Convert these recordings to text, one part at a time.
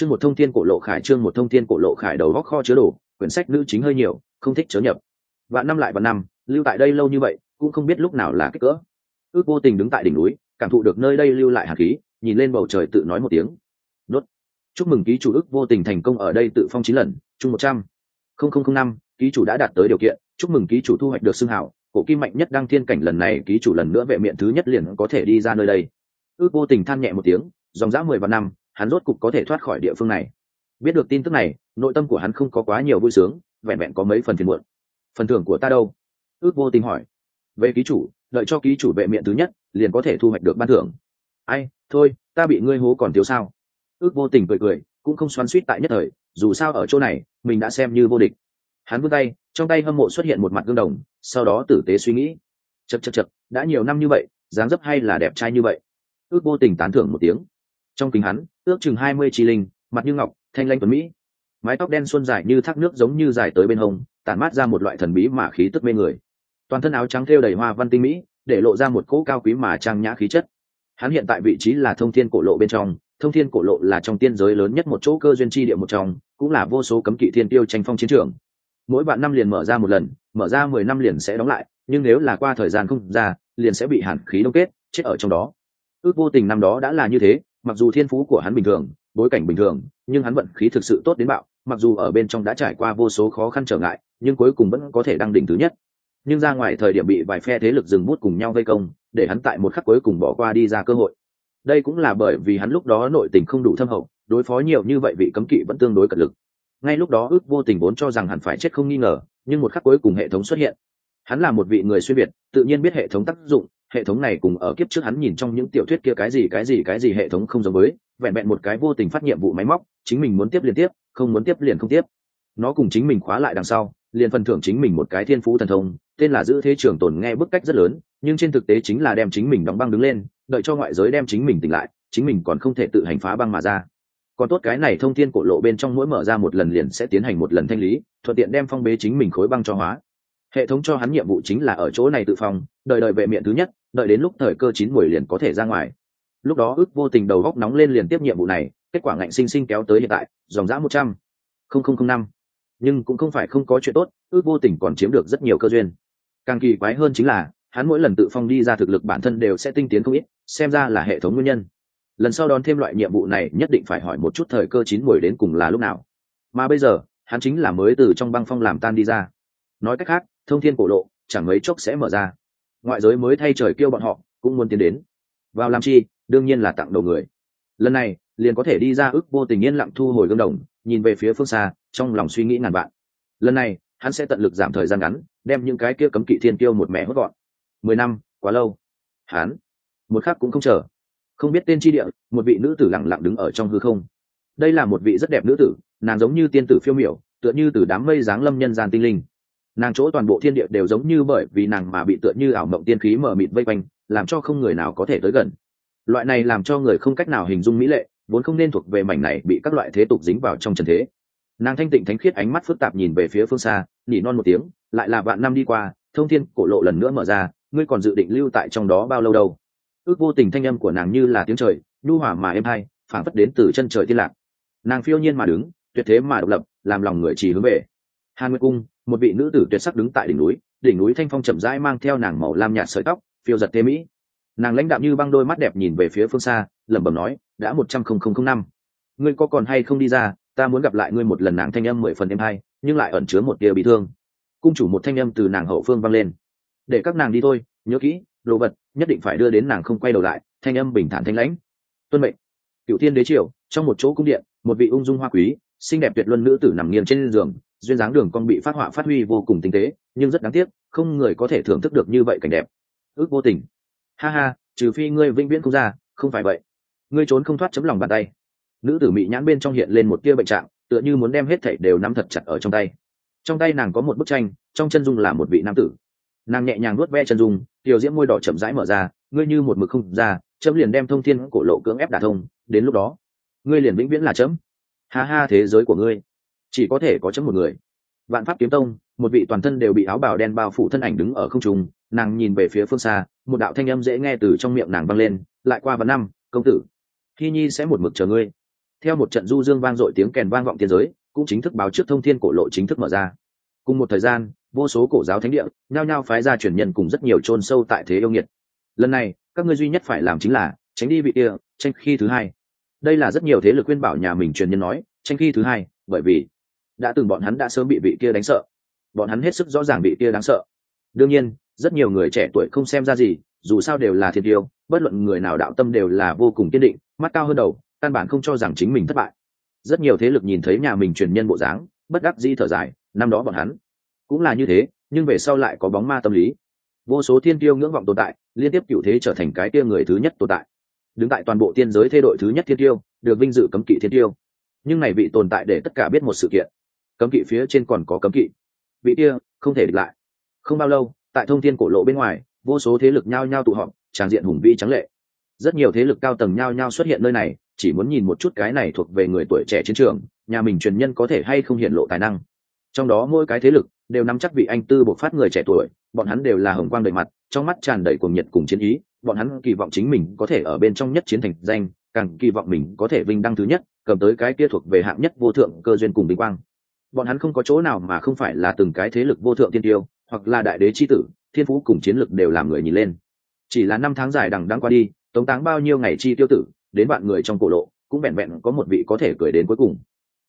chương một thông thiên cổ lộ khải, chương một thông thiên cổ lộ khải đầu góc kho chứa đồ, quyển sách nữ chính hơi nhiều, không thích chớ nhập. Vạn năm lại vạn năm, lưu tại đây lâu như vậy, cũng không biết lúc nào là kích cỡ. Ước vô tình đứng tại đỉnh núi, cảm thụ được nơi đây lưu lại hạt khí, nhìn lên bầu trời tự nói một tiếng. Đốt chúc mừng ký chủ ước vô tình thành công ở đây tự phong chín lần, chung một trăm. Không không không năm, ký chủ đã đạt tới điều kiện, chúc mừng ký chủ thu hoạch được xưng hảo, cổ kim mạnh nhất đăng thiên cảnh lần này ký chủ lần nữa vệ miệng thứ nhất liền có thể đi ra nơi đây. Ước vô tình than nhẹ một tiếng, dòng dã mười vạn năm hắn rốt cục có thể thoát khỏi địa phương này. Biết được tin tức này, nội tâm của hắn không có quá nhiều vui sướng, vẹn vẹn có mấy phần phiền muộn. Phần thưởng của ta đâu? Ước vô tình hỏi. Về ký chủ, đợi cho ký chủ vệ miệng thứ nhất, liền có thể thu hoạch được ban thưởng. Ai, thôi, ta bị ngươi hố còn thiếu sao? Ước vô tình cười cười, cũng không xoắn suýt tại nhất thời, dù sao ở chỗ này, mình đã xem như vô địch. Hắn vươn tay, trong tay hâm mộ xuất hiện một mặt gương đồng, sau đó tử tế suy nghĩ. Chật chật chật đã nhiều năm như vậy, dáng dấp hay là đẹp trai như vậy? Ước vô tình tán thưởng một tiếng trong kính hắn, ước chừng hai mươi chi linh, mặt như ngọc, thanh lanh tuấn mỹ. Mái tóc đen xuân dài như thác nước giống như dài tới bên hông, tản mát ra một loại thần bí mà khí tức mê người. Toàn thân áo trắng thêu đầy hoa văn tinh mỹ, để lộ ra một cỗ cao quý mà trang nhã khí chất. Hắn hiện tại vị trí là thông thiên cổ lộ bên trong, thông thiên cổ lộ là trong tiên giới lớn nhất một chỗ cơ duyên chi địa một trong, cũng là vô số cấm kỵ thiên tiêu tranh phong chiến trường. Mỗi bạn năm liền mở ra một lần, mở ra mười năm liền sẽ đóng lại, nhưng nếu là qua thời gian không ra, liền sẽ bị hàn khí đông kết, chết ở trong đó. Ước vô tình năm đó đã là như thế mặc dù thiên phú của hắn bình thường, bối cảnh bình thường, nhưng hắn vận khí thực sự tốt đến bạo, mặc dù ở bên trong đã trải qua vô số khó khăn trở ngại, nhưng cuối cùng vẫn có thể đăng đỉnh thứ nhất. Nhưng ra ngoài thời điểm bị vài phe thế lực dừng bút cùng nhau vây công, để hắn tại một khắc cuối cùng bỏ qua đi ra cơ hội. Đây cũng là bởi vì hắn lúc đó nội tình không đủ thâm hậu, đối phó nhiều như vậy vị cấm kỵ vẫn tương đối cật lực. Ngay lúc đó ước vô tình vốn cho rằng hắn phải chết không nghi ngờ, nhưng một khắc cuối cùng hệ thống xuất hiện. Hắn là một vị người xuyên việt, tự nhiên biết hệ thống tác dụng hệ thống này cùng ở kiếp trước hắn nhìn trong những tiểu thuyết kia cái gì cái gì cái gì hệ thống không giống với, vẹn vẹn một cái vô tình phát nhiệm vụ máy móc, chính mình muốn tiếp liền tiếp, không muốn tiếp liền không tiếp. Nó cùng chính mình khóa lại đằng sau, liền phần thưởng chính mình một cái thiên phú thần thông, tên là giữ thế trường tồn nghe bức cách rất lớn, nhưng trên thực tế chính là đem chính mình đóng băng đứng lên, đợi cho ngoại giới đem chính mình tỉnh lại, chính mình còn không thể tự hành phá băng mà ra. Còn tốt cái này thông thiên cổ lộ bên trong mỗi mở ra một lần liền sẽ tiến hành một lần thanh lý, thuận tiện đem phong bế chính mình khối băng cho hóa hệ thống cho hắn nhiệm vụ chính là ở chỗ này tự phòng, đợi đợi vệ miệng thứ nhất, đợi đến lúc thời cơ chín mùi liền có thể ra ngoài. Lúc đó ước vô tình đầu góc nóng lên liền tiếp nhiệm vụ này, kết quả ngạnh sinh sinh kéo tới hiện tại, dòng giã một trăm, không không không năm. Nhưng cũng không phải không có chuyện tốt, ước vô tình còn chiếm được rất nhiều cơ duyên. Càng kỳ quái hơn chính là, hắn mỗi lần tự phong đi ra thực lực bản thân đều sẽ tinh tiến không ít, xem ra là hệ thống nguyên nhân. Lần sau đón thêm loại nhiệm vụ này nhất định phải hỏi một chút thời cơ chín mùi đến cùng là lúc nào. Mà bây giờ, hắn chính là mới từ trong băng phong làm tan đi ra. Nói cách khác thông thiên cổ lộ, chẳng mấy chốc sẽ mở ra. Ngoại giới mới thay trời kêu bọn họ, cũng muốn tiến đến. Vào làm chi? Đương nhiên là tặng đầu người. Lần này, liền có thể đi ra ước vô tình yên lặng thu hồi gương đồng, nhìn về phía phương xa, trong lòng suy nghĩ ngàn vạn. Lần này, hắn sẽ tận lực giảm thời gian ngắn, đem những cái kia cấm kỵ thiên tiêu một mẹ hốt gọn. Mười năm, quá lâu. Hắn một khắc cũng không chờ. Không biết tên tri địa, một vị nữ tử lặng lặng đứng ở trong hư không. Đây là một vị rất đẹp nữ tử, nàng giống như tiên tử phiêu miểu, tựa như từ đám mây dáng lâm nhân gian tinh linh nàng chỗ toàn bộ thiên địa đều giống như bởi vì nàng mà bị tựa như ảo mộng tiên khí mờ mịt vây quanh, làm cho không người nào có thể tới gần. Loại này làm cho người không cách nào hình dung mỹ lệ, vốn không nên thuộc về mảnh này bị các loại thế tục dính vào trong trần thế. Nàng thanh tịnh thánh khiết ánh mắt phức tạp nhìn về phía phương xa, nỉ non một tiếng, lại là vạn năm đi qua, thông thiên cổ lộ lần nữa mở ra, ngươi còn dự định lưu tại trong đó bao lâu đâu? Ước vô tình thanh âm của nàng như là tiếng trời, nhu hỏa mà êm hay, phảng phất đến từ chân trời thiên lạc. Nàng phiêu nhiên mà đứng, tuyệt thế mà độc lập, làm lòng người chỉ hướng về. Hàn nguyệt cung một vị nữ tử tuyệt sắc đứng tại đỉnh núi đỉnh núi thanh phong chậm rãi mang theo nàng màu lam nhạt sợi tóc, phiêu giật thế mỹ. Nàng lãnh đạm như băng đôi mắt đẹp nhìn về phía phương xa, lẩm bẩm nói, đã một trăm không không không năm. Ngươi có còn hay không đi ra, ta muốn gặp lại ngươi một lần. Nàng thanh âm mười phần êm hay, nhưng lại ẩn chứa một tia bị thương. Cung chủ một thanh âm từ nàng hậu phương vang lên. Để các nàng đi thôi, nhớ kỹ, đồ vật, nhất định phải đưa đến nàng không quay đầu lại. Thanh âm bình thản thanh lãnh. Tuân mệnh. Cựu thiên đế triều, trong một chỗ cung điện, một vị ung dung hoa quý xinh đẹp tuyệt luân nữ tử nằm nghiêng trên giường, duyên dáng đường con bị phát họa phát huy vô cùng tinh tế, nhưng rất đáng tiếc, không người có thể thưởng thức được như vậy cảnh đẹp. Ước vô tình. Ha ha, trừ phi ngươi vĩnh viễn không ra, không phải vậy. Ngươi trốn không thoát chấm lòng bàn tay. Nữ tử mị nhãn bên trong hiện lên một tia bệnh trạng, tựa như muốn đem hết thảy đều nắm thật chặt ở trong tay. Trong tay nàng có một bức tranh, trong chân dung là một vị nam tử. Nàng nhẹ nhàng nuốt ve chân dung tiểu diễm môi đỏ chậm rãi mở ra, ngươi như một mực không ra, chấm liền đem thông thiên cổ lộ cưỡng ép đả thông, đến lúc đó, ngươi liền vĩnh viễn là chấm ha ha, thế giới của ngươi. Chỉ có thể có chấm một người. Vạn pháp kiếm tông, một vị toàn thân đều bị áo bào đen bao phủ thân ảnh đứng ở không trung, nàng nhìn về phía phương xa, một đạo thanh âm dễ nghe từ trong miệng nàng vang lên, lại qua vài năm, công tử khi nhi sẽ một mực chờ ngươi. Theo một trận du dương vang dội tiếng kèn vang vọng tiên giới, cũng chính thức báo trước thông thiên cổ lộ chính thức mở ra. Cùng một thời gian, vô số cổ giáo thánh địa nhao nhao phái ra truyền nhân cùng rất nhiều chôn sâu tại thế yêu nghiệt. Lần này, các ngươi duy nhất phải làm chính là tránh đi vị kia tranh khi thứ hai đây là rất nhiều thế lực khuyên bảo nhà mình truyền nhân nói, tranh khi thứ hai, bởi vì đã từng bọn hắn đã sớm bị vị kia đánh sợ. Bọn hắn hết sức rõ ràng bị kia đáng sợ. Đương nhiên, rất nhiều người trẻ tuổi không xem ra gì, dù sao đều là thiên tiêu bất luận người nào đạo tâm đều là vô cùng kiên định, mắt cao hơn đầu, căn bản không cho rằng chính mình thất bại. Rất nhiều thế lực nhìn thấy nhà mình truyền nhân bộ dáng, bất đắc di thở dài, năm đó bọn hắn cũng là như thế, nhưng về sau lại có bóng ma tâm lý. Vô số thiên tiêu ngưỡng vọng tồn tại, liên tiếp cựu thế trở thành cái tia người thứ nhất tồn tại đứng tại toàn bộ tiên giới thay đổi thứ nhất thiên tiêu, được vinh dự cấm kỵ thiên tiêu. Nhưng này vị tồn tại để tất cả biết một sự kiện. Cấm kỵ phía trên còn có cấm kỵ. Vị kia, không thể địch lại. Không bao lâu, tại thông thiên cổ lộ bên ngoài, vô số thế lực nhao nhao tụ họp tràng diện hùng vĩ trắng lệ. Rất nhiều thế lực cao tầng nhao nhao xuất hiện nơi này, chỉ muốn nhìn một chút cái này thuộc về người tuổi trẻ chiến trường, nhà mình truyền nhân có thể hay không hiện lộ tài năng. Trong đó mỗi cái thế lực đều nắm chắc vị anh tư bộc phát người trẻ tuổi, bọn hắn đều là hồng quang đầy mặt, trong mắt tràn đầy cuồng nhiệt cùng chiến ý bọn hắn kỳ vọng chính mình có thể ở bên trong nhất chiến thành danh, càng kỳ vọng mình có thể vinh đăng thứ nhất, cầm tới cái kia thuộc về hạng nhất vô thượng cơ duyên cùng vinh quang. Bọn hắn không có chỗ nào mà không phải là từng cái thế lực vô thượng tiên tiêu, hoặc là đại đế c h i tử, thiên phú cùng chiến lực đều làm người nhìn lên. Chỉ là năm tháng dài đằng đang qua đi, tống táng bao nhiêu ngày chi tiêu tử, đến bạn người trong cổ lộ, cũng vẹn vẹn có một vị có thể cười đến cuối cùng.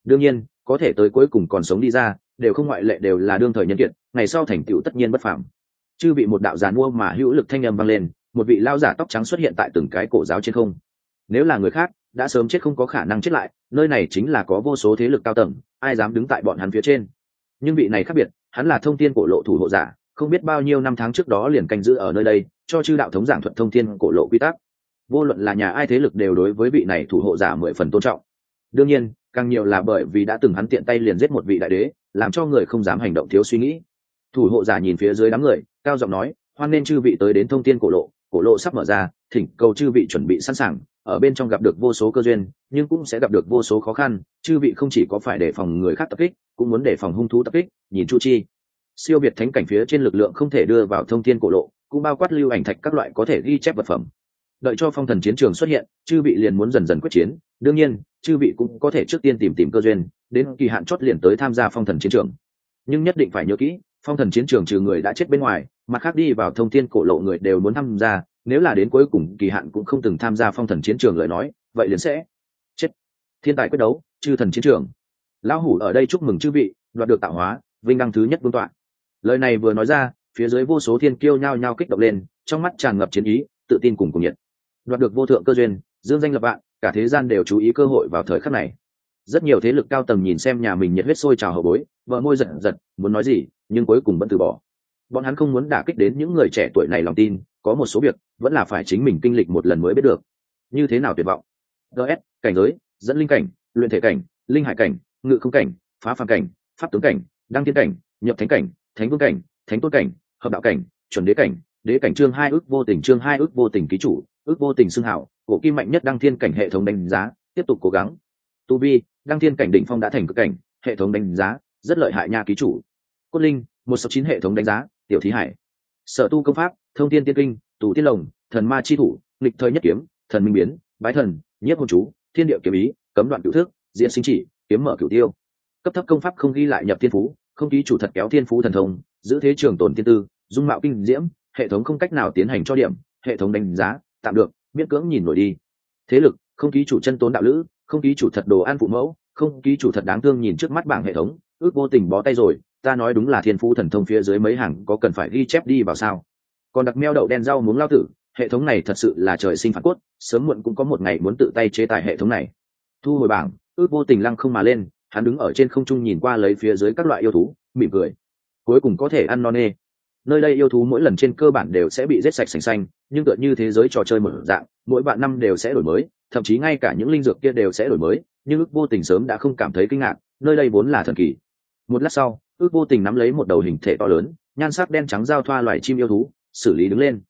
Đương nhiên, có thể tới cuối cùng còn sống đi ra, đều không ngoại lệ đều là đương thời nhân kiệt, ngày sau thành tựu tất nhiên bất phạm chư bị một đạo giàn mua mà hữu lực thanh âm vang lên một vị lao giả tóc trắng xuất hiện tại từng cái cổ giáo trên không. Nếu là người khác, đã sớm chết không có khả năng chết lại, nơi này chính là có vô số thế lực cao tầng, ai dám đứng tại bọn hắn phía trên? Nhưng vị này khác biệt, hắn là thông tin cổ lộ thủ hộ giả, không biết bao nhiêu năm tháng trước đó liền canh giữ ở nơi đây, cho chư đạo thống giảng thuật thông tin cổ lộ quy tắc. Vô luận là nhà ai thế lực đều đối với vị này thủ hộ giả mười phần tôn trọng. Đương nhiên, càng nhiều là bởi vì đã từng hắn tiện tay liền giết một vị đại đế, làm cho người không dám hành động thiếu suy nghĩ. Thủ hộ giả nhìn phía dưới đám người, cao giọng nói, hoan nên chư vị tới đến thông tin cổ lộ cổ lộ sắp mở ra, thỉnh cầu chư vị chuẩn bị sẵn sàng, ở bên trong gặp được vô số cơ duyên, nhưng cũng sẽ gặp được vô số khó khăn, chư vị không chỉ có phải đề phòng người khác tập kích, cũng muốn đề phòng hung thú tập kích, nhìn chu chi. Siêu việt thánh cảnh phía trên lực lượng không thể đưa vào thông thiên cổ lộ, cũng bao quát lưu ảnh thạch các loại có thể ghi chép vật phẩm. Đợi cho phong thần chiến trường xuất hiện, chư vị liền muốn dần dần quyết chiến. Đương nhiên, chư vị cũng có thể trước tiên tìm tìm cơ duyên, đến kỳ hạn chót liền tới tham gia phong thần chiến trường. Nhưng nhất định phải nhớ kỹ phong thần chiến trường trừ người đã chết bên ngoài, mặt khác đi vào thông thiên cổ lộ người đều muốn tham gia, nếu là đến cuối cùng kỳ hạn cũng không từng tham gia phong thần chiến trường lời nói, vậy liền sẽ chết. Thiên tài quyết đấu, chư thần chiến trường. Lão hủ ở đây chúc mừng chư vị, đoạt được tạo hóa, vinh đăng thứ nhất vương tọa. Lời này vừa nói ra, phía dưới vô số thiên kiêu nhao nhao kích động lên, trong mắt tràn ngập chiến ý, tự tin cùng cùng nhiệt. Đoạt được vô thượng cơ duyên, dương danh lập bạn cả thế gian đều chú ý cơ hội vào thời khắc này. Rất nhiều thế lực cao tầng nhìn xem nhà mình nhiệt huyết sôi trào hậu bối vợ môi giật giật, muốn nói gì, nhưng cuối cùng vẫn từ bỏ. Bọn hắn không muốn đả kích đến những người trẻ tuổi này lòng tin, có một số việc vẫn là phải chính mình kinh lịch một lần mới biết được. Như thế nào tuyệt vọng? Ts cảnh giới, dẫn linh cảnh, luyện thể cảnh, linh hải cảnh, ngự không cảnh, phá phàm cảnh, pháp tướng cảnh, đăng tiên cảnh, nhập thánh cảnh, thánh vương cảnh, thánh tôn cảnh, hợp đạo cảnh, chuẩn đế cảnh đế cảnh chương hai ước vô tình, chương hai ước vô tình ký chủ, ước vô tình xưng hảo, cổ kim mạnh nhất đăng thiên cảnh hệ thống đánh giá, tiếp tục cố gắng. Tu vi, đăng thiên cảnh đỉnh phong đã thành cực cảnh, hệ thống đánh giá rất lợi hại nha ký chủ. Cốt linh, một sáu chín hệ thống đánh giá, tiểu thí hải. Sở tu công pháp, thông tiên tiên kinh, tù tiên lồng, thần ma chi thủ, nghịch thời nhất kiếm, thần minh biến, bái thần, nhiếp hôn chú, thiên địa kiếm ý, cấm đoạn cửu thước diễn sinh chỉ, kiếm mở cửu tiêu. Cấp thấp công pháp không ghi lại nhập thiên phú, không ký chủ thật kéo thiên phú thần thông, giữ thế trường tồn tiên tư, dung mạo kinh diễm, hệ thống không cách nào tiến hành cho điểm, hệ thống đánh giá, tạm được, miễn cưỡng nhìn nổi đi. Thế lực, không ký chủ chân tốn đạo lữ, không ký chủ thật đồ an phụ mẫu, không ký chủ thật đáng thương nhìn trước mắt bảng hệ thống ước vô tình bó tay rồi, ta nói đúng là thiên phú thần thông phía dưới mấy hàng có cần phải ghi chép đi vào sao? Còn đặc meo đậu đen rau muốn lao tử, hệ thống này thật sự là trời sinh phản cốt, sớm muộn cũng có một ngày muốn tự tay chế tài hệ thống này. Thu hồi bảng, ước vô tình lăng không mà lên, hắn đứng ở trên không trung nhìn qua lấy phía dưới các loại yêu thú, mỉm cười. Cuối cùng có thể ăn non nê. Nơi đây yêu thú mỗi lần trên cơ bản đều sẽ bị giết sạch sành xanh, nhưng tựa như thế giới trò chơi mở dạng, mỗi bạn năm đều sẽ đổi mới, thậm chí ngay cả những linh dược kia đều sẽ đổi mới, nhưng ước vô tình sớm đã không cảm thấy kinh ngạc, nơi đây vốn là thần kỳ một lát sau, ước vô tình nắm lấy một đầu hình thể to lớn, nhan sắc đen trắng giao thoa loài chim yêu thú, xử lý đứng lên.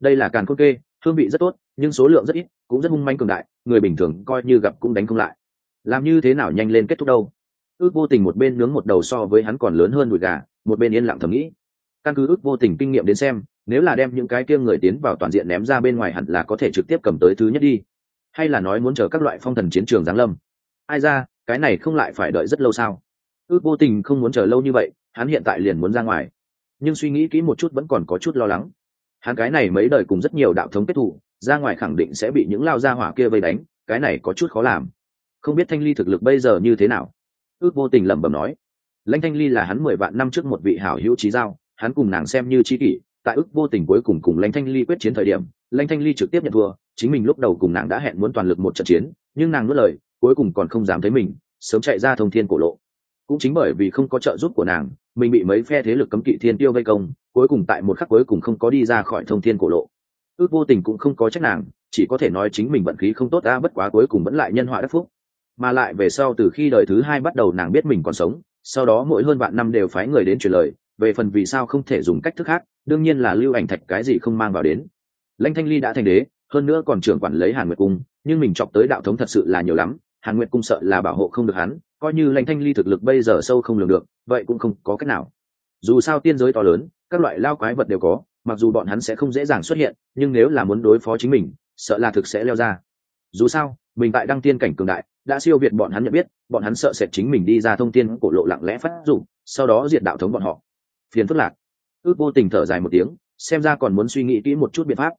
Đây là càn khôn kê, hương vị rất tốt, nhưng số lượng rất ít, cũng rất hung manh cường đại, người bình thường coi như gặp cũng đánh không lại. Làm như thế nào nhanh lên kết thúc đâu? Ước vô tình một bên nướng một đầu so với hắn còn lớn hơn đùi gà, một bên yên lặng thầm nghĩ. Căn cứ ước vô tình kinh nghiệm đến xem, nếu là đem những cái kia người tiến vào toàn diện ném ra bên ngoài hẳn là có thể trực tiếp cầm tới thứ nhất đi. Hay là nói muốn chờ các loại phong thần chiến trường giáng lâm. Ai ra, cái này không lại phải đợi rất lâu sao? Ước vô tình không muốn chờ lâu như vậy, hắn hiện tại liền muốn ra ngoài. Nhưng suy nghĩ kỹ một chút vẫn còn có chút lo lắng. Hắn cái này mấy đời cùng rất nhiều đạo thống kết thủ, ra ngoài khẳng định sẽ bị những lao gia hỏa kia vây đánh, cái này có chút khó làm. Không biết thanh ly thực lực bây giờ như thế nào? Ước vô tình lẩm bẩm nói. Lãnh thanh ly là hắn mười vạn năm trước một vị hảo hữu trí giao, hắn cùng nàng xem như trí kỷ, tại ước vô tình cuối cùng cùng lãnh thanh ly quyết chiến thời điểm, lãnh thanh ly trực tiếp nhận thua, chính mình lúc đầu cùng nàng đã hẹn muốn toàn lực một trận chiến, nhưng nàng nuốt lời, cuối cùng còn không dám thấy mình, sớm chạy ra thông thiên cổ lộ cũng chính bởi vì không có trợ giúp của nàng, mình bị mấy phe thế lực cấm kỵ thiên tiêu vây công, cuối cùng tại một khắc cuối cùng không có đi ra khỏi thông thiên cổ lộ. Ước vô tình cũng không có trách nàng, chỉ có thể nói chính mình vận khí không tốt ta bất quá cuối cùng vẫn lại nhân họa đắc phúc. Mà lại về sau từ khi đời thứ hai bắt đầu nàng biết mình còn sống, sau đó mỗi hơn vạn năm đều phái người đến truyền lời, về phần vì sao không thể dùng cách thức khác, đương nhiên là lưu ảnh thạch cái gì không mang vào đến. Lãnh thanh ly đã thành đế, hơn nữa còn trưởng quản lấy hàn nguyệt cung, nhưng mình chọc tới đạo thống thật sự là nhiều lắm, hàn nguyệt cung sợ là bảo hộ không được hắn coi như lãnh thanh ly thực lực bây giờ sâu không lường được, vậy cũng không có cách nào. Dù sao tiên giới to lớn, các loại lao quái vật đều có, mặc dù bọn hắn sẽ không dễ dàng xuất hiện, nhưng nếu là muốn đối phó chính mình, sợ là thực sẽ leo ra. Dù sao, mình tại đăng tiên cảnh cường đại, đã siêu việt bọn hắn nhận biết, bọn hắn sợ sệt chính mình đi ra thông tiên cổ lộ lặng lẽ phát dụng, sau đó diệt đạo thống bọn họ. Phiền phức lạc. Ước vô tình thở dài một tiếng, xem ra còn muốn suy nghĩ kỹ một chút biện pháp.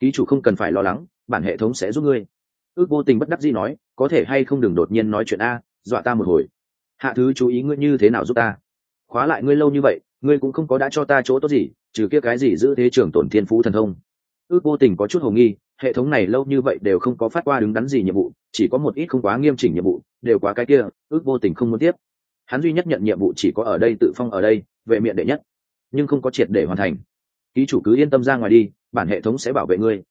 Ký chủ không cần phải lo lắng, bản hệ thống sẽ giúp ngươi. Ước vô tình bất đắc dĩ nói, có thể hay không đừng đột nhiên nói chuyện a dọa ta một hồi. Hạ thứ chú ý ngươi như thế nào giúp ta? Khóa lại ngươi lâu như vậy, ngươi cũng không có đã cho ta chỗ tốt gì, trừ kia cái gì giữ thế trưởng tổn thiên phú thần thông. Ước vô tình có chút hồ nghi, hệ thống này lâu như vậy đều không có phát qua đứng đắn gì nhiệm vụ, chỉ có một ít không quá nghiêm chỉnh nhiệm vụ, đều quá cái kia, ước vô tình không muốn tiếp. Hắn duy nhất nhận nhiệm vụ chỉ có ở đây tự phong ở đây, vệ miệng đệ nhất, nhưng không có triệt để hoàn thành. Ký chủ cứ yên tâm ra ngoài đi, bản hệ thống sẽ bảo vệ ngươi.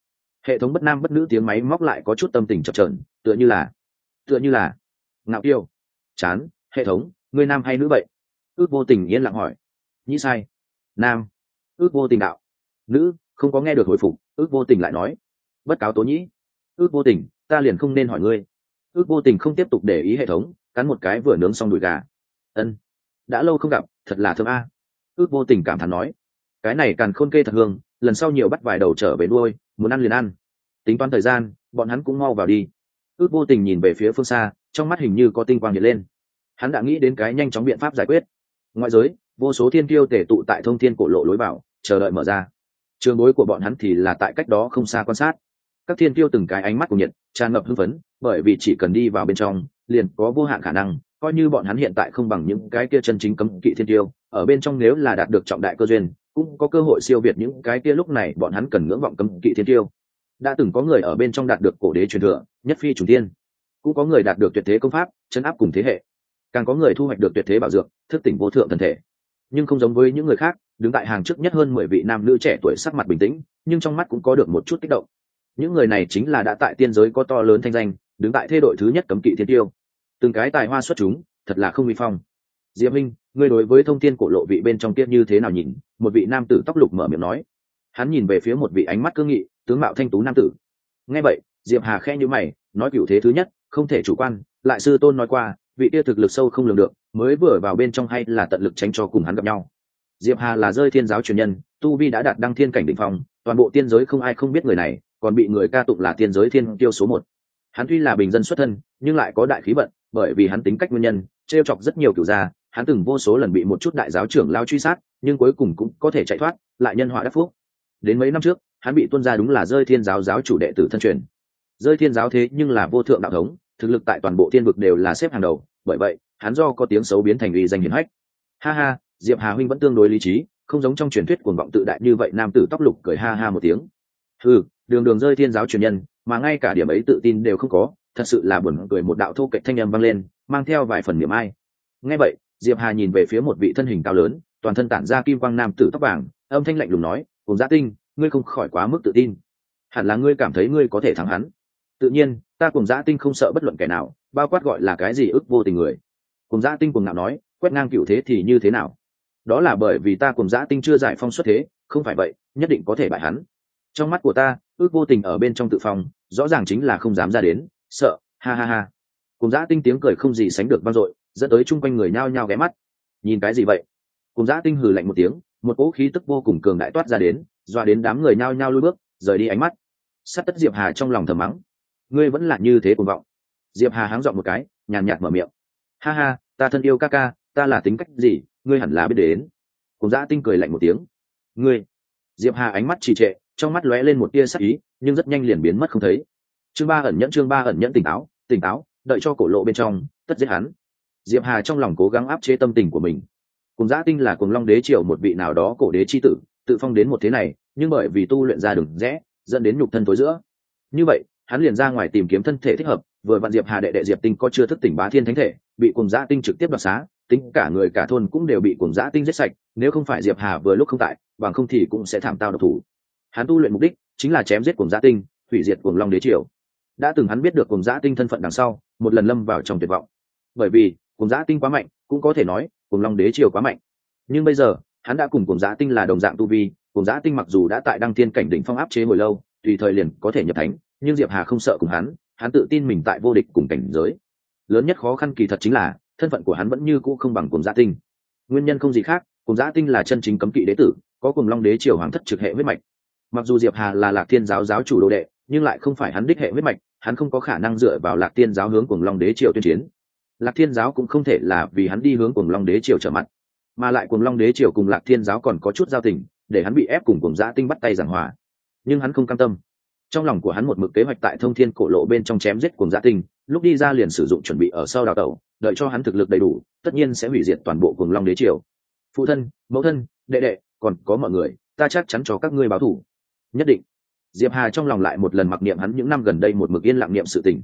Hệ thống bất nam bất nữ tiếng máy móc lại có chút tâm tình chập trờn tựa như là, tựa như là ngạo kiêu. Chán, hệ thống, ngươi nam hay nữ vậy? Ước vô tình yên lặng hỏi. Nhĩ sai. Nam. Ước vô tình đạo. Nữ, không có nghe được hồi phục, ước vô tình lại nói. Bất cáo tố nhĩ. Ước vô tình, ta liền không nên hỏi ngươi. Ước vô tình không tiếp tục để ý hệ thống, cắn một cái vừa nướng xong đùi gà. Ân. Đã lâu không gặp, thật là thơm a. Ước vô tình cảm thán nói. Cái này càng khôn kê thật hương, lần sau nhiều bắt vài đầu trở về nuôi, muốn ăn liền ăn. Tính toán thời gian, bọn hắn cũng mau vào đi. Ước vô tình nhìn về phía phương xa trong mắt hình như có tinh quang hiện lên. Hắn đã nghĩ đến cái nhanh chóng biện pháp giải quyết. Ngoại giới, vô số thiên tiêu tể tụ tại thông thiên cổ lộ lối vào, chờ đợi mở ra. Trường bối của bọn hắn thì là tại cách đó không xa quan sát. Các thiên tiêu từng cái ánh mắt của nhiệt, tràn ngập hưng phấn, bởi vì chỉ cần đi vào bên trong, liền có vô hạn khả năng, coi như bọn hắn hiện tại không bằng những cái kia chân chính cấm kỵ thiên tiêu ở bên trong nếu là đạt được trọng đại cơ duyên, cũng có cơ hội siêu việt những cái kia lúc này bọn hắn cần ngưỡng vọng cấm kỵ thiên tiêu đã từng có người ở bên trong đạt được cổ đế truyền thừa, nhất phi chủ tiên cũng có người đạt được tuyệt thế công pháp, chấn áp cùng thế hệ. Càng có người thu hoạch được tuyệt thế bảo dược, thức tỉnh vô thượng thần thể. Nhưng không giống với những người khác, đứng tại hàng trước nhất hơn mười vị nam nữ trẻ tuổi sắc mặt bình tĩnh, nhưng trong mắt cũng có được một chút kích động. Những người này chính là đã tại tiên giới có to lớn thanh danh, đứng tại thê đội thứ nhất cấm kỵ thiên tiêu. Từng cái tài hoa xuất chúng, thật là không vi phong. Diệp minh, ngươi đối với thông tin cổ lộ vị bên trong kia như thế nào nhìn? Một vị nam tử tóc lục mở miệng nói. Hắn nhìn về phía một vị ánh mắt cương nghị, tướng mạo thanh tú nam tử. Nghe vậy, diệp hà khe như mày, nói cựu thế thứ nhất không thể chủ quan, lại sư tôn nói qua, vị tia thực lực sâu không lường được, mới vừa vào bên trong hay là tận lực tránh cho cùng hắn gặp nhau. Diệp hà là rơi thiên giáo truyền nhân, tu vi đã đạt đăng thiên cảnh định phong, toàn bộ tiên giới không ai không biết người này, còn bị người ca tụng là tiên giới thiên tiêu số một. Hắn tuy là bình dân xuất thân, nhưng lại có đại khí vận, bởi vì hắn tính cách nguyên nhân t chọc rất nhiều cửu gia, hắn từng vô số lần bị một chút đại giáo trưởng lao truy sát, nhưng cuối cùng cũng có thể chạy thoát, lại nhân họa đắc phúc. Đến mấy năm trước, hắn bị tuân ra đúng là rơi thiên giáo giáo chủ đệ tử thân truyền. Rơi thiên giáo thế nhưng là vô thượng đạo thống thực lực tại toàn bộ thiên vực đều là xếp hàng đầu, bởi vậy, hắn do có tiếng xấu biến thành uy danh hiển hách. Ha ha, diệp hà huynh vẫn tương đối lý trí, không giống trong truyền thuyết cuồng vọng tự đại như vậy nam tử tóc lục cười ha ha một tiếng. Ừ đường đường rơi thiên giáo truyền nhân, mà ngay cả điểm ấy tự tin đều không có, thật sự là buồn cười một đạo thô kệch thanh âm vang lên, mang theo vài phần niệm ai. Ngay vậy, diệp hà nhìn về phía một vị thân hình cao lớn, toàn thân tản ra kim quang nam tử tóc vàng, âm thanh lạnh lùng nói cùng gia dạ tinh, ngươi không khỏi quá mức tự tin. Hẳn là ngươi cảm thấy ngươi có thể thắng hắn tự nhiên, ta cùng giã tinh không sợ bất luận kẻ nào, bao quát gọi là cái gì ức vô tình người. Cùng giã tinh cùng nào nói, quét ngang cựu thế thì như thế nào? Đó là bởi vì ta cùng giã tinh chưa giải phong xuất thế, không phải vậy, nhất định có thể bại hắn. Trong mắt của ta, ước vô tình ở bên trong tự phòng, rõ ràng chính là không dám ra đến, sợ, ha ha ha. Cùng giã tinh tiếng cười không gì sánh được vang dội, dẫn tới chung quanh người nhao nhao ghé mắt. Nhìn cái gì vậy? Cùng giã tinh hừ lạnh một tiếng, một cỗ khí tức vô cùng cường đại toát ra đến, dọa đến đám người nhao nhao lui bước, rời đi ánh mắt. Sắt tất diệp hà trong lòng thầm mắng ngươi vẫn là như thế cuồng vọng. Diệp hà háng dọn một cái, nhàn nhạt mở miệng. Ha ha, ta thân yêu ca ca, ta là tính cách gì, ngươi hẳn là biết đến. Cùng dã tinh cười lạnh một tiếng. Ngươi. Diệp hà ánh mắt trì trệ, trong mắt lóe lên một tia sắc ý, nhưng rất nhanh liền biến mất không thấy. Chương ba ẩn nhẫn, chương ba ẩn nhẫn tỉnh táo tỉnh táo, đợi cho cổ lộ bên trong, tất giết hắn. Diệp hà trong lòng cố gắng áp chế tâm tình của mình. Cùng giã tinh là cùng long đế triều một vị nào đó cổ đế chi tử, tự phong đến một thế này, nhưng bởi vì tu luyện ra đường rẽ, dẫn đến nhục thân tối giữa. Như vậy hắn liền ra ngoài tìm kiếm thân thể thích hợp, vừa vạn diệp hà đệ đệ diệp tinh có chưa thức tỉnh bá thiên thánh thể, bị cùng giã tinh trực tiếp đoạt xá, tính cả người cả thôn cũng đều bị cùng giã tinh giết sạch, nếu không phải diệp hà vừa lúc không tại, bằng không thì cũng sẽ thảm tao độc thủ. Hắn tu luyện mục đích chính là chém giết cùng giã tinh, hủy diệt cùng long đế triều. Đã từng hắn biết được cùng giã tinh thân phận đằng sau, một lần lâm vào trong tuyệt vọng. Bởi vì cùng giã tinh quá mạnh, cũng có thể nói cùng long đế triều quá mạnh. Nhưng bây giờ, hắn đã cùng cùng giã tinh là đồng dạng tu vi cùng giã tinh mặc dù đã tại đăng thiên cảnh đỉnh phong áp chế hồi lâu, tùy thời liền có thể nhập thánh nhưng diệp hà không sợ cùng hắn hắn tự tin mình tại vô địch cùng cảnh giới. Lớn nhất khó khăn kỳ thật chính là, thân phận của hắn vẫn như cũ không bằng cùng gia tinh. Nguyên nhân không gì khác cùng gia tinh là chân chính cấm kỵ đế tử, có cùng long đế triều hoàng thất trực hệ huyết mạch. Mặc dù diệp hà là lạc thiên giáo giáo chủ đồ đệ, nhưng lại không phải hắn đích hệ huyết mạch, hắn không có khả năng dựa vào lạc thiên giáo hướng cùng long đế triều tuyên chiến. Lạc thiên giáo cũng không thể là vì hắn đi hướng cùng long đế triều trở mặt, mà lại cùng long đế triều cùng lạc thiên giáo còn có chút giao tình, để hắn bị ép cùng cùng gia tinh bắt tay giảng hòa. Nhưng hắn không cam tâm trong lòng của hắn một mực kế hoạch tại thông thiên cổ lộ bên trong chém giết cuồng giã tinh, lúc đi ra liền sử dụng chuẩn bị ở sau đào tẩu, đợi cho hắn thực lực đầy đủ, tất nhiên sẽ hủy diệt toàn bộ cuồng long đế triều. Phụ thân, mẫu thân, đệ đệ, còn có mọi người, ta chắc chắn cho các ngươi báo thủ. Nhất định. Diệp hà trong lòng lại một lần mặc niệm hắn những năm gần đây một mực yên lặng niệm sự tình.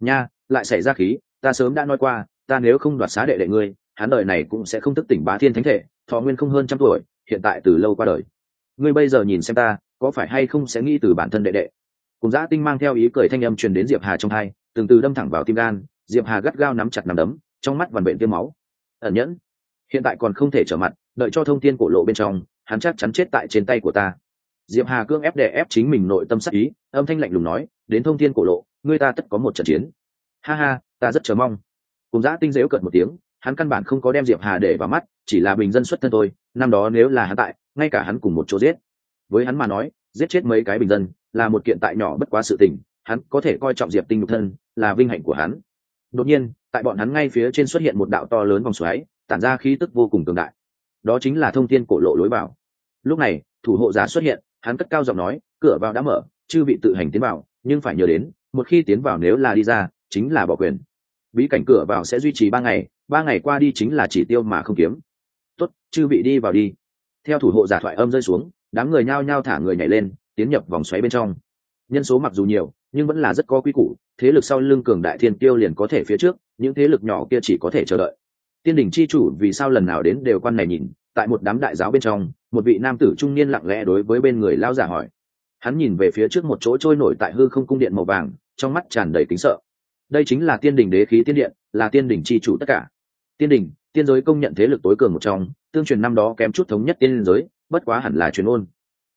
Nha, lại xảy ra khí, ta sớm đã nói qua, ta nếu không đoạt xá đệ đệ ngươi, hắn đời này cũng sẽ không thức tỉnh bá thiên thánh thể, thọ nguyên không hơn trăm tuổi, hiện tại từ lâu qua đời. Ngươi bây giờ nhìn xem ta, có phải hay không sẽ nghĩ từ bản thân đệ đệ? Cùng giã tinh mang theo ý cười thanh âm truyền đến diệp hà trong hai, từng từ đâm thẳng vào tim gan, diệp hà gắt gao nắm chặt nằm đấm, trong mắt vằn bệnh tiêm máu. Ẩn nhẫn, hiện tại còn không thể trở mặt, đợi cho thông tin cổ lộ bên trong, hắn chắc chắn chết tại trên tay của ta. Diệp hà cương ép đè ép chính mình nội tâm sắc ý, âm thanh lạnh lùng nói, đến thông thiên cổ lộ, ngươi ta tất có một trận chiến. Ha ha, ta rất chờ mong. Cùng giã tinh dễu cận một tiếng, hắn căn bản không có đem diệp hà để vào mắt, chỉ là bình dân xuất thân thôi, năm đó nếu là hắn tại, ngay cả hắn cùng một chỗ giết. Với hắn mà nói, giết chết mấy cái bình dân là một kiện tại nhỏ bất quá sự tình, hắn có thể coi trọng diệp tinh nhục thân, là vinh hạnh của hắn. Đột nhiên, tại bọn hắn ngay phía trên xuất hiện một đạo to lớn vòng xoáy, tản ra khí tức vô cùng cường đại. Đó chính là thông tin cổ lộ lối vào. Lúc này, thủ hộ giả xuất hiện, hắn cất cao giọng nói, cửa vào đã mở, chư vị tự hành tiến vào, nhưng phải nhớ đến, một khi tiến vào nếu là đi ra, chính là bỏ quyền. Bí cảnh cửa vào sẽ duy trì ba ngày ba ngày qua đi chính là chỉ tiêu mà không kiếm. Tốt, chư vị đi vào đi. Theo thủ hộ giả thoại âm rơi xuống, đám người nhao nhao thả người nhảy lên tiến nhập vòng xoáy bên trong. Nhân số mặc dù nhiều, nhưng vẫn là rất có quy củ, thế lực sau lưng cường đại thiên tiêu liền có thể phía trước, những thế lực nhỏ kia chỉ có thể chờ đợi. Tiên đình chi chủ vì sao lần nào đến đều quan này nhìn, tại một đám đại giáo bên trong, một vị nam tử trung niên lặng lẽ đối với bên người lao giả hỏi. Hắn nhìn về phía trước một chỗ trôi nổi tại hư không cung điện màu vàng, trong mắt tràn đầy kính sợ. Đây chính là tiên đình đế khí tiên điện, là tiên đình chi chủ tất cả. Tiên đình tiên giới công nhận thế lực tối cường một trong, tương truyền năm đó kém chút thống nhất tiên giới, bất quá hẳn là truyền ôn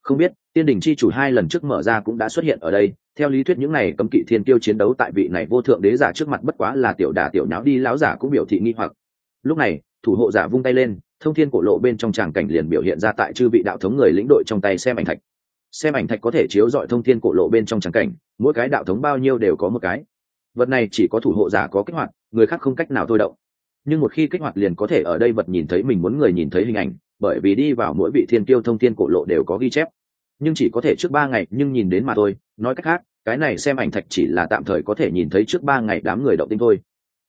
không biết, tiên đình chi chủ hai lần trước mở ra cũng đã xuất hiện ở đây. Theo lý thuyết những này cấm kỵ thiên tiêu chiến đấu tại vị này vô thượng đế giả trước mặt bất quá là tiểu đà tiểu nháo đi láo giả cũng biểu thị nghi hoặc. Lúc này, thủ hộ giả vung tay lên, thông thiên cổ lộ bên trong tràng cảnh liền biểu hiện ra tại chư vị đạo thống người lĩnh đội trong tay xem ảnh thạch. Xem ảnh thạch có thể chiếu dọi thông thiên cổ lộ bên trong tràng cảnh, mỗi cái đạo thống bao nhiêu đều có một cái. Vật này chỉ có thủ hộ giả có kích hoạt, người khác không cách nào thôi động. Nhưng một khi kích hoạt liền có thể ở đây vật nhìn thấy mình muốn người nhìn thấy hình ảnh bởi vì đi vào mỗi vị thiên tiêu thông thiên cổ lộ đều có ghi chép. Nhưng chỉ có thể trước ba ngày, nhưng nhìn đến mà thôi. Nói cách khác, cái này xem ảnh thạch chỉ là tạm thời có thể nhìn thấy trước ba ngày đám người động tinh thôi.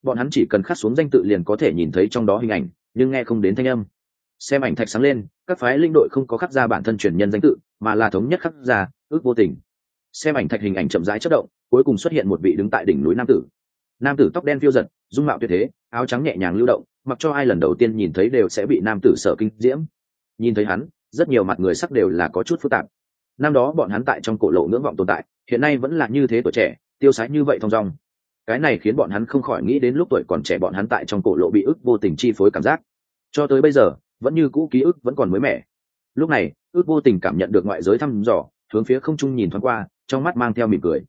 Bọn hắn chỉ cần khắc xuống danh tự liền có thể nhìn thấy trong đó hình ảnh, nhưng nghe không đến thanh âm. Xem ảnh thạch sáng lên, các phái linh đội không có khắc ra bản thân truyền nhân danh tự, mà là thống nhất khắc ra, ước vô tình. Xem ảnh thạch hình ảnh chậm rãi chất động, cuối cùng xuất hiện một vị đứng tại đỉnh núi nam tử. Nam tử tóc đen phiêu giật, dung mạo tuyệt thế, áo trắng nhẹ nhàng lưu động mặc cho ai lần đầu tiên nhìn thấy đều sẽ bị nam tử sở kinh diễm. Nhìn thấy hắn, rất nhiều mặt người sắc đều là có chút phức tạp. Năm đó bọn hắn tại trong cổ lộ ngưỡng vọng tồn tại, hiện nay vẫn là như thế tuổi trẻ, tiêu sái như vậy thong dong. Cái này khiến bọn hắn không khỏi nghĩ đến lúc tuổi còn trẻ bọn hắn tại trong cổ lộ bị ức vô tình chi phối cảm giác. Cho tới bây giờ, vẫn như cũ ký ức vẫn còn mới mẻ. Lúc này, ước vô tình cảm nhận được ngoại giới thăm dò, hướng phía không trung nhìn thoáng qua, trong mắt mang theo mỉm cười.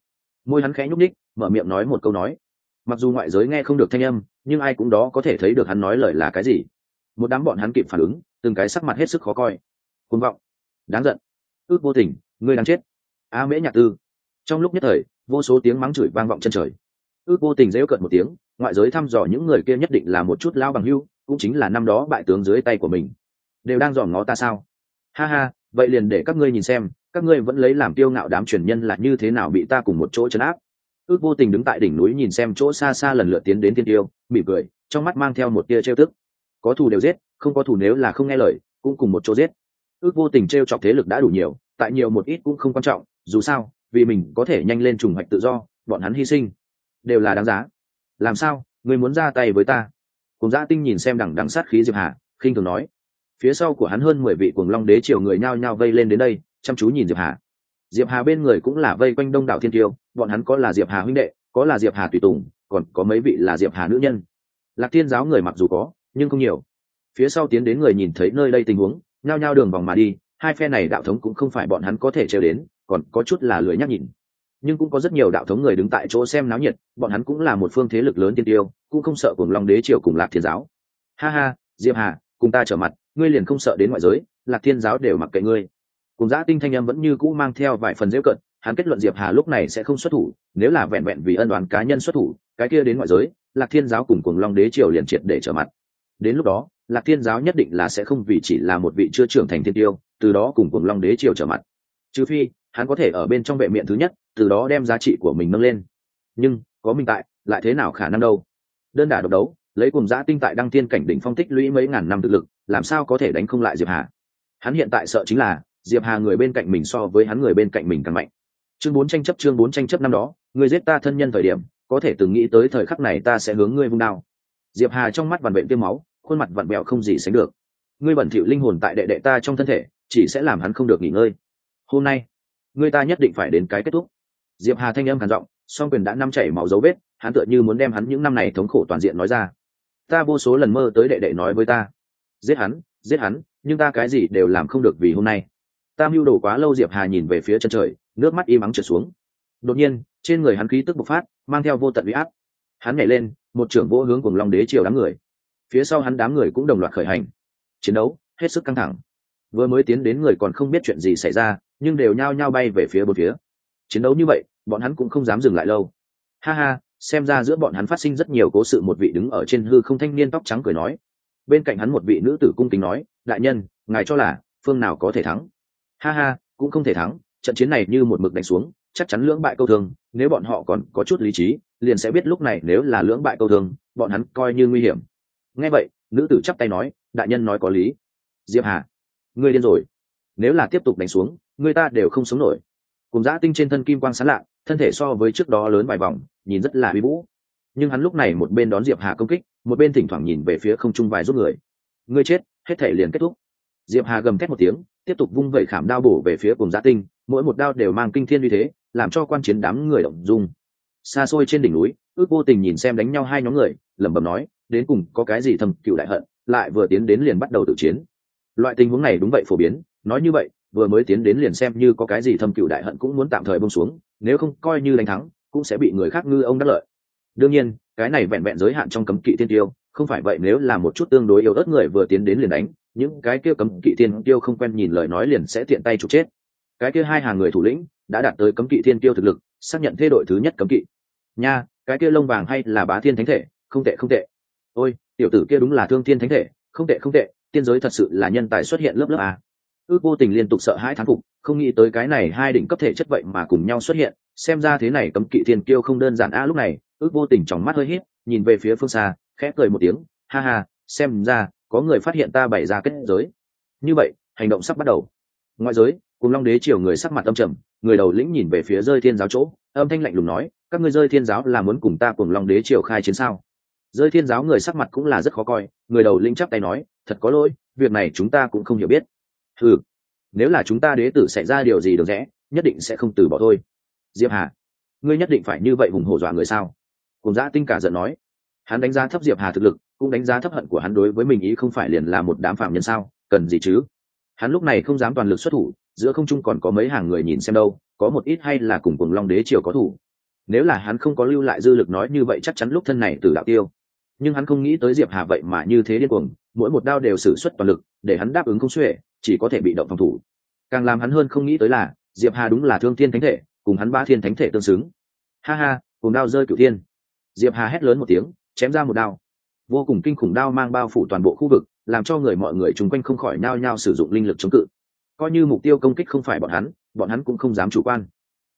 Môi hắn khẽ nhúc ních mở miệng nói một câu nói mặc dù ngoại giới nghe không được thanh âm, nhưng ai cũng đó có thể thấy được hắn nói lời là cái gì. Một đám bọn hắn kịp phản ứng, từng cái sắc mặt hết sức khó coi. Côn vọng. Đáng giận. Ước vô tình, ngươi đang chết. A mễ nhạc tư. Trong lúc nhất thời, vô số tiếng mắng chửi vang vọng chân trời. Ước vô tình dễu cận một tiếng, ngoại giới thăm dò những người kia nhất định là một chút lao bằng hưu, cũng chính là năm đó bại tướng dưới tay của mình. Đều đang dòm ngó ta sao? Ha ha, vậy liền để các ngươi nhìn xem, các ngươi vẫn lấy làm tiêu ngạo đám truyền nhân là như thế nào bị ta cùng một chỗ chấn áp ước vô tình đứng tại đỉnh núi nhìn xem chỗ xa xa lần lượt tiến đến tiên tiêu, mỉm cười, trong mắt mang theo một tia trêu tức. Có thù đều giết, không có thù nếu là không nghe lời, cũng cùng một chỗ giết. Ước vô tình trêu chọc thế lực đã đủ nhiều, tại nhiều một ít cũng không quan trọng, dù sao, vì mình có thể nhanh lên trùng hoạch tự do, bọn hắn hy sinh. Đều là đáng giá. Làm sao, người muốn ra tay với ta? Cùng gia tinh nhìn xem đằng đằng sát khí diệp hà, khinh thường nói. Phía sau của hắn hơn mười vị cuồng long đế triều người nhao nhao vây lên đến đây, chăm chú nhìn diệp hà diệp hà bên người cũng là vây quanh đông đảo thiên tiêu bọn hắn có là diệp hà huynh đệ, có là diệp hà tùy tùng, còn có mấy vị là diệp hà nữ nhân. Lạc thiên giáo người mặc dù có, nhưng không nhiều. Phía sau tiến đến người nhìn thấy nơi đây tình huống, nhao nhao đường vòng mà đi, hai phe này đạo thống cũng không phải bọn hắn có thể treo đến, còn có chút là lười nhắc nhìn. Nhưng cũng có rất nhiều đạo thống người đứng tại chỗ xem náo nhiệt, bọn hắn cũng là một phương thế lực lớn tiên tiêu, cũng không sợ cùng long đế triều cùng lạc thiên giáo. Ha ha, diệp hà, cùng ta trở mặt, ngươi liền không sợ đến ngoại giới, lạc thiên giáo đều mặc kệ ngươi cùng giã tinh thanh âm vẫn như cũ mang theo vài phần dễ cận, hắn kết luận diệp hà lúc này sẽ không xuất thủ, nếu là vẹn vẹn vì ân đoán cá nhân xuất thủ, cái kia đến ngoại giới, lạc thiên giáo cùng cùng long đế triều liền triệt để trở mặt. Đến lúc đó, lạc thiên giáo nhất định là sẽ không vì chỉ là một vị chưa trưởng thành thiên tiêu, từ đó cùng cùng long đế triều trở mặt. Trừ phi, hắn có thể ở bên trong vệ miệng thứ nhất, từ đó đem giá trị của mình nâng lên. Nhưng, có mình tại, lại thế nào khả năng đâu? Đơn đả độc đấu, lấy cùng giã tinh tại đăng thiên cảnh đỉnh phong tích lũy mấy ngàn năm thực lực, làm sao có thể đánh không lại diệp hà? Hắn hiện tại sợ chính là diệp hà người bên cạnh mình so với hắn người bên cạnh mình càng mạnh. Chương bốn tranh chấp, chương bốn tranh chấp năm đó, người giết ta thân nhân thời điểm, có thể từng nghĩ tới thời khắc này ta sẽ hướng ngươi vung đao. Diệp hà trong mắt vằn vện tiêm máu, khuôn mặt vặn bẹo không gì sánh được. Ngươi bẩn thỉu linh hồn tại đệ đệ ta trong thân thể, chỉ sẽ làm hắn không được nghỉ ngơi. Hôm nay, ngươi ta nhất định phải đến cái kết thúc. Diệp hà thanh âm khàn giọng, song quyền đã năm chảy máu dấu vết, hắn tựa như muốn đem hắn những năm này thống khổ toàn diện nói ra. Ta vô số lần mơ tới đệ đệ nói với ta, giết hắn giết hắn, nhưng ta cái gì đều làm không được vì hôm nay ta mưu đồ quá lâu diệp hà nhìn về phía chân trời, nước mắt im ắng trượt xuống. Đột nhiên, trên người hắn khí tức bộc phát, mang theo vô tận uy áp. Hắn nhảy lên, một trưởng vô hướng cùng long đế triều đám người. Phía sau hắn đám người cũng đồng loạt khởi hành. Chiến đấu hết sức căng thẳng. Vừa mới tiến đến người còn không biết chuyện gì xảy ra, nhưng đều nhao nhao bay về phía bốn phía. Chiến đấu như vậy, bọn hắn cũng không dám dừng lại lâu. Ha ha, xem ra giữa bọn hắn phát sinh rất nhiều cố sự, một vị đứng ở trên hư không thanh niên tóc trắng cười nói. Bên cạnh hắn một vị nữ tử cung kính nói, đại nhân, ngài cho là phương nào có thể thắng? Ha ha, cũng không thể thắng, trận chiến này như một mực đánh xuống, chắc chắn lưỡng bại câu thương, nếu bọn họ còn có chút lý trí, liền sẽ biết lúc này nếu là lưỡng bại câu thương, bọn hắn coi như nguy hiểm. Nghe vậy, nữ tử chắp tay nói, đại nhân nói có lý. Diệp hà, ngươi điên rồi. Nếu là tiếp tục đánh xuống, người ta đều không sống nổi. Cùng giã tinh trên thân kim quang sán lạ, thân thể so với trước đó lớn vài vòng, nhìn rất là uy vũ. Nhưng hắn lúc này một bên đón diệp hà công kích, một bên thỉnh thoảng nhìn về phía không trung vài giúp người. Ngươi chết, hết thể liền kết thúc diệp hà gầm thét một tiếng, tiếp tục vung vẩy khảm đao bổ về phía cùng giã tinh, mỗi một đao đều mang kinh thiên uy thế, làm cho quan chiến đám người động dung. Xa xôi trên đỉnh núi, ước vô tình nhìn xem đánh nhau hai nhóm người, lẩm bẩm nói, đến cùng có cái gì thầm cựu đại hận, lại vừa tiến đến liền bắt đầu tự chiến. Loại tình huống này đúng vậy phổ biến, nói như vậy, vừa mới tiến đến liền xem như có cái gì thâm cựu đại hận cũng muốn tạm thời bông xuống, nếu không coi như đánh thắng, cũng sẽ bị người khác ngư ông đắc lợi. Đương nhiên, cái này vẹn vẹn giới hạn trong cấm kỵ tiên tiêu, không phải vậy nếu là một chút tương đối yếu ớt người vừa tiến đến liền đánh những cái kia cấm kỵ thiên tiêu không quen nhìn lời nói liền sẽ tiện tay trục chết. Cái kia hai hàng người thủ lĩnh đã đạt tới cấm kỵ thiên tiêu thực lực, xác nhận thế đội thứ nhất cấm kỵ. Nha, cái kia lông vàng hay là bá thiên thánh thể? Không tệ không tệ. Ôi, tiểu tử kia đúng là thương thiên thánh thể. Không tệ không tệ, tiên giới thật sự là nhân tài xuất hiện lớp lớp à. ước vô tình liên tục sợ hãi thán phục, không nghĩ tới cái này hai đỉnh cấp thể chất vậy mà cùng nhau xuất hiện. Xem ra thế này cấm kỵ thiên kiêu không đơn giản a lúc này, ước vô tình trong mắt hơi hít, nhìn về phía phương xa, khẽ cười một tiếng. Ha ha, xem ra có người phát hiện ta bày ra kết giới. Như vậy, hành động sắp bắt đầu. Ngoại giới, cùng long đế triều người sắc mặt âm trầm, người đầu lĩnh nhìn về phía rơi thiên giáo chỗ, âm thanh lạnh lùng nói, các ngươi rơi thiên giáo là muốn cùng ta cùng long đế triều khai chiến sao? Rơi thiên giáo người sắc mặt cũng là rất khó coi, người đầu lĩnh chắp tay nói, thật có lỗi, việc này chúng ta cũng không hiểu biết. Ừ nếu là chúng ta đế tử xảy ra điều gì được rẽ nhất định sẽ không từ bỏ thôi. Diệp hà, ngươi nhất định phải như vậy hùng hổ dọa người sao? Cùng giã tinh cả giận nói. Hắn đánh giá thấp diệp hà thực lực cũng đánh giá thấp hận của hắn đối với mình ý không phải liền là một đám phạm nhân sao? Cần gì chứ? Hắn lúc này không dám toàn lực xuất thủ, giữa không trung còn có mấy hàng người nhìn xem đâu, có một ít hay là cùng cùng long đế triều có thủ. Nếu là hắn không có lưu lại dư lực nói như vậy chắc chắn lúc thân này từ đạo tiêu. Nhưng hắn không nghĩ tới diệp hà vậy mà như thế điên cuồng, mỗi một đao đều sử xuất toàn lực, để hắn đáp ứng không xuể, chỉ có thể bị động phòng thủ. Càng làm hắn hơn không nghĩ tới là, diệp hà đúng là thương thiên thánh thể, cùng hắn ba thiên thánh thể tương xứng. Ha ha, cùng đao rơi cửu thiên. Diệp hà hét lớn một tiếng, chém ra một đao vô cùng kinh khủng đao mang bao phủ toàn bộ khu vực, làm cho người mọi người chung quanh không khỏi nao nhao sử dụng linh lực chống cự. Coi như mục tiêu công kích không phải bọn hắn bọn hắn cũng không dám chủ quan.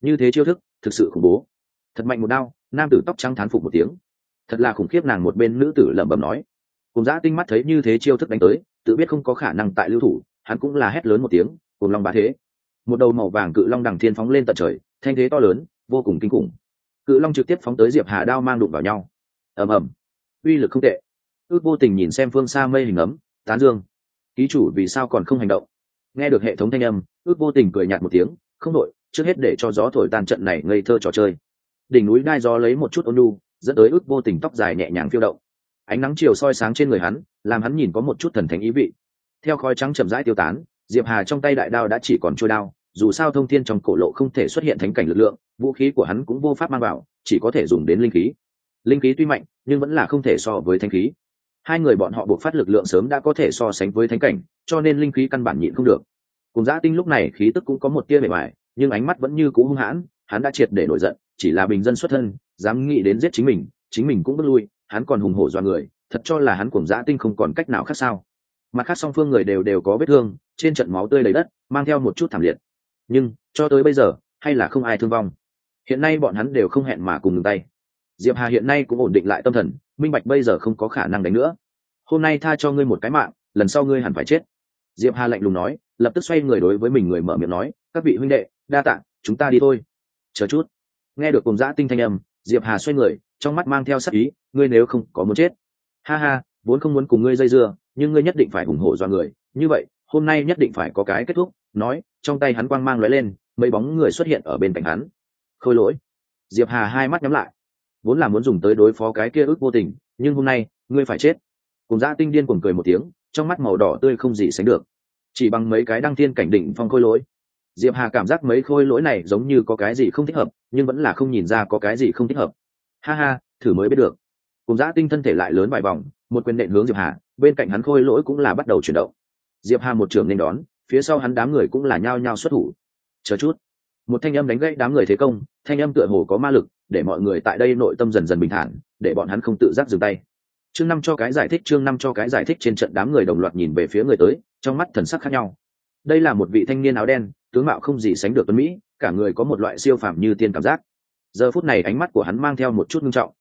Như thế chiêu thức, thực sự khủng bố. Thật mạnh một đao, nam tử tóc trắng thán phục một tiếng. Thật là khủng khiếp, nàng một bên nữ tử lẩm bẩm nói. Cùng giã tinh mắt thấy như thế chiêu thức đánh tới, tự biết không có khả năng tại lưu thủ, hắn cũng là hét lớn một tiếng, cùng long bá thế. Một đầu màu vàng cự long đằng thiên phóng lên tận trời, thanh thế to lớn, vô cùng kinh khủng. Cự long trực tiếp phóng tới diệp hà đao mang đụng vào nhau. Ầm ầm. Uy lực không tệ ước vô tình nhìn xem phương xa mây hình ấm, tán dương. Ký chủ vì sao còn không hành động? Nghe được hệ thống thanh âm, ước vô tình cười nhạt một tiếng, không đội trước hết để cho gió thổi tan trận này ngây thơ trò chơi. Đỉnh núi đai gió lấy một chút ôn lu dẫn tới ước vô tình tóc dài nhẹ nhàng phiêu động. Ánh nắng chiều soi sáng trên người hắn, làm hắn nhìn có một chút thần thánh ý vị. Theo khói trắng chậm rãi tiêu tán, diệp hà trong tay đại đao đã chỉ còn trôi đao, dù sao thông thiên trong cổ lộ không thể xuất hiện thánh cảnh lực lượng, vũ khí của hắn cũng vô pháp mang vào, chỉ có thể dùng đến linh khí. Linh khí tuy mạnh, nhưng vẫn là không thể so với thanh khí hai người bọn họ buộc phát lực lượng sớm đã có thể so sánh với thánh cảnh, cho nên linh khí căn bản nhịn không được. Cùng giã tinh lúc này khí tức cũng có một tia bề ngoài, nhưng ánh mắt vẫn như cũ hung hãn, hắn đã triệt để nổi giận, chỉ là bình dân xuất thân, dám nghĩ đến giết chính mình chính mình cũng bất lui, hắn còn hùng hổ do người, thật cho là hắn cùng giã tinh không còn cách nào khác sao. Mặt khác song phương người đều đều có vết thương, trên trận máu tươi đầy đất, mang theo một chút thảm liệt. Nhưng, cho tới bây giờ, hay là không ai thương vong. Hiện nay bọn hắn đều không hẹn mà cùng ngừng tay. Diệp hà hiện nay cũng ổn định lại tâm thần minh bạch bây giờ không có khả năng đánh nữa. Hôm nay tha cho ngươi một cái mạng, lần sau ngươi hẳn phải chết. Diệp hà lạnh lùng nói, lập tức xoay người đối với mình người mở miệng nói, các vị huynh đệ, đa tạ, chúng ta đi thôi. Chờ chút. Nghe được cùng dã tinh thanh âm, diệp hà xoay người, trong mắt mang theo sắc ý, ngươi nếu không có muốn chết. Ha ha, vốn không muốn cùng ngươi dây dưa, nhưng ngươi nhất định phải ủng hộ do người. Như vậy, hôm nay nhất định phải có cái kết thúc, nói, trong tay hắn quang mang lóe lên, mấy bóng người xuất hiện ở bên cạnh hắn. Khôi lỗi. Diệp hà hai mắt nhắm lại vốn là muốn dùng tới đối phó cái kia ước vô tình, nhưng hôm nay, ngươi phải chết. Cùng dã tinh điên cuồng cười một tiếng, trong mắt màu đỏ tươi không gì sánh được. Chỉ bằng mấy cái đăng thiên cảnh đỉnh phong khôi lỗi. Diệp hà cảm giác mấy khôi lỗi này giống như có cái gì không thích hợp, nhưng vẫn là không nhìn ra có cái gì không thích hợp. Ha ha, thử mới biết được. Cùng Dã tinh thân thể lại lớn vài vòng, một quyền nện hướng diệp hà, bên cạnh hắn khôi lỗi cũng là bắt đầu chuyển động. Diệp hà một trường nên đón, phía sau hắn đám người cũng là nhao nhao xuất thủ. Chờ chút một thanh âm đánh gãy đám người thế công, thanh âm tựa hồ có ma lực, để mọi người tại đây nội tâm dần dần bình thản, để bọn hắn không tự giác dừng tay. Chương năm cho cái giải thích, chương năm cho cái giải thích trên trận đám người đồng loạt nhìn về phía người tới, trong mắt thần sắc khác nhau. Đây là một vị thanh niên áo đen, tướng mạo không gì sánh được tuấn mỹ, cả người có một loại siêu phàm như tiên cảm giác. Giờ phút này ánh mắt của hắn mang theo một chút nghiêm trọng.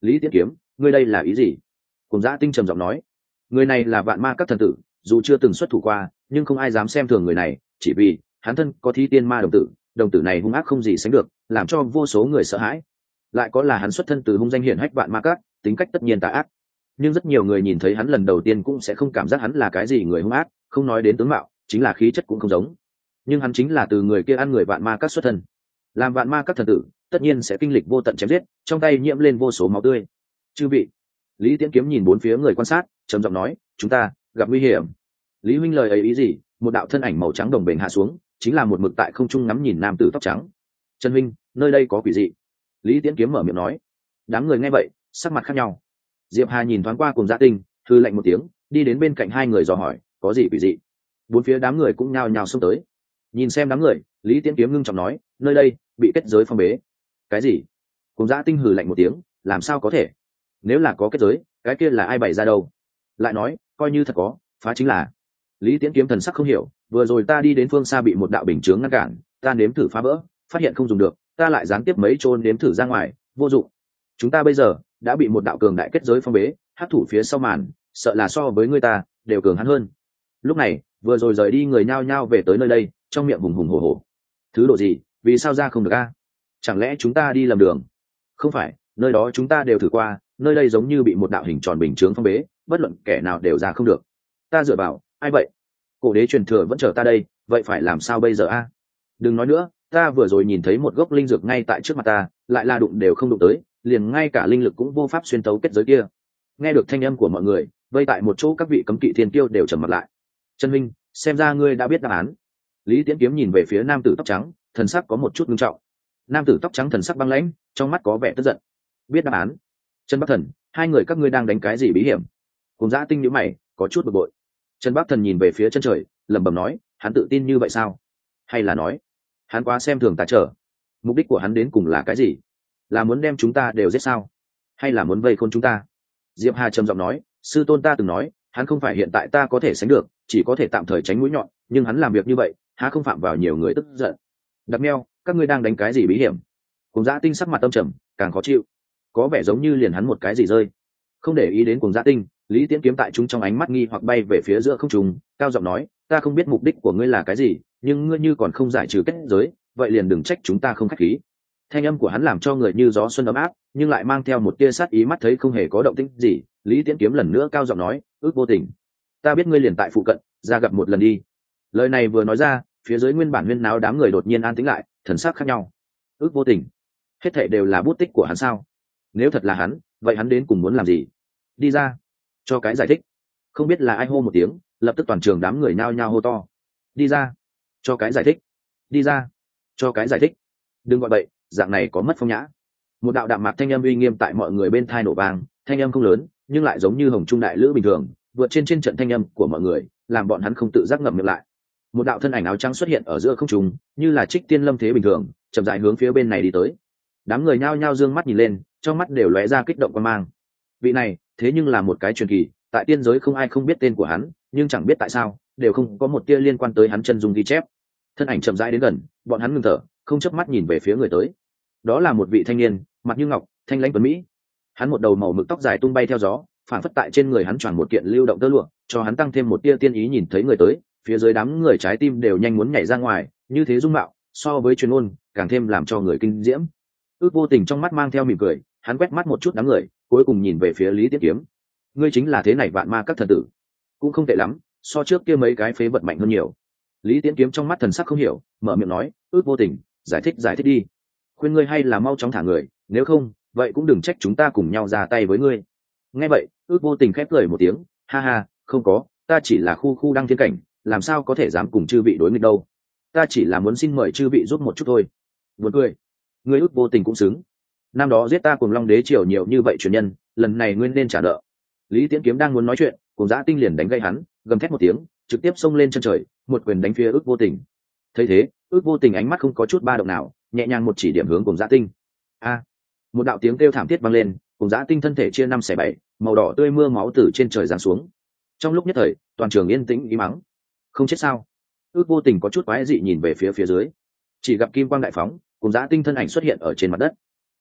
Lý tiết kiếm, ngươi đây là ý gì? Cùng giã tinh trầm giọng nói. Người này là vạn ma các thần tử, dù chưa từng xuất thủ qua, nhưng không ai dám xem thường người này, chỉ vì hắn thân có thi tiên ma đồng tử đồng tử này hung ác không gì sánh được làm cho vô số người sợ hãi. Lại có là hắn xuất thân từ hung danh hiển hách vạn ma cát, tính cách tất nhiên tà ác. Nhưng rất nhiều người nhìn thấy hắn lần đầu tiên cũng sẽ không cảm giác hắn là cái gì người hung ác không nói đến tướng mạo chính là khí chất cũng không giống. Nhưng hắn chính là từ người kia ăn người vạn ma các xuất thân. Làm vạn ma các thần tử tất nhiên sẽ kinh lịch vô tận chém giết trong tay nhiễm lên vô số máu tươi. Chư vị lý tiễn kiếm nhìn bốn phía người quan sát trầm giọng nói chúng ta gặp nguy hiểm. Lý huynh lời ấy ý gì? Một đạo thân ảnh màu trắng đồng bền hạ xuống chính là một mực tại không trung ngắm nhìn nam tử tóc trắng. Trần huynh, nơi đây có quỷ dị. Lý tiễn kiếm mở miệng nói. Đám người nghe vậy, sắc mặt khác nhau. Diệp hà nhìn thoáng qua cùng dạ gia tinh thư lạnh một tiếng, đi đến bên cạnh hai người dò hỏi, có gì quỷ dị? Bốn phía đám người cũng nhao nhao xông tới. Nhìn xem đám người, lý tiễn kiếm ngưng trọng nói, nơi đây, bị kết giới phong bế. Cái gì? Cùng giã tinh hừ lạnh một tiếng, làm sao có thể? Nếu là có kết giới, cái kia là ai bày ra đâu? Lại nói, coi như thật có, phá chính là. Lý tiễn kiếm thần sắc không hiểu vừa rồi ta đi đến phương xa bị một đạo bình chướng ngăn cản, ta nếm thử phá vỡ, phát hiện không dùng được, ta lại gián tiếp mấy trôn nếm thử ra ngoài, vô dụng. Chúng ta bây giờ đã bị một đạo cường đại kết giới phong bế hát thủ phía sau màn, sợ là so với người ta đều cường hắn hơn. Lúc này, vừa rồi rời đi người nhao nhao về tới nơi đây, trong miệng hùng hùng hồ hồ thứ độ gì, vì sao ra không được a? Chẳng lẽ chúng ta đi lầm đường? Không phải, nơi đó chúng ta đều thử qua, nơi đây giống như bị một đạo hình tròn bình chướng phong bế, bất luận kẻ nào đều ra không được. Ta dựa vào, ai vậy? Cổ đế truyền thừa vẫn chờ ta đây, vậy phải làm sao bây giờ a? Đừng nói nữa, ta vừa rồi nhìn thấy một gốc linh dược ngay tại trước mặt ta, lại là đụng đều không đụng tới, liền ngay cả linh lực cũng vô pháp xuyên tấu kết giới kia. Nghe được thanh âm của mọi người, vây tại một chỗ các vị cấm kỵ thiên tiêu đều trầm mặt lại. Trần minh, xem ra ngươi đã biết đáp án. Lý tiễn kiếm nhìn về phía nam tử tóc trắng, thần sắc có một chút nghiêm trọng. Nam tử tóc trắng thần sắc băng lãnh, trong mắt có vẻ tức giận. Biết đáp án. Trần bắc thần, hai người các ngươi đang đánh cái gì bí hiểm? Cùng giã tinh nhữ mày, có chút bực bội trần bắc thần nhìn về phía chân trời, lẩm bẩm nói, hắn tự tin như vậy sao? Hay là nói, hắn quá xem thường ta trở mục đích của hắn đến cùng là cái gì? Là muốn đem chúng ta đều giết sao? Hay là muốn vây khôn chúng ta? Diệp hà trầm giọng nói, sư tôn ta từng nói, hắn không phải hiện tại ta có thể sánh được, chỉ có thể tạm thời tránh mũi nhọn, nhưng hắn làm việc như vậy, há không phạm vào nhiều người tức giận. Đặc meo các ngươi đang đánh cái gì bí hiểm? Cùng giã tinh sắc mặt tâm trầm, càng khó chịu. Có vẻ giống như liền hắn một cái gì rơi. Không để ý đến cùng giã tinh lý tiễn kiếm tại chúng trong ánh mắt nghi hoặc bay về phía giữa không trùng cao giọng nói, ta không biết mục đích của ngươi là cái gì, nhưng ngươi như còn không giải trừ kết giới, vậy liền đừng trách chúng ta không khách khí. Thanh âm của hắn làm cho người như gió xuân ấm áp, nhưng lại mang theo một tia sát ý mắt thấy không hề có động tĩnh gì, lý tiễn kiếm lần nữa cao giọng nói, ước vô tình. Ta biết ngươi liền tại phụ cận, ra gặp một lần đi. Lời này vừa nói ra, phía dưới nguyên bản nguyên náo đám người đột nhiên an tĩnh lại, thần sắc khác nhau. Ước vô tình. Hết thệ đều là bút tích của hắn sao? Nếu thật là hắn, vậy hắn đến cùng muốn làm gì? Đi ra cho cái giải thích. Không biết là ai hô một tiếng, lập tức toàn trường đám người nao nhao hô to. Đi ra. Cho cái giải thích. Đi ra. Cho cái giải thích. Đừng gọi bậy, dạng này có mất phong nhã. Một đạo đạm mạc thanh âm uy nghiêm tại mọi người bên thai nổ vang, thanh âm không lớn, nhưng lại giống như hồng trung đại lữ bình thường, vượt trên trên trận thanh âm của mọi người, làm bọn hắn không tự giác ngậm miệng lại. Một đạo thân ảnh áo trắng xuất hiện ở giữa không trung, như là trích tiên lâm thế bình thường, chậm dại hướng phía bên này đi tới. Đám người nhao nhao d ư ơ n g mắt nhìn lên, trong mắt đều lóe ra kích động quan mang. Vị này thế nhưng là một cái truyền kỳ, tại tiên giới không ai không biết tên của hắn, nhưng chẳng biết tại sao, đều không có một tia liên quan tới hắn chân dung ghi chép. Thân ảnh chậm rãi đến gần, bọn hắn ngừng thở, không chớp mắt nhìn về phía người tới. Đó là một vị thanh niên, mặt như ngọc, thanh lãnh tuấn mỹ. Hắn một đầu màu mực tóc dài tung bay theo gió, phản phất tại trên người hắn tròn một kiện lưu động tơ lụa, cho hắn tăng thêm một tia tiên ý nhìn thấy người tới, phía dưới đám người trái tim đều nhanh muốn nhảy ra ngoài, như thế dung mạo, so với chuyên ôn càng thêm làm cho người kinh diễm. Ước vô tình trong mắt mang theo mỉm cười, hắn quét mắt một chút đám người cuối cùng nhìn về phía lý tiết kiếm. Ngươi chính là thế này vạn ma các thần tử. Cũng không tệ lắm, so trước kia mấy cái phế vật mạnh hơn nhiều. Lý tiễn kiếm trong mắt thần sắc không hiểu, mở miệng nói, ước vô tình, giải thích giải thích đi. Khuyên ngươi hay là mau chóng thả người, nếu không, vậy cũng đừng trách chúng ta cùng nhau ra tay với ngươi. Nghe vậy, ước vô tình khép cười một tiếng, ha ha, không có, ta chỉ là khu khu đăng thiên cảnh, làm sao có thể dám cùng chư vị đối nghịch đâu? Ta chỉ là muốn xin mời chư vị giúp một chút thôi. Buồn cười ngươi ước vô tình cũng xứng năm đó giết ta cùng long đế triều nhiều như vậy truyền nhân, lần này nguyên nên trả nợ. Lý tiễn kiếm đang muốn nói chuyện, cùng giã tinh liền đánh gây hắn, gầm thét một tiếng, trực tiếp xông lên chân trời, một quyền đánh phía ước vô tình. Thấy thế, ước vô tình ánh mắt không có chút ba động nào, nhẹ nhàng một chỉ điểm hướng cùng giã tinh. A! Một đạo tiếng kêu thảm thiết vang lên, cùng giã tinh thân thể chia năm xẻ bảy, màu đỏ tươi mưa máu từ trên trời giáng xuống. Trong lúc nhất thời, toàn trường yên tĩnh ý mắng không chết sao? Ước vô tình có chút quái dị nhìn về phía phía dưới. Chỉ gặp kim quang đại phóng, cùng giã tinh thân ảnh xuất hiện ở trên mặt đất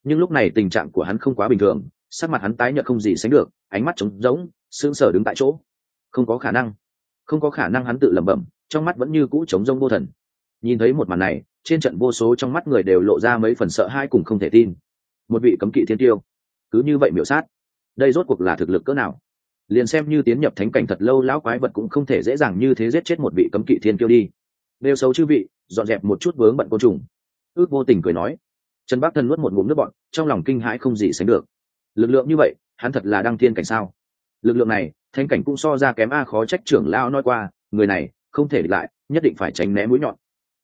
nhưng lúc này tình trạng của hắn không quá bình thường, sắc mặt hắn tái nhợt không gì sánh được, ánh mắt trống rỗng, sững sờ đứng tại chỗ. Không có khả năng. Không có khả năng hắn tự lẩm bẩm, trong mắt vẫn như cũ trống rông vô thần. Nhìn thấy một màn này, trên trận vô số trong mắt người đều lộ ra mấy phần sợ hai cùng không thể tin. Một vị cấm kỵ thiên tiêu. Cứ như vậy miểu sát. Đây rốt cuộc là thực lực cỡ nào? Liền xem như tiến nhập thánh cảnh thật lâu, lão quái vật cũng không thể dễ dàng như thế giết chết một vị cấm kỵ thiên tiêu đi. Đều xấu chư vị, dọn dẹp một chút vướng bận côn trùng. Ước vô tình cười nói trần bác Thần nuốt một ngụm nước bọn trong lòng kinh hãi không gì sánh được. Lực lượng như vậy, hắn thật là đăng thiên cảnh sao? Lực lượng này thanh cảnh cũng so ra kém a khó trách trưởng lão nói qua, người này, không thể địch lại, nhất định phải tránh né mũi nhọn.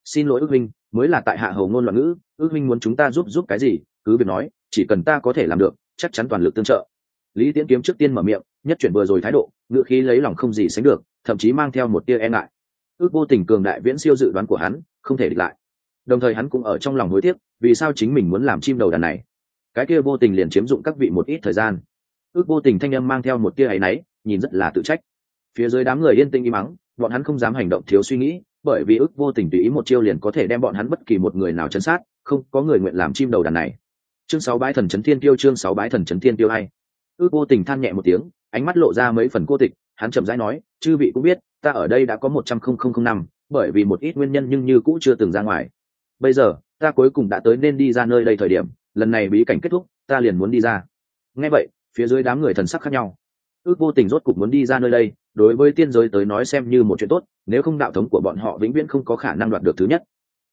Xin lỗi ước minh mới là tại hạ hầu ngôn loạn ngữ, ước minh muốn chúng ta giúp giúp cái gì, cứ việc nói, chỉ cần ta có thể làm được, chắc chắn toàn lực tương trợ. Lý tiễn kiếm trước tiên mở miệng, nhất chuyển vừa rồi thái độ, ngựa khí lấy lòng không gì sánh được, thậm chí mang theo một tia e ngại. Ước vô tình cường đại viễn siêu dự đoán của hắn, không thể địch lại đồng thời hắn cũng ở trong lòng hối tiếc, vì sao chính mình muốn làm chim đầu đàn này? Cái kia vô tình liền chiếm dụng các vị một ít thời gian. Ước vô tình thanh âm mang theo một tia áy náy, nhìn rất là tự trách. Phía dưới đám người yên tĩnh im mắng, bọn hắn không dám hành động thiếu suy nghĩ, bởi vì ước vô tình tùy ý một chiêu liền có thể đem bọn hắn bất kỳ một người nào chấn sát, không có người nguyện làm chim đầu đàn này. Chương sáu bái thần chấn thiên tiêu, chương sáu bái thần chấn thiên tiêu hay. Ước vô tình than nhẹ một tiếng, ánh mắt lộ ra mấy phần cô tịch, hắn chậm rãi nói, chư vị cũng biết, ta ở đây đã có một trăm không không không năm, bởi vì một ít nguyên nhân nhưng như cũ chưa từng ra ngoài bây giờ, ta cuối cùng đã tới nên đi ra nơi đây thời điểm, lần này bí cảnh kết thúc, ta liền muốn đi ra. Nghe vậy, phía dưới đám người thần sắc khác nhau. Ước vô tình rốt cục muốn đi ra nơi đây, đối với tiên giới tới nói xem như một chuyện tốt, nếu không đạo thống của bọn họ vĩnh viễn không có khả năng đoạt được thứ nhất.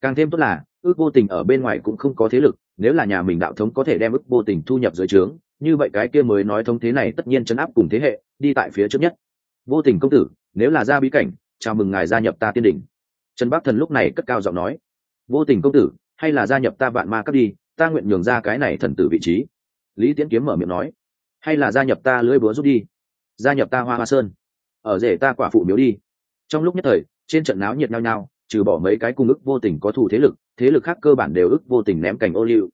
Càng thêm tốt là, ước vô tình ở bên ngoài cũng không có thế lực, nếu là nhà mình đạo thống có thể đem ước vô tình thu nhập dưới trướng, như vậy cái kia mới nói thống thế này tất nhiên chấn áp cùng thế hệ, đi tại phía trước nhất. Vô tình công tử, nếu là ra bí cảnh, chào mừng ngài gia nhập ta tiên đình trần bắc thần lúc này cất cao giọng nói vô tình công tử, hay là gia nhập ta vạn ma cấp đi, ta nguyện nhường ra cái này thần tử vị trí. Lý tiễn kiếm mở miệng nói. Hay là gia nhập ta lưỡi búa rút đi. Gia nhập ta hoa hoa sơn. Ở rể ta quả phụ miếu đi. Trong lúc nhất thời, trên trận náo nhiệt nao nhau trừ bỏ mấy cái cung ức vô tình có thù thế lực thế lực khác cơ bản đều ức vô tình ném cảnh ô liu.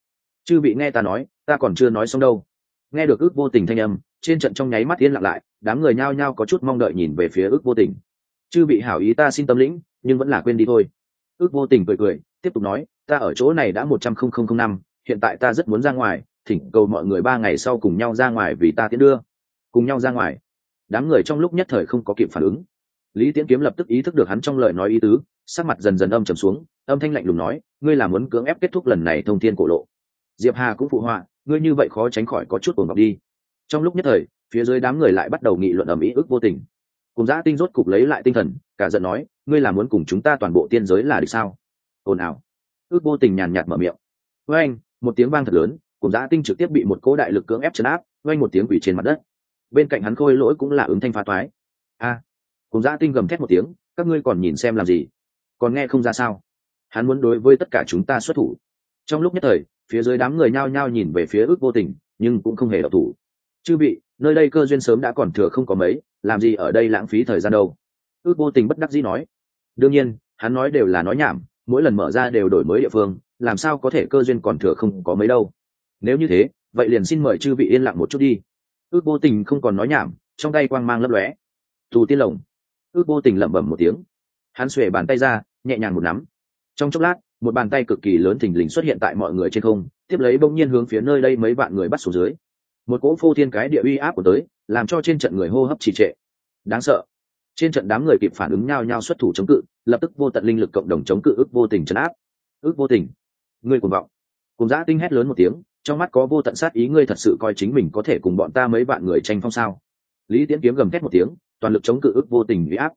Chư bị nghe ta nói, ta còn chưa nói xong đâu. Nghe được ước vô tình thanh âm, trên trận trong nháy mắt yên lặng lại, đám người nhao nhao có chút mong đợi nhìn về phía ước vô tình. Chư bị hảo ý ta xin tâm lĩnh, nhưng vẫn là quên đi thôi ước vô tình cười cười, tiếp tục nói, ta ở chỗ này đã một trăm không không không năm, hiện tại ta rất muốn ra ngoài, thỉnh cầu mọi người ba ngày sau cùng nhau ra ngoài vì ta tiến đưa. Cùng nhau ra ngoài. Đám người trong lúc nhất thời không có kịp phản ứng. Lý tiễn kiếm lập tức ý thức được hắn trong lời nói ý tứ, sắc mặt dần dần âm trầm xuống, âm thanh lạnh lùng nói, ngươi là muốn cưỡng ép kết thúc lần này thông thiên cổ lộ. Diệp hà cũng phụ họa, ngươi như vậy khó tránh khỏi có chút ổn ngọc đi. Trong lúc nhất thời, phía dưới đám người lại bắt đầu nghị luận ở mỹ ước vô tình cùng giã tinh rốt cục lấy lại tinh thần cả giận nói ngươi là muốn cùng chúng ta toàn bộ tiên giới là được sao? Ồn ào. Ước vô tình nhàn nhạt mở miệng. Với anh một tiếng vang thật lớn cùng giã tinh trực tiếp bị một cỗ đại lực cưỡng ép chấn áp với anh một tiếng quỷ trên mặt đất. Bên cạnh hắn khôi lỗi cũng là ứng thanh phá toái a. À, cùng giã tinh gầm thét một tiếng các ngươi còn nhìn xem làm gì? Còn nghe không ra sao? Hắn muốn đối với tất cả chúng ta xuất thủ. Trong lúc nhất thời phía dưới đám người nhao nhao nhìn về phía ước vô tình nhưng cũng không hề đậu thủ. Chư bị nơi đây cơ duyên sớm đã còn thừa không có mấy làm gì ở đây lãng phí thời gian đâu? Ước vô tình bất đắc dĩ nói. Đương nhiên, hắn nói đều là nói nhảm, mỗi lần mở ra đều đổi mới địa phương, làm sao có thể cơ duyên còn thừa không có mấy đâu? Nếu như thế, vậy liền xin mời chư vị yên lặng một chút đi. Ước vô tình không còn nói nhảm, trong tay quang mang lấp lóe. Tù tiên lồng. Ước vô tình lẩm bẩm một tiếng. Hắn xuề bàn tay ra, nhẹ nhàng một nắm. Trong chốc lát, một bàn tay cực kỳ lớn thình lình xuất hiện tại mọi người trên không, tiếp lấy bỗng nhiên hướng phía nơi đây mấy vạn người bắt xuống dưới. Một cỗ phô thiên cái địa uy áp của tới làm cho trên trận người hô hấp trì trệ. Đáng sợ. Trên trận đám người kịp phản ứng nhau nhau xuất thủ chống cự, lập tức vô tận linh lực cộng đồng chống cự ước vô tình chấn áp. Ước vô tình. Ngươi cuồng vọng. Cùng giã tinh hét lớn một tiếng, trong mắt có vô tận sát ý ngươi thật sự coi chính mình có thể cùng bọn ta mấy bạn người tranh phong sao? Lý tiễn kiếm gầm thét một tiếng, toàn lực chống cự ước vô tình uy áp.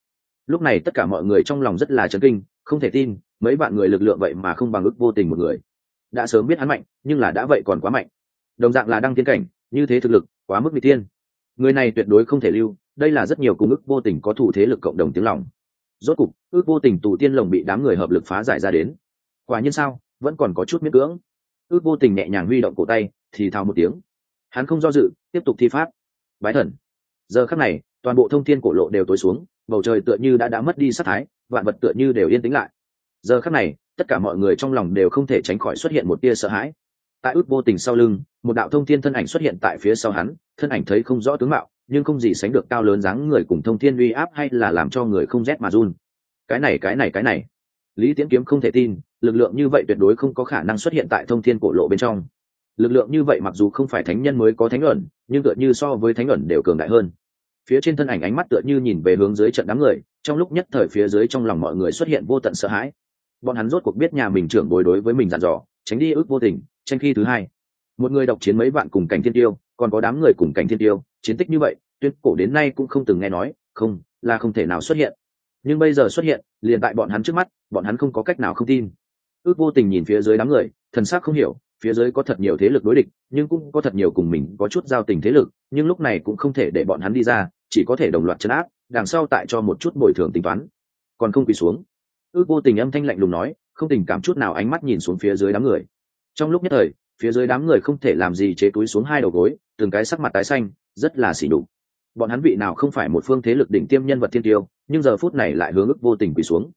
Lúc này tất cả mọi người trong lòng rất là chấn kinh, không thể tin, mấy bạn người lực lượng vậy mà không bằng ước vô tình một người. Đã sớm biết hắn mạnh, nhưng là đã vậy còn quá mạnh. Đồng dạng là đăng tiến cảnh, như thế thực lực, quá mức vị tiên người này tuyệt đối không thể lưu, đây là rất nhiều cung ước vô tình có thủ thế lực cộng đồng tiếng lòng. Rốt cục, ước vô tình tù tiên lồng bị đám người hợp lực phá giải ra đến. Quả nhiên sao, vẫn còn có chút miễn cưỡng. Ước vô tình nhẹ nhàng huy động cổ tay, thì thào một tiếng. Hắn không do dự, tiếp tục thi pháp. Bái thần. Giờ khắc này, toàn bộ thông thiên cổ lộ đều tối xuống, bầu trời tựa như đã đã mất đi sắc thái, vạn vật tựa như đều yên tĩnh lại. Giờ khắc này, tất cả mọi người trong lòng đều không thể tránh khỏi xuất hiện một tia sợ hãi tại ước vô tình sau lưng, một đạo thông thiên thân ảnh xuất hiện tại phía sau hắn, thân ảnh thấy không rõ tướng mạo, nhưng không gì sánh được cao lớn dáng người cùng thông thiên uy áp hay là làm cho người không rét mà run. Cái này cái này cái này. Lý tiễn kiếm không thể tin, lực lượng như vậy tuyệt đối không có khả năng xuất hiện tại thông thiên cổ lộ bên trong. Lực lượng như vậy mặc dù không phải thánh nhân mới có thánh ẩn, nhưng tựa như so với thánh ẩn đều cường đại hơn. Phía trên thân ảnh ánh mắt tựa như nhìn về hướng dưới trận đám người, trong lúc nhất thời phía dưới trong lòng mọi người xuất hiện vô tận sợ hãi. Bọn hắn rốt cuộc biết nhà mình trưởng bồi đối với mình dặn dò, tránh đi ước vô tình tranh khi thứ hai. Một người độc chiến mấy vạn cùng cảnh thiên tiêu, còn có đám người cùng cảnh thiên tiêu, chiến tích như vậy, tuyên cổ đến nay cũng không từng nghe nói, không, là không thể nào xuất hiện. Nhưng bây giờ xuất hiện, liền tại bọn hắn trước mắt, bọn hắn không có cách nào không tin. Ước vô tình nhìn phía dưới đám người, thần sắc không hiểu, phía dưới có thật nhiều thế lực đối địch, nhưng cũng có thật nhiều cùng mình có chút giao tình thế lực, nhưng lúc này cũng không thể để bọn hắn đi ra, chỉ có thể đồng loạt chấn áp, đằng sau tại cho một chút bồi thường tính toán. Còn không quỳ xuống. Ước vô tình âm thanh lạnh lùng nói, không tình cảm chút nào ánh mắt nhìn xuống phía dưới đám người trong lúc nhất thời, phía dưới đám người không thể làm gì chế túi xuống hai đầu gối, từng cái sắc mặt tái xanh, rất là xỉ đục bọn hắn vị nào không phải một phương thế lực đỉnh tiêm nhân vật thiên tiêu, nhưng giờ phút này lại hướng ước vô tình quỳ xuống.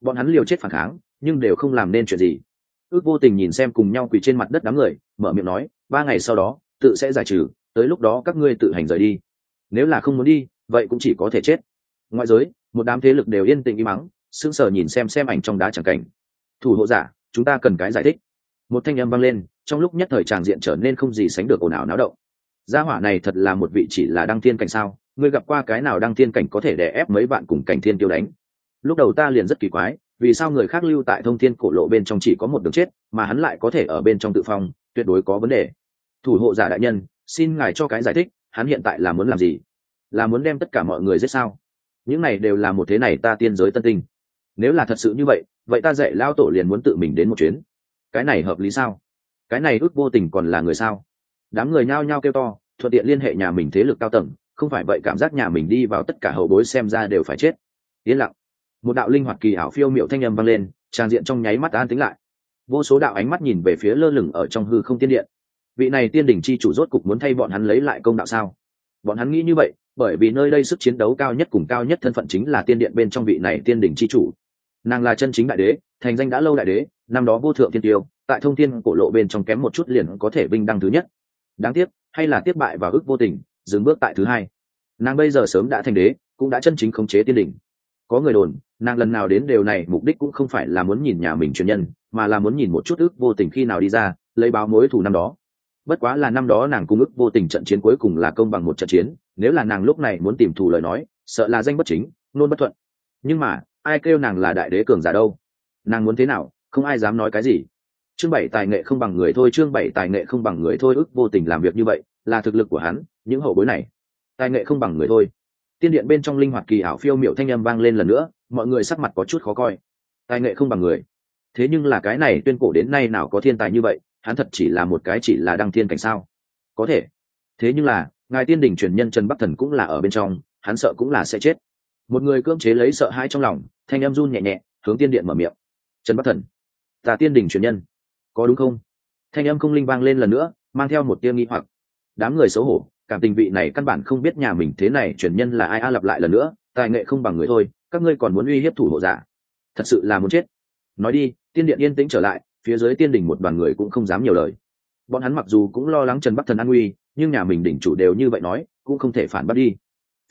Bọn hắn liều chết phản kháng, nhưng đều không làm nên chuyện gì. Ước vô tình nhìn xem cùng nhau quỳ trên mặt đất đám người, mở miệng nói, ba ngày sau đó, tự sẽ giải trừ, tới lúc đó các ngươi tự hành rời đi. Nếu là không muốn đi, vậy cũng chỉ có thể chết. Ngoại giới, một đám thế lực đều yên tĩnh im mắng sững sờ nhìn xem xem ảnh trong đá chẳng cảnh. Thủ hộ giả, chúng ta cần cái giải thích một thanh âm vang lên, trong lúc nhất thời tràng diện trở nên không gì sánh được ồn ào náo động. Gia hỏa này thật là một vị chỉ là đăng thiên cảnh sao? Ngươi gặp qua cái nào đăng thiên cảnh có thể đè ép mấy bạn cùng cảnh thiên tiêu đánh? Lúc đầu ta liền rất kỳ quái, vì sao người khác lưu tại thông thiên cổ lộ bên trong chỉ có một đường chết, mà hắn lại có thể ở bên trong tự phong, tuyệt đối có vấn đề. Thủ hộ giả đại nhân, xin ngài cho cái giải thích, hắn hiện tại là muốn làm gì? Là muốn đem tất cả mọi người giết sao? Những này đều là một thế này ta tiên giới tân tinh. Nếu là thật sự như vậy vậy ta dạy lao tổ liền muốn tự mình đến một chuyến cái này hợp lý sao? Cái này ước vô tình còn là người sao? Đám người nhao nhao kêu to, thuận tiện liên hệ nhà mình thế lực cao tầng, không phải vậy cảm giác nhà mình đi vào tất cả hậu bối xem ra đều phải chết. Yên lặng. Một đạo linh hoạt kỳ ảo phiêu miệu thanh âm vang lên, trang diện trong nháy mắt an tính lại. Vô số đạo ánh mắt nhìn về phía lơ lửng ở trong hư không tiên điện. Vị này tiên đỉnh chi chủ rốt cục muốn thay bọn hắn lấy lại công đạo sao? Bọn hắn nghĩ như vậy, bởi vì nơi đây sức chiến đấu cao nhất cùng cao nhất thân phận chính là tiên điện bên trong vị này tiên đỉnh chi chủ. Nàng là chân chính đại đế thành danh đã lâu đại đế, năm đó vô thượng thiên tiêu, tại thông thiên cổ lộ bên trong kém một chút liền có thể binh đăng thứ nhất. Đáng tiếc, hay là tiếp bại và ước vô tình, dừng bước tại thứ hai. Nàng bây giờ sớm đã thành đế, cũng đã chân chính khống chế tiên đỉnh. Có người đồn, nàng lần nào đến đều này, mục đích cũng không phải là muốn nhìn nhà mình truyền nhân, mà là muốn nhìn một chút ước vô tình khi nào đi ra, lấy báo mối thù năm đó. Bất quá là năm đó nàng cung ước vô tình trận chiến cuối cùng là công bằng một trận chiến, nếu là nàng lúc này muốn tìm thù lời nói, sợ là danh bất chính, nôn bất thuận. Nhưng mà, ai kêu nàng là đại đế cường giả đâu? Nàng muốn thế nào, không ai dám nói cái gì. Chương bảy tài nghệ không bằng người thôi, chương bảy tài nghệ không bằng người thôi, ước vô tình làm việc như vậy, là thực lực của hắn, những hậu bối này. Tài nghệ không bằng người thôi. Tiên điện bên trong linh hoạt kỳ ảo phiêu miệu thanh â m vang lên lần nữa, mọi người sắc mặt có chút khó coi. Tài nghệ không bằng người. Thế nhưng là cái này tuyên cổ đến nay nào có thiên tài như vậy, hắn thật chỉ là một cái chỉ là đăng thiên cảnh sao? Có thể. Thế nhưng là, ngài tiên đình truyền nhân trần bắc thần cũng là ở bên trong, hắn sợ cũng là sẽ chết. Một người cưỡng chế lấy sợ hãi trong lòng, thanh em run nhẹ nhẹ, hướng tiên điện mở miệng trần bắc thần. Tà tiên đình truyền nhân. Có đúng không? Thanh âm không linh vang lên lần nữa, mang theo một tia nghi hoặc. Đám người xấu hổ, cảm tình vị này căn bản không biết nhà mình thế này truyền nhân là ai, a lặp lại lần nữa, tài nghệ không bằng người thôi, các ngươi còn muốn uy hiếp thủ hộ giả. Thật sự là muốn chết. Nói đi, tiên điện yên tĩnh trở lại, phía dưới tiên đỉnh một đoàn người cũng không dám nhiều lời. Bọn hắn mặc dù cũng lo lắng trần bắc thần an nguy, nhưng nhà mình đỉnh chủ đều như vậy nói, cũng không thể phản bắt đi.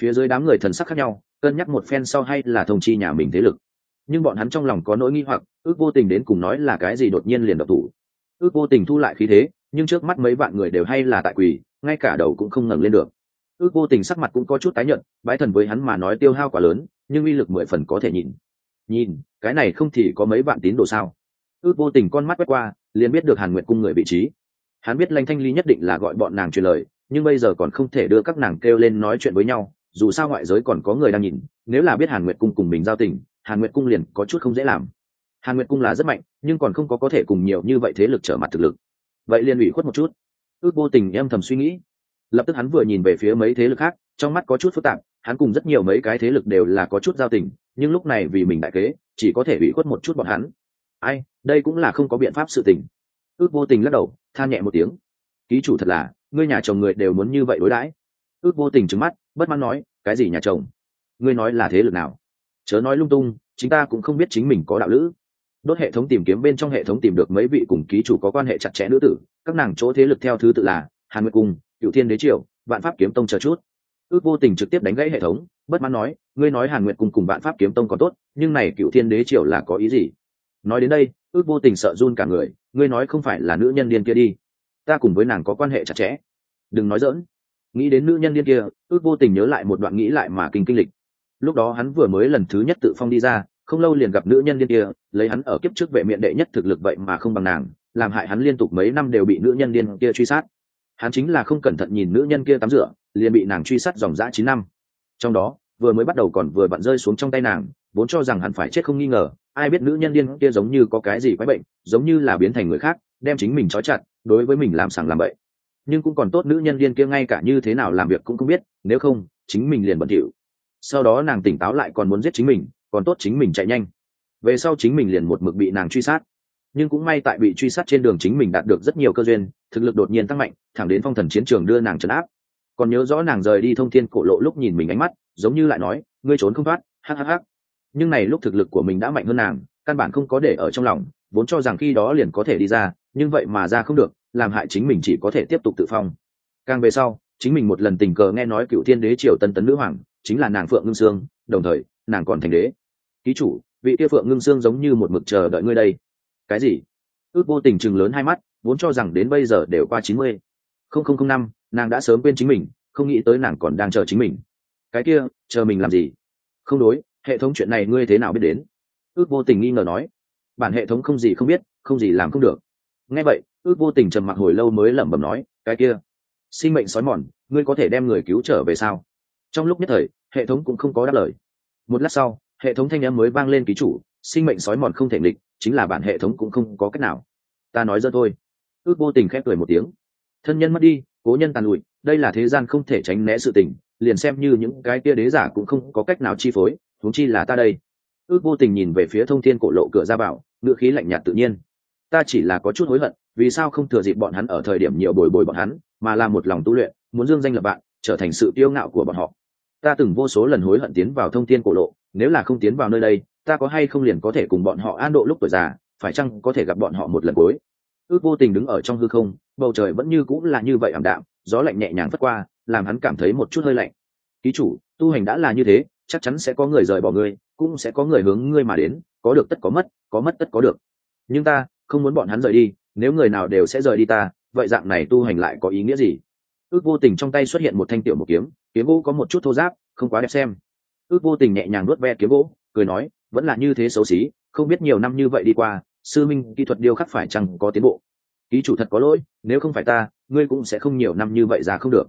Phía dưới đám người thần sắc khác nhau, cân nhắc một phen sau hay là thông chi nhà mình thế lực nhưng bọn hắn trong lòng có nỗi nghi hoặc, ước vô tình đến cùng nói là cái gì đột nhiên liền độc thủ. Ước vô tình thu lại khí thế, nhưng trước mắt mấy vạn người đều hay là tại quỳ, ngay cả đầu cũng không ngẩng lên được. Ước vô tình sắc mặt cũng có chút tái nhận bái thần với hắn mà nói tiêu hao quá lớn, nhưng uy lực mười phần có thể nhìn. Nhìn, cái này không thì có mấy vạn tín đồ sao? Ước vô tình con mắt quét qua, liền biết được hàn nguyệt cung người vị trí. Hắn biết lanh thanh ly nhất định là gọi bọn nàng truyền lời, nhưng bây giờ còn không thể đưa các nàng kêu lên nói chuyện với nhau, dù sao ngoại giới còn có người đang nhìn, nếu là biết hàn nguyệt cung cùng mình giao tình hàn nguyệt cung liền có chút không dễ làm. Hàn nguyệt cung là rất mạnh, nhưng còn không có có thể cùng nhiều như vậy thế lực trở mặt thực lực. Vậy liền ủy khuất một chút. Ước vô tình em thầm suy nghĩ. Lập tức hắn vừa nhìn về phía mấy thế lực khác, trong mắt có chút phức tạp, hắn cùng rất nhiều mấy cái thế lực đều là có chút giao tình, nhưng lúc này vì mình đại kế, chỉ có thể ủy khuất một chút bọn hắn. Ai, đây cũng là không có biện pháp sự tình. Ước vô tình lắc đầu, than nhẹ một tiếng. Ký chủ thật là, ngươi nhà chồng người đều muốn như vậy đối đãi. Ước vô tình trứng mắt, bất mãn nói, cái gì nhà chồng? Ngươi nói là thế lực nào? Chớ nói lung tung, chính ta cũng không biết chính mình có đạo lữ. Đốt hệ thống tìm kiếm bên trong hệ thống tìm được mấy vị cùng ký chủ có quan hệ chặt chẽ nữ tử, các nàng chỗ thế lực theo thứ tự là hàn nguyệt cung cựu thiên đế triều, vạn pháp kiếm tông chờ chút. Ước vô tình trực tiếp đánh gãy hệ thống, bất mãn nói, ngươi nói hàn nguyệt cung cùng vạn pháp kiếm tông còn tốt, nhưng này cựu thiên đế triều là có ý gì? Nói đến đây, ước vô tình sợ run cả người, ngươi nói không phải là nữ nhân điên kia đi. Ta cùng với nàng có quan hệ chặt chẽ. Đừng nói dỡn nghĩ đến nữ nhân điên kia, ước vô tình nhớ lại một đoạn nghĩ lại mà kinh kinh lịch lúc đó hắn vừa mới lần thứ nhất tự phong đi ra, không lâu liền gặp nữ nhân điên kia, lấy hắn ở kiếp trước vệ miệng đệ nhất thực lực vậy mà không bằng nàng, làm hại hắn liên tục mấy năm đều bị nữ nhân điên kia truy sát. Hắn chính là không cẩn thận nhìn nữ nhân kia tắm rửa, liền bị nàng truy sát dòng dã chín năm. Trong đó, vừa mới bắt đầu còn vừa bận rơi xuống trong tay nàng, vốn cho rằng hắn phải chết không nghi ngờ, ai biết nữ nhân điên kia giống như có cái gì quái bệnh, giống như là biến thành người khác, đem chính mình trói chặt, đối với mình làm sàng làm bậy. Nhưng cũng còn tốt nữ nhân điên kia ngay cả như thế nào làm việc cũng không biết, nếu không, chính mình liền bận thỉu sau đó nàng tỉnh táo lại còn muốn giết chính mình, còn tốt chính mình chạy nhanh. Về sau chính mình liền một mực bị nàng truy sát. Nhưng cũng may tại bị truy sát trên đường chính mình đạt được rất nhiều cơ duyên, thực lực đột nhiên tăng mạnh, thẳng đến phong thần chiến trường đưa nàng trấn áp. Còn nhớ rõ nàng rời đi thông thiên cổ lộ lúc nhìn mình ánh mắt, giống như lại nói, ngươi trốn không thoát hhh nhưng này lúc thực lực của mình đã mạnh hơn nàng, căn bản không có để ở trong lòng, vốn cho rằng khi đó liền có thể đi ra, nhưng vậy mà ra không được, làm hại chính mình chỉ có thể tiếp tục tự phong. Càng về sau, chính mình một lần tình cờ nghe nói cựu thiên đế triều tân tấn nữ hoàng chính là nàng phượng ngưng sương, đồng thời, nàng còn thành đế. Ký chủ, vị kia phượng ngưng sương giống như một mực chờ đợi ngươi đây. Cái gì? Ước vô tình chừng lớn hai mắt, vốn cho rằng đến bây giờ đều qua chín mươi. Không không không năm, nàng đã sớm quên chính mình, không nghĩ tới nàng còn đang chờ chính mình. Cái kia, chờ mình làm gì? Không đối, hệ thống chuyện này ngươi thế nào biết đến? Ước vô tình nghi ngờ nói. Bản hệ thống không gì không biết, không gì làm không được. Nghe vậy, ước vô tình trầm mặc hồi lâu mới lẩm bẩm nói, cái kia, sinh mệnh sói mòn, ngươi có thể đem người cứu trở về sao? Trong lúc nhất thời, hệ thống cũng không có đáp lời. Một lát sau, hệ thống thanh em mới vang lên ký chủ, sinh mệnh sói mòn không thể nghịch, chính là bản hệ thống cũng không có cách nào. Ta nói dơ thôi. Ước vô tình khép cười một tiếng. Thân nhân mất đi, cố nhân tàn lụi, đây là thế gian không thể tránh né sự tình, liền xem như những cái kia đế giả cũng không có cách nào chi phối thúng chi là ta đây. Ước vô tình nhìn về phía thông thiên cổ lộ cửa ra vào ngựa khí lạnh nhạt tự nhiên. Ta chỉ là có chút hối hận, vì sao không thừa dịp bọn hắn ở thời điểm nhiều bồi bồi bọn hắn, mà là một lòng tu luyện, muốn dương danh lập bạn, trở thành sự tiêu ngạo của bọn họ ta từng vô số lần hối hận tiến vào thông thiên cổ lộ, nếu là không tiến vào nơi đây, ta có hay không liền có thể cùng bọn họ an độ lúc tuổi già, phải chăng có thể gặp bọn họ một lần cuối? Ước vô tình đứng ở trong hư không, bầu trời vẫn như cũng là như vậy ảm đạm, gió lạnh nhẹ nhàng phất qua, làm hắn cảm thấy một chút hơi lạnh. Ký chủ, tu hành đã là như thế, chắc chắn sẽ có người rời bỏ ngươi, cũng sẽ có người hướng ngươi mà đến, có được tất có mất có mất tất có được. Nhưng ta, không muốn bọn hắn rời đi, nếu người nào đều sẽ rời đi ta, vậy dạng này tu hành lại có ý nghĩa gì? Ước vô tình trong tay xuất hiện một thanh tiểu một kiếm kiếm gỗ có một chút thô giáp không quá đẹp xem. Ước vô tình nhẹ nhàng nuốt ve kiếm gỗ, cười nói, vẫn là như thế xấu xí, không biết nhiều năm như vậy đi qua, sư minh kỹ thuật điêu khắc phải chăng có tiến bộ? Ký chủ thật có lỗi, nếu không phải ta, ngươi cũng sẽ không nhiều năm như vậy ra không được.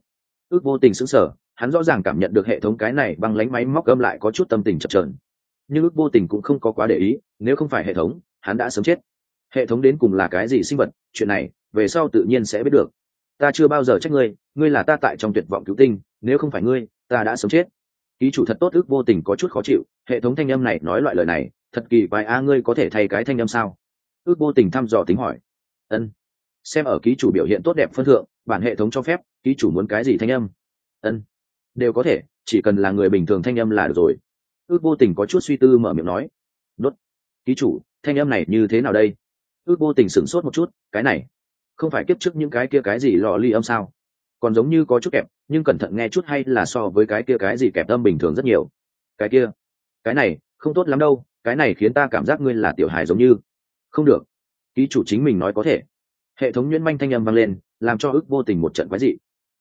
Ước vô tình sững sờ, hắn rõ ràng cảm nhận được hệ thống cái này bằng lánh máy móc gâm lại có chút tâm tình chập trờn nhưng ước vô tình cũng không có quá để ý, nếu không phải hệ thống, hắn đã sớm chết. Hệ thống đến cùng là cái gì sinh vật, chuyện này, về sau tự nhiên sẽ biết được ta chưa bao giờ trách ngươi ngươi là ta tại trong tuyệt vọng cứu tinh, nếu không phải ngươi, ta đã sống chết. Ký chủ thật tốt ước vô tình có chút khó chịu, hệ thống thanh âm này nói loại lời này, thật kỳ quái, a, ngươi có thể thay cái thanh âm sao? Ước vô tình thăm dò tính hỏi. Ân. Xem ở ký chủ biểu hiện tốt đẹp phân thượng, bản hệ thống cho phép, ký chủ muốn cái gì thanh âm? Ân. Đều có thể, chỉ cần là người bình thường thanh âm là được rồi. Ước vô tình có chút suy tư mở miệng nói. Đốt. Ký chủ, thanh âm này như thế nào đây? Ước vô tình sửng sốt một chút, cái này không phải kiếp trước những cái kia cái gì lò ly âm sao? Còn giống như có chút kẹp, nhưng cẩn thận nghe chút hay là so với cái kia cái gì kẹp âm bình thường rất nhiều. Cái kia, cái này, không tốt lắm đâu, cái này khiến ta cảm giác ngươi là tiểu hài giống như. Không được. Ký chủ chính mình nói có thể. Hệ thống nhuyễn manh thanh âm vang lên, làm cho ước vô tình một trận quái dị.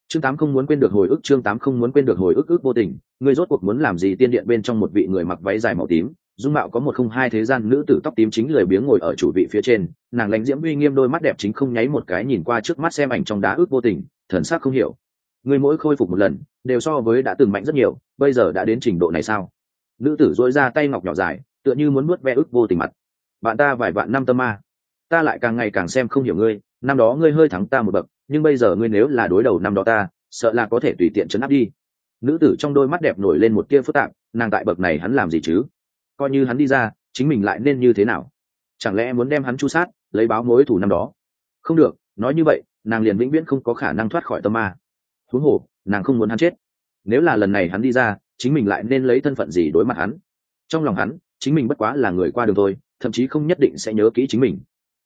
Chương tám không muốn quên được hồi ức, chương tám không muốn quên được hồi ức ước vô tình. Ngươi rốt cuộc muốn làm gì? Tiên điện bên trong một vị người mặc váy dài màu tím dung mạo có một không hai thế gian nữ tử tóc tím chính lười biếng ngồi ở chủ vị phía trên, nàng lãnh diễm uy nghiêm đôi mắt đẹp chính không nháy một cái nhìn qua trước mắt xem ảnh trong đá ước vô tình, thần sắc không hiểu. Người mỗi khôi phục một lần, đều so với đã từng mạnh rất nhiều, bây giờ đã đến trình độ này sao? Nữ tử dỗi ra tay ngọc nhỏ dài, tựa như muốn nuốt ve ước vô tình mặt. Bạn ta vài vạn năm tâm ma, ta lại càng ngày càng xem không hiểu ngươi, năm đó ngươi hơi thắng ta một bậc, nhưng bây giờ ngươi nếu là đối đầu năm đó ta, sợ là có thể tùy tiện chấn áp đi. Nữ tử trong đôi mắt đẹp nổi lên một tia phức tạp, nàng tại bậc này hắn làm gì chứ? Coi như hắn đi ra, chính mình lại nên như thế nào? Chẳng lẽ muốn đem hắn chu sát, lấy báo mối thủ năm đó? Không được, nói như vậy, nàng liền vĩnh viễn không có khả năng thoát khỏi tâm ma. Huống hồ, nàng không muốn hắn chết. Nếu là lần này hắn đi ra, chính mình lại nên lấy thân phận gì đối mặt hắn? Trong lòng hắn, chính mình bất quá là người qua đường thôi, thậm chí không nhất định sẽ nhớ kỹ chính mình.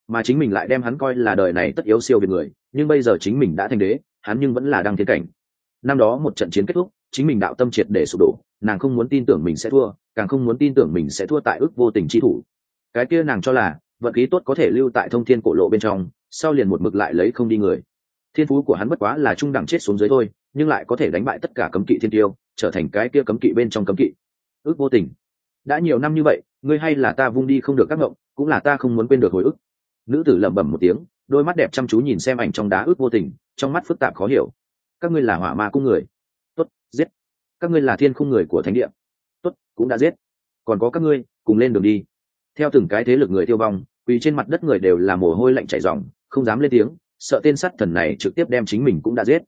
Mà chính mình lại đem hắn coi là đời này tất yếu siêu việt người, nhưng bây giờ chính mình đã thành đế, hắn nhưng vẫn là đang tiến cảnh. Năm đó một trận chiến kết thúc, chính mình đạo tâm triệt để sụp đổ, nàng không muốn tin tưởng mình sẽ thua càng không muốn tin tưởng mình sẽ thua tại ước vô tình chi thủ. Cái kia nàng cho là, vận khí tốt có thể lưu tại thông thiên cổ lộ bên trong, sau liền một mực lại lấy không đi người. Thiên phú của hắn bất quá là trung đẳng chết xuống dưới thôi, nhưng lại có thể đánh bại tất cả cấm kỵ thiên tiêu, trở thành cái kia cấm kỵ bên trong cấm kỵ. Ước vô tình. Đã nhiều năm như vậy, ngươi hay là ta vung đi không được các ngộng, cũng là ta không muốn quên được hồi ức. Nữ tử lẩm bẩm một tiếng, đôi mắt đẹp chăm chú nhìn xem ảnh trong đá ước vô tình, trong mắt phức tạp khó hiểu. Các ngươi là hỏa ma cung người. Tốt, giết. Các ngươi là thiên khung người của thánh địa cũng đã giết. Còn có các ngươi, cùng lên đường đi. Theo từng cái thế lực người tiêu vong vì trên mặt đất người đều là mồ hôi lạnh chảy ròng, không dám lên tiếng, sợ tên sắt thần này trực tiếp đem chính mình cũng đã giết.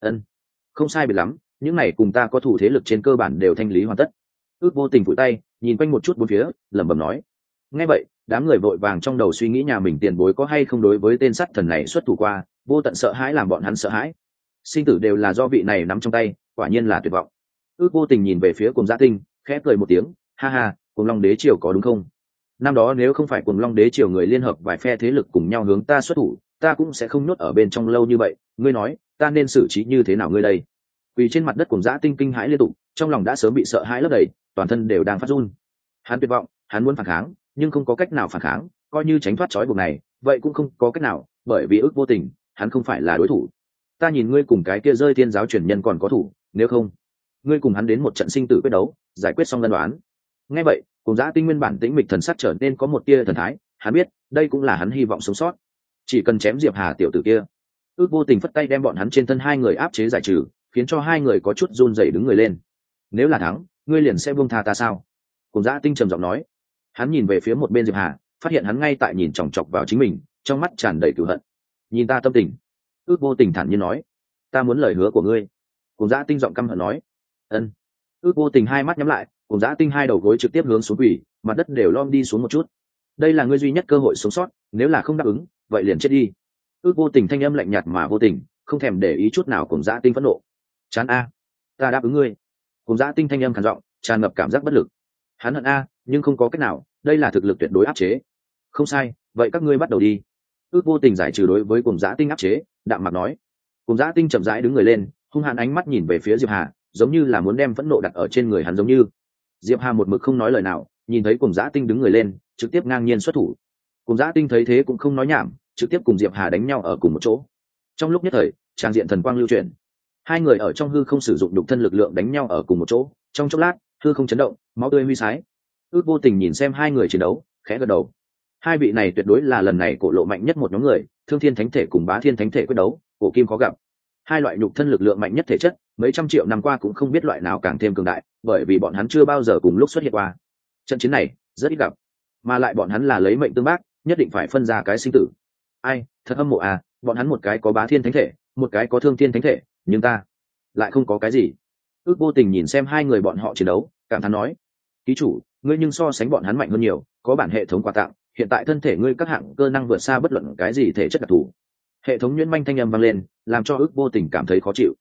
Ân, không sai biệt lắm, những này cùng ta có thủ thế lực trên cơ bản đều thanh lý hoàn tất. Ước vô tình vùi tay, nhìn quanh một chút bốn phía, lẩm bẩm nói. Nghe vậy, đám người vội vàng trong đầu suy nghĩ nhà mình tiền bối có hay không đối với tên sắt thần này xuất thủ qua, vô tận sợ hãi làm bọn hắn sợ hãi. Sinh tử đều là do vị này nắm trong tay, quả nhiên là tuyệt vọng. Ước vô tình nhìn về phía cùng gia tinh khẽ cười một tiếng, ha ha cùng long đế triều có đúng không? Năm đó nếu không phải cùng long đế triều người liên hợp vài phe thế lực cùng nhau hướng ta xuất thủ, ta cũng sẽ không nhốt ở bên trong lâu như vậy. Ngươi nói, ta nên xử trí như thế nào ngươi đây? Vì trên mặt đất cùng giã tinh kinh hãi liên tục, trong lòng đã sớm bị sợ hãi lấp đầy, toàn thân đều đang phát run. Hắn tuyệt vọng, hắn muốn phản kháng, nhưng không có cách nào phản kháng, coi như tránh thoát trói buộc này, vậy cũng không có cách nào, bởi vì ước vô tình, hắn không phải là đối thủ. Ta nhìn ngươi cùng cái kia rơi thiên giáo truyền nhân còn có thủ, nếu không ngươi cùng hắn đến một trận sinh tử quyết đấu, giải quyết xong lân đoán. Ngay vậy, cùng giã tinh nguyên bản tĩnh mịch thần sắc trở nên có một tia thần thái, hắn biết, đây cũng là hắn hy vọng sống sót. Chỉ cần chém diệp hà tiểu tử kia. Ước vô tình phất tay đem bọn hắn trên thân hai người áp chế giải trừ, khiến cho hai người có chút run rẩy đứng người lên. Nếu là thắng, ngươi liền sẽ buông tha ta sao? Cùng giã tinh trầm giọng nói. Hắn nhìn về phía một bên diệp hà, phát hiện hắn ngay tại nhìn chòng chọc vào chính mình, trong mắt tràn đầy cửu hận. Nhìn ta tâm tình. Ước vô tình thản nhiên nói. Ta muốn lời hứa của ngươi. Cùng giã tinh giọng căm hận nói ân. Ước vô tình hai mắt nhắm lại, cùng giã tinh hai đầu gối trực tiếp hướng xuống quỷ mặt đất đều lom đi xuống một chút. Đây là ngươi duy nhất cơ hội sống sót, nếu là không đáp ứng, vậy liền chết đi. Ước vô tình thanh âm lạnh nhạt mà vô tình, không thèm để ý chút nào cùng giã tinh phẫn nộ. Chán a, ta đáp ứng ngươi. Cùng giã tinh thanh âm khản giọng, tràn ngập cảm giác bất lực. Hắn hận a, nhưng không có cách nào, đây là thực lực tuyệt đối áp chế. Không sai, vậy các ngươi bắt đầu đi. Ước vô tình giải trừ đối với cùng giã tinh áp chế, đạm mặt nói. Cùng giã tinh chậm rãi đứng người lên, hung hãn ánh mắt nhìn về phía diệp hà giống như là muốn đem phẫn nộ đặt ở trên người hắn giống như. Diệp hà một mực không nói lời nào, nhìn thấy cùng giã tinh đứng người lên, trực tiếp ngang nhiên xuất thủ. Cùng giã tinh thấy thế cũng không nói nhảm, trực tiếp cùng diệp hà đánh nhau ở cùng một chỗ. Trong lúc nhất thời, trang diện thần quang lưu truyền hai người ở trong hư không sử dụng đục thân lực lượng đánh nhau ở cùng một chỗ, trong chốc lát, hư không chấn động, máu tươi huy sái. Ước vô tình nhìn xem hai người chiến đấu, khẽ gật đầu. Hai vị này tuyệt đối là lần này cổ lộ mạnh nhất một nhóm người, thương thiên thánh thể cùng bá thiên thánh thể quyết đấu, cổ kim có gặp hai loại nhục thân lực lượng mạnh nhất thể chất, mấy trăm triệu năm qua cũng không biết loại nào càng thêm cường đại, bởi vì bọn hắn chưa bao giờ cùng lúc xuất hiện qua. Trận chiến này, rất ít gặp, mà lại bọn hắn là lấy mệnh tương bác, nhất định phải phân ra cái sinh tử. Ai, thật âm mộ à bọn hắn một cái có bá thiên thánh thể, một cái có thương thiên thánh thể, nhưng ta lại không có cái gì. Ước vô tình nhìn xem hai người bọn họ chiến đấu, cảm thán nói, ký chủ, ngươi nhưng so sánh bọn hắn mạnh hơn nhiều, có bản hệ thống quà tặng, hiện tại thân thể ngươi các hạng cơ năng vượt xa bất luận cái gì thể chất đặc thù hệ thống nhuyễn manh thanh âm vang lên, làm cho ước vô tình cảm thấy khó chịu.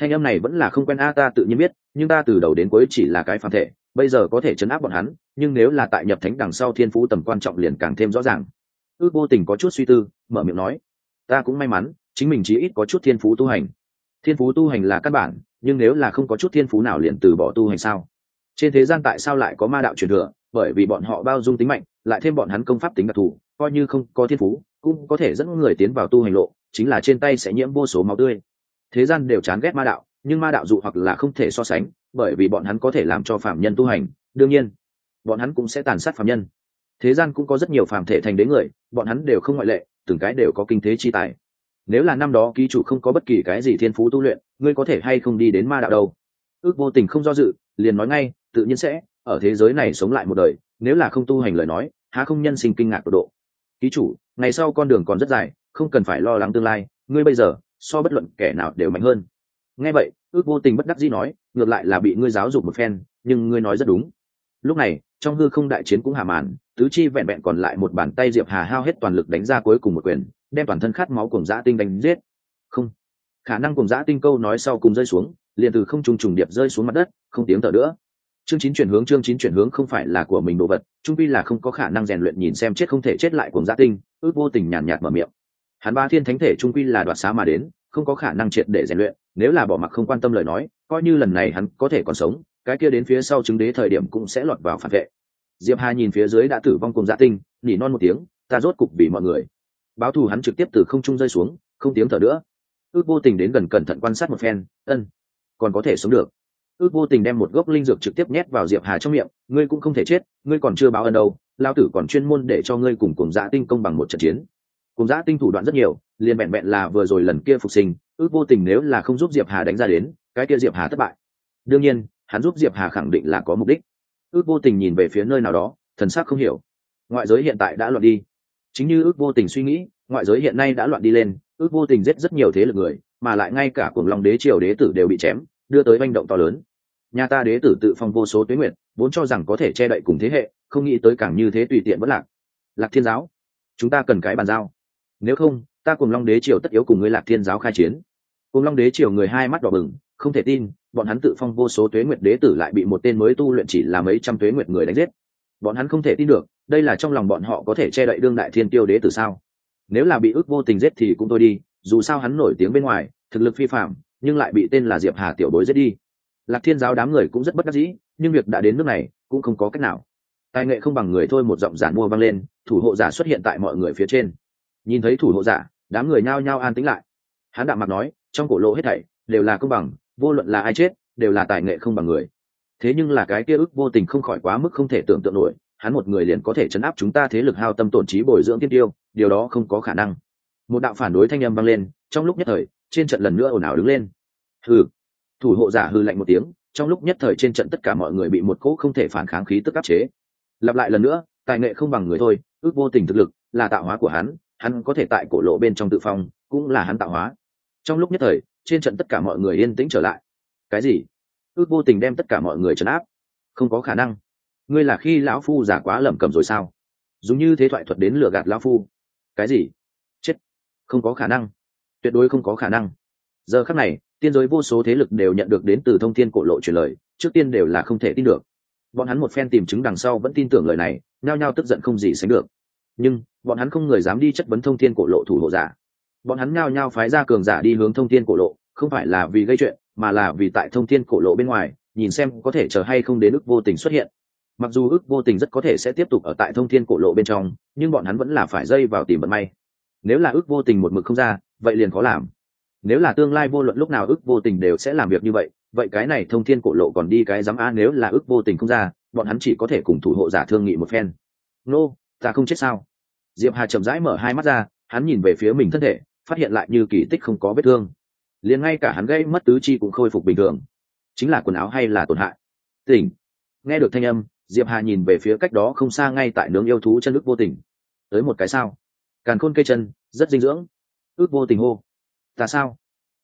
Thanh âm này vẫn là không quen a, ta tự nhiên biết, nhưng ta từ đầu đến cuối chỉ là cái phản thể, bây giờ có thể chấn áp bọn hắn, nhưng nếu là tại nhập thánh đằng sau thiên phú tầm quan trọng liền càng thêm rõ ràng. Ước vô tình có chút suy tư, mở miệng nói, ta cũng may mắn, chính mình chỉ ít có chút thiên phú tu hành. Thiên phú tu hành là căn bản, nhưng nếu là không có chút thiên phú nào liền từ bỏ tu hành sao? Trên thế gian tại sao lại có ma đạo truyền thừa? Bởi vì bọn họ bao dung tính mạnh, lại thêm bọn hắn công pháp tính đặc thù, coi như không có thiên phú cũng có thể dẫn người tiến vào tu hành lộ, chính là trên tay sẽ nhiễm vô số máu tươi. Thế gian đều chán ghét ma đạo, nhưng ma đạo dụ hoặc là không thể so sánh, bởi vì bọn hắn có thể làm cho phạm nhân tu hành. Đương nhiên, bọn hắn cũng sẽ tàn sát phạm nhân. Thế gian cũng có rất nhiều phàm thể thành đế người, bọn hắn đều không ngoại lệ, từng cái đều có kinh thế chi tài. Nếu là năm đó ký chủ không có bất kỳ cái gì thiên phú tu luyện, ngươi có thể hay không đi đến ma đạo đâu? Ước vô tình không do dự, liền nói ngay, tự nhiên sẽ, ở thế giới này sống lại một đời, nếu là không tu hành lời nói, há không nhân sinh kinh ngạc độ độ. Ký chủ ngày sau con đường còn rất dài, không cần phải lo lắng tương lai, ngươi bây giờ, so bất luận kẻ nào đều mạnh hơn. Nghe vậy, ước vô tình bất đắc dĩ nói, ngược lại là bị ngươi giáo dục một phen, nhưng ngươi nói rất đúng. Lúc này, trong hư không đại chiến cũng hà màn, tứ chi vẹn vẹn còn lại một bàn tay diệp hà hao hết toàn lực đánh ra cuối cùng một quyền, đem toàn thân khát máu cùng dã tinh đánh giết. Không. Khả năng cùng dã tinh câu nói sau cùng rơi xuống, liền từ không trùng trùng điệp rơi xuống mặt đất, không tiếng thở nữa chương chín chuyển hướng, chương chín chuyển hướng không phải là của mình đồ vật, trung pi là không có khả năng rèn luyện nhìn xem chết không thể chết lại cùng gia tinh, ước vô tình nhàn nhạt mở miệng. Hắn ba thiên thánh thể trung pi là đoạt xá mà đến, không có khả năng triệt để rèn luyện, nếu là bỏ mặc không quan tâm lời nói, coi như lần này hắn có thể còn sống, cái kia đến phía sau chứng đế thời điểm cũng sẽ lọt vào phản vệ. Diệp hà nhìn phía dưới đã tử vong cùng dạ tinh, nỉ non một tiếng, ta rốt cục vì mọi người. Báo thù hắn trực tiếp từ không trung rơi xuống, không tiếng thở nữa. Ước vô tình đến gần cẩn thận quan sát một phen, ân, còn có thể sống được ước vô tình đem một gốc linh dược trực tiếp nhét vào diệp hà trong miệng, ngươi cũng không thể chết, ngươi còn chưa báo ân đâu lao tử còn chuyên môn để cho ngươi cùng cùng giã tinh công bằng một trận chiến. Cùng giã tinh thủ đoạn rất nhiều, liền vẹn vẹn là vừa rồi lần kia phục sinh, ước vô tình nếu là không giúp diệp hà đánh ra đến, cái kia diệp hà thất bại. Đương nhiên, hắn giúp diệp hà khẳng định là có mục đích. Ước vô tình nhìn về phía nơi nào đó, thần sắc không hiểu. Ngoại giới hiện tại đã loạn đi. Chính như ước vô tình suy nghĩ, ngoại giới hiện nay đã loạn đi lên, ước vô tình giết rất nhiều thế lực người, mà lại ngay cả cuồng long đế, triều đế tử đều bị chém đưa tới manh động to lớn. Nhà ta đế tử tự phong vô số tuế nguyện vốn cho rằng có thể che đậy cùng thế hệ, không nghĩ tới càng như thế tùy tiện vẫn lạc. Lạc thiên giáo, chúng ta cần cái bàn giao. Nếu không, ta cùng long đế triều tất yếu cùng ngươi lạc thiên giáo khai chiến. Cùng long đế triều người hai mắt đỏ bừng, không thể tin, bọn hắn tự phong vô số tuế nguyệt đế tử lại bị một tên mới tu luyện chỉ là mấy trăm tuế nguyệt người đánh giết. Bọn hắn không thể tin được, đây là trong lòng bọn họ có thể che đậy đương đại thiên tiêu đế tử sao? Nếu là bị ước vô tình giết thì cũng thôi đi, dù sao hắn nổi tiếng bên ngoài, thực lực phi phạm nhưng lại bị tên là diệp hà tiểu bối giết đi. Lạc thiên giáo đám người cũng rất bất đắc dĩ, nhưng việc đã đến nước này cũng không có cách nào. Tài nghệ không bằng người thôi một giọng giản mua vang lên, thủ hộ giả xuất hiện tại mọi người phía trên. Nhìn thấy thủ hộ giả, đám người nhao nhao an tĩnh lại. Hắn đạm mặt nói, trong cổ lộ hết thảy đều là công bằng, vô luận là ai chết, đều là tài nghệ không bằng người. Thế nhưng là cái kia ức vô tình không khỏi quá mức không thể tưởng tượng nổi, hắn một người liền có thể chấn áp chúng ta thế lực hao tâm tổn trí bồi dưỡng tiên tiêu, điều đó không có khả năng. Một đạo phản đối thanh âm vang lên, trong lúc nhất thời trên trận lần nữa ồn ào đứng lên. Hừ. Thủ hộ giả hư lạnh một tiếng, trong lúc nhất thời trên trận tất cả mọi người bị một cỗ không thể phản kháng khí tức áp chế. Lặp lại lần nữa, tài nghệ không bằng người thôi, ước vô tình thực lực, là tạo hóa của hắn hắn có thể tại cổ lộ bên trong tự phong, cũng là hắn tạo hóa. Trong lúc nhất thời, trên trận tất cả mọi người yên tĩnh trở lại. Cái gì? Ước vô tình đem tất cả mọi người trấn áp? Không có khả năng. Ngươi là khi lão phu giả quá lẩm cẩm rồi sao? Dùng như thế thoại thuật đến lừa gạt lão phu. Cái gì? Chết. Không có khả năng tuyệt đối không có khả năng. Giờ khắc này, tiên giới vô số thế lực đều nhận được đến từ thông thiên cổ lộ truyền lời, trước tiên đều là không thể tin được. Bọn hắn một phen tìm chứng đằng sau vẫn tin tưởng lời này, nhao nhao tức giận không gì sánh được. Nhưng, bọn hắn không người dám đi chất vấn thông thiên cổ lộ thủ hộ giả. Bọn hắn nhao nhao phái ra cường giả đi hướng thông thiên cổ lộ, không phải là vì gây chuyện, mà là vì tại thông thiên cổ lộ bên ngoài, nhìn xem có thể chờ hay không đến ước vô tình xuất hiện. Mặc dù ước vô tình rất có thể sẽ tiếp tục ở tại thông thiên cổ lộ bên trong, nhưng bọn hắn vẫn là phải dây vào tìm vận may. Nếu là ước vô tình một mực không ra vậy liền khó làm. Nếu là tương lai vô luận lúc nào ước vô tình đều sẽ làm việc như vậy vậy cái này thông thiên cổ lộ còn đi cái dám a nếu là ước vô tình không ra bọn hắn chỉ có thể cùng thủ hộ giả thương nghị một phen. Nô、no, ta không chết sao? Diệp hà chậm rãi mở hai mắt ra hắn nhìn về phía mình thân thể phát hiện lại như kỳ tích không có vết thương. Liền ngay cả hắn gây mất tứ chi cũng khôi phục bình thường. Chính là quần áo hay là tổn hại? Tỉnh. Nghe được thanh âm diệp hà nhìn về phía cách đó không xa ngay tại nướng yêu thú chân ước vô tình. Tới một cái sao? Càn khôn cây chân rất dinh dưỡng ước vô tình hô. Ta sao?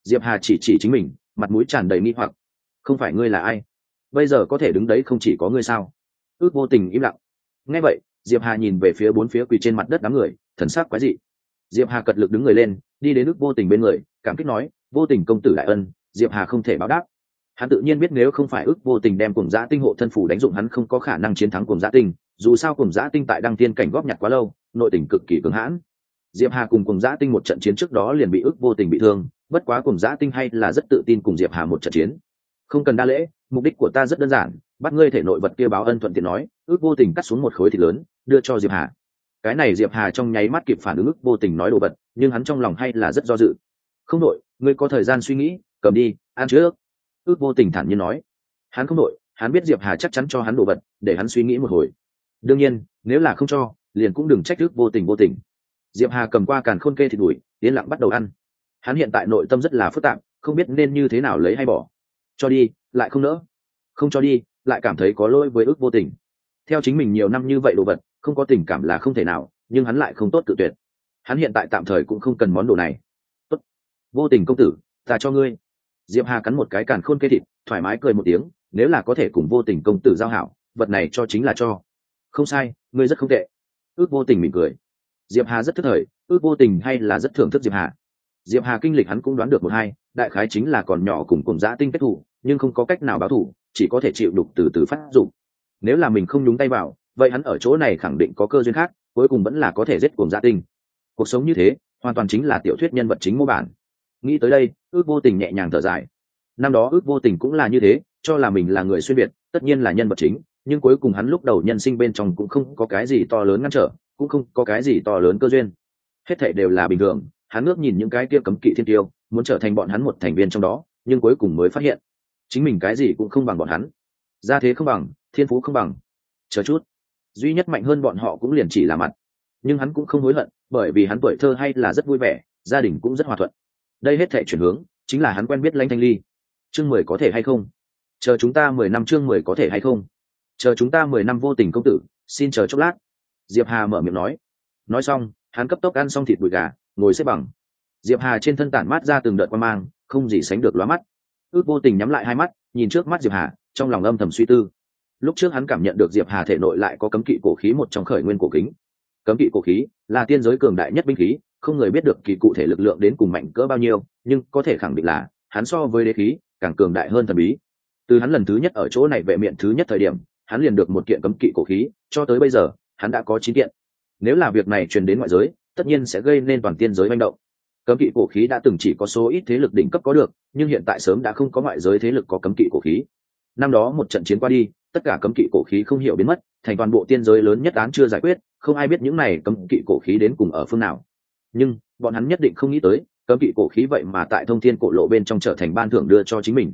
Diệp hà chỉ chỉ chính mình, mặt mũi tràn đầy nghi hoặc. Không phải ngươi là ai? Bây giờ có thể đứng đấy không chỉ có ngươi sao? Ước vô tình im lặng. Nghe vậy, diệp hà nhìn về phía bốn phía quỳ trên mặt đất đám người, thần sắc quái dị. Diệp hà cật lực đứng người lên, đi đến ước vô tình bên người, cảm kích nói, vô tình công tử đại ân, diệp hà không thể báo đáp. Hắn tự nhiên biết nếu không phải ước vô tình đem cùng giã tinh hộ thân phủ đánh dụng hắn không có khả năng chiến thắng cùng giã tinh, dù sao cùng giã tinh tại đăng tiên cảnh góp nhặt quá lâu, nội tình cực kỳ cứng hãn diệp hà cùng cùng giã tinh một trận chiến trước đó liền bị ức vô tình bị thương, bất quá cùng giã tinh hay là rất tự tin cùng diệp hà một trận chiến. Không cần đa lễ, mục đích của ta rất đơn giản, bắt ngươi thể nội vật kia báo ân thuận tiện nói, ước vô tình cắt xuống một khối thịt lớn, đưa cho diệp hà. Cái này diệp hà trong nháy mắt kịp phản ứng ước vô tình nói đồ vật, nhưng hắn trong lòng hay là rất do dự. Không đội ngươi có thời gian suy nghĩ, cầm đi, ăn trước. Ước vô tình thản nhiên nói. Hắn không đội hắn biết diệp hà chắc chắn cho hắn đồ vật, để hắn suy nghĩ một hồi. Đương nhiên, nếu là không cho, liền cũng đừng trách ước vô tình vô tình diệp hà cầm qua càn khôn kê thịt đùi tiến lặng bắt đầu ăn. Hắn hiện tại nội tâm rất là phức tạp, không biết nên như thế nào lấy hay bỏ. Cho đi, lại không nỡ. Không cho đi, lại cảm thấy có lỗi với ước vô tình. Theo chính mình nhiều năm như vậy đồ vật, không có tình cảm là không thể nào, nhưng hắn lại không tốt tự tuyệt. Hắn hiện tại tạm thời cũng không cần món đồ này. Tốt. Vô tình công tử, ta cho ngươi. Diệp hà cắn một cái càn khôn kê thịt, thoải mái cười một tiếng, nếu là có thể cùng vô tình công tử giao hảo, vật này cho chính là cho. Không sai, ngươi rất không tệ. Ước vô tình mỉm cười diệp hà rất thức thời, ước vô tình hay là rất thưởng thức diệp hà. Diệp hà kinh lịch hắn cũng đoán được một hai, đại khái chính là còn nhỏ cùng cùng giã tinh kết thủ, nhưng không có cách nào báo thủ, chỉ có thể chịu đục từ từ phát dụng nếu là mình không nhúng tay vào, vậy hắn ở chỗ này khẳng định có cơ duyên khác, cuối cùng vẫn là có thể giết cùng giã tinh. Cuộc sống như thế, hoàn toàn chính là tiểu thuyết nhân vật chính mô bản. Nghĩ tới đây, ước vô tình nhẹ nhàng thở dài. Năm đó ước vô tình cũng là như thế, cho là mình là người xuyên biệt tất nhiên là nhân vật chính, nhưng cuối cùng hắn lúc đầu nhân sinh bên trong cũng không có cái gì to lớn ngăn trở cũng không có cái gì to lớn cơ duyên. Hết thảy đều là bình thường, hắn ngước nhìn những cái kia cấm kỵ thiên tiêu, muốn trở thành bọn hắn một thành viên trong đó, nhưng cuối cùng mới phát hiện, chính mình cái gì cũng không bằng bọn hắn. Gia thế không bằng, thiên phú không bằng. Chờ chút, duy nhất mạnh hơn bọn họ cũng liền chỉ là mặt. Nhưng hắn cũng không hối hận, bởi vì hắn tuổi thơ hay là rất vui vẻ, gia đình cũng rất hòa thuận. Đây hết thể chuyển hướng, chính là hắn quen biết lãnh thanh ly. Chương mười có thể hay không? Chờ chúng ta mười năm chương mười có thể hay không? Chờ chúng ta mười năm vô tình công tử, xin chờ chốc lát diệp hà mở miệng nói. Nói xong, hắn cấp tốc ăn xong thịt bụi gà, ngồi xếp bằng. Diệp hà trên thân tản mát ra từng đợt qua mang, không gì sánh được lóa mắt. Ước vô tình nhắm lại hai mắt, nhìn trước mắt diệp hà, trong lòng âm thầm suy tư. Lúc trước hắn cảm nhận được diệp hà thể nội lại có cấm kỵ cổ khí một trong khởi nguyên cổ kính. Cấm kỵ cổ khí là tiên giới cường đại nhất binh khí, không người biết được kỳ cụ thể lực lượng đến cùng mạnh cỡ bao nhiêu, nhưng có thể khẳng định là, hắn so với đế khí, càng cường đại hơn thần bí. Từ hắn lần thứ nhất ở chỗ này vệ miệng thứ nhất thời điểm, hắn liền được một kiện cấm kỵ cổ khí, cho tới bây giờ hắn đã có chín kiện. Nếu là việc này truyền đến ngoại giới, tất nhiên sẽ gây nên toàn tiên giới manh động. Cấm kỵ cổ khí đã từng chỉ có số ít thế lực đỉnh cấp có được, nhưng hiện tại sớm đã không có ngoại giới thế lực có cấm kỵ cổ khí. Năm đó một trận chiến qua đi, tất cả cấm kỵ cổ khí không hiểu biến mất, thành toàn bộ tiên giới lớn nhất án chưa giải quyết, không ai biết những này cấm kỵ cổ khí đến cùng ở phương nào. Nhưng, bọn hắn nhất định không nghĩ tới, cấm kỵ cổ khí vậy mà tại thông thiên cổ lộ bên trong trở thành ban thưởng đưa cho chính mình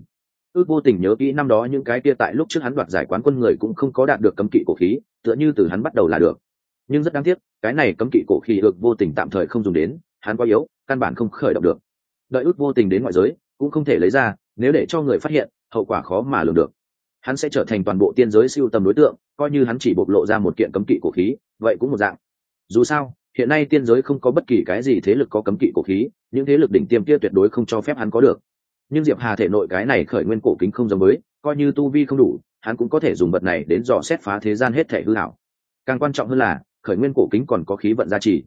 ước vô tình nhớ kỹ năm đó những cái kia tại lúc trước hắn đoạt giải quán quân người cũng không có đạt được cấm kỵ cổ khí, tựa như từ hắn bắt đầu là được. Nhưng rất đáng tiếc, cái này cấm kỵ cổ khí ước vô tình tạm thời không dùng đến, hắn quá yếu, căn bản không khởi động được. Đợi ước vô tình đến ngoại giới, cũng không thể lấy ra, nếu để cho người phát hiện, hậu quả khó mà lường được. Hắn sẽ trở thành toàn bộ tiên giới siêu tầm đối tượng, coi như hắn chỉ bộc lộ ra một kiện cấm kỵ cổ khí, vậy cũng một dạng. Dù sao, hiện nay tiên giới không có bất kỳ cái gì thế lực có cấm kỵ cổ khí, những thế lực đỉnh tiêm kia tuyệt đối không cho phép hắn có được nhưng diệp hà thể nội cái này khởi nguyên cổ kính không giống mới coi như tu vi không đủ, hắn cũng có thể dùng vật này đến dò xét phá thế gian hết thể hư hảo càng quan trọng hơn là, khởi nguyên cổ kính còn có khí vận gia trì.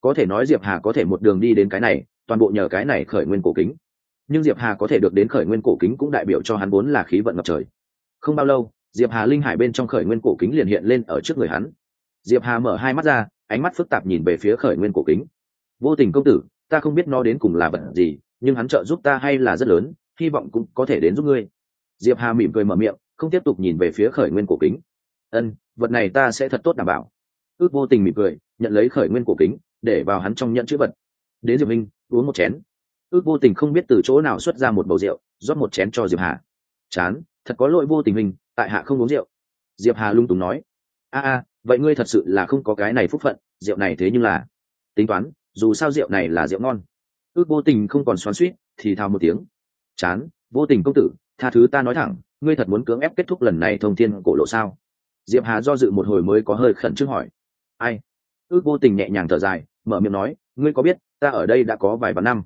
Có thể nói diệp hà có thể một đường đi đến cái này, toàn bộ nhờ cái này khởi nguyên cổ kính. Nhưng diệp hà có thể được đến khởi nguyên cổ kính cũng đại biểu cho hắn vốn là khí vận ngập trời. Không bao lâu, diệp hà linh hải bên trong khởi nguyên cổ kính liền hiện lên ở trước người hắn. Diệp hà mở hai mắt ra, ánh mắt phức tạp nhìn về phía khởi nguyên cổ kính. Vô tình công tử, ta không biết nó đến cùng là vật gì nhưng hắn trợ giúp ta hay là rất lớn, hy vọng cũng có thể đến giúp ngươi. Diệp hà mỉm cười mở miệng, không tiếp tục nhìn về phía khởi nguyên cổ kính. Ân, vật này ta sẽ thật tốt đảm bảo. Ước vô tình mỉm cười, nhận lấy khởi nguyên cổ kính, để vào hắn trong nhận chữ vật. Đến diệp minh, uống một chén. Ước vô tình không biết từ chỗ nào xuất ra một bầu rượu, rót một chén cho diệp hà. Chán, thật có lỗi vô tình hình tại hạ không uống rượu. Diệp hà lung túng nói. A a, vậy ngươi thật sự là không có cái này phúc phận, rượu này thế nhưng là. Tính toán, dù sao rượu này là rượu ngon ước vô tình không còn xoắn suýt thì thào một tiếng. Chán, vô tình công tử, tha thứ ta nói thẳng, ngươi thật muốn cưỡng ép kết thúc lần này thông thiên cổ lộ sao? Diệp hà do dự một hồi mới có hơi khẩn trương hỏi. Ai? Ước vô tình nhẹ nhàng thở dài, mở miệng nói, ngươi có biết, ta ở đây đã có vài vạn năm.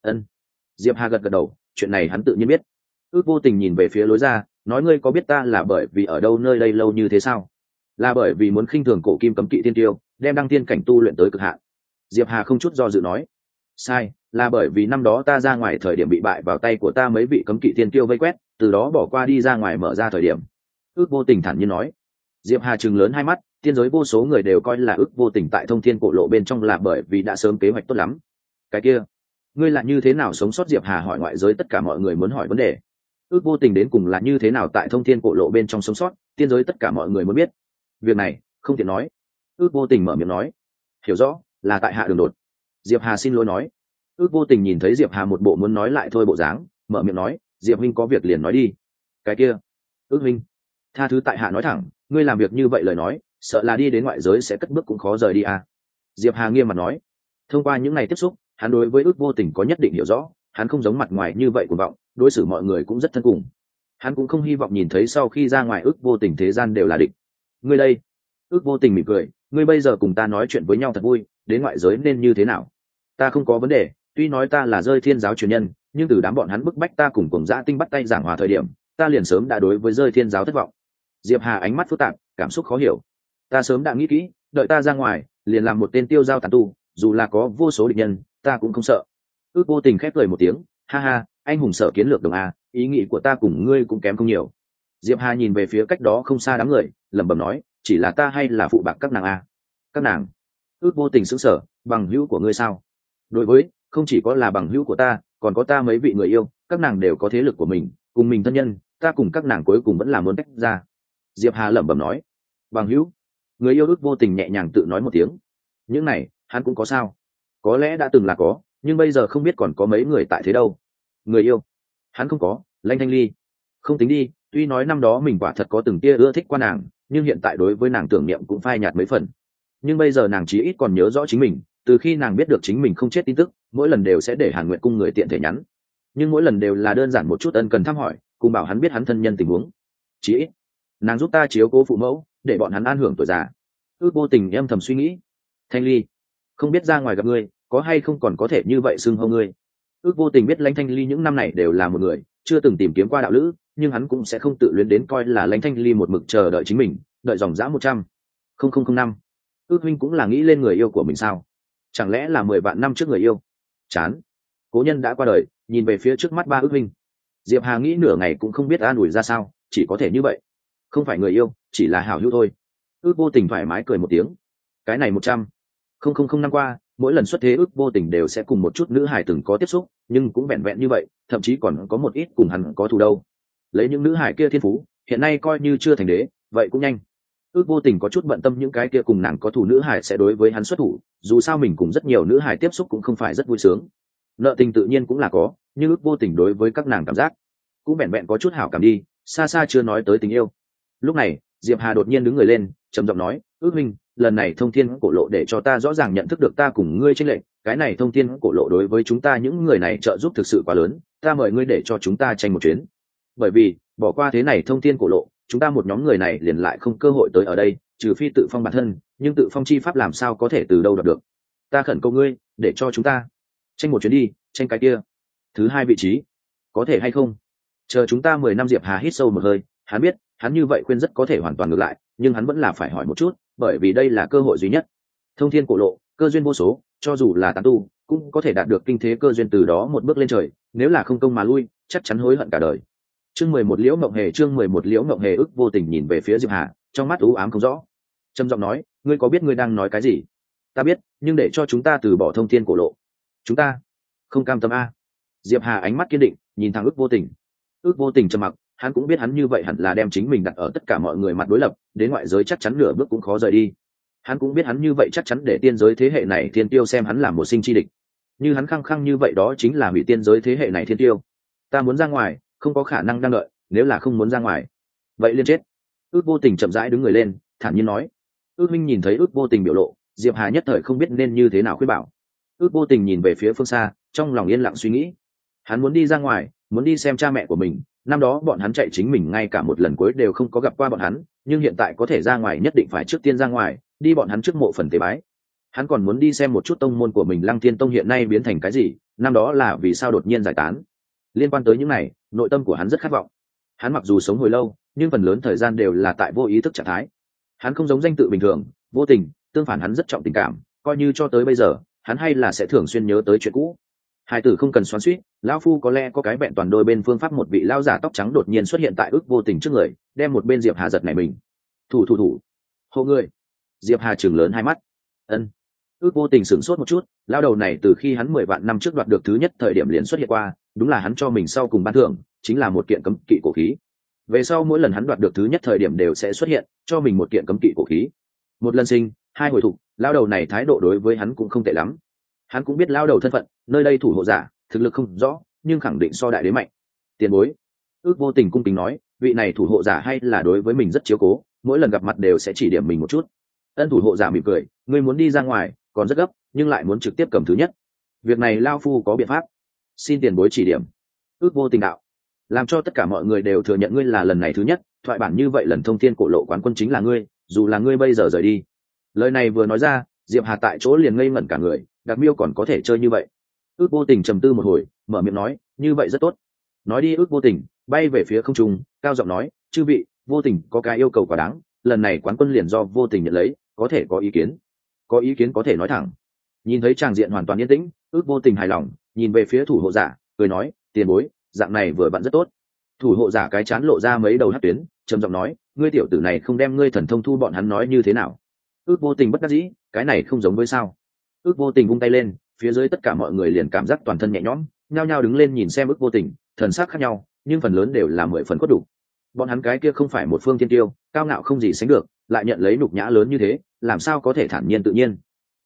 Ân. Diệp hà gật gật đầu, chuyện này hắn tự nhiên biết. Ước vô tình nhìn về phía lối ra, nói ngươi có biết ta là bởi vì ở đâu nơi đây lâu như thế sao? Là bởi vì muốn khinh thường cổ kim cấm kỵ tiên tiêu, đem đăng tiên cảnh tu luyện tới cực hạn. Diệp hà không chút do dự nói sai, là bởi vì năm đó ta ra ngoài thời điểm bị bại vào tay của ta mấy vị cấm kỵ tiên tiêu vây quét, từ đó bỏ qua đi ra ngoài mở ra thời điểm. Ước vô tình thản nhiên nói. Diệp hà chừng lớn hai mắt, tiên giới vô số người đều coi là ước vô tình tại thông thiên cổ lộ bên trong là bởi vì đã sớm kế hoạch tốt lắm. Cái kia, ngươi là như thế nào sống sót diệp hà hỏi ngoại giới tất cả mọi người muốn hỏi vấn đề. Ước vô tình đến cùng là như thế nào tại thông thiên cổ lộ bên trong sống sót, tiên giới tất cả mọi người muốn biết. Việc này, không tiện nói. Ước vô tình mở miệng nói. Hiểu rõ, là tại hạ đường đột diệp hà xin lỗi nói. Ước vô tình nhìn thấy diệp hà một bộ muốn nói lại thôi bộ dáng, mở miệng nói, diệp huynh có việc liền nói đi. Cái kia? Ước huynh. Tha thứ tại hạ nói thẳng, ngươi làm việc như vậy lời nói, sợ là đi đến ngoại giới sẽ cất bước cũng khó rời đi à. diệp hà nghiêm mặt nói. Thông qua những ngày tiếp xúc, hắn đối với ước vô tình có nhất định hiểu rõ, hắn không giống mặt ngoài như vậy của vọng, đối xử mọi người cũng rất thân cùng. Hắn cũng không hy vọng nhìn thấy sau khi ra ngoài ước vô tình thế gian đều là địch. Ngươi đây. Ước vô tình mỉm cười, ngươi bây giờ cùng ta nói chuyện với nhau thật vui đến ngoại giới nên như thế nào? Ta không có vấn đề, tuy nói ta là rơi thiên giáo truyền nhân, nhưng từ đám bọn hắn bức bách ta cùng cùng giã tinh bắt tay giảng hòa thời điểm, ta liền sớm đã đối với rơi thiên giáo thất vọng. Diệp hà ánh mắt phức tạp, cảm xúc khó hiểu. Ta sớm đã nghĩ kỹ, đợi ta ra ngoài, liền làm một tên tiêu giao tàn tu, dù là có vô số địch nhân, ta cũng không sợ. Ước vô tình khép cười một tiếng, ha ha, anh hùng sợ kiến lược đồng a, ý nghĩ của ta cùng ngươi cũng kém không nhiều. Diệp hà nhìn về phía cách đó không xa đám người, lẩm bẩm nói, chỉ là ta hay là phụ bạc các nàng a? Các nàng? Ước vô tình xứng sở, bằng hữu của ngươi sao? Đối với, không chỉ có là bằng hữu của ta, còn có ta mấy vị người yêu, các nàng đều có thế lực của mình, cùng mình thân nhân, ta cùng các nàng cuối cùng vẫn là muốn tách ra. Diệp hà lẩm bẩm nói. Bằng hữu, người yêu ước vô tình nhẹ nhàng tự nói một tiếng. Những này, hắn cũng có sao? Có lẽ đã từng là có, nhưng bây giờ không biết còn có mấy người tại thế đâu. Người yêu? Hắn không có, lanh thanh ly. Không tính đi, tuy nói năm đó mình quả thật có từng tia ưa thích qua nàng, nhưng hiện tại đối với nàng tưởng niệm cũng phai nhạt mấy phần nhưng bây giờ nàng chí ít còn nhớ rõ chính mình, từ khi nàng biết được chính mình không chết tin tức, mỗi lần đều sẽ để hàn nguyện cung người tiện thể nhắn. Nhưng mỗi lần đều là đơn giản một chút ân cần thăm hỏi, cùng bảo hắn biết hắn thân nhân tình huống. Chí ít, nàng giúp ta chiếu cố phụ mẫu, để bọn hắn an hưởng tuổi già. Ước vô tình em thầm suy nghĩ. Thanh ly, không biết ra ngoài gặp ngươi, có hay không còn có thể như vậy xưng hô ngươi? Ước vô tình biết lãnh thanh ly những năm này đều là một người, chưa từng tìm kiếm qua đạo lữ, nhưng hắn cũng sẽ không tự luyến đến coi là lãnh thanh ly một mực chờ đợi chính mình, đợi dòng dã một trăm. Không không không năm ước huynh cũng là nghĩ lên người yêu của mình sao? Chẳng lẽ là mười vạn năm trước người yêu? Chán. Cố nhân đã qua đời, nhìn về phía trước mắt ba ước huynh. Diệp hà nghĩ nửa ngày cũng không biết an ủi ra sao, chỉ có thể như vậy. Không phải người yêu, chỉ là hảo hữu thôi. Ước vô tình thoải mái cười một tiếng. Cái này một trăm. Không không không năm qua, mỗi lần xuất thế ước vô tình đều sẽ cùng một chút nữ hải từng có tiếp xúc, nhưng cũng vẹn vẹn như vậy, thậm chí còn có một ít cùng hắn có thù đâu. Lấy những nữ hải kia thiên phú, hiện nay coi như chưa thành đế, vậy cũng nhanh ước vô tình có chút bận tâm những cái kia cùng nàng có thủ nữ hải sẽ đối với hắn xuất thủ, dù sao mình cùng rất nhiều nữ hải tiếp xúc cũng không phải rất vui sướng nợ tình tự nhiên cũng là có, nhưng ước vô tình đối với các nàng cảm giác cũng vẹn vẹn có chút hảo cảm đi, xa xa chưa nói tới tình yêu lúc này, diệp hà đột nhiên đứng người lên, trầm giọng nói, ước minh lần này thông thiên cổ lộ để cho ta rõ ràng nhận thức được ta cùng ngươi trên lệnh. cái này thông thiên cổ lộ đối với chúng ta những người này trợ giúp thực sự quá lớn, ta mời ngươi để cho chúng ta tranh một chuyến bởi vì, bỏ qua thế này thông thiên cổ lộ chúng ta một nhóm người này liền lại không cơ hội tới ở đây, trừ phi tự phong bản thân, nhưng tự phong chi pháp làm sao có thể từ đâu đọc được? Ta khẩn cầu ngươi, để cho chúng ta tranh một chuyến đi, tranh cái kia. Thứ hai vị trí, có thể hay không? Chờ chúng ta mười năm diệp hà hít sâu một hơi, hắn biết, hắn như vậy khuyên rất có thể hoàn toàn ngược lại, nhưng hắn vẫn là phải hỏi một chút, bởi vì đây là cơ hội duy nhất. Thông thiên cổ lộ, cơ duyên vô số, cho dù là tán tu, cũng có thể đạt được kinh thế cơ duyên từ đó một bước lên trời, nếu là không công mà lui, chắc chắn hối hận cả đời chương mười một liễu mộng hề, chương mười một liễu mộng hề ức vô tình nhìn về phía diệp hà, trong mắt ú ám không rõ. Trầm giọng nói, ngươi có biết ngươi đang nói cái gì? Ta biết, nhưng để cho chúng ta từ bỏ thông thiên cổ lộ. Chúng ta? Không cam tâm a. Diệp hà ánh mắt kiên định, nhìn thẳng ước vô tình. Ước vô tình trầm mặc, hắn cũng biết hắn như vậy hẳn là đem chính mình đặt ở tất cả mọi người mặt đối lập, đến ngoại giới chắc chắn nửa bước cũng khó rời đi. Hắn cũng biết hắn như vậy chắc chắn để tiên giới thế hệ này thiên tiêu xem hắn là một sinh chi địch. Như hắn khăng khăng như vậy đó chính là hủy tiên giới thế hệ này thiên tiêu. Ta muốn ra ngoài không có khả năng đang đợi, nếu là không muốn ra ngoài. Vậy liên chết. Ước vô tình chậm rãi đứng người lên, thản nhiên nói. Ước minh nhìn thấy ước vô tình biểu lộ, diệp hà nhất thời không biết nên như thế nào khuyên bảo. Ước vô tình nhìn về phía phương xa, trong lòng yên lặng suy nghĩ. Hắn muốn đi ra ngoài, muốn đi xem cha mẹ của mình. Năm đó bọn hắn chạy chính mình ngay cả một lần cuối đều không có gặp qua bọn hắn, nhưng hiện tại có thể ra ngoài nhất định phải trước tiên ra ngoài, đi bọn hắn trước mộ phần tế bái. Hắn còn muốn đi xem một chút tông môn của mình lăng thiên tông hiện nay biến thành cái gì, năm đó là vì sao đột nhiên giải tán liên quan tới những này, nội tâm của hắn rất khát vọng. Hắn mặc dù sống hồi lâu, nhưng phần lớn thời gian đều là tại vô ý thức trạng thái. Hắn không giống danh tự bình thường, vô tình, tương phản hắn rất trọng tình cảm, coi như cho tới bây giờ, hắn hay là sẽ thường xuyên nhớ tới chuyện cũ. Hai tử không cần xoắn suýt, lão phu có lẽ có cái vẹn toàn đôi bên phương pháp một vị lao giả tóc trắng đột nhiên xuất hiện tại ước vô tình trước người, đem một bên diệp hà giật này mình. Thủ thủ thủ. Hộ người. Diệp hà chừng lớn hai mắt. Ân. Ước vô tình sửng sốt một chút lao đầu này từ khi hắn mười vạn năm trước đoạt được thứ nhất thời điểm liền xuất hiện qua đúng là hắn cho mình sau cùng ban thưởng, chính là một kiện cấm kỵ cổ khí. Về sau mỗi lần hắn đoạt được thứ nhất thời điểm đều sẽ xuất hiện, cho mình một kiện cấm kỵ cổ khí. Một lần sinh, hai hồi thục lao đầu này thái độ đối với hắn cũng không tệ lắm. Hắn cũng biết lao đầu thân phận, nơi đây thủ hộ giả, thực lực không rõ, nhưng khẳng định so đại đế mạnh. Tiền bối, ước vô tình cung kính nói, vị này thủ hộ giả hay là đối với mình rất chiếu cố, mỗi lần gặp mặt đều sẽ chỉ điểm mình một chút. Ân thủ hộ giả mỉm cười, ngươi muốn đi ra ngoài, còn rất gấp, nhưng lại muốn trực tiếp cầm thứ nhất. Việc này lao phu có biện pháp xin tiền bối chỉ điểm. Ước vô tình đạo. Làm cho tất cả mọi người đều thừa nhận ngươi là lần này thứ nhất, thoại bản như vậy lần thông thiên cổ lộ quán quân chính là ngươi, dù là ngươi bây giờ rời đi. Lời này vừa nói ra, diệp hà tại chỗ liền ngây ngẩn cả người đặc miêu còn có thể chơi như vậy. Ước vô tình trầm tư một hồi, mở miệng nói, như vậy rất tốt. Nói đi, ước vô tình, bay về phía không trung, cao giọng nói, chư vị, vô tình có cái yêu cầu quá đáng, lần này quán quân liền do vô tình nhận lấy, có thể có ý kiến? Có ý kiến có thể nói thẳng. Nhìn thấy tràng diện hoàn toàn yên tĩnh, ước vô tình hài lòng nhìn về phía thủ hộ giả, cười nói, tiền bối, dạng này vừa vặn rất tốt. Thủ hộ giả cái chán lộ ra mấy đầu hát tuyến, trầm giọng nói, ngươi tiểu tử này không đem ngươi thần thông thu bọn hắn nói như thế nào? Ước vô tình bất đắc dĩ, cái này không giống với sao? Ước vô tình vung tay lên, phía dưới tất cả mọi người liền cảm giác toàn thân nhẹ nhõm, nhao nhao đứng lên nhìn xem ước vô tình, thần sắc khác nhau, nhưng phần lớn đều là mười phần cốt đủ. Bọn hắn cái kia không phải một phương tiên tiêu, cao ngạo không gì sánh được, lại nhận lấy nục nhã lớn như thế, làm sao có thể thản nhiên tự nhiên?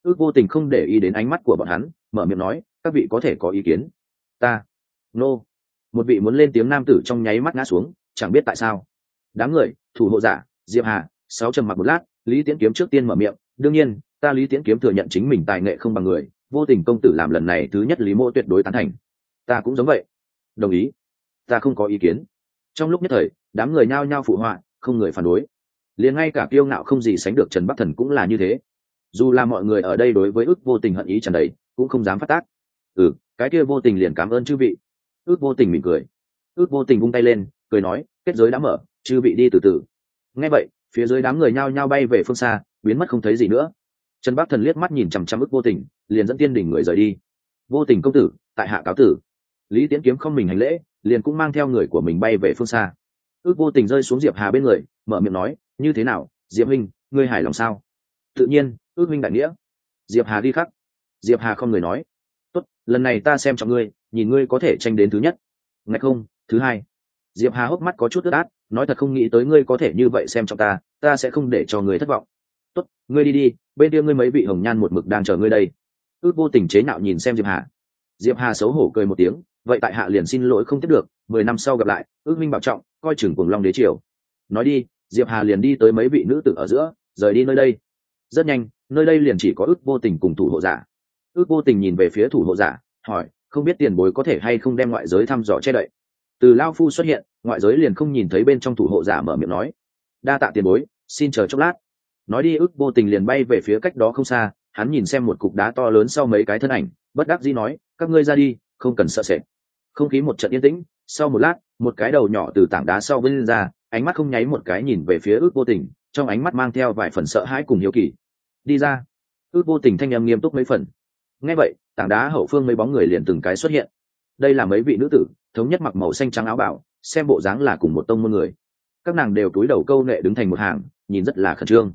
Ước vô tình không để ý đến ánh mắt của bọn hắn, mở miệng nói các vị có thể có ý kiến. Ta, nô、no. một vị muốn lên tiếng nam tử trong nháy mắt ngã xuống, chẳng biết tại sao. Đám người, thủ hộ giả, diệp hà, sáu trầm mặc một lát, lý tiễn kiếm trước tiên mở miệng, đương nhiên, ta lý tiễn kiếm thừa nhận chính mình tài nghệ không bằng người, vô tình công tử làm lần này thứ nhất lý mô tuyệt đối tán thành. Ta cũng giống vậy. Đồng ý. Ta không có ý kiến. Trong lúc nhất thời, đám người nhao nhao phụ họa, không người phản đối. Liền ngay cả kiêu ngạo không gì sánh được trần bắc thần cũng là như thế. Dù là mọi người ở đây đối với ước vô tình hận ý trần đấy cũng không dám phát tác ừ cái kia vô tình liền cảm ơn chư vị. Ước vô tình mỉm cười. Ước vô tình vung tay lên, cười nói, kết giới đã mở, chư vị đi từ từ. Ngay vậy, phía dưới đám người nhao nhao bay về phương xa, biến mất không thấy gì nữa. Trần bắc thần liếc mắt nhìn chằm chằm ước vô tình, liền dẫn tiên đỉnh người rời đi. Vô tình công tử, tại hạ cáo tử. Lý tiễn kiếm không mình hành lễ, liền cũng mang theo người của mình bay về phương xa. Ước vô tình rơi xuống diệp hà bên người, mở miệng nói, như thế nào, diệp huynh, ngươi hài lòng sao? Tự nhiên, ước huynh đại nghĩa. Diệp hà đi khắc diệp hà không người nói lần này ta xem cho ngươi, nhìn ngươi có thể tranh đến thứ nhất. Ngạch không, thứ hai. Diệp hà hốc mắt có chút ướt át, nói thật không nghĩ tới ngươi có thể như vậy xem trọng ta ta sẽ không để cho ngươi thất vọng. Tốt, ngươi đi đi, bên kia ngươi mấy vị hồng nhan một mực đang chờ ngươi đây. Ước vô tình chế nhạo nhìn xem diệp hà. Diệp hà xấu hổ cười một tiếng, vậy tại hạ liền xin lỗi không tiếp được, mười năm sau gặp lại, ước minh bảo trọng, coi chừng cùng long đế triều. Nói đi, diệp hà liền đi tới mấy vị nữ tử ở giữa, rời đi nơi đây. Rất nhanh, nơi đây liền chỉ có ước vô tình cùng thủ hộ giả ước vô tình nhìn về phía thủ hộ giả, hỏi, không biết tiền bối có thể hay không đem ngoại giới thăm dò che đậy? Từ lao phu xuất hiện, ngoại giới liền không nhìn thấy bên trong thủ hộ giả mở miệng nói, đa tạ tiền bối, xin chờ chốc lát. Nói đi, ước vô tình liền bay về phía cách đó không xa, hắn nhìn xem một cục đá to lớn sau mấy cái thân ảnh, bất đắc dĩ nói, các ngươi ra đi, không cần sợ sệt. Không khí một trận yên tĩnh, sau một lát, một cái đầu nhỏ từ tảng đá sau vươn ra, ánh mắt không nháy một cái nhìn về phía ước vô tình, trong ánh mắt mang theo vài phần sợ hãi cùng hiếu kỳ. Đi ra. Ước vô tình thanh âm nghiêm túc mấy phần nghe vậy, tảng đá hậu phương mấy bóng người liền từng cái xuất hiện. Đây là mấy vị nữ tử, thống nhất mặc màu xanh trắng áo bảo, xem bộ dáng là cùng một tông môn người. Các nàng đều túi đầu câu nệ đứng thành một hàng, nhìn rất là khẩn trương.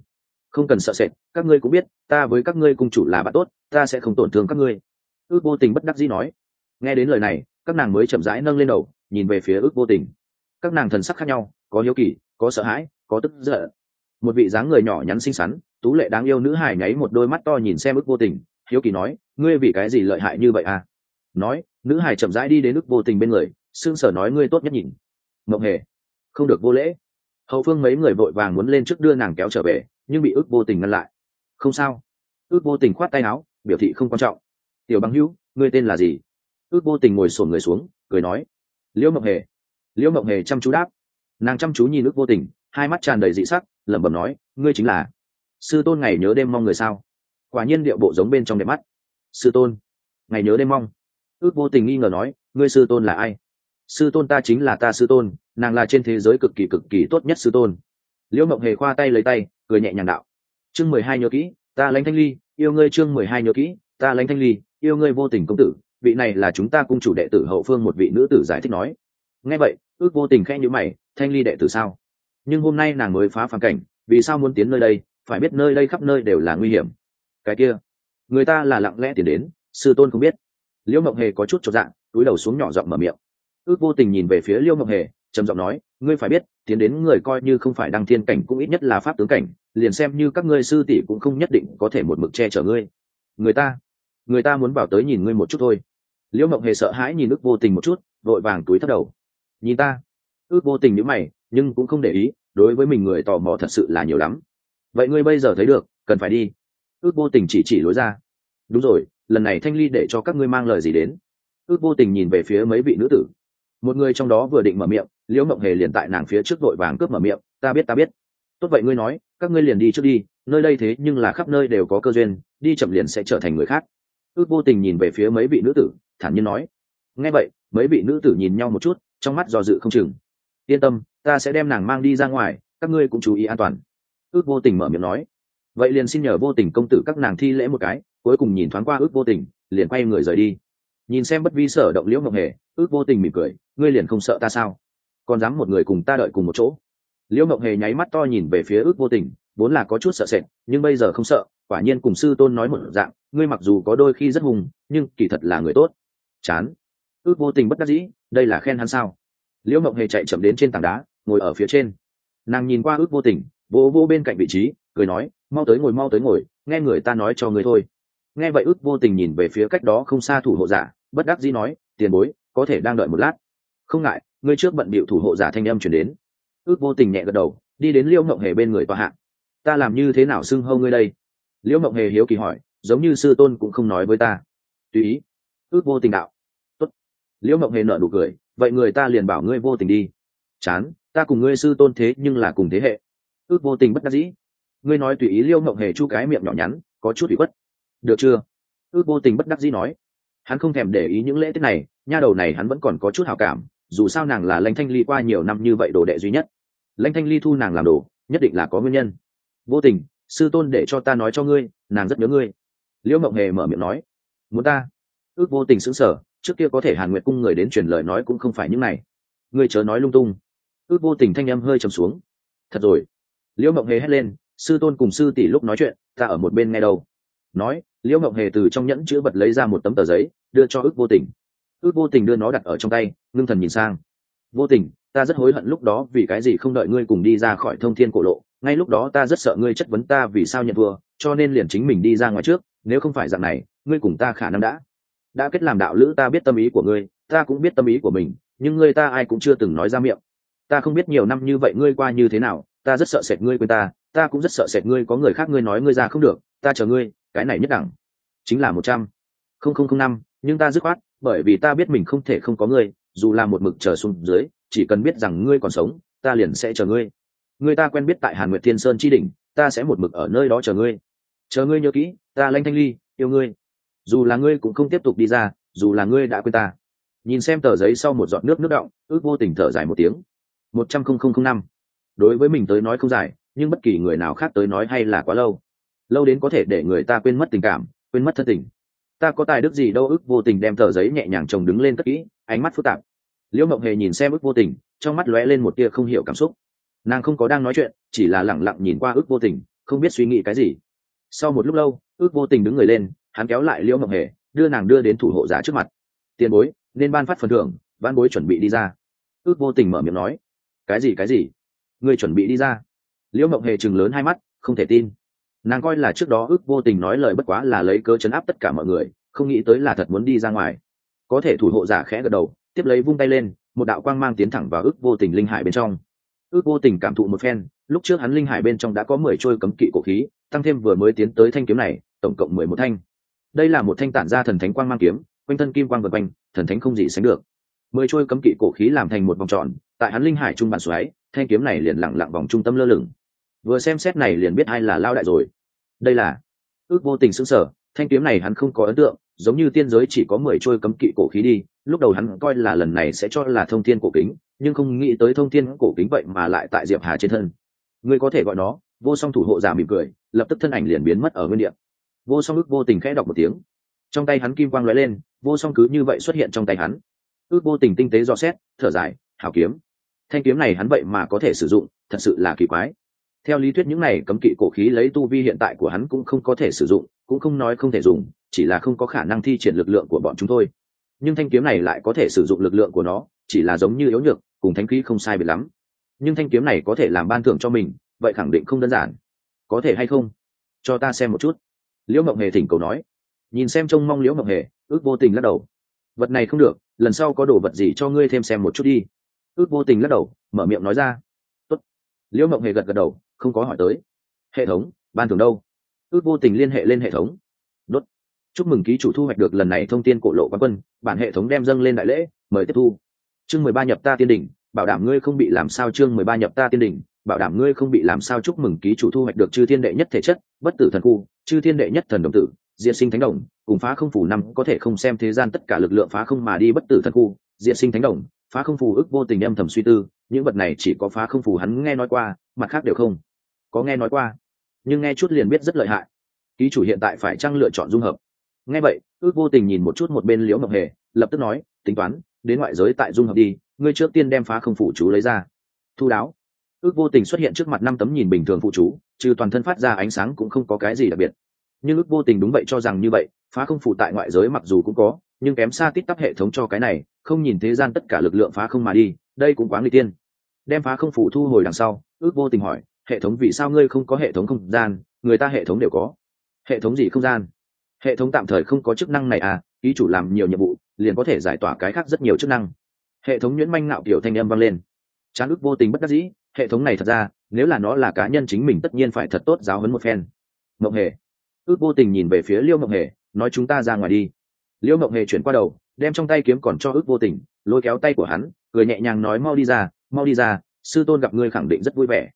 Không cần sợ sệt, các ngươi cũng biết, ta với các ngươi cùng chủ là bạn tốt, ta sẽ không tổn thương các ngươi. Ước vô tình bất đắc dĩ nói. Nghe đến lời này, các nàng mới chậm rãi nâng lên đầu, nhìn về phía ước vô tình. Các nàng thần sắc khác nhau, có hiếu kỳ, có sợ hãi, có tức giận. Một vị dáng người nhỏ nhắn xinh xắn, tú lệ đáng yêu nữ hài nháy một đôi mắt to nhìn xem ước vô tình, hiếu kỳ nói ngươi vì cái gì lợi hại như vậy à? Nói, nữ hải chậm rãi đi đến nước vô tình bên người xương sở nói ngươi tốt nhất nhìn. Mộng hề, không được vô lễ. Hậu phương mấy người vội vàng muốn lên trước đưa nàng kéo trở về, nhưng bị ước vô tình ngăn lại. Không sao. Ước vô tình khoát tay áo, biểu thị không quan trọng. Tiểu bằng hữu, ngươi tên là gì? Ước vô tình ngồi sổn người xuống, cười nói. Liễu mộng hề. Liễu mộng hề chăm chú đáp. Nàng chăm chú nhìn ước vô tình, hai mắt tràn đầy dị sắc, lẩm bẩm nói, ngươi chính là. Sư tôn ngày nhớ đêm mong người sao? Quả nhiên điệu bộ giống bên trong đẹp mắt sư tôn, ngày nhớ đêm mong. Ước vô tình nghi ngờ nói, ngươi sư tôn là ai? Sư tôn ta chính là ta sư tôn, nàng là trên thế giới cực kỳ cực kỳ tốt nhất sư tôn. Liễu mộng hề khoa tay lấy tay, cười nhẹ nhàng đạo. Chương mười hai nhớ kỹ, ta lãnh thanh ly, yêu ngươi chương mười hai nhớ kỹ, ta lãnh thanh ly, yêu ngươi vô tình công tử. Vị này là chúng ta cung chủ đệ tử hậu phương một vị nữ tử giải thích nói. Nghe vậy, ước vô tình khẽ nhữ mày, thanh ly đệ tử sao? Nhưng hôm nay nàng mới phá phản cảnh, vì sao muốn tiến nơi đây? Phải biết nơi đây khắp nơi đều là nguy hiểm. Cái kia người ta là lặng lẽ tiến đến, sư tôn không biết. Liễu mộng hề có chút cho dạng túi đầu xuống nhỏ giọng mở miệng. Ước vô tình nhìn về phía liễu mộng hề, trầm giọng nói, ngươi phải biết, tiến đến người coi như không phải đăng thiên cảnh cũng ít nhất là pháp tướng cảnh, liền xem như các ngươi sư tỷ cũng không nhất định có thể một mực che chở ngươi. Người ta người ta muốn bảo tới nhìn ngươi một chút thôi. Liễu mộng hề sợ hãi nhìn ước vô tình một chút, vội vàng túi thất đầu. Nhìn ta. Ước vô tình nhữ mày, nhưng cũng không để ý, đối với mình người tò mò thật sự là nhiều lắm. Vậy ngươi bây giờ thấy được, cần phải đi ước vô tình chỉ chỉ lối ra. Đúng rồi, lần này thanh ly để cho các ngươi mang lời gì đến? Ước vô tình nhìn về phía mấy vị nữ tử. Một người trong đó vừa định mở miệng, liễu mộng hề liền tại nàng phía trước đội vàng cướp mở miệng, ta biết ta biết. Tốt vậy ngươi nói, các ngươi liền đi trước đi, nơi đây thế nhưng là khắp nơi đều có cơ duyên, đi chậm liền sẽ trở thành người khác. Ước vô tình nhìn về phía mấy vị nữ tử, thản nhiên nói. Nghe vậy, mấy vị nữ tử nhìn nhau một chút, trong mắt do dự không chừng. Yên tâm, ta sẽ đem nàng mang đi ra ngoài, các ngươi cũng chú ý an toàn. Ước vô tình mở miệng nói vậy liền xin nhờ vô tình công tử các nàng thi lễ một cái, cuối cùng nhìn thoáng qua ước vô tình, liền quay người rời đi. Nhìn xem bất vi sở động liễu ngọc hề, ước vô tình mỉm cười, ngươi liền không sợ ta sao? Còn dám một người cùng ta đợi cùng một chỗ? Liễu ngọc hề nháy mắt to nhìn về phía ước vô tình, vốn là có chút sợ sệt, nhưng bây giờ không sợ, quả nhiên cùng sư tôn nói một dạng, ngươi mặc dù có đôi khi rất hùng, nhưng kỳ thật là người tốt. Chán. Ước vô tình bất đắc dĩ, đây là khen hắn sao? Liễu ngọc hề chạy chậm đến trên tảng đá, ngồi ở phía trên. Nàng nhìn qua ước vô tình vô vô bên cạnh vị trí, cười nói mau tới ngồi, mau tới ngồi, nghe người ta nói cho người thôi. Nghe vậy ước vô tình nhìn về phía cách đó không xa thủ hộ giả, bất đắc dĩ nói, tiền bối, có thể đang đợi một lát. Không ngại, ngươi trước bận bịu thủ hộ giả thanh âm chuyển đến. Ước vô tình nhẹ gật đầu, đi đến liễu mộng hề bên người tòa hạng. Ta làm như thế nào xưng hâu ngươi đây? Liễu mộng hề hiếu kỳ hỏi, giống như sư tôn cũng không nói với ta. Tùy ý. Ước vô tình đạo. Tốt. liễu mộng hề nợ nụ cười, vậy người ta liền bảo ngươi vô tình đi. Chán, ta cùng ngươi sư tôn thế nhưng là cùng thế hệ. Ước vô tình bất đắc dĩ ngươi nói tùy ý liễu mộng hề chu cái miệng nhỏ nhắn, có chút bị khuất. Được chưa? Ước vô tình bất đắc dĩ nói. Hắn không thèm để ý những lễ tiết này, nha đầu này hắn vẫn còn có chút hào cảm, dù sao nàng là lãnh thanh ly qua nhiều năm như vậy đồ đệ duy nhất. Lãnh thanh ly thu nàng làm đồ, nhất định là có nguyên nhân. Vô tình, sư tôn để cho ta nói cho ngươi, nàng rất nhớ ngươi. Liễu mộng hề mở miệng nói. Muốn ta? Ước vô tình sững sờ, trước kia có thể hàn nguyệt cung người đến truyền lời nói cũng không phải những này. Ngươi chớ nói lung tung. Ước vô tình thanh â m hơi trầm xuống. Thật rồi. Liễu mộng hề hét lên sư tôn cùng sư tỷ lúc nói chuyện, ta ở một bên nghe đâu. Nói, liễu ngọc hề từ trong nhẫn chữ vật lấy ra một tấm tờ giấy, đưa cho ước vô tình. Ước vô tình đưa nó đặt ở trong tay, ngưng thần nhìn sang. Vô tình, ta rất hối hận lúc đó vì cái gì không đợi ngươi cùng đi ra khỏi thông thiên cổ lộ. Ngay lúc đó ta rất sợ ngươi chất vấn ta vì sao nhận thua, cho nên liền chính mình đi ra ngoài trước, nếu không phải dạng này, ngươi cùng ta khả năng đã. Đã kết làm đạo lữ ta biết tâm ý của ngươi, ta cũng biết tâm ý của mình, nhưng ngươi ta ai cũng chưa từng nói ra miệng. Ta không biết nhiều năm như vậy ngươi qua như thế nào, ta rất sợ sệt ngươi quên ta ta cũng rất sợ sệt ngươi, có người khác ngươi nói ngươi ra không được, ta chờ ngươi, cái này nhất đẳng, chính là một trăm. Không không không năm, nhưng ta dứt khoát, bởi vì ta biết mình không thể không có ngươi, dù là một mực chờ xuống dưới, chỉ cần biết rằng ngươi còn sống, ta liền sẽ chờ ngươi. Người ta quen biết tại hàn nguyệt thiên sơn chi đỉnh, ta sẽ một mực ở nơi đó chờ ngươi. Chờ ngươi nhớ kỹ, ta lanh thanh ly, yêu ngươi. Dù là ngươi cũng không tiếp tục đi ra, dù là ngươi đã quên ta. Nhìn xem tờ giấy sau một giọt nước nước động ước vô tình thở dài một tiếng. Một trăm không không không năm. Đối với mình tới nói không dài nhưng bất kỳ người nào khác tới nói hay là quá lâu. Lâu đến có thể để người ta quên mất tình cảm, quên mất thân tình. Ta có tài đức gì đâu ước vô tình đem tờ giấy nhẹ nhàng chồng đứng lên cất kỹ, ánh mắt phức tạp. Liễu mộng hề nhìn xem ức vô tình, trong mắt lóe lên một tia không hiểu cảm xúc. Nàng không có đang nói chuyện, chỉ là lẳng lặng nhìn qua ước vô tình, không biết suy nghĩ cái gì. Sau một lúc lâu ước vô tình đứng người lên, hắn kéo lại liễu mộng hề, đưa nàng đưa đến thủ hộ giả trước mặt. Tiền bối, nên ban phát phần thưởng, ban bối chuẩn bị đi ra. Ước vô tình mở miệng nói. Cái gì cái gì? Ngươi chuẩn bị đi ra liễu mộng hề chừng lớn hai mắt, không thể tin. Nàng coi là trước đó ước vô tình nói lời bất quá là lấy cớ chấn áp tất cả mọi người, không nghĩ tới là thật muốn đi ra ngoài. Có thể thủ hộ giả khẽ gật đầu, tiếp lấy vung tay lên, một đạo quang mang tiến thẳng vào ước vô tình linh hải bên trong. Ước vô tình cảm thụ một phen, lúc trước hắn linh hải bên trong đã có mười trôi cấm kỵ cổ khí, tăng thêm vừa mới tiến tới thanh kiếm này, tổng cộng mười một thanh. Đây là một thanh tản gia thần thánh quang mang kiếm, quanh thân kim quang vật quanh, thần thánh không gì sánh được. Mười trôi cấm kỵ cổ khí làm thành một vòng tròn, tại hắn linh hải trung bản xoáy, thanh kiếm này liền lặng lặng vòng trung tâm lơ lửng vừa xem xét này liền biết ai là lao đại rồi. Đây là ước vô tình xứng sở thanh kiếm này hắn không có ấn tượng, giống như tiên giới chỉ có mười trôi cấm kỵ cổ khí đi, lúc đầu hắn coi là lần này sẽ cho là thông thiên cổ kính, nhưng không nghĩ tới thông thiên cổ kính vậy mà lại tại diệp hà trên thân. Ngươi có thể gọi nó vô song thủ hộ giả mỉm cười, lập tức thân ảnh liền biến mất ở nguyên địa. Vô song ước vô tình khẽ đọc một tiếng. Trong tay hắn kim quang lóe lên, vô song cứ như vậy xuất hiện trong tay hắn. Ước vô tình tinh tế do xét, thở dài, hảo kiếm. Thanh kiếm này hắn vậy mà có thể sử dụng, thật sự là kỳ quái theo lý thuyết những này cấm kỵ cổ khí lấy tu vi hiện tại của hắn cũng không có thể sử dụng, cũng không nói không thể dùng, chỉ là không có khả năng thi triển lực lượng của bọn chúng thôi. Nhưng thanh kiếm này lại có thể sử dụng lực lượng của nó, chỉ là giống như yếu nhược, cùng thanh khí không sai biệt lắm. Nhưng thanh kiếm này có thể làm ban thưởng cho mình, vậy khẳng định không đơn giản. Có thể hay không? Cho ta xem một chút. Liễu mộng hề thỉnh cầu nói. Nhìn xem trông mong liễu mộng hề, ước vô tình lắc đầu. Vật này không được, lần sau có đồ vật gì cho ngươi thêm xem một chút đi. Ước vô tình lắc đầu, mở miệng nói ra. Tốt. liễu mộng hề gật gật đầu không có hỏi tới. Hệ thống, ban thưởng đâu? Ước vô tình liên hệ lên hệ thống. Đốt. Chúc mừng ký chủ thu hoạch được lần này thông tin cổ lộ quán quân, bản hệ thống đem dâng lên đại lễ, mời tiếp thu. Chương mười ba nhập ta tiên đỉnh, bảo đảm ngươi không bị làm sao chương mười ba nhập ta tiên đỉnh, bảo đảm ngươi không bị làm sao chúc mừng ký chủ thu hoạch được chư thiên đệ nhất thể chất, bất tử thần khu, chư thiên đệ nhất thần đồng tử diện sinh thánh đồng, cùng phá không phủ năm, có thể không xem thế gian tất cả lực lượng phá không mà đi bất tử thần khu diện sinh thánh đồng, phá không phù ức vô tình âm thầm suy tư, những vật này chỉ có phá không phù hắn nghe nói qua, mặt khác đều không có nghe nói qua, nhưng nghe chút liền biết rất lợi hại. Ký chủ hiện tại phải chăng lựa chọn dung hợp? Nghe vậy, ước vô tình nhìn một chút một bên liễu ngọc hề, lập tức nói, tính toán, đến ngoại giới tại dung hợp đi, ngươi trước tiên đem phá không phủ chú lấy ra. Thu đáo. Ước vô tình xuất hiện trước mặt năm tấm nhìn bình thường phụ chú, trừ toàn thân phát ra ánh sáng cũng không có cái gì đặc biệt. Nhưng ước vô tình đúng vậy cho rằng như vậy, phá không phủ tại ngoại giới mặc dù cũng có, nhưng kém xa tít tắp hệ thống cho cái này, không nhìn thế gian tất cả lực lượng phá không mà đi, đây cũng quá người tiên. Đem phá không phủ thu hồi đằng sau, ước vô tình hỏi hệ thống vì sao ngươi không có hệ thống không gian, người ta hệ thống đều có. Hệ thống gì không gian? Hệ thống tạm thời không có chức năng này à ký chủ làm nhiều nhiệm vụ, liền có thể giải tỏa cái khác rất nhiều chức năng. Hệ thống nhuyễn manh ngạo kiểu thanh âm vang lên. Chán ước vô tình bất đắc dĩ, hệ thống này thật ra, nếu là nó là cá nhân chính mình tất nhiên phải thật tốt giáo hấn một phen. Mộng hề. Ước vô tình nhìn về phía liêu mộng hề, nói chúng ta ra ngoài đi. Liêu mộng hề chuyển qua đầu, đem trong tay kiếm còn cho ước vô tình, lôi kéo tay của hắn, cười nhẹ nhàng nói mau đi ra, mau đi ra, sư tôn gặp ngươi khẳng định rất vui vẻ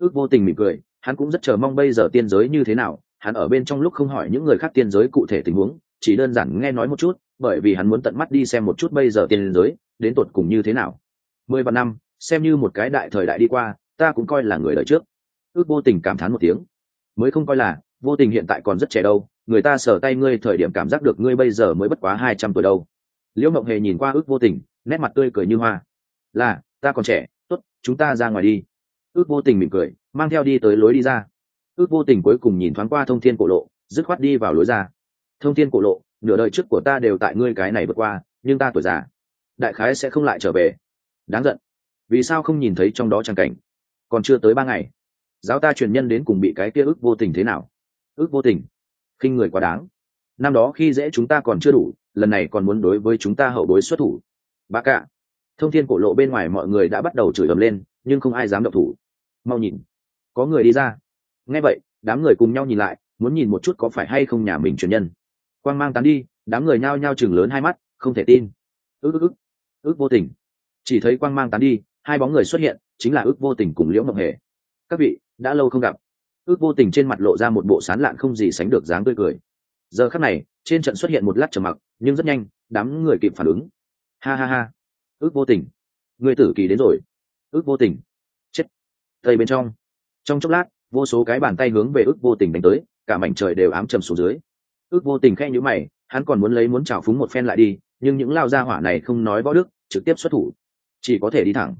ước vô tình mỉm cười, hắn cũng rất chờ mong bây giờ tiên giới như thế nào, hắn ở bên trong lúc không hỏi những người khác tiên giới cụ thể tình huống, chỉ đơn giản nghe nói một chút, bởi vì hắn muốn tận mắt đi xem một chút bây giờ tiên giới, đến tột cùng như thế nào. Mười vạn năm, xem như một cái đại thời đại đi qua, ta cũng coi là người đời trước. Ước vô tình cảm thán một tiếng. Mới không coi là, vô tình hiện tại còn rất trẻ đâu, người ta sờ tay ngươi thời điểm cảm giác được ngươi bây giờ mới bất quá hai trăm tuổi đâu. Liễu mộng hề nhìn qua ước vô tình, nét mặt tươi cười như hoa. Là, ta còn trẻ, tốt, chúng ta ra ngoài đi ước vô tình mỉm cười, mang theo đi tới lối đi ra. Ước vô tình cuối cùng nhìn thoáng qua thông thiên cổ lộ, dứt khoát đi vào lối ra. Thông thiên cổ lộ, nửa đời trước của ta đều tại ngươi cái này vượt qua, nhưng ta tuổi già, đại khái sẽ không lại trở về. Đáng giận. Vì sao không nhìn thấy trong đó trang cảnh? Còn chưa tới ba ngày, giáo ta truyền nhân đến cùng bị cái kia ước vô tình thế nào? Ước vô tình, khinh người quá đáng. Năm đó khi dễ chúng ta còn chưa đủ, lần này còn muốn đối với chúng ta hậu bối xuất thủ. Ba cả thông thiên cổ lộ bên ngoài mọi người đã bắt đầu chửi ầm lên nhưng không ai dám động thủ. Mau nhìn. Có người đi ra. Nghe vậy, đám người cùng nhau nhìn lại, muốn nhìn một chút có phải hay không nhà mình truyền nhân. Quang mang tán đi, đám người nhao nhao chừng lớn hai mắt, không thể tin. Ước ước ước. Ước vô tình. Chỉ thấy quang mang tán đi, hai bóng người xuất hiện, chính là ước vô tình cùng liễu ngọc hề. Các vị, đã lâu không gặp. Ước vô tình trên mặt lộ ra một bộ sán lạn không gì sánh được dáng tươi cười. Giờ khắc này, trên trận xuất hiện một lát trầm mặc, nhưng rất nhanh, đám người kịp phản ứng. Ha ha ha. Ước vô tình. Người tử kỳ đến rồi ước vô tình. Chết. Thầy bên trong. Trong chốc lát, vô số cái bàn tay hướng về ước vô tình đánh tới, cả mảnh trời đều ám trầm xuống dưới. Ước vô tình khe nhữ mày, hắn còn muốn lấy muốn trào phúng một phen lại đi, nhưng những lao gia hỏa này không nói võ đức, trực tiếp xuất thủ. Chỉ có thể đi thẳng.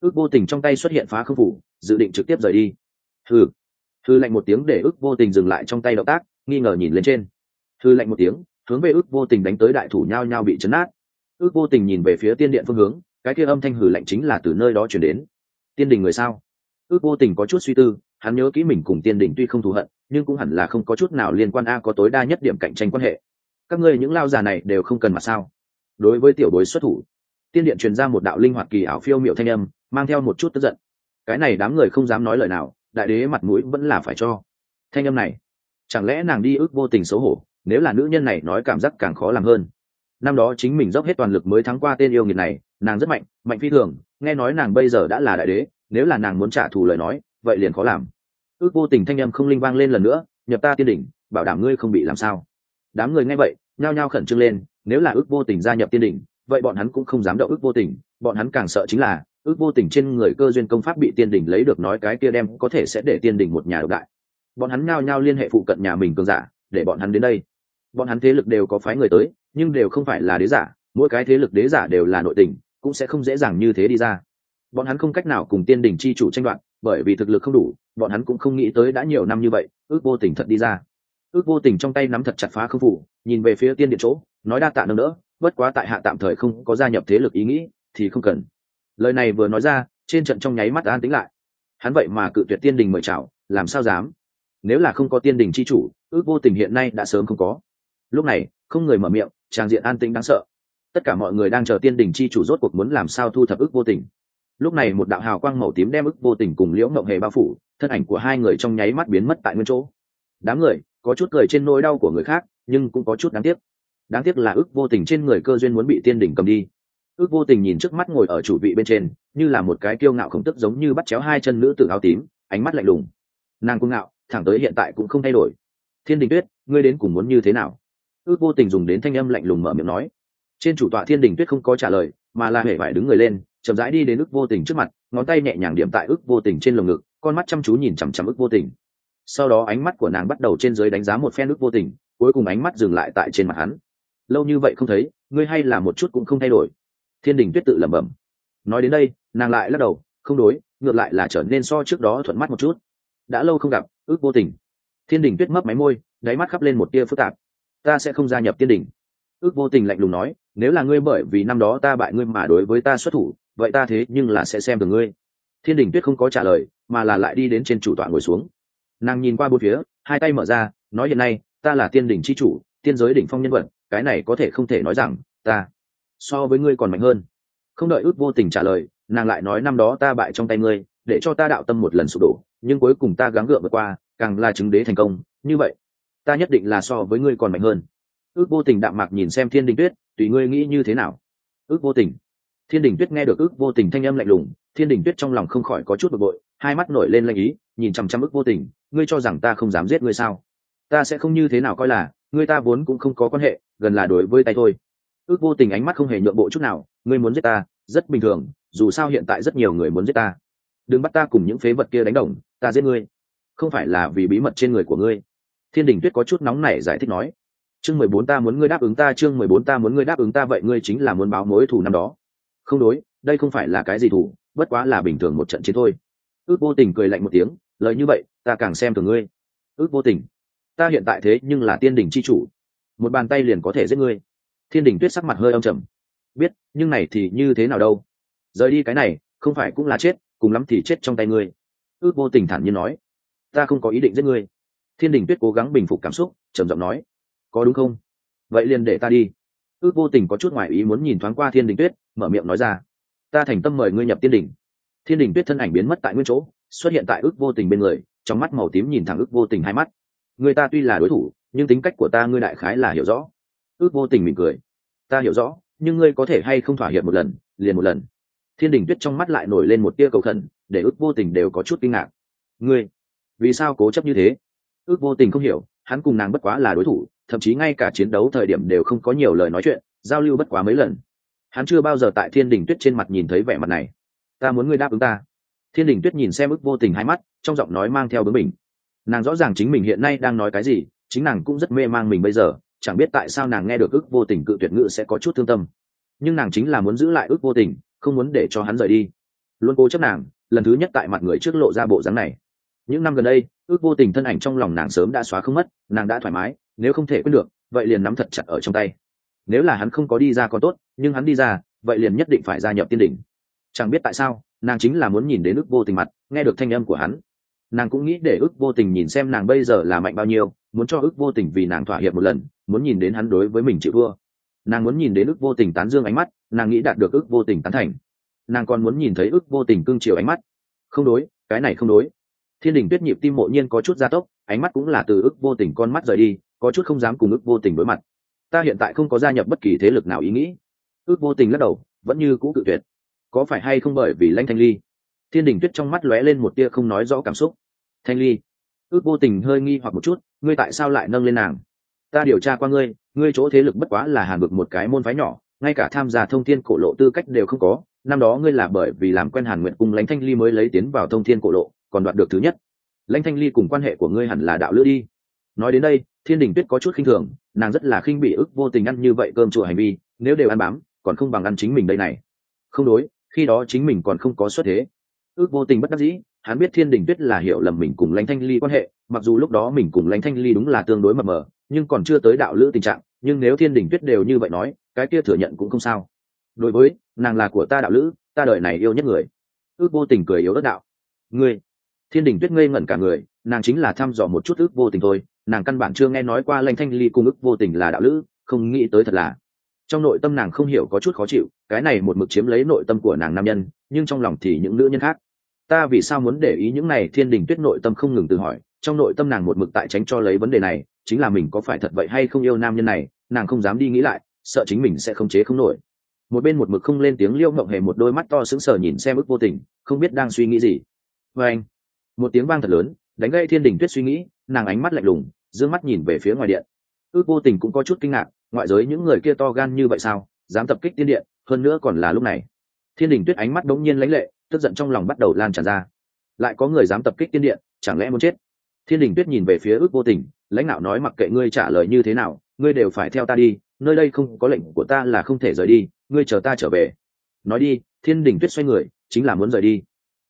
Ước vô tình trong tay xuất hiện phá khư phủ, dự định trực tiếp rời đi. Thư thư lạnh một tiếng để ước vô tình dừng lại trong tay động tác, nghi ngờ nhìn lên trên. Thư lạnh một tiếng, hướng về ước vô tình đánh tới đại thủ nhao nhao bị chấn át ước vô tình nhìn về phía tiên điện phương hướng cái kia âm thanh hử lạnh chính là từ nơi đó chuyển đến. Tiên đình người sao? Ước vô tình có chút suy tư, hắn nhớ kỹ mình cùng tiên đình tuy không thù hận, nhưng cũng hẳn là không có chút nào liên quan a có tối đa nhất điểm cạnh tranh quan hệ. Các ngươi những lao già này đều không cần mà sao? Đối với tiểu bối xuất thủ, tiên điện truyền ra một đạo linh hoạt kỳ ảo phiêu miệu thanh âm, mang theo một chút tức giận. Cái này đám người không dám nói lời nào, đại đế mặt mũi vẫn là phải cho. Thanh âm này, chẳng lẽ nàng đi ước vô tình xấu hổ? Nếu là nữ nhân này nói cảm giác càng khó làm hơn. Năm đó chính mình dốc hết toàn lực mới thắng qua tên yêu nghiệt này nàng rất mạnh mạnh phi thường, nghe nói nàng bây giờ đã là đại đế, nếu là nàng muốn trả thù lời nói, vậy liền khó làm. Ước vô tình thanh âm không linh vang lên lần nữa, nhập ta tiên đỉnh, bảo đảm ngươi không bị làm sao. Đám người nghe vậy, nhao nhao khẩn trương lên, nếu là ước vô tình gia nhập tiên đỉnh, vậy bọn hắn cũng không dám động ước vô tình, bọn hắn càng sợ chính là, ước vô tình trên người cơ duyên công pháp bị tiên đỉnh lấy được nói cái kia đem có thể sẽ để tiên đỉnh một nhà độc đại. Bọn hắn nhao nhao liên hệ phụ cận nhà mình cường giả, để bọn hắn đến đây. Bọn hắn thế lực đều có phái người tới, nhưng đều không phải là đế giả, mỗi cái thế lực đế giả đều là nội tình cũng sẽ không dễ dàng như thế đi ra. Bọn hắn không cách nào cùng tiên đình chi chủ tranh đoạt, bởi vì thực lực không đủ, bọn hắn cũng không nghĩ tới đã nhiều năm như vậy, ước vô tình thật đi ra. Ước vô tình trong tay nắm thật chặt phá không phủ, nhìn về phía tiên điện chỗ, nói đa tạ nâng đỡ, bất quá tại hạ tạm thời không có gia nhập thế lực ý nghĩ, thì không cần. Lời này vừa nói ra, trên trận trong nháy mắt an tính lại. Hắn vậy mà cự tuyệt tiên đình mời chào, làm sao dám? Nếu là không có tiên đình chi chủ, ước vô tình hiện nay đã sớm không có. Lúc này, không người mở miệng trang diện an tĩnh đáng sợ tất cả mọi người đang chờ tiên đình chi chủ rốt cuộc muốn làm sao thu thập ước vô tình. Lúc này một đạo hào quang màu tím đem ức vô tình cùng liễu mộng hề bao phủ, thân ảnh của hai người trong nháy mắt biến mất tại nguyên chỗ. Đám người, có chút cười trên nỗi đau của người khác, nhưng cũng có chút đáng tiếc. Đáng tiếc là ức vô tình trên người cơ duyên muốn bị tiên đỉnh cầm đi. Ước vô tình nhìn trước mắt ngồi ở chủ vị bên trên, như là một cái kiêu ngạo khổng tức giống như bắt chéo hai chân nữ tử áo tím, ánh mắt lạnh lùng. Nàng cũng ngạo, thẳng tới hiện tại cũng không thay đổi. Thiên đình tuyết, ngươi đến cùng muốn như thế nào? Ước vô tình dùng đến thanh âm lạnh lùng mở miệng nói trên chủ tọa thiên đình tuyết không có trả lời, mà là hễ phải đứng người lên, chậm rãi đi đến ức vô tình trước mặt, ngón tay nhẹ nhàng điểm tại ước vô tình trên lồng ngực, con mắt chăm chú nhìn chằm chằm ước vô tình. Sau đó ánh mắt của nàng bắt đầu trên dưới đánh giá một phen ước vô tình, cuối cùng ánh mắt dừng lại tại trên mặt hắn. Lâu như vậy không thấy, ngươi hay là một chút cũng không thay đổi. Thiên đình tuyết tự lẩm bẩm. Nói đến đây, nàng lại lắc đầu, không đối, ngược lại là trở nên so trước đó thuận mắt một chút. Đã lâu không gặp, ước vô tình. Thiên đình tuyết mấp máy môi, đáy mắt khắp lên một tia phức tạp. Ta sẽ không gia nhập tiên đình ước vô tình lạnh lùng nói, nếu là ngươi bởi vì năm đó ta bại ngươi mà đối với ta xuất thủ, vậy ta thế nhưng là sẽ xem từ ngươi. Thiên đình tuyết không có trả lời, mà là lại đi đến trên chủ tọa ngồi xuống. Nàng nhìn qua bốn phía, hai tay mở ra, nói hiện nay, ta là tiên đình c h i chủ, tiên giới đỉnh phong nhân vật, cái này có thể không thể nói rằng, ta so với ngươi còn mạnh hơn. Không đợi ước vô tình trả lời, nàng lại nói, năm đó ta bại trong tay ngươi, để cho ta đạo tâm một lần sụp đổ, nhưng cuối cùng ta gắng gượng vượt qua, càng là chứng đế thành công, như vậy, ta nhất định là so với ngươi còn mạnh hơn ước vô tình đạm mạc nhìn xem thiên đình tuyết, tùy ngươi nghĩ như thế nào? Ước vô tình. Thiên đình tuyết nghe được ước vô tình thanh âm lạnh lùng, thiên đình tuyết trong lòng không khỏi có chút bực bội, hai mắt nổi lên lanh ý, nhìn chằm chằm ước vô tình, ngươi cho rằng ta không dám giết ngươi sao? Ta sẽ không như thế nào coi là, ngươi ta vốn cũng không có quan hệ, gần là đối với tay thôi. Ước vô tình ánh mắt không hề nhượng bộ chút nào, ngươi muốn giết ta, rất bình thường, dù sao hiện tại rất nhiều người muốn giết ta. Đừng bắt ta cùng những phế vật kia đánh đồng, ta giết ngươi. Không phải là vì bí mật trên người của ngươi. Thiên đình tuyết có chút nóng nảy giải thích nói chương mười bốn ta muốn ngươi đáp ứng ta, chương mười bốn ta muốn ngươi đáp ứng ta, vậy ngươi chính là muốn báo mối thù năm đó. Không đối, đây không phải là cái gì thủ bất quá là bình thường một trận chiến thôi. Ước vô tình cười lạnh một tiếng, lời như vậy, ta càng xem thường ngươi. Ước vô tình. Ta hiện tại thế nhưng là tiên đình c h i chủ. Một bàn tay liền có thể giết ngươi. Thiên đình tuyết sắc mặt hơi âm trầm. Biết, nhưng này thì như thế nào đâu? Rời đi cái này, không phải cũng là chết, cùng lắm thì chết trong tay ngươi. Ước vô tình thản nhiên nói. Ta không có ý định giết ngươi. Thiên đình tuyết cố gắng bình phục cảm xúc, trầm giọng nói có đúng không? Vậy liền để ta đi. Ước vô tình có chút ngoại ý muốn nhìn thoáng qua thiên đình tuyết, mở miệng nói ra. Ta thành tâm mời ngươi nhập tiên đình. Thiên đình tuyết thân ảnh biến mất tại nguyên chỗ, xuất hiện tại ước vô tình bên người, trong mắt màu tím nhìn thẳng ước vô tình hai mắt. Người ta tuy là đối thủ, nhưng tính cách của ta ngươi đại khái là hiểu rõ. Ước vô tình mỉm cười. Ta hiểu rõ, nhưng ngươi có thể hay không thỏa hiệp một lần, liền một lần. Thiên đình tuyết trong mắt lại nổi lên một tia cầu khẩn, để ước vô tình đều có chút kinh ngạc. Ngươi, vì sao cố chấp như thế? Ước vô tình không hiểu, hắn cùng nàng bất quá là đối thủ thậm chí ngay cả chiến đấu thời điểm đều không có nhiều lời nói chuyện, giao lưu bất quá mấy lần. Hắn chưa bao giờ tại thiên đình tuyết trên mặt nhìn thấy vẻ mặt này. Ta muốn ngươi đáp ứng ta. Thiên đình tuyết nhìn xem ức vô tình hai mắt, trong giọng nói mang theo bướng mình nàng rõ ràng chính mình hiện nay đang nói cái gì, chính nàng cũng rất mê mang mình bây giờ, chẳng biết tại sao nàng nghe được ức vô tình cự tuyệt ngữ sẽ có chút thương tâm. Nhưng nàng chính là muốn giữ lại ức vô tình, không muốn để cho hắn rời đi. Luôn cố chấp nàng, lần thứ nhất tại mặt người trước lộ ra bộ dáng này. Những năm gần đây, ước vô tình thân ảnh trong lòng nàng sớm đã xóa không mất, nàng đã thoải mái nếu không thể quên được, vậy liền nắm thật chặt ở trong tay. Nếu là hắn không có đi ra còn tốt, nhưng hắn đi ra, vậy liền nhất định phải gia nhập tiên đỉnh. Chẳng biết tại sao, nàng chính là muốn nhìn đến ước vô tình mặt, nghe được thanh âm của hắn. Nàng cũng nghĩ để ước vô tình nhìn xem nàng bây giờ là mạnh bao nhiêu, muốn cho ước vô tình vì nàng thỏa hiệp một lần, muốn nhìn đến hắn đối với mình chịu thua. Nàng muốn nhìn đến ước vô tình tán dương ánh mắt, nàng nghĩ đạt được ước vô tình tán thành. Nàng còn muốn nhìn thấy ước vô tình cưng chiều ánh mắt. Không đối, cái này không đối. Thiên đình tuyết nhịp tim mộ nhiên có chút gia tốc, ánh mắt cũng là từ ước vô tình con mắt rời đi có chút không dám cùng ước vô tình đối mặt. Ta hiện tại không có gia nhập bất kỳ thế lực nào ý nghĩ. Ước vô tình lắc đầu, vẫn như cũ cự tuyệt. Có phải hay không bởi vì lanh thanh ly? Thiên đình tuyết trong mắt lóe lên một tia không nói rõ cảm xúc. Thanh ly, ước vô tình hơi nghi hoặc một chút, ngươi tại sao lại nâng lên nàng? Ta điều tra qua ngươi ngươi chỗ thế lực bất quá là hàn bực một cái môn phái nhỏ, ngay cả tham gia thông thiên cổ lộ tư cách đều không có. Năm đó ngươi là bởi vì làm quen hàn nguyện cùng lãnh thanh ly mới lấy tiến vào thông thiên cổ lộ, còn đoạt được thứ nhất. Lãnh thanh ly cùng quan hệ của ngươi hẳn là đạo lữ đi nói đến đây thiên đình tuyết có chút khinh thường nàng rất là khinh bị ức vô tình ăn như vậy cơm chùa hành vi nếu đều ăn bám còn không bằng ăn chính mình đây này. Không đối khi đó chính mình còn không có xuất thế. Ước vô tình bất đắc dĩ hắn biết thiên đình tuyết là hiểu lầm mình cùng lãnh thanh ly quan hệ mặc dù lúc đó mình cùng lãnh thanh ly đúng là tương đối mập mờ nhưng còn chưa tới đạo lữ tình trạng nhưng nếu thiên đình tuyết đều như vậy nói cái kia thừa nhận cũng không sao. Đối với nàng là của ta đạo lữ ta đợi này yêu nhất người. Ước vô tình cười yếu đất đạo. Người, thiên đình tuyết ngây ngẩn cả người nàng chính là thăm dò một chút ước vô tình thôi nàng căn bản chưa nghe nói qua lanh thanh ly cung ức vô tình là đạo lữ, không nghĩ tới thật là. Trong nội tâm nàng không hiểu có chút khó chịu, cái này một mực chiếm lấy nội tâm của nàng nam nhân, nhưng trong lòng thì những nữ nhân khác. Ta vì sao muốn để ý những này thiên đình tuyết nội tâm không ngừng tự hỏi, trong nội tâm nàng một mực tại tránh cho lấy vấn đề này, chính là mình có phải thật vậy hay không yêu nam nhân này, nàng không dám đi nghĩ lại, sợ chính mình sẽ không chế không nổi. Một bên một mực không lên tiếng liêu mộng hề một đôi mắt to sững sờ nhìn xem ức vô tình, không biết đang suy nghĩ gì. Vê anh, một tiếng vang thật lớn, đánh gây thiên đình tuyết suy nghĩ nàng ánh mắt lạnh lùng d mắt nhìn về phía ngoài điện. Ước vô tình cũng có chút kinh ngạc, ngoại giới những người kia to gan như vậy sao, dám tập kích tiên điện, hơn nữa còn là lúc này. Thiên đình tuyết ánh mắt đống nhiên lãnh lệ, tức giận trong lòng bắt đầu lan tràn ra. Lại có người dám tập kích tiên điện, chẳng lẽ muốn chết? Thiên đình tuyết nhìn về phía ước vô tình, lãnh đạo nói mặc kệ ngươi trả lời như thế nào, ngươi đều phải theo ta đi, nơi đây không có lệnh của ta là không thể rời đi, ngươi chờ ta trở về. Nói đi, thiên đình tuyết xoay người, chính là muốn rời đi.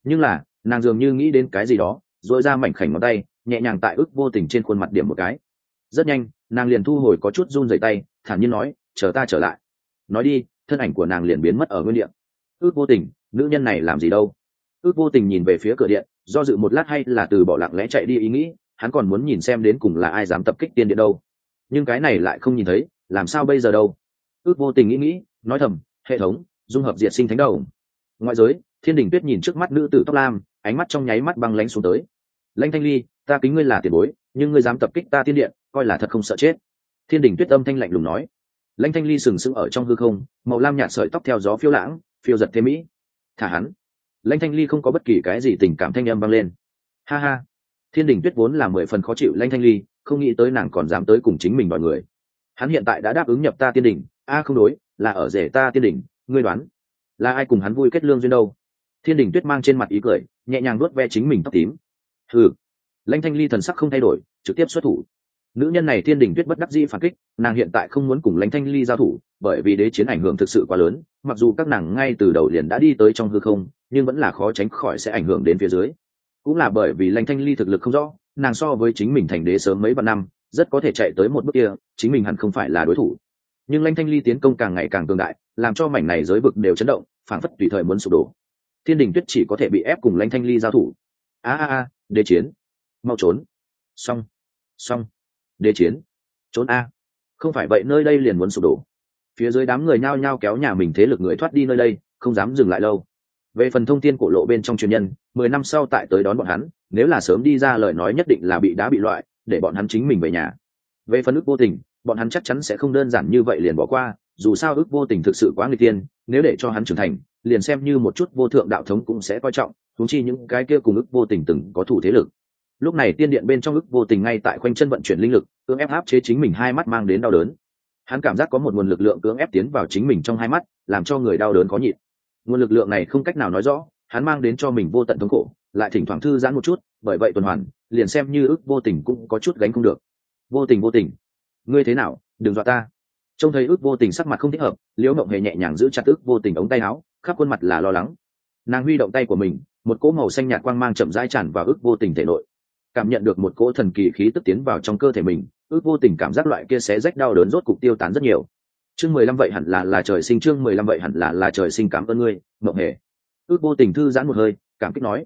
Nhưng là, nàng dường như nghĩ đến cái gì đó dội ra mảnh khảnh ngón tay nhẹ nhàng tại ức vô tình trên khuôn mặt điểm một cái. Rất nhanh, nàng liền thu hồi có chút run dày tay, thản nhiên nói, chờ ta trở lại. Nói đi, thân ảnh của nàng liền biến mất ở nguyên điện ước vô tình, nữ nhân này làm gì đâu? Ước vô tình nhìn về phía cửa điện, do dự một lát hay là từ bỏ lặng lẽ chạy đi ý nghĩ, hắn còn muốn nhìn xem đến cùng là ai dám tập kích tiên điện đâu. Nhưng cái này lại không nhìn thấy, làm sao bây giờ đâu? Ước vô tình nghĩ nghĩ, nói thầm, hệ thống, dung hợp diệt sinh thánh đầu. Ngoại giới, thiên đình tuyết nhìn trước mắt nữ tử tóc lam, ánh mắt trong nháy mắt băng lánh xuống tới. Lãnh thanh ly ta kính ngươi là tiền bối, nhưng ngươi dám tập kích ta tiên điện, coi là thật không sợ chết. Thiên đình tuyết âm thanh lạnh lùng nói. Lãnh thanh ly sừng sững ở trong hư không, màu lam nhạt sợi tóc theo gió phiêu lãng, phiêu giật thêm mỹ. Thả hắn. Lãnh thanh ly không có bất kỳ cái gì tình cảm thanh âm vang lên. Ha ha. Thiên đình tuyết vốn là mười phần khó chịu lãnh thanh ly, không nghĩ tới nàng còn dám tới cùng chính mình mọi người. Hắn hiện tại đã đáp ứng nhập ta tiên đình. A, không đối, là ở rể ta tiên đình, ngươi đoán là ai cùng hắn vui kết lương duyên đâu? Thiên đình tuyết mang trên mặt ý cười, nhẹ nhàng nuốt ve chính mình tóc tím. Ừ lãnh thanh ly thần sắc không thay đổi, trực tiếp xuất thủ. Nữ nhân này thiên đình tuyết bất đắc dĩ phản kích, nàng hiện tại không muốn cùng lãnh thanh ly giao thủ, bởi vì đế chiến ảnh hưởng thực sự quá lớn, mặc dù các nàng ngay từ đầu liền đã đi tới trong hư không, nhưng vẫn là khó tránh khỏi sẽ ảnh hưởng đến phía dưới. Cũng là bởi vì lãnh thanh ly thực lực không rõ, nàng so với chính mình thành đế sớm mấy vạn năm, rất có thể chạy tới một bước kia, chính mình hẳn không phải là đối thủ. Nhưng lãnh thanh ly tiến công càng ngày càng cường đại, làm cho mảnh này giới vực đều chấn động phản phất tùy thời muốn sụp đổ. Thiên đình tuyết chỉ có thể bị ép cùng lãnh thanh ly giao thủ. A a a, đế chiến mau trốn. Xong. Xong. Đế chiến. Trốn a. Không phải vậy nơi đây liền muốn sụp đổ. Phía dưới đám người nhao nhao kéo nhà mình thế lực người thoát đi nơi đây, không dám dừng lại lâu. Về phần thông tin cổ lộ bên trong truyền nhân, mười năm sau tại tới đón bọn hắn, nếu là sớm đi ra lời nói nhất định là bị đá bị loại, để bọn hắn chính mình về nhà. Về phần ước vô tình, bọn hắn chắc chắn sẽ không đơn giản như vậy liền bỏ qua, dù sao ước vô tình thực sự quá người tiên, nếu để cho hắn trưởng thành, liền xem như một chút vô thượng đạo thống cũng sẽ coi trọng thúng chi những cái kia cùng ước vô tình từng có thủ thế lực lúc này tiên điện bên trong ức vô tình ngay tại khoanh chân vận chuyển linh lực, cưỡng ép áp chế chính mình hai mắt mang đến đau đớn. Hắn cảm giác có một nguồn lực lượng cưỡng ép tiến vào chính mình trong hai mắt, làm cho người đau đớn khó nhịn. Nguồn lực lượng này không cách nào nói rõ, hắn mang đến cho mình vô tận thống khổ, lại thỉnh thoảng thư giãn một chút, bởi vậy tuần hoàn, liền xem như ức vô tình cũng có chút gánh không được. Vô tình vô tình. Ngươi thế nào? Đừng dọa ta. Trông thấy ức vô tình sắc mặt không thích hợp, liễu mộng hề nhẹ nhàng giữ chặt ức vô tình ống tay áo, khắp khuôn mặt là lo lắng. Nàng huy động tay của mình, một cỗ màu xanh nhạt quang mang chậm rãi tràn vào ức vô tình thể nội cảm nhận được một cỗ thần kỳ khí tức tiến vào trong cơ thể mình, ước vô tình cảm giác loại kia xé rách đau đớn rốt cục tiêu tán rất nhiều. Chương mười lăm vậy hẳn là là trời sinh, chương mười lăm vậy hẳn là là trời sinh, cảm ơn ngươi mộng hề. Ước vô tình thư giãn một hơi, cảm kích nói.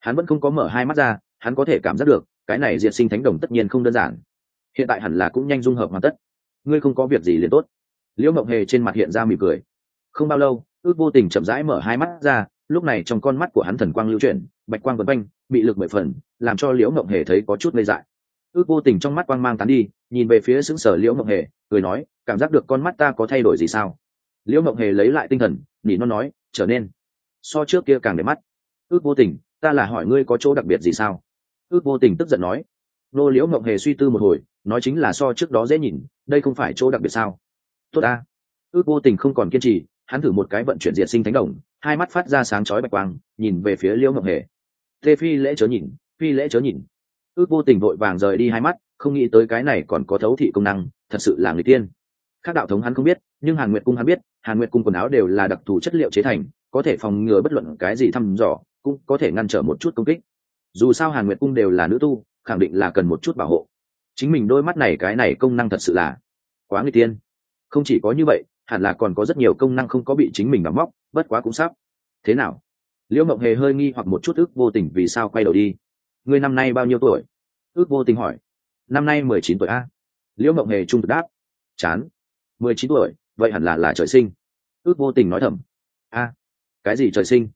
Hắn vẫn không có mở hai mắt ra, hắn có thể cảm giác được, cái này diệt sinh thánh đồng tất nhiên không đơn giản. Hiện tại hẳn là cũng nhanh dung hợp hoàn tất. Ngươi không có việc gì liền tốt. Liễu mộng hề trên mặt hiện ra mỉm cười. Không bao lâu, ước vô tình chậm rãi mở hai mắt ra lúc này trong con mắt của hắn thần quang lưu chuyển, bạch quang vân quanh, bị lực mười phần, làm cho liễu mộng hề thấy có chút ngây dại. Ước vô tình trong mắt quang mang tán đi, nhìn về phía xứng sở liễu mộng hề, cười nói, cảm giác được con mắt ta có thay đổi gì sao? Liễu mộng hề lấy lại tinh thần, nỉ nó nói, trở nên so trước kia càng đẹp mắt. Ước vô tình, ta là hỏi ngươi có chỗ đặc biệt gì sao? Ước vô tình tức giận nói. Nô liễu mộng hề suy tư một hồi, nói chính là so trước đó dễ nhìn, đây không phải chỗ đặc biệt sao? Tốt ta. Ước vô tình không còn kiên trì hắn thử một cái vận chuyển diệt sinh thánh đồng, hai mắt phát ra sáng chói bạch quang, nhìn về phía liễu ngọc hề. Tê phi lễ chớ nhìn, phi lễ chớ nhìn. Ước vô tình vội vàng rời đi hai mắt, không nghĩ tới cái này còn có thấu thị công năng, thật sự là người tiên. Khác đạo thống hắn không biết, nhưng hàn nguyệt cung hắn biết, hàn nguyệt cung quần áo đều là đặc thù chất liệu chế thành, có thể phòng ngừa bất luận cái gì thăm dò, cũng có thể ngăn trở một chút công kích. Dù sao hàn nguyệt cung đều là nữ tu, khẳng định là cần một chút bảo hộ. Chính mình đôi mắt này cái này công năng thật sự là quá người tiên. Không chỉ có như vậy hẳn là còn có rất nhiều công năng không có bị chính mình đắm móc, bất quá cũng sắp. Thế nào? Liễu mộng hề hơi nghi hoặc một chút ước vô tình vì sao quay đầu đi. Ngươi năm nay bao nhiêu tuổi? Ước vô tình hỏi. Năm nay mười chín tuổi a. Liễu mộng hề trung thực đáp. Chán. mười chín tuổi, vậy hẳn là là trời sinh. Ước vô tình nói thầm. A, cái gì trời sinh?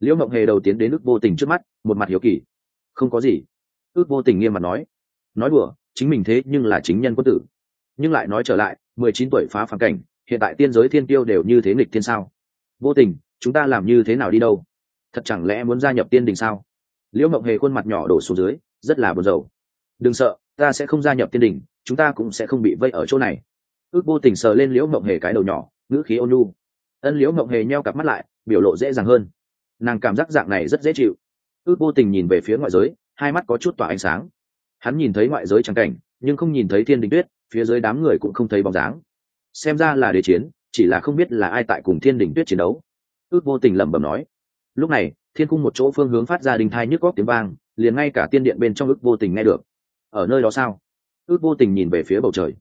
Liễu mộng hề đầu tiến đến ước vô tình trước mắt, một mặt hiếu kỳ. Không có gì. Ước vô tình nghiêm mặt nói. Nói đùa, chính mình thế nhưng là chính nhân quân tử. Nhưng lại nói trở lại, mười chín tuổi phá phản cảnh hiện tại tiên giới thiên tiêu đều như thế nghịch thiên sao? Vô tình, chúng ta làm như thế nào đi đâu? Thật chẳng lẽ muốn gia nhập tiên đình sao? Liễu mộng hề khuôn mặt nhỏ đổ xuống dưới, rất là buồn rầu. Đừng sợ, ta sẽ không gia nhập tiên đình, chúng ta cũng sẽ không bị vây ở chỗ này. Ước vô tình sờ lên liễu mộng hề cái đầu nhỏ, ngữ khí ôn nhu. Ân liễu mộng hề nheo cặp mắt lại, biểu lộ dễ dàng hơn. Nàng cảm giác dạng này rất dễ chịu. Ước vô tình nhìn về phía ngoại giới, hai mắt có chút tỏa ánh sáng. Hắn nhìn thấy ngoại giới trắng cảnh, nhưng không nhìn thấy thiên đình tuyết, phía dưới đám người cũng không thấy bóng dáng xem ra là đế chiến, chỉ là không biết là ai tại cùng thiên đình tuyết chiến đấu. Ước vô tình lẩm bẩm nói. Lúc này, thiên cung một chỗ phương hướng phát ra đình thai nhức góc tiếng vang, liền ngay cả tiên điện bên trong ước vô tình nghe được. Ở nơi đó sao? Ước vô tình nhìn về phía bầu trời.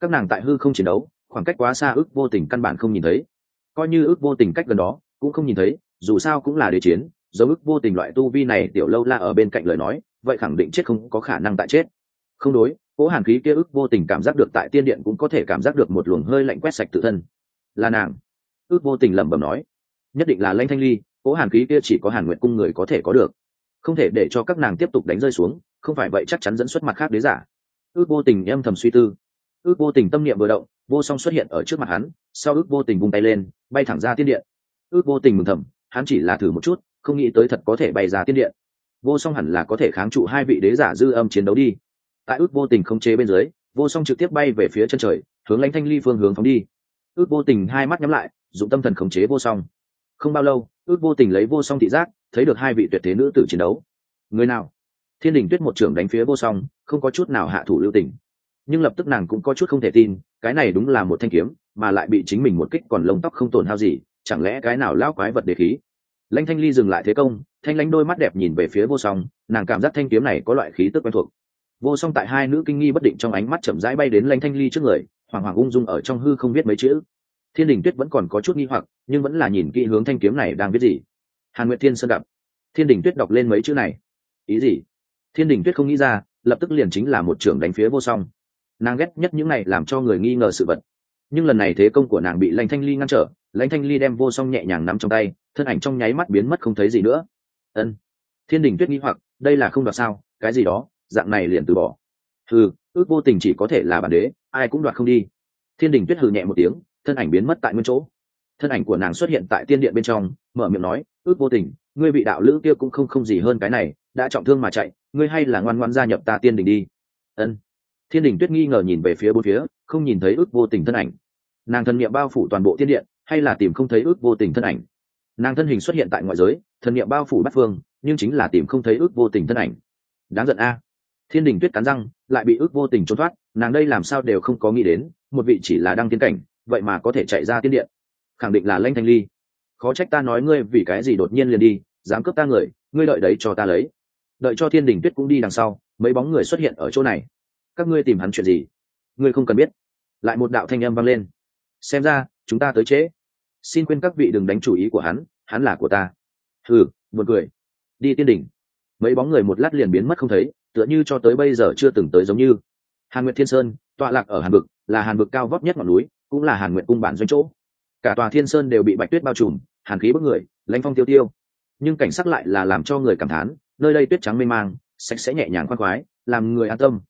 Các nàng tại hư không chiến đấu, khoảng cách quá xa ước vô tình căn bản không nhìn thấy. Coi như ước vô tình cách gần đó, cũng không nhìn thấy, dù sao cũng là đế chiến do ước vô tình loại tu vi này tiểu lâu la ở bên cạnh lời nói, vậy khẳng định chết không có khả năng tại chết. Không đối cố hàn khí kia ước vô tình cảm giác được tại tiên điện cũng có thể cảm giác được một luồng hơi lạnh quét sạch tự thân. Là nàng. Ước vô tình lẩm bẩm nói. Nhất định là lanh thanh ly, cố hàn khí kia chỉ có hàn nguyện cung người có thể có được. Không thể để cho các nàng tiếp tục đánh rơi xuống, không phải vậy chắc chắn dẫn xuất mặt khác đế giả. Ước vô tình âm thầm suy tư. Ước vô tình tâm niệm vừa động, vô song xuất hiện ở trước mặt hắn, sau ước vô tình vung tay lên, bay thẳng ra tiên điện. Ước vô tình mừng thầm, hắn chỉ là thử một chút, không nghĩ tới thật có thể bay ra tiên điện. Vô song hẳn là có thể kháng trụ hai vị đế giả dư âm chiến đấu đi tại ước vô tình không chế bên dưới, vô song trực tiếp bay về phía chân trời, hướng lãnh thanh ly phương hướng phóng đi. Ước vô tình hai mắt nhắm lại, dụng tâm thần khống chế vô song. Không bao lâu, ước vô tình lấy vô song thị giác, thấy được hai vị tuyệt thế nữ tử chiến đấu. Người nào? Thiên đình tuyết một trưởng đánh phía vô song, không có chút nào hạ thủ lưu tình. Nhưng lập tức nàng cũng có chút không thể tin, cái này đúng là một thanh kiếm, mà lại bị chính mình một kích còn lông tóc không tổn hao gì, chẳng lẽ cái nào lao quái vật đề khí? Lãnh thanh ly dừng lại thế công, thanh lãnh đôi mắt đẹp nhìn về phía vô song, nàng cảm giác thanh kiếm này có loại khí tức quen thuộc vô song tại hai nữ kinh nghi bất định trong ánh mắt chậm rãi bay đến lãnh thanh ly trước người hoàng hoàng ung dung ở trong hư không biết mấy chữ. Thiên đình tuyết vẫn còn có chút nghi hoặc, nhưng vẫn là nhìn kỹ hướng thanh kiếm này đang viết gì. Hàn nguyệt thiên sơn đập thiên đình tuyết đọc lên mấy chữ này. Ý gì? Thiên đình tuyết không nghĩ ra, lập tức liền chính là một trưởng đánh phía vô song. Nàng ghét nhất những này làm cho người nghi ngờ sự vật. Nhưng lần này thế công của nàng bị lãnh thanh ly ngăn trở lãnh thanh ly đem vô song nhẹ nhàng nắm trong tay, thân ảnh trong nháy mắt biến mất không thấy gì nữa. Ân. Thiên đình tuyết nghĩ hoặc, đây là không đoạt sao, cái gì đó? Dạng này liền từ bỏ. Hừ, ước vô tình chỉ có thể là bản đế, ai cũng đoạt không đi. Thiên đình tuyết hừ nhẹ một tiếng, thân ảnh biến mất tại nguyên chỗ. Thân ảnh của nàng xuất hiện tại tiên điện bên trong, mở miệng nói, ước vô tình, ngươi bị đạo lữ kia cũng không không gì hơn cái này, đã trọng thương mà chạy, ngươi hay là ngoan ngoan gia nhập ta tiên đình đi. Ân. Thiên đình tuyết nghi ngờ nhìn về phía bốn phía, không nhìn thấy ước vô tình thân ảnh. Nàng thân niệm bao phủ toàn bộ tiên điện, hay là tìm không thấy ước vô tình thân ảnh? Nàng thân hình xuất hiện tại ngoại giới thần niệm bao phủ bắt phương, nhưng chính là tìm không thấy ước vô tình thân ảnh. Đáng giận a thiên đình tuyết cắn răng, lại bị ước vô tình trốn thoát, nàng đây làm sao đều không có nghĩ đến, một vị chỉ là đăng tiến cảnh, vậy mà có thể chạy ra tiên điện. Khẳng định là lanh thanh ly. Khó trách ta nói ngươi vì cái gì đột nhiên liền đi, dám cướp ta người, ngươi đợi đấy cho ta lấy. Đợi cho thiên đình tuyết cũng đi đằng sau, mấy bóng người xuất hiện ở chỗ này. Các ngươi tìm hắn chuyện gì? Ngươi không cần biết. Lại một đạo thanh âm vang lên. Xem ra, chúng ta tới trễ. Xin quên các vị đừng đánh chủ ý của hắn hắn là của ta. Ừ buồn cười. Đi tiên đỉnh mấy bóng người một lát liền biến mất không thấy tựa như cho tới bây giờ chưa từng tới giống như. Hàn nguyệt thiên sơn, tọa lạc ở hàn vực là hàn vực cao vóc nhất ngọn núi, cũng là hàn nguyệt cung bản doanh chỗ. Cả tòa thiên sơn đều bị bạch tuyết bao trùm, hàn khí bức người, lãnh phong tiêu tiêu. Nhưng cảnh sắc lại là làm cho người cảm thán, nơi đây tuyết trắng mê mang, sạch sẽ nhẹ nhàng khoan khoái, làm người an tâm.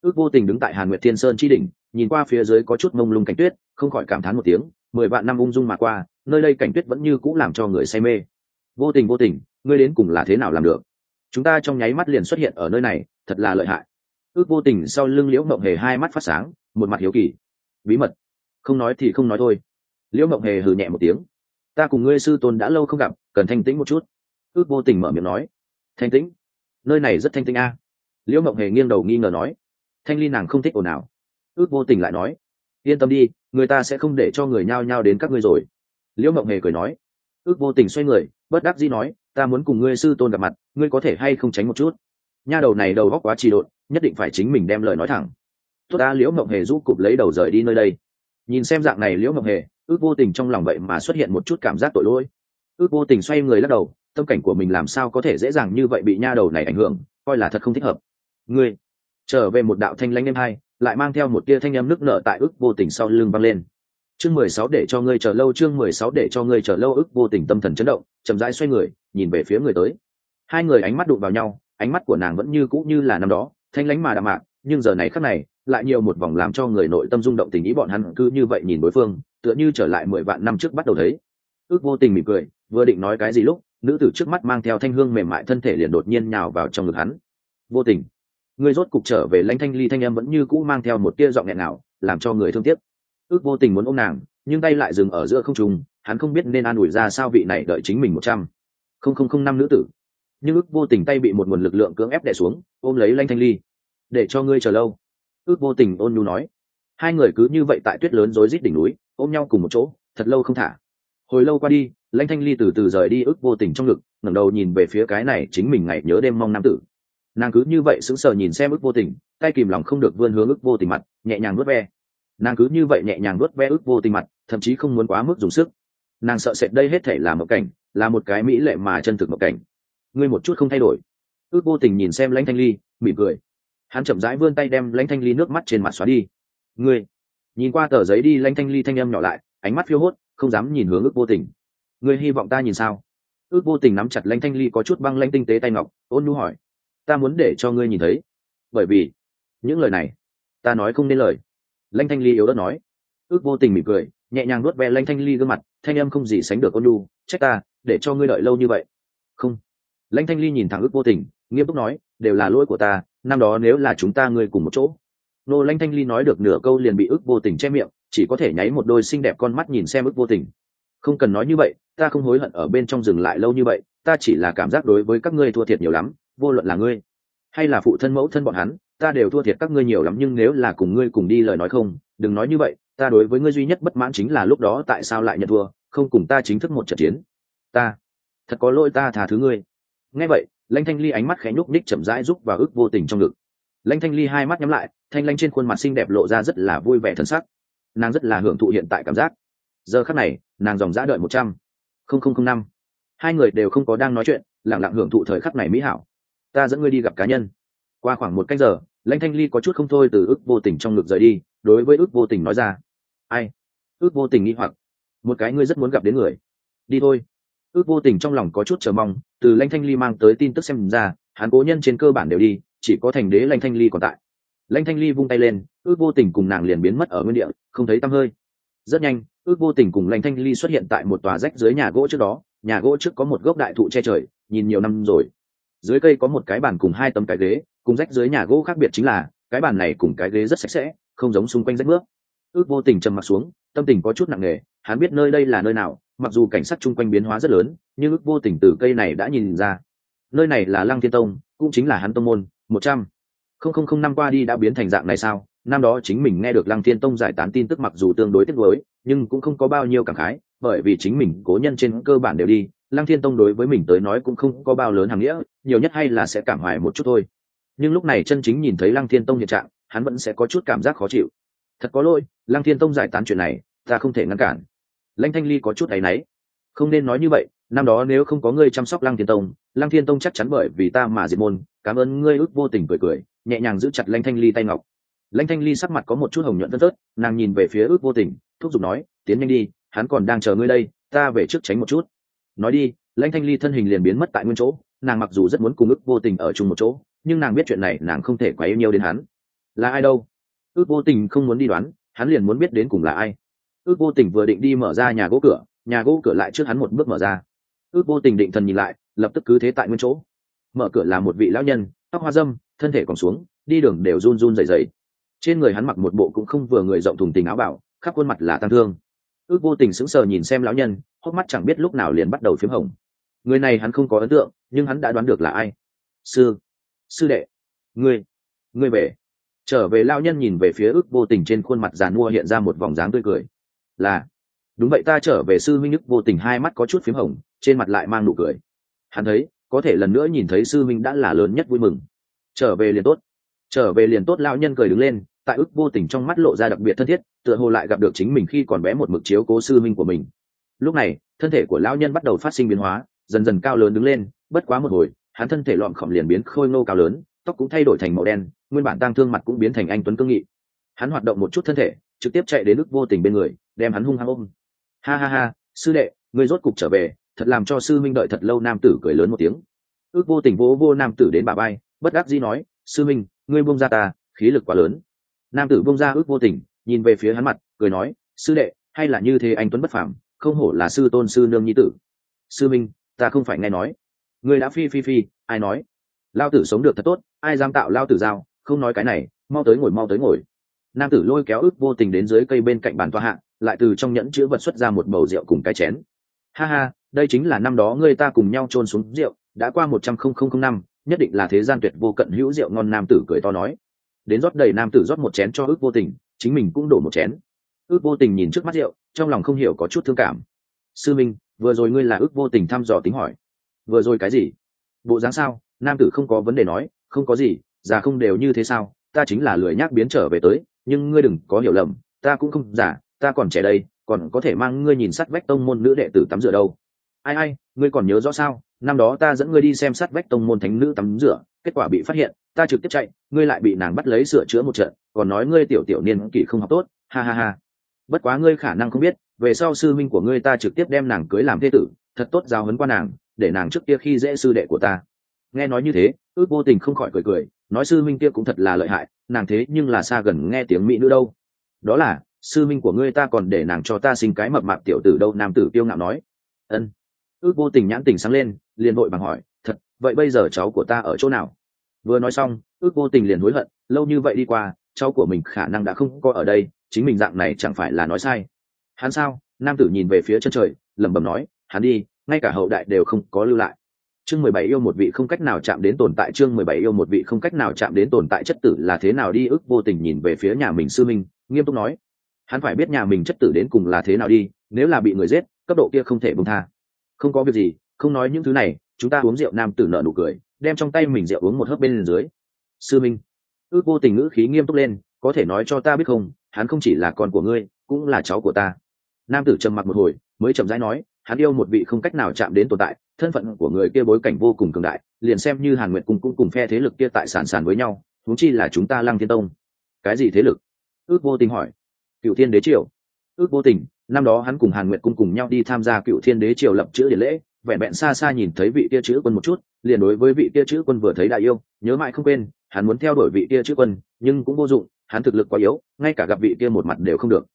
Ước vô tình đứng tại hàn nguyệt thiên sơn chi đỉnh, nhìn qua phía dưới có chút mông lung cảnh tuyết, không khỏi cảm thán một tiếng, mười vạn năm ung dung mà qua, nơi đây cảnh tuyết vẫn như cũ làm cho người say mê. Vô tình vô tình, ngươi đến cùng là thế nào làm được? Chúng ta trong nháy mắt liền xuất hiện ở nơi này, thật là lợi hại. Ước vô tình sau lưng liễu mộng hề hai mắt phát sáng, một mặt hiếu kỳ. Bí mật. Không nói thì không nói thôi. Liễu mộng hề hừ nhẹ một tiếng. Ta cùng ngươi sư tôn đã lâu không gặp, cần thanh tĩnh một chút. Ước vô tình mở miệng nói. Thanh tĩnh? Nơi này rất thanh tĩnh a. Liễu mộng hề nghiêng đầu nghi ngờ nói. Thanh ly nàng không thích ồn ào. Ước vô tình lại nói. Yên tâm đi, người ta sẽ không để cho người nhao nhao đến các ngươi rồi. Liễu mộng hề cười nói. Ước vô tình xoay người, bất đắc dĩ nói ta muốn cùng ngươi sư tôn gặp mặt, ngươi có thể hay không tránh một chút? Nha đầu này đầu góc quá trì độn, nhất định phải chính mình đem lời nói thẳng. Tốt ta, liễu mộng hề giúp cụp lấy đầu rời đi nơi đây. Nhìn xem dạng này liễu mộng hề, ước vô tình trong lòng vậy mà xuất hiện một chút cảm giác tội lỗi. Ước vô tình xoay người lắc đầu, tâm cảnh của mình làm sao có thể dễ dàng như vậy bị nha đầu này ảnh hưởng, coi là thật không thích hợp. Ngươi, trở về một đạo thanh lãnh em hai, lại mang theo một tia thanh âm nước nở tại ước vô tình sau lưng văng lên chương mười sáu để cho ngươi chờ lâu, chương mười sáu để cho ngươi chờ lâu ước vô tình tâm thần chấn động, chậm rãi xoay người, nhìn về phía người tới. Hai người ánh mắt đụng vào nhau, ánh mắt của nàng vẫn như cũ như là năm đó, thanh lãnh mà đạm mạc, nhưng giờ này khắc này, lại nhiều một vòng làm cho người nội tâm rung động tình ý bọn hắn cứ như vậy nhìn đối phương, tựa như trở lại mười vạn năm trước bắt đầu thấy. Ước vô tình mỉm cười, vừa định nói cái gì lúc, nữ tử trước mắt mang theo thanh hương mềm mại thân thể liền đột nhiên nhào vào trong ngực hắn. Vô tình, người rốt cục trở về lãnh thanh ly thanh em vẫn như cũ mang theo một tia giọng nghẹn nào làm cho người thương tiếc ước vô tình muốn ôm nàng, nhưng tay lại dừng ở giữa không trùng hắn không biết nên an ủi ra sao vị này đợi chính mình một trăm. Không không không năm nữ tử. Nhưng ước vô tình tay bị một nguồn lực lượng cưỡng ép đè xuống, ôm lấy lanh thanh ly. Để cho ngươi chờ lâu. Ước vô tình ôn nhu nói. Hai người cứ như vậy tại tuyết lớn rối rít đỉnh núi, ôm nhau cùng một chỗ, thật lâu không thả. Hồi lâu qua đi, lanh thanh ly từ từ rời đi ước vô tình trong ngực, ngẩng đầu nhìn về phía cái này chính mình ngày nhớ đêm mong nam tử. Nàng cứ như vậy sững sờ nhìn xem ước vô tình, tay kìm lòng không được vươn hướng ước vô tình mặt, nhẹ nhàng vớt ve nàng cứ như vậy nhẹ nhàng nuốt ve ước vô tình mặt, thậm chí không muốn quá mức dùng sức. Nàng sợ sệt đây hết thể là một cảnh, là một cái mỹ lệ mà chân thực một cảnh. Ngươi một chút không thay đổi. Ước vô tình nhìn xem lãnh thanh ly, mỉm cười. Hắn chậm rãi vươn tay đem lãnh thanh ly nước mắt trên mặt xóa đi. Ngươi, nhìn qua tờ giấy đi, lãnh thanh ly thanh âm nhỏ lại, ánh mắt phiêu hốt, không dám nhìn hướng ước vô tình. Ngươi hy vọng ta nhìn sao? Ước vô tình nắm chặt lãnh thanh ly có chút băng lãnh tinh tế tay ngọc, ôn nhu hỏi. Ta muốn để cho ngươi nhìn thấy. Bởi vì, những lời này, ta nói không nên lời lanh thanh ly yếu đất nói. Ước vô tình mỉm cười, nhẹ nhàng nuốt ve lanh thanh ly gương mặt, thanh âm không gì sánh được ôn nhu. Trách ta, để cho ngươi đợi lâu như vậy. Không. Lãnh thanh ly nhìn thẳng ước vô tình, nghiêm túc nói, đều là lỗi của ta, năm đó nếu là chúng ta ngươi cùng một chỗ. Nô lãnh thanh ly nói được nửa câu liền bị ước vô tình che miệng, chỉ có thể nháy một đôi xinh đẹp con mắt nhìn xem ước vô tình. Không cần nói như vậy, ta không hối hận ở bên trong rừng lại lâu như vậy, ta chỉ là cảm giác đối với các ngươi thua thiệt nhiều lắm, vô luận là ngươi, hay là phụ thân mẫu thân bọn hắn ta đều thua thiệt các ngươi nhiều lắm nhưng nếu là cùng ngươi cùng đi lời nói không, đừng nói như vậy, ta đối với ngươi duy nhất bất mãn chính là lúc đó tại sao lại nhận thua, không cùng ta chính thức một trận chiến. Ta, thật có lỗi ta thà thứ ngươi. Nghe vậy lãnh thanh ly ánh mắt khẽ nhúc ních chậm rãi giúp và ức vô tình trong ngực. Lãnh thanh ly hai mắt nhắm lại, thanh lanh trên khuôn mặt xinh đẹp lộ ra rất là vui vẻ thân sắc. Nàng rất là hưởng thụ hiện tại cảm giác. Giờ khắc này, nàng dòng dã đợi một trăm, không không không năm. Hai người đều không có đang nói chuyện lẳng lặng hưởng thụ thời khắc này mỹ hảo. Ta dẫn ngươi đi gặp cá nhân. Qua khoảng một cách giờ lãnh thanh ly có chút không thôi từ ước vô tình trong ngực rời đi, đối với ước vô tình nói ra. Ai? Ước vô tình nghĩ hoặc. Một cái ngươi rất muốn gặp đến người. Đi thôi. Ước vô tình trong lòng có chút chờ mong, từ lãnh thanh ly mang tới tin tức xem ra, hắn cố nhân trên cơ bản đều đi, chỉ có thành đế lãnh thanh ly còn tại. Lãnh thanh ly vung tay lên, ước vô tình cùng nàng liền biến mất ở nguyên địa, không thấy tăm hơi. Rất nhanh, ước vô tình cùng lãnh thanh ly xuất hiện tại một tòa rách dưới nhà gỗ trước đó, nhà gỗ trước có một gốc đại thụ che trời, nhìn nhiều năm rồi. Dưới cây có một cái bàn cùng hai tấm cái ghế cùng rách dưới nhà gỗ khác biệt chính là, cái bàn này cùng cái ghế rất sạch sẽ, không giống xung quanh rách nước. Ước vô tình trầm mặt xuống, tâm tình có chút nặng nề, hắn biết nơi đây là nơi nào, mặc dù cảnh sát chung quanh biến hóa rất lớn, nhưng ước vô tình từ cây này đã nhìn ra. Nơi này là lăng thiên tông, cũng chính là hắn tông môn, một trăm. Không không không năm qua đi đã biến thành dạng này sao? Năm đó chính mình nghe được lăng thiên tông giải tán tin tức mặc dù tương đối tiếc nuối, nhưng cũng không có bao nhiêu cảm khái, bởi vì chính mình cố nhân trên cơ bản đều đi, lăng thiên tông đối với mình tới nói cũng không có bao lớn hàm nghĩa, nhiều nhất hay là sẽ cảm hoài một chút thôi nhưng lúc này chân chính nhìn thấy lăng thiên tông hiện trạng, hắn vẫn sẽ có chút cảm giác khó chịu. Thật có lỗi, lăng thiên tông giải tán chuyện này, ta không thể ngăn cản. Lãnh thanh ly có chút áy náy. Không nên nói như vậy, năm đó nếu không có ngươi chăm sóc lăng thiên tông, lăng thiên tông chắc chắn bởi vì ta mà diệt môn, cảm ơn ngươi ước vô tình cười cười, nhẹ nhàng giữ chặt lãnh thanh ly tay ngọc. Lãnh thanh ly sắc mặt có một chút hồng nhuận phân tớt, nàng nhìn về phía ước vô tình, thúc giục nói, tiến nhanh đi, hắn còn đang chờ ngươi đây, ta về trước tránh một chút. Nói đi, lãnh thanh ly thân hình liền biến mất tại nguyên chỗ, nàng mặc dù rất muốn cùng ước vô tình ở chung một chỗ nhưng nàng biết chuyện này nàng không thể quá yêu nhiều đến hắn. Là ai đâu? Ước vô tình không muốn đi đoán, hắn liền muốn biết đến cùng là ai. Ước vô tình vừa định đi mở ra nhà gỗ cửa, nhà gỗ cửa lại trước hắn một bước mở ra. Ước vô tình định thần nhìn lại, lập tức cứ thế tại nguyên chỗ. Mở cửa là một vị lão nhân, tóc hoa dâm, thân thể còn xuống, đi đường đều run run dày dày trên người hắn mặc một bộ cũng không vừa người rộng thùng tình áo bảo, khắp khuôn mặt là tăng thương. Ước vô tình sững sờ nhìn xem lão nhân, hốc mắt chẳng biết lúc nào liền bắt đầu p h í m hồng. Người này hắn không có ấn tượng, nhưng hắn đã đoán được là ai. Sư sư đệ. Ngươi ngươi về. Trở về lao nhân nhìn về phía ước vô tình trên khuôn mặt giàn mua hiện ra một vòng dáng tươi cười. Là. Đúng vậy ta trở về sư minh ức vô tình hai mắt có chút p h í m hồng, trên mặt lại mang nụ cười. Hắn thấy, có thể lần nữa nhìn thấy sư minh đã là lớn nhất vui mừng. Trở về liền tốt. Trở về liền tốt lao nhân cười đứng lên, tại ức vô tình trong mắt lộ ra đặc biệt thân thiết, tựa hồ lại gặp được chính mình khi còn bé một mực chiếu cố sư minh của mình. Lúc này, thân thể của lao nhân bắt đầu phát sinh biến hóa, dần dần cao lớn đứng lên, bất quá một hồi hắn thân thể lọm khọm liền biến khôi ngô cao lớn, tóc cũng thay đổi thành màu đen, nguyên bản tang thương mặt cũng biến thành anh tuấn cương nghị. Hắn hoạt động một chút thân thể, trực tiếp chạy đến ức vô tình bên người, đem hắn hung hăng ôm. Ha ha ha, sư đệ, ngươi rốt cục trở về, thật làm cho sư minh đợi thật lâu nam tử cười lớn một tiếng. Ước vô tình vỗ vô nam tử đến bà bay bất đắc dĩ nói, sư minh, ngươi buông ra ta, khí lực quá lớn. Nam tử buông ra ước vô tình, nhìn về phía hắn mặt, cười nói, sư đệ, hay là như thế anh tuấn bất phàm, không hổ là sư tôn sư nương nhi tử. Sư minh, ta không phải nghe nói người đã phi phi phi, ai nói? Lao tử sống được thật tốt, ai dám tạo lao tử giao, không nói cái này, mau tới ngồi, mau tới ngồi. Nam tử lôi kéo ước vô tình đến dưới cây bên cạnh bàn toa hạng lại từ trong nhẫn chữ vật xuất ra một bầu rượu cùng cái chén. Ha ha, đây chính là năm đó ngươi ta cùng nhau trôn xuống rượu, đã qua một trăm không không không năm, nhất định là thế gian tuyệt vô cận hữu rượu, ngon nam tử cười to nói. Đến rót đầy nam tử rót một chén cho ước vô tình, chính mình cũng đổ một chén. Ước vô tình nhìn trước mắt rượu, trong lòng không hiểu có chút thương cảm. Sư minh, vừa rồi ngươi là ước vô tình thăm dò tính hỏi vừa rồi cái gì? Bộ dáng sao? Nam tử không có vấn đề nói, không có gì, già không đều như thế sao? Ta chính là lười nhác biến trở về tới, nhưng ngươi đừng có hiểu lầm, ta cũng không giả ta còn trẻ đây, còn có thể mang ngươi nhìn sắt vách tông môn nữ đệ tử tắm rửa đâu. Ai ai, ngươi còn nhớ rõ sao? Năm đó ta dẫn ngươi đi xem sắt vách tông môn thánh nữ tắm rửa, kết quả bị phát hiện, ta trực tiếp chạy, ngươi lại bị nàng bắt lấy sửa chữa một trận, còn nói ngươi tiểu tiểu niên kỷ không học tốt, ha ha ha. Bất quá ngươi khả năng không biết, về sau sư minh của ngươi ta trực tiếp đem nàng cưới làm thế tử, thật tốt giao hấn qua nàng để nàng trước kia khi dễ sư đệ của ta. Nghe nói như thế, ước vô tình không khỏi cười cười, nói sư minh kia cũng thật là lợi hại, nàng thế nhưng là xa gần nghe tiếng mỹ nữ đâu. Đó là, sư minh của ngươi ta còn để nàng cho ta sinh cái mập mạp tiểu tử đâu, nam tử tiêu ngạo nói. Ân. Ước vô tình nhãn tình sáng lên, liền vội bằng hỏi, thật, vậy bây giờ cháu của ta ở chỗ nào? Vừa nói xong, ước vô tình liền hối hận, lâu như vậy đi qua, cháu của mình khả năng đã không có ở đây, chính mình dạng này chẳng phải là nói sai. Hắn sao? Nam tử nhìn về phía chân trời, lẩm bẩm nói, hắn đi ngay cả hậu đại đều không có lưu lại. Chương mười bảy yêu một vị không cách nào chạm đến tồn tại, chương mười bảy yêu một vị không cách nào chạm đến tồn tại chất tử là thế nào đi, ước vô tình nhìn về phía nhà mình sư minh, nghiêm túc nói. Hắn phải biết nhà mình chất tử đến cùng là thế nào đi, nếu là bị người giết, cấp độ kia không thể bông tha. Không có việc gì, không nói những thứ này, chúng ta uống rượu nam tử nợ nụ cười, đem trong tay mình rượu uống một hớp bên dưới. Sư minh, ước vô tình ngữ khí nghiêm túc lên, có thể nói cho ta biết không, hắn không chỉ là con của ngươi, cũng là cháu của ta. Nam tử trầm mặc một hồi, mới chậm rãi nói hắn yêu một vị không cách nào chạm đến tồn tại, thân phận của người kia bối cảnh vô cùng cường đại, liền xem như hàn nguyệt cùng cũng cùng phe thế lực kia tại sản sản với nhau thú chi là chúng ta lăng thiên tông. Cái gì thế lực? Ước vô tình hỏi. Cựu thiên đế triều. Ước vô tình, năm đó hắn cùng hàn nguyệt cung cùng nhau đi tham gia cựu thiên đế triều lập chữ điện lễ, vẹn vẹn xa xa nhìn thấy vị kia chữ quân một chút, liền đối với vị kia chữ quân vừa thấy đại yêu, nhớ mãi không quên, hắn muốn theo đuổi vị kia chữ quân, nhưng cũng vô dụng, hắn thực lực quá yếu, ngay cả gặp vị kia một mặt đều không được.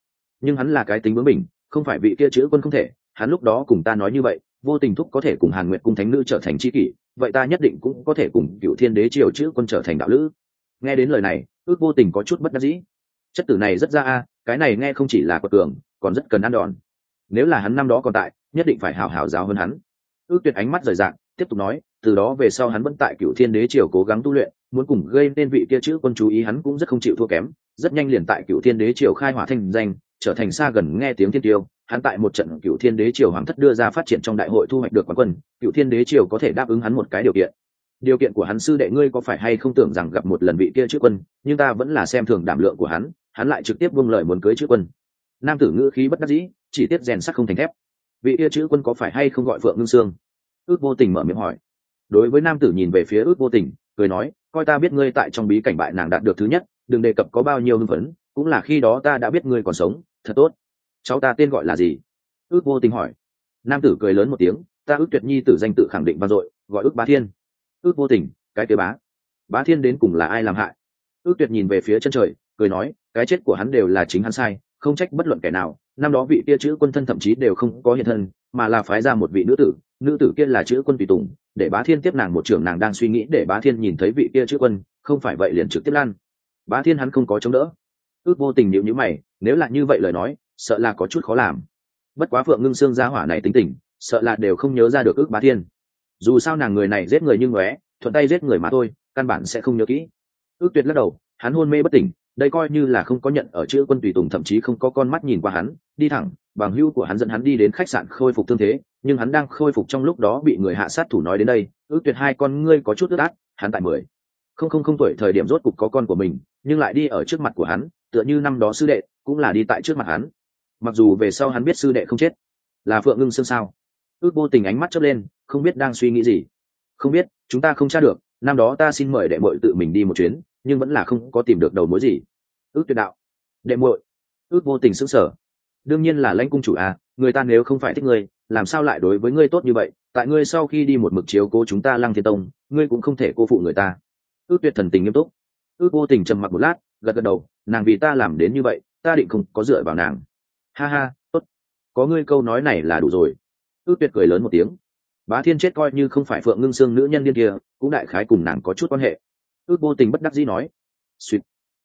Nhưng hắn là cái tính bướng mình không phải vị kia chữ quân không thể hắn lúc đó cùng ta nói như vậy, vô tình thúc có thể cùng hàn nguyệt cung thánh nữ trở thành tri kỷ, vậy ta nhất định cũng có thể cùng cựu thiên đế triều chữ quân trở thành đạo lữ. Nghe đến lời này, ước vô tình có chút bất đắc dĩ. Chất tử này rất ra a, cái này nghe không chỉ là quật cường, còn rất cần ăn đòn. Nếu là hắn năm đó còn tại, nhất định phải hào hào giáo hơn hắn. Ước tuyệt ánh mắt rời rạc, tiếp tục nói, từ đó về sau hắn vẫn tại cựu thiên đế triều cố gắng tu luyện, muốn cùng gây nên vị kia chữ quân chú ý hắn cũng rất không chịu thua kém, rất nhanh liền tại cựu thiên đế triều khai hỏa thành danh trở thành xa gần nghe tiếng thiên tiêu, hắn tại một trận cựu thiên đế triều hoàng thất đưa ra phát triển trong đại hội thu hoạch được quán quân, cựu thiên đế triều có thể đáp ứng hắn một cái điều kiện. Điều kiện của hắn, sư đệ ngươi có phải hay không tưởng rằng gặp một lần vị kia trước quân, nhưng ta vẫn là xem thường đảm lượng của hắn hắn lại trực tiếp buông lời muốn cưới chữ quân. Nam tử ngữ khí bất đắc dĩ, chỉ tiếc rèn sắt không thành thép. Vị kia chữ quân có phải hay không gọi phượng ngưng sương? Ước vô tình mở miệng hỏi. Đối với nam tử nhìn về phía ước vô tình, cười nói, coi ta biết ngươi tại trong bí cảnh bại nàng đạt được thứ nhất, đừng đề cập có bao nhiêu hưng phấn, cũng là khi đó ta đã biết ngươi còn sống thật tốt. Cháu ta tên gọi là gì? Ước vô tình hỏi. Nam tử cười lớn một tiếng, ta ước tuyệt nhi tử danh tự khẳng định vang dội, gọi ước bá thiên. Ước vô tình, cái kế bá. Bá thiên đến cùng là ai làm hại? Ước tuyệt nhìn về phía chân trời, cười nói, cái chết của hắn đều là chính hắn sai, không trách bất luận kẻ nào. Năm đó vị kia chữ quân thân thậm chí đều không có hiện thân, mà là phái ra một vị nữ tử. Nữ tử kia là chữ quân tùy tùng, để bá thiên tiếp nàng một trưởng, nàng đang suy nghĩ để bá thiên nhìn thấy vị kia chữ quân, không phải vậy liền trực tiếp lan. Bá thiên hắn không có chống đỡ. Ước vô tình nhịu nhữ mày nếu là như vậy lời nói, sợ là có chút khó làm. Bất quá phượng ngưng xương gia hỏa này tính tình, sợ là đều không nhớ ra được ước bá thiên. Dù sao nàng người này giết người như ngóe, thuận tay giết người mà thôi, căn bản sẽ không nhớ kỹ. Ước tuyệt lắc đầu, hắn hôn mê bất tỉnh, đây coi như là không có nhận ở chữ quân tùy tùng, thậm chí không có con mắt nhìn qua hắn, đi thẳng, bằng hữu của hắn dẫn hắn đi đến khách sạn khôi phục thương thế, nhưng hắn đang khôi phục trong lúc đó bị người hạ sát thủ nói đến đây. Ước tuyệt hai con ngươi có chút ướt át, hắn tại mười. Không không không tuổi thời điểm rốt cục có con của mình, nhưng lại đi ở trước mặt của hắn, tựa như năm đó sư đệ cũng là đi tại trước mặt hắn. Mặc dù về sau hắn biết sư đệ không chết, là phượng ngưng xương sao? Ước vô tình ánh mắt chớp lên, không biết đang suy nghĩ gì. Không biết, chúng ta không tra được, năm đó ta xin mời đệ mội tự mình đi một chuyến, nhưng vẫn là không có tìm được đầu mối gì. Ước tuyệt đạo. Đệ muội. Ước vô tình sững sở đương nhiên là lãnh cung chủ à người ta nếu không phải thích ngươi, làm sao lại đối với ngươi tốt như vậy? Tại ngươi sau khi đi một mực chiếu cố chúng ta lăng thiên tông, ngươi cũng không thể cô phụ người ta. Ước tuyệt thần tình nghiêm túc. Ước vô tình trầm mặc một lát, gật gật đầu, nàng vì ta làm đến như vậy ta định không có dựa vào nàng. Ha ha, tốt. Có ngươi câu nói này là đủ rồi. Ước tuyệt cười lớn một tiếng. Bá thiên chết coi như không phải phượng ngưng xương nữ nhân điên kia, cũng đại khái cùng nàng có chút quan hệ. Ước vô tình bất đắc dĩ nói. Suýt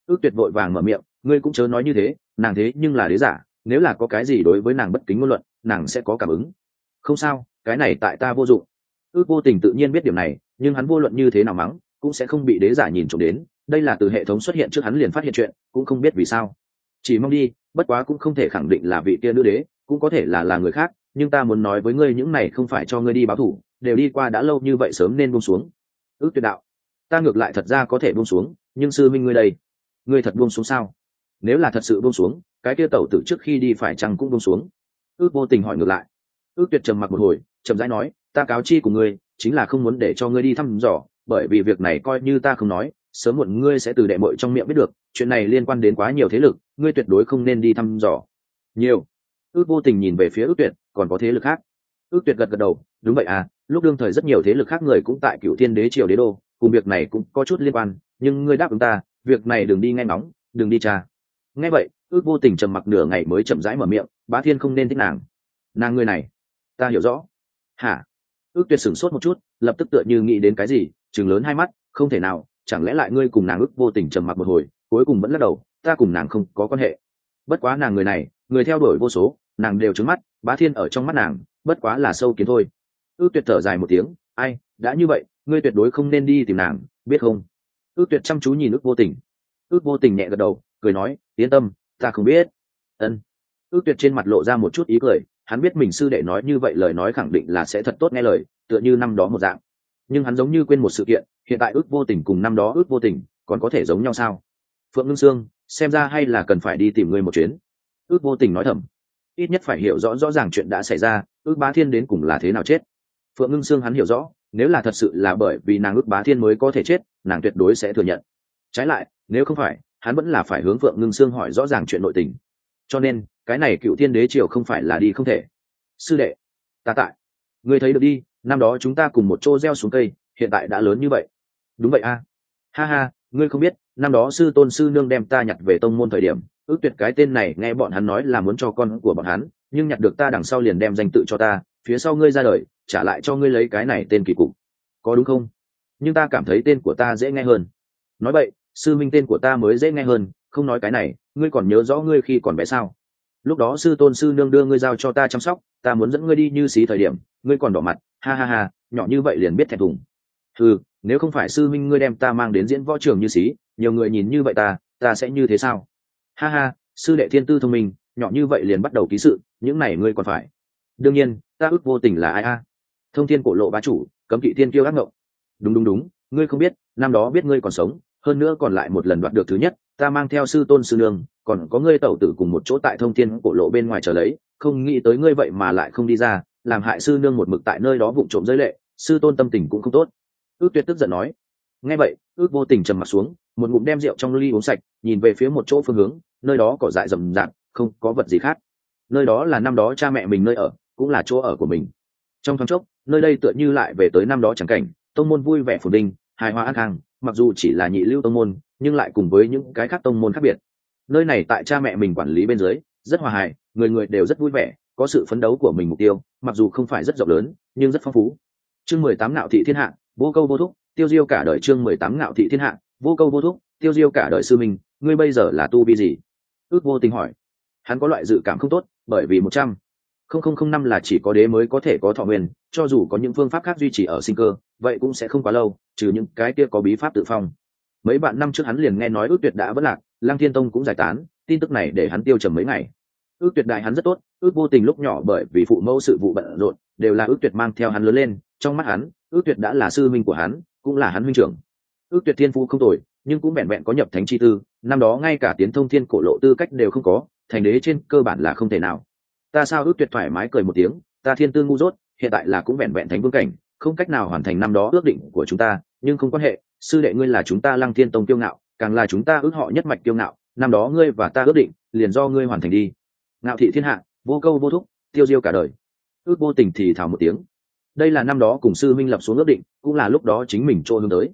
ước tuyệt vội vàng mở miệng, ngươi cũng chớ nói như thế, nàng thế nhưng là đế giả, nếu là có cái gì đối với nàng bất kính ngôn luận, nàng sẽ có cảm ứng. Không sao, cái này tại ta vô dụng. Ước vô tình tự nhiên biết điểm này, nhưng hắn vô luận như thế nào mắng, cũng sẽ không bị đế giả nhìn trộm đến. Đây là từ hệ thống xuất hiện trước hắn liền phát hiện chuyện, cũng không biết vì sao chỉ mong đi, bất quá cũng không thể khẳng định là vị kia nữ đế, cũng có thể là là người khác, nhưng ta muốn nói với ngươi những này không phải cho ngươi đi báo thủ, đều đi qua đã lâu như vậy sớm nên buông xuống. Ước tuyệt đạo. Ta ngược lại thật ra có thể buông xuống, nhưng sư minh ngươi đây, ngươi thật buông xuống sao? Nếu là thật sự buông xuống, cái kia tẩu tử trước khi đi phải chăng cũng buông xuống? Ước vô tình hỏi ngược lại. Ước tuyệt trầm mặc một hồi trầm rãi nói, ta cáo chi của ngươi, chính là không muốn để cho ngươi đi thăm dò, bởi vì việc này coi như ta không nói sớm muộn ngươi sẽ từ đệ mội trong miệng biết được chuyện này liên quan đến quá nhiều thế lực ngươi tuyệt đối không nên đi thăm dò. Nhiều. Ước vô tình nhìn về phía ước tuyệt còn có thế lực khác. Ước tuyệt gật gật đầu đúng vậy à lúc đương thời rất nhiều thế lực khác người cũng tại cựu thiên đế triều đế đô cùng việc này cũng có chút liên quan nhưng ngươi đáp ứng ta việc này đừng đi nghe nóng, đừng đi tra. Nghe vậy ước vô tình trầm mặc nửa ngày mới chậm rãi mở miệng bá thiên không nên thích nàng. Nàng ngươi này ta hiểu rõ. Hả? Ước tuyệt sửng sốt một chút lập tức tựa như nghĩ đến cái gì chừng lớn hai mắt không thể nào chẳng lẽ lại ngươi cùng nàng ước vô tình trầm mặc một hồi, cuối cùng vẫn lắc đầu, ta cùng nàng không có quan hệ. Bất quá nàng người này, người theo đuổi vô số, nàng đều trứng mắt, bá thiên ở trong mắt nàng, bất quá là sâu kiến thôi. Ước tuyệt thở dài một tiếng, ai, đã như vậy, ngươi tuyệt đối không nên đi tìm nàng, biết không? Ước tuyệt chăm chú nhìn ước vô tình. Ước vô tình nhẹ gật đầu, cười nói, yên tâm, ta không biết. Ân. Ước tuyệt trên mặt lộ ra một chút ý cười, hắn biết mình sư đệ nói như vậy lời nói khẳng định là sẽ thật tốt nghe lời, tựa như năm đó một dạng nhưng hắn giống như quên một sự kiện, hiện tại ước vô tình cùng năm đó ước vô tình còn có thể giống nhau sao? Phượng ngưng sương, xem ra hay là cần phải đi tìm ngươi một chuyến. Ước vô tình nói thầm. Ít nhất phải hiểu rõ rõ ràng chuyện đã xảy ra, ước bá thiên đến cùng là thế nào chết. Phượng ngưng sương hắn hiểu rõ, nếu là thật sự là bởi vì nàng ước bá thiên mới có thể chết, nàng tuyệt đối sẽ thừa nhận. Trái lại, nếu không phải, hắn vẫn là phải hướng phượng ngưng sương hỏi rõ ràng chuyện nội tình. Cho nên, cái này cựu thiên đế triều không phải là đi không thể. Sư đệ, ta tại. Ngươi thấy được đi năm đó chúng ta cùng một chỗ gieo xuống cây, hiện tại đã lớn như vậy. Đúng vậy a. Ha ha, ngươi không biết, năm đó sư tôn sư nương đem ta nhặt về tông môn thời điểm, ước tuyệt cái tên này nghe bọn hắn nói là muốn cho con của bọn hắn, nhưng nhặt được ta đằng sau liền đem danh tự cho ta, phía sau ngươi ra đời, trả lại cho ngươi lấy cái này tên kỳ cục. Có đúng không? Nhưng ta cảm thấy tên của ta dễ nghe hơn. Nói vậy, sư minh tên của ta mới dễ nghe hơn, không nói cái này, ngươi còn nhớ rõ ngươi khi còn bé sao? Lúc đó sư tôn sư nương đưa ngươi giao cho ta chăm sóc, ta muốn dẫn ngươi đi như xí thời điểm, ngươi còn đỏ mặt ha ha ha, nhỏ như vậy liền biết thẹn thùng. Ừ nếu không phải sư minh ngươi đem ta mang đến diễn võ trường như xí, nhiều người nhìn như vậy ta ta sẽ như thế sao? Ha ha, sư đệ thiên tư thông minh, nhỏ như vậy liền bắt đầu ký sự, những này ngươi còn phải. Đương nhiên, ta ước vô tình là ai a? Thông thiên cổ lộ bá chủ, cấm kỵ thiên kiêu ác ngộng. Đúng đúng đúng, ngươi không biết, năm đó biết ngươi còn sống, hơn nữa còn lại một lần đoạt được thứ nhất, ta mang theo sư tôn sư nương, còn có ngươi tẩu tử cùng một chỗ tại thông thiên cổ lộ bên ngoài chờ lấy, không nghĩ tới ngươi vậy mà lại không đi ra làm hại sư nương một mực tại nơi đó vụng trộm giới lệ, sư tôn tâm tình cũng không tốt. Ước tuyệt tức giận nói. Nghe vậy, ước vô tình trầm mặt xuống, một ngụm đem rượu trong ly uống sạch, nhìn về phía một chỗ phương hướng, nơi đó cỏ dại rầm rạp, không có vật gì khác. Nơi đó là năm đó cha mẹ mình nơi ở, cũng là chỗ ở của mình. Trong thoáng chốc, nơi đây tựa như lại về tới năm đó chẳng cảnh, tông môn vui vẻ phồn đinh hài hòa an khang, mặc dù chỉ là nhị lưu tông môn, nhưng lại cùng với những cái khác tông môn khác biệt. Nơi này tại cha mẹ mình quản lý bên dưới, rất hòa hài, người người đều rất vui vẻ, có sự phấn đấu của mình mục tiêu mặc dù không phải rất rộng lớn, nhưng rất phong phú. Chương mười tám ngạo thị thiên hạ, vô câu vô thúc, tiêu diêu cả đời chương mười tám ngạo thị thiên hạ, vô câu vô thúc, tiêu diêu cả đời sư mình ngươi bây giờ là tu vi gì? Ước vô tình hỏi. Hắn có loại dự cảm không tốt, bởi vì một trăm. Không không không năm là chỉ có đế mới có thể có thọ nguyên, cho dù có những phương pháp khác duy trì ở sinh cơ, vậy cũng sẽ không quá lâu, trừ những cái kia có bí pháp tự phong. Mấy bạn năm trước hắn liền nghe nói ước tuyệt đã vất lạc, lăng thiên tông cũng giải tán, tin tức này để hắn tiêu trầm mấy ngày ước tuyệt đại hắn rất tốt, ước vô tình lúc nhỏ bởi vì phụ mẫu sự vụ bận rộn, đều là ước tuyệt mang theo hắn lớn lên, trong mắt hắn, ước tuyệt đã là sư minh của hắn, cũng là hắn huynh trưởng. Ước tuyệt thiên phu không tồi, nhưng cũng vẹn vẹn có nhập thánh chi tư, năm đó ngay cả tiến thông thiên cổ lộ tư cách đều không có, thành đế trên cơ bản là không thể nào. Ta sao ước tuyệt thoải mái cười một tiếng, ta thiên tư ngu dốt, hiện tại là cũng vẹn vẹn thánh vương cảnh, không cách nào hoàn thành năm đó ước định của chúng ta, nhưng không quan hệ, sư đệ ngươi là chúng ta lăng thiên tông kiêu ngạo, càng là chúng ta ước họ nhất mạch kiêu ngạo, năm đó ngươi và ta ước định, liền do ngươi hoàn thành đi ngạo thị thiên hạ, vô câu vô thúc, tiêu diêu cả đời. Ước vô tình thì thào một tiếng. Đây là năm đó cùng sư minh lập xuống ước định, cũng là lúc đó chính mình trôi hướng tới.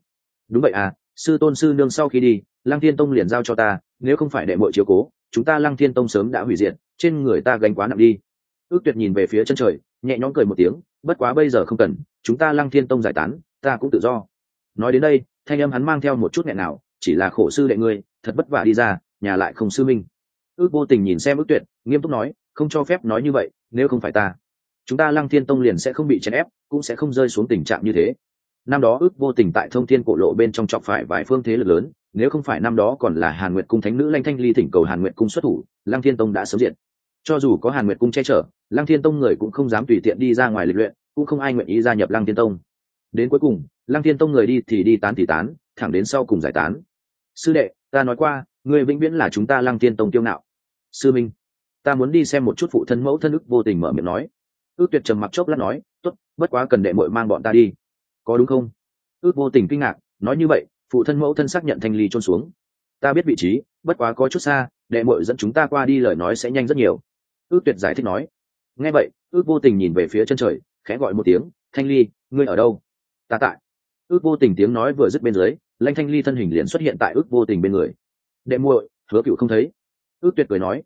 Đúng vậy à sư tôn sư nương sau khi đi, lăng thiên tông liền giao cho ta, nếu không phải đệ mội chiếu cố, chúng ta lăng thiên tông sớm đã hủy diệt, trên người ta gánh quá nặng đi. Ước tuyệt nhìn về phía chân trời, nhẹ nhõm cười một tiếng, bất quá bây giờ không cần, chúng ta lăng thiên tông giải tán, ta cũng tự do. Nói đến đây, thanh âm hắn mang theo một chút nghẹn nào, chỉ là khổ sư đệ ngươi, thật vất vả đi ra, nhà lại không sư minh ước vô tình nhìn xem ước tuyệt, nghiêm túc nói, không cho phép nói như vậy, nếu không phải ta, chúng ta lăng thiên tông liền sẽ không bị chèn ép, cũng sẽ không rơi xuống tình trạng như thế. Năm đó ước vô tình tại thông thiên cổ lộ bên trong chọc phải vài phương thế lực lớn, nếu không phải năm đó còn là hàn nguyệt cung thánh nữ lanh thanh ly thỉnh cầu hàn nguyệt cung xuất thủ, lăng thiên tông đã sớm diện cho dù có hàn nguyệt cung che chở, lăng thiên tông người cũng không dám tùy tiện đi ra ngoài lịch luyện, cũng không ai nguyện ý gia nhập lăng thiên tông. Đến cuối cùng, lăng thiên tông người đi thì đi tán thì tán, thẳng đến sau cùng giải tán. Sư đệ, ta nói qua người vĩnh viễn là chúng ta lăng thiên tông tiêu ngạo sư minh, ta muốn đi xem một chút phụ thân mẫu thân ức vô tình mở miệng nói. Ước tuyệt trầm mặc chốc lát nói t ố t bất quá cần đệ mội mang bọn ta đi. Có đúng không? Ước vô tình kinh ngạc, nói như vậy, phụ thân mẫu thân xác nhận thanh ly trôn xuống. Ta biết vị trí, bất quá có chút xa, đệ mội dẫn chúng ta qua đi lời nói sẽ nhanh rất nhiều. Ước tuyệt giải thích nói. Nghe vậy, ước vô tình nhìn về phía chân trời, khẽ gọi một tiếng, thanh ly, ngươi ở đâu? Ta tại. Ước vô tình tiếng nói vừa dứt bên dưới, lanh thanh ly thân hình liền xuất hiện tại ước vô tình bên người. Đệ muội, hứa cựu không thấy ước tuyệt cười nói.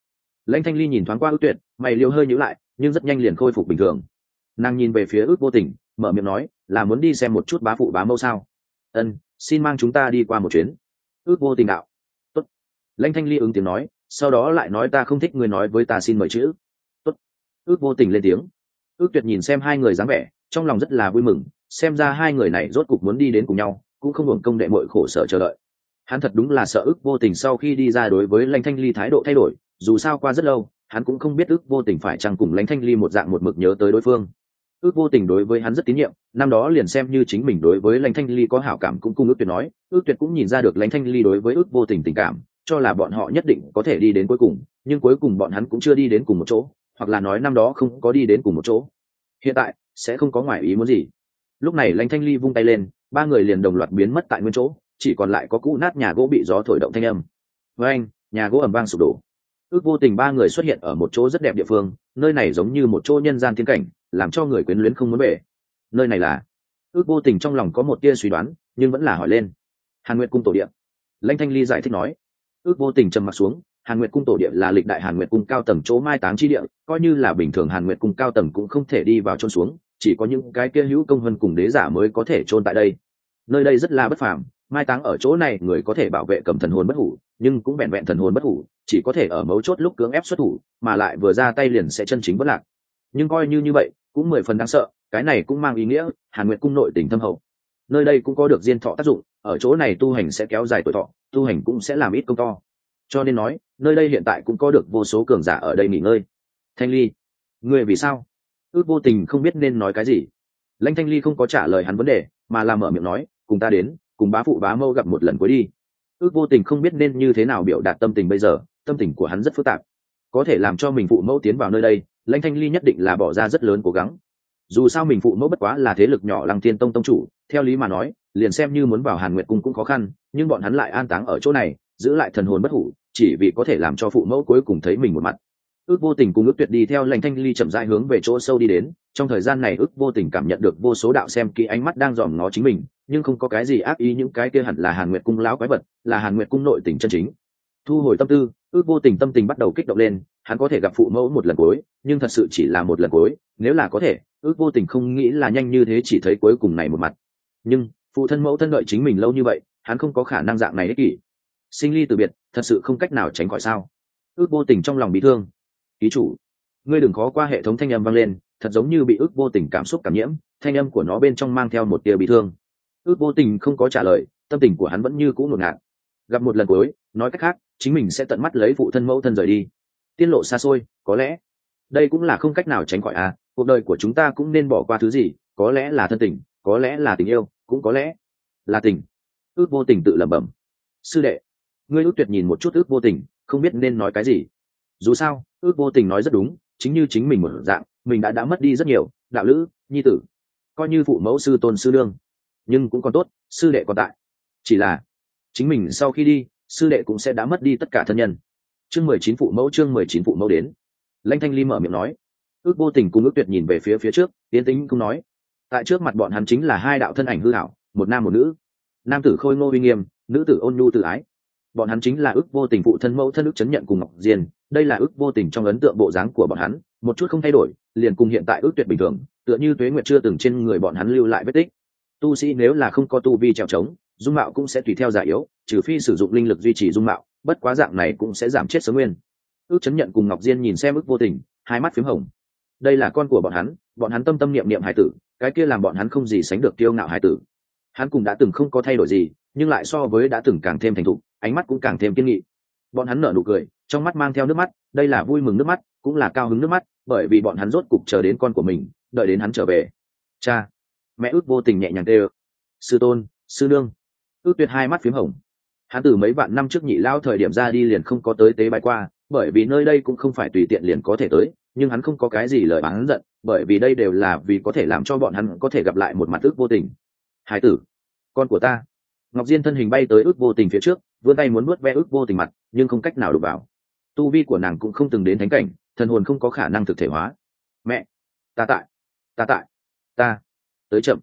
Lãnh thanh ly nhìn thoáng qua ước tuyệt, mày liêu hơi nhữ lại, nhưng rất nhanh liền khôi phục bình thường. Nàng nhìn về phía ước vô tình, mở miệng nói, là muốn đi xem một chút bá phụ bá mâu sao? Ân, xin mang chúng ta đi qua một chuyến. Ước vô tình đạo. Tốt. lãnh thanh ly ứng tiếng nói, sau đó lại nói, ta không thích người nói với ta xin mời chữ. Tốt. ước vô tình lên tiếng. Ước tuyệt nhìn xem hai người dáng vẻ, trong lòng rất là vui mừng, xem ra hai người này rốt cục muốn đi đến cùng nhau, cũng không hưởng công đệ mội khổ sở chờ đợi hắn thật đúng là sợ ức vô tình sau khi đi ra đối với lãnh thanh ly thái độ thay đổi, dù sao qua rất lâu, hắn cũng không biết ức vô tình phải chăng cùng lãnh thanh ly một dạng một mực nhớ tới đối phương. Ước vô tình đối với hắn rất tín nhiệm, năm đó liền xem như chính mình đối với lãnh thanh ly có hảo cảm cũng cung ước tuyệt nói, ước tuyệt cũng nhìn ra được lãnh thanh ly đối với ước vô tình tình cảm, cho là bọn họ nhất định có thể đi đến cuối cùng, nhưng cuối cùng bọn hắn cũng chưa đi đến cùng một chỗ, hoặc là nói năm đó không có đi đến cùng một chỗ. Hiện tại, sẽ không có ngoại ý muốn gì. Lúc này lãnh thanh ly vung tay lên, ba người liền đồng loạt biến mất tại nguyên chỗ chỉ còn lại có cũ nát nhà gỗ bị gió thổi động thanh âm. Với anh, nhà gỗ ẩm vang sụp đổ. Ước vô tình ba người xuất hiện ở một chỗ rất đẹp địa phương, nơi này giống như một chỗ nhân gian thiên cảnh, làm cho người quyến luyến không muốn về nơi này là, ước vô tình trong lòng có một tia suy đoán, nhưng vẫn là hỏi lên. Hàn nguyệt cung tổ điện lãnh thanh ly giải thích nói, ước vô tình trầm m ặ t xuống, hàn nguyệt cung tổ điện là lịch đại hàn nguyệt cung cao tầng chỗ mai táng chi địa, coi như là bình thường hàn nguyệt cung cao tầng cũng không thể đi vào trôn xuống, chỉ có những cái kia hữu công hơn cùng đế giả mới có thể trôn tại đây. Nơi đây rất là bất phàm mai táng ở chỗ này, người có thể bảo vệ cầm thần hồn bất hủ, nhưng cũng vẹn vẹn thần hồn bất hủ, chỉ có thể ở mấu chốt lúc cưỡng ép xuất thủ, mà lại vừa ra tay liền sẽ chân chính bất lạc. Nhưng coi như như vậy, cũng mười phần đáng sợ, cái này cũng mang ý nghĩa, hàn nguyệt cung nội tình thâm hậu. Nơi đây cũng có được diên thọ tác dụng, ở chỗ này tu hành sẽ kéo dài tuổi thọ, tu hành cũng sẽ làm ít công to. Cho nên nói, nơi đây hiện tại cũng có được vô số cường giả ở đây nghỉ ngơi. Thanh ly người vì sao? Ước vô tình không biết nên nói cái gì. Lãnh thanh ly không có trả lời hắn vấn đề, mà làm mở miệng nói, cùng ta đến cùng bá phụ bá mâu gặp một lần cuối đi. Ước vô tình không biết nên như thế nào biểu đạt tâm tình bây giờ, tâm tình của hắn rất phức tạp. Có thể làm cho mình phụ mẫu tiến vào nơi đây, lãnh thanh ly nhất định là bỏ ra rất lớn cố gắng. Dù sao mình phụ mẫu bất quá là thế lực nhỏ lăng thiên tông tông chủ, theo lý mà nói, liền xem như muốn vào hàn nguyệt cung cũng khó khăn, nhưng bọn hắn lại an táng ở chỗ này, giữ lại thần hồn bất hủ, chỉ vì có thể làm cho phụ mẫu cuối cùng thấy mình một mặt. Ước vô tình cùng ước tuyệt đi theo lãnh thanh ly chậm rãi hướng về chỗ sâu đi đến, trong thời gian này ước vô tình cảm nhận được vô số đạo xem kỹ ánh mắt đang dòm ngó chính mình nhưng không có cái gì ác ý, những cái kia hẳn là hàn nguyệt cung lão quái vật, là hàn nguyệt cung nội tình chân chính. Thu hồi tâm tư, ước vô tình tâm tình bắt đầu kích động lên, hắn có thể gặp phụ mẫu một lần cuối, nhưng thật sự chỉ là một lần cuối, nếu là có thể, ước vô tình không nghĩ là nhanh như thế chỉ thấy cuối cùng này một mặt. Nhưng, phụ thân mẫu thân đợi chính mình lâu như vậy, hắn không có khả năng dạng này ích kỷ. Sinh ly từ biệt, thật sự không cách nào tránh khỏi sao? Ước vô tình trong lòng bị thương. Ký chủ, ngươi đừng khó qua hệ thống thanh âm vang lên, thật giống như bị ước vô tình cảm xúc cảm nhiễm, thanh âm của nó bên trong mang theo một tia bị thương ước vô tình không có trả lời, tâm tình của hắn vẫn như cũng ngột ngạt. Gặp một lần cuối, nói cách khác, chính mình sẽ tận mắt lấy phụ thân mẫu thân rời đi. Tiên lộ xa xôi, có lẽ đây cũng là không cách nào tránh khỏi à cuộc đời của chúng ta cũng nên bỏ qua thứ gì, có lẽ là thân tình, có lẽ là tình yêu, cũng có lẽ là tình. Ước vô tình tự lẩm bẩm. Sư đệ, ngươi ước tuyệt nhìn một chút ước vô tình, không biết nên nói cái gì. Dù sao, ước vô tình nói rất đúng, chính như chính mình một dạng, mình đã đã mất đi rất nhiều, đạo lữ, nhi tử, coi như phụ mẫu sư tôn sư lương nhưng cũng còn tốt, sư đệ còn tại. Chỉ là, chính mình sau khi đi, sư đệ cũng sẽ đã mất đi tất cả thân nhân. Chương mười chín phụ mẫu, chương mười chín phụ mẫu đến. Lanh thanh ly mở miệng nói. Ước vô tình cùng ước tuyệt nhìn về phía phía trước tiến tính cũng nói. Tại trước mặt bọn hắn chính là hai đạo thân ảnh hư hảo một nam một nữ. Nam tử khôi ngô uy nghiêm, nữ tử ôn nhu tự ái. Bọn hắn chính là ước vô tình phụ thân mẫu thân ước chấn nhận cùng ngọc diên đây là ước vô tình trong ấn tượng bộ dáng của bọn hắn, một chút không thay đổi, liền cùng hiện tại ước tuyệt bình thường, tựa như tuế nguyệt chưa từng trên người bọn hắn lưu lại vết tích tu sĩ nếu là không có tu vi trèo trống, dung mạo cũng sẽ tùy theo giả yếu, trừ phi sử dụng linh lực duy trì dung mạo, bất quá dạng này cũng sẽ giảm chết sớm nguyên. Ước chấn nhận cùng ngọc diên nhìn xem ước vô tình, hai mắt p h í m hồng. Đây là con của bọn hắn bọn hắn tâm tâm niệm niệm hải tử, cái kia làm bọn hắn không gì sánh được tiêu ngạo hải tử. Hắn cùng đã từng không có thay đổi gì, nhưng lại so với đã từng càng thêm thành thục, ánh mắt cũng càng thêm kiên nghị. Bọn hắn nở nụ cười, trong mắt mang theo nước mắt, đây là vui mừng nước mắt, cũng là cao hứng nước mắt, bởi vì bọn hắn rốt cục chờ đến con của mình, đợi đến hắn trở về. Cha! Mẹ ước vô tình nhẹ nhàng tê ơ. Sư tôn, sư nương. Ước tuyệt hai mắt p h í m hồng. Hắn từ mấy vạn năm trước nhị lao thời điểm ra đi liền không có tới tế bài qua, bởi vì nơi đây cũng không phải tùy tiện liền có thể tới, nhưng hắn không có cái gì lời bán giận, bởi vì đây đều là vì có thể làm cho bọn hắn có thể gặp lại một mặt ước vô tình. Hai tử, con của ta. Ngọc diên thân hình bay tới ước vô tình phía trước, vươn tay muốn nuốt ve ước vô tình mặt, nhưng không cách nào đụng vào. Tu vi của nàng cũng không từng đến thánh cảnh, thần hồn không có khả năng thực thể hóa. Mẹ, ta tại ta tại, ta tới chậm.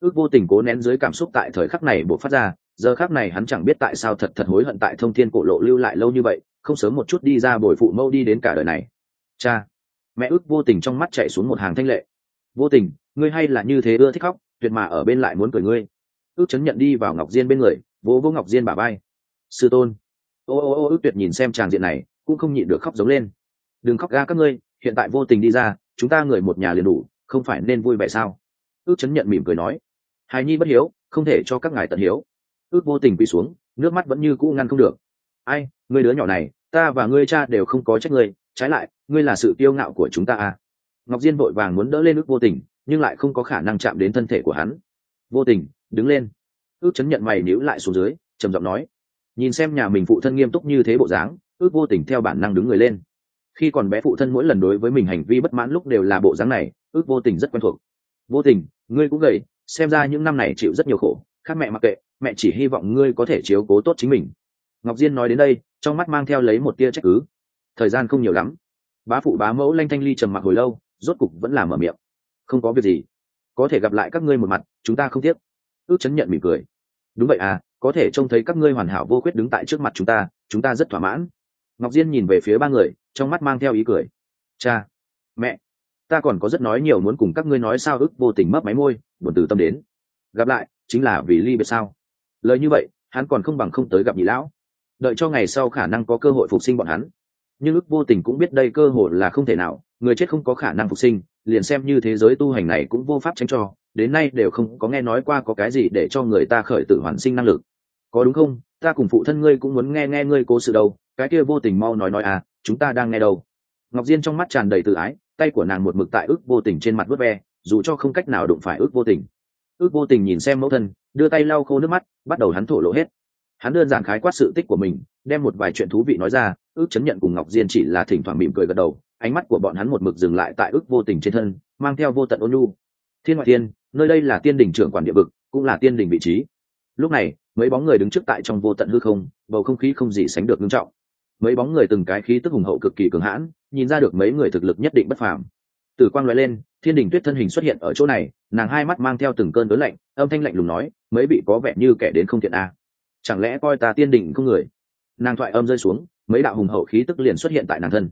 Ước vô tình cố nén dưới cảm xúc tại thời khắc này buộc phát ra, giờ khắc này hắn chẳng biết tại sao thật thật hối hận tại thông thiên cổ lộ lưu lại lâu như vậy, không sớm một chút đi ra bồi phụ mâu đi đến cả đời này. Cha, mẹ ước vô tình trong mắt chạy xuống một hàng thanh lệ. Vô tình, ngươi hay là như thế ưa thích khóc, tuyệt mà ở bên lại muốn cười ngươi. Ước chấn nhận đi vào ngọc diên bên người, vỗ vỗ ngọc diên bà bay sư tôn. Ô ô ô, ước tuyệt nhìn xem tràng diện này, cũng không nhịn được khóc giống lên. Đừng khóc ga các ngươi, hiện tại vô tình đi ra, chúng ta người một nhà liền đủ, không phải nên vui vẻ sao? Ước chấn nhận mỉm cười nói, hài nhi bất hiếu, không thể cho các ngài tận hiếu. Ước vô tình quỳ xuống, nước mắt vẫn như cũ ngăn không được. Ai, người đứa nhỏ này, ta và ngươi cha đều không có trách ngươi, trái lại, ngươi là sự kiêu ngạo của chúng ta à. Ngọc diên vội vàng muốn đỡ lên ước vô tình, nhưng lại không có khả năng chạm đến thân thể của hắn. Vô tình, đứng lên. Ước chấn nhận mày níu lại xuống dưới, trầm giọng nói, nhìn xem nhà mình phụ thân nghiêm túc như thế bộ dáng, ước vô tình theo bản năng đứng người lên. Khi còn bé phụ thân mỗi lần đối với mình hành vi bất mãn lúc đều là bộ dáng này, ước vô tình rất quen thuộc vô tình, ngươi cũng gầy, xem ra những năm này chịu rất nhiều khổ, khác mẹ mặc kệ, mẹ chỉ hy vọng ngươi có thể chiếu cố tốt chính mình. Ngọc diên nói đến đây, trong mắt mang theo lấy một tia trách cứ. Thời gian không nhiều lắm. Bá phụ bá mẫu lanh thanh ly trầm mặc hồi lâu, rốt cục vẫn là mở miệng. Không có việc gì, có thể gặp lại các ngươi một mặt, chúng ta không tiếc. Ước chấn nhận mỉm cười. Đúng vậy à có thể trông thấy các ngươi hoàn hảo vô khuyết đứng tại trước mặt chúng ta chúng ta rất thỏa mãn. Ngọc diên nhìn về phía ba người, trong mắt mang theo ý cười. Cha, mẹ ta còn có rất nói nhiều muốn cùng các ngươi nói sao ức vô tình mất máy môi, buồn từ tâm đến. Gặp lại, chính là vì ly biệt sao. Lời như vậy, hắn còn không bằng không tới gặp nhị lão. Đợi cho ngày sau khả năng có cơ hội phục sinh bọn hắn. Nhưng ức vô tình cũng biết đây cơ hội là không thể nào, người chết không có khả năng phục sinh, liền xem như thế giới tu hành này cũng vô pháp tránh cho, đến nay đều không có nghe nói qua có cái gì để cho người ta khởi tử hoàn sinh năng lực. Có đúng không? Ta cùng phụ thân ngươi cũng muốn nghe nghe ngươi cố sự đâu, cái kia vô tình mau nói nói à chúng ta đang nghe đâu. Ngọc diên trong mắt tràn đầy tự ái tay của nàng một mực tại ước vô tình trên mặt vớt ve, dù cho không cách nào đụng phải ước vô tình. Ước vô tình nhìn xem mẫu thân, đưa tay lau khô nước mắt, bắt đầu hắn thổ lộ hết. Hắn đơn giản khái quát sự tích của mình, đem một vài chuyện thú vị nói ra, ước chấn nhận cùng ngọc diên chỉ là thỉnh thoảng mỉm cười gật đầu, ánh mắt của bọn hắn một mực dừng lại tại ước vô tình trên thân, mang theo vô tận ôn nhu. Thiên ngoại thiên, nơi đây là tiên đình trưởng quản địa vực, cũng là tiên đình vị trí. Lúc này, mấy bóng người đứng trước tại trong vô tận hư không, bầu không khí không gì sánh được nghiêm trọng mấy bóng người từng cái khí tức hùng hậu cực kỳ cường hãn, nhìn ra được mấy người thực lực nhất định bất phàm. Từ quang loại lên, thiên đình tuyết thân hình xuất hiện ở chỗ này, nàng hai mắt mang theo từng cơn đớn lạnh, âm thanh lạnh lùng nói, mấy vị có vẻ như kẻ đến không thiện a à. chẳng lẽ coi ta tiên đình không người? Nàng thoại âm rơi xuống, mấy đạo hùng hậu khí tức liền xuất hiện tại nàng thân.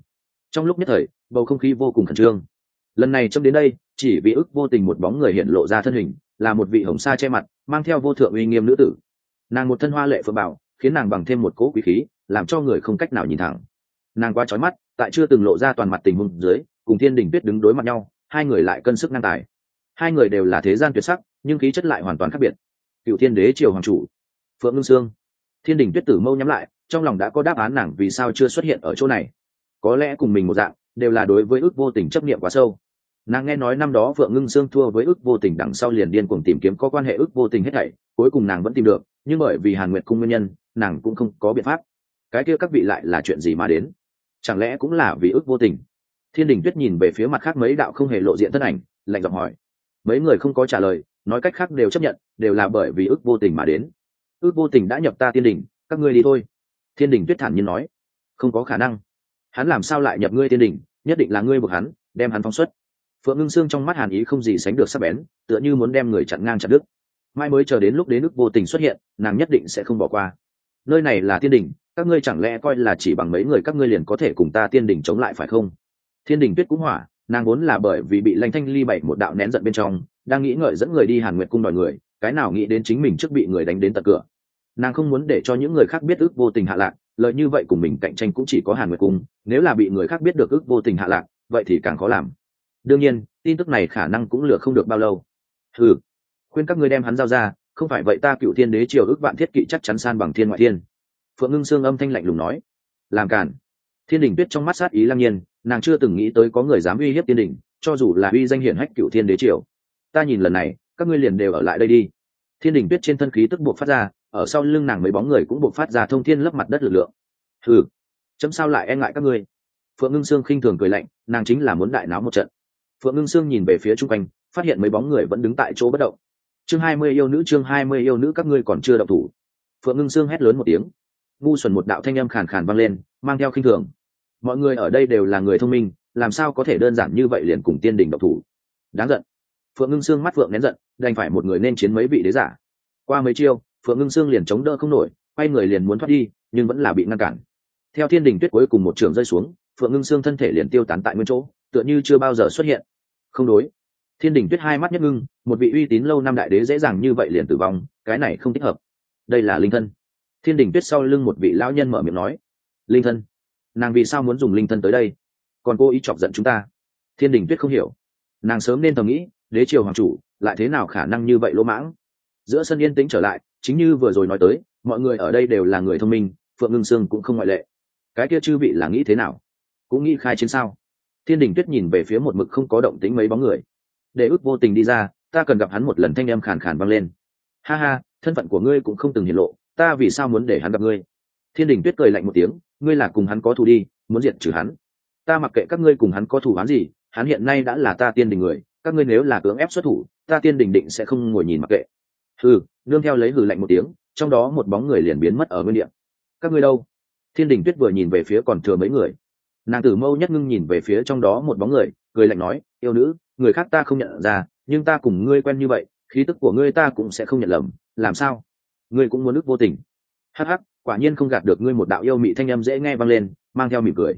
Trong lúc nhất thời, bầu không khí vô cùng khẩn trương. Lần này châm đến đây, chỉ vì ức vô tình một bóng người hiện lộ ra thân hình, là một vị hồng sa che mặt, mang theo vô thượng uy nghiêm nữ tử. Nàng một thân hoa lệ phượng bảo khiến nàng bằng thêm một cỗ quý khí, làm cho người không cách nào nhìn thẳng. Nàng quá trói mắt, tại chưa từng lộ ra toàn mặt tình huống dưới, cùng thiên đình tuyết đứng đối mặt nhau, hai người lại cân sức ngang tài. Hai người đều là thế gian tuyệt sắc, nhưng khí chất lại hoàn toàn khác biệt. Cựu thiên đế triều hoàng chủ, phượng ngưng sương. Thiên đình tuyết tử mâu nhắm lại, trong lòng đã có đáp án nàng vì sao chưa xuất hiện ở chỗ này. Có lẽ cùng mình một dạng, đều là đối với ước vô tình chấp niệm quá sâu. Nàng nghe nói năm đó phượng ngưng sương thua với ước vô tình đằng sau liền điên cuồng tìm kiếm có quan hệ ước vô tình hết thảy cuối cùng nàng vẫn tìm được, nhưng bởi vì hàn nguyệt cung nguyên nhân, nàng cũng không có biện pháp. Cái kia các vị lại là chuyện gì mà đến? Chẳng lẽ cũng là vì ước vô tình? Thiên đình tuyết nhìn về phía mặt khác mấy đạo không hề lộ diện thân ảnh, lạnh giọng hỏi. Mấy người không có trả lời, nói cách khác đều chấp nhận, đều là bởi vì ước vô tình mà đến. Ước vô tình đã nhập ta tiên đình, các ngươi đi thôi. Thiên đình tuyết thản nhiên nói. Không có khả năng. Hắn làm sao lại nhập ngươi tiên đình, nhất định là ngươi buộc hắn, đem hắn phóng xuất. Phượng ngưng xương trong mắt hàn ý không gì sánh được sắc bén, tựa như muốn đem người chặn ngang chặt đứt mai mới chờ đến lúc đến nước vô tình xuất hiện, nàng nhất định sẽ không bỏ qua. Nơi này là tiên đình các ngươi chẳng lẽ coi là chỉ bằng mấy người các ngươi liền có thể cùng ta tiên đình chống lại phải không? Thiên đình tuyết cũng hỏa, nàng vốn là bởi vì bị lanh thanh ly bảy một đạo nén giận bên trong, đang nghĩ ngợi dẫn người đi hàn nguyệt cung đòi người, cái nào nghĩ đến chính mình trước bị người đánh đến tận cửa. Nàng không muốn để cho những người khác biết ước vô tình hạ lạc, lợi như vậy cùng mình cạnh tranh cũng chỉ có hàn nguyệt cung, nếu là bị người khác biết được ước vô tình hạ lạc, vậy thì càng khó làm. Đương nhiên, tin tức này khả năng cũng lừa không được bao lâu. Ừ khuyên các ngươi đem hắn giao ra, không phải vậy ta cựu thiên đế triều ước vạn thiết kỵ chắc chắn san bằng thiên ngoại thiên. Phượng ngưng Sương âm thanh lạnh lùng nói. Làm cản thiên đình tuyết trong mắt sát ý lăng nhiên, nàng chưa từng nghĩ tới có người dám uy hiếp Thiên đình, cho dù là uy danh hiển hách cựu thiên đế triều. Ta nhìn lần này, các ngươi liền đều ở lại đây đi. Thiên đình tuyết trên thân khí tức buộc phát ra, ở sau lưng nàng mấy bóng người cũng buộc phát ra thông thiên lấp mặt đất lực lượng. Thử chấm sao lại e ngại các ngươi? Phượng ngưng sương khinh thường cười lạnh, nàng chính là muốn đại náo một trận. Phượng ngưng sương nhìn về phía chung quanh, phát hiện mấy bóng người vẫn đứng tại chỗ bất động chương hai mươi yêu nữ, chương hai mươi yêu nữ, các ngươi còn chưa động thủ. Phượng ngưng sương hét lớn một tiếng. Ngu xuẩn một đạo thanh âm khàn khàn vang lên, mang theo khinh thường. Mọi người ở đây đều là người thông minh, làm sao có thể đơn giản như vậy liền cùng tiên đình độc thủ? Đáng giận. Phượng ngưng sương mắt phượng nén giận, đành phải một người nên chiến mấy vị đế giả. Qua mấy chiêu, phượng ngưng sương liền chống đỡ không nổi, quay người liền muốn thoát đi, nhưng vẫn là bị ngăn cản. Theo thiên đình tuyết cuối cùng một trường rơi xuống, phượng ngưng sương thân thể liền tiêu tán tại nguyên chỗ, tựa như chưa bao giờ xuất hiện. Không đối thiên đình tuyết hai mắt nhất ngưng, một vị uy tín lâu năm đại đế dễ dàng như vậy liền tử vong, cái này không thích hợp. Đây là linh thân. Thiên đình tuyết sau lưng một vị lão nhân mở miệng nói, linh thân? Nàng vì sao muốn dùng linh thân tới đây? Còn cô ý chọc giận chúng ta? Thiên đình tuyết không hiểu. Nàng sớm nên thầm nghĩ, đế triều hoàng chủ, lại thế nào khả năng như vậy lỗ mãng? Giữa sân yên tĩnh trở lại, chính như vừa rồi nói tới, mọi người ở đây đều là người thông minh, phượng ngưng sương cũng không ngoại lệ. Cái kia chư vị là nghĩ thế nào? Cũng nghĩ khai chiến sao? Thiên đình tuyết nhìn về phía một mực không có động tính mấy bóng người để ước vô tình đi ra, ta cần gặp hắn một lần thanh em khàn khàn vang lên. Ha ha, thân phận của ngươi cũng không từng hiện lộ, ta vì sao muốn để hắn gặp ngươi? Thiên đình tuyết cười lạnh một tiếng, ngươi là cùng hắn có thù đi, muốn diệt trừ hắn. Ta mặc kệ các ngươi cùng hắn có thù hắn gì, hắn hiện nay đã là ta tiên đình người, các ngươi nếu là cưỡng ép xuất thủ, ta tiên đình định sẽ không ngồi nhìn mặc kệ. Hừ, nương theo lấy hừ lạnh một tiếng, trong đó một bóng người liền biến mất ở nguyên địa. Các ngươi đâu? Thiên đình tuyết vừa nhìn về phía còn thừa mấy người. Nàng tử mâu nhất ngưng nhìn về phía trong đó một bóng người, cười lạnh nói, yêu nữ người khác ta không nhận ra, nhưng ta cùng ngươi quen như vậy, khí tức của ngươi ta cũng sẽ không nhận lầm, làm sao? Ngươi cũng muốn ước vô tình. Hắc hắc, quả nhiên không gạt được ngươi một đạo yêu mị thanh âm dễ nghe vang lên, mang theo mỉm cười.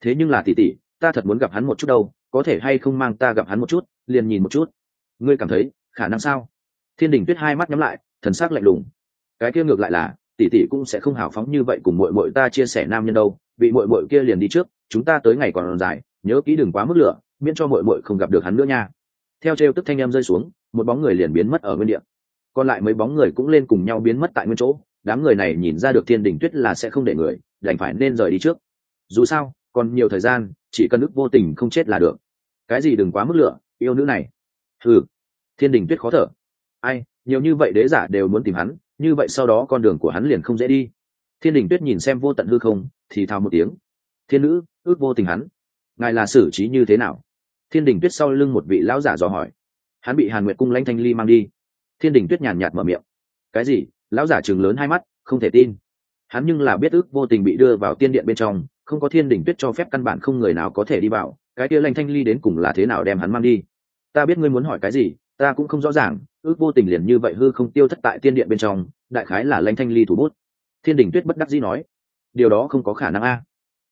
Thế nhưng là tỷ tỷ, ta thật muốn gặp hắn một chút đâu, có thể hay không mang ta gặp hắn một chút, liền nhìn một chút. Ngươi cảm thấy, khả năng sao? Thiên đình tuyết hai mắt nhắm lại, thần sắc lạnh lùng. Cái kia ngược lại là, tỷ tỷ cũng sẽ không hào phóng như vậy cùng muội muội ta chia sẻ nam nhân đâu vị muội muội kia liền đi trước, chúng ta tới ngày còn dài, nhớ kỹ đừng quá mức lửa miễn cho mội mội không gặp được hắn nữa nha. Theo trêu tức thanh em rơi xuống, một bóng người liền biến mất ở nguyên địa. Còn lại mấy bóng người cũng lên cùng nhau biến mất tại nguyên chỗ. Đám người này nhìn ra được thiên đình tuyết là sẽ không để người, đành phải nên rời đi trước. Dù sao, còn nhiều thời gian, chỉ cần ức vô tình không chết là được. Cái gì đừng quá mức lửa, yêu nữ này. Ừ thiên đình tuyết khó thở. Ai, nhiều như vậy đế giả đều muốn tìm hắn, như vậy sau đó con đường của hắn liền không dễ đi. Thiên đình tuyết nhìn xem vô tận hư không, thì thào một tiếng. Thiên nữ, ước vô tình hắn. Ngài là xử trí như thế nào? Thiên đình tuyết sau lưng một vị lão giả dò hỏi. Hắn bị hàn nguyệt cung lãnh thanh ly mang đi. Thiên đình tuyết nhàn nhạt mở miệng. Cái gì? Lão giả chừng lớn hai mắt, không thể tin. Hắn nhưng là biết ước vô tình bị đưa vào tiên điện bên trong, không có thiên đình tuyết cho phép căn bản không người nào có thể đi vào, cái kia lanh thanh ly đến cùng là thế nào đem hắn mang đi? Ta biết ngươi muốn hỏi cái gì, ta cũng không rõ ràng, ước vô tình liền như vậy hư không tiêu thất tại tiên điện bên trong, đại khái là lanh thanh ly thủ bút. Thiên đình tuyết bất đắc dĩ nói. Điều đó không có khả năng a. À.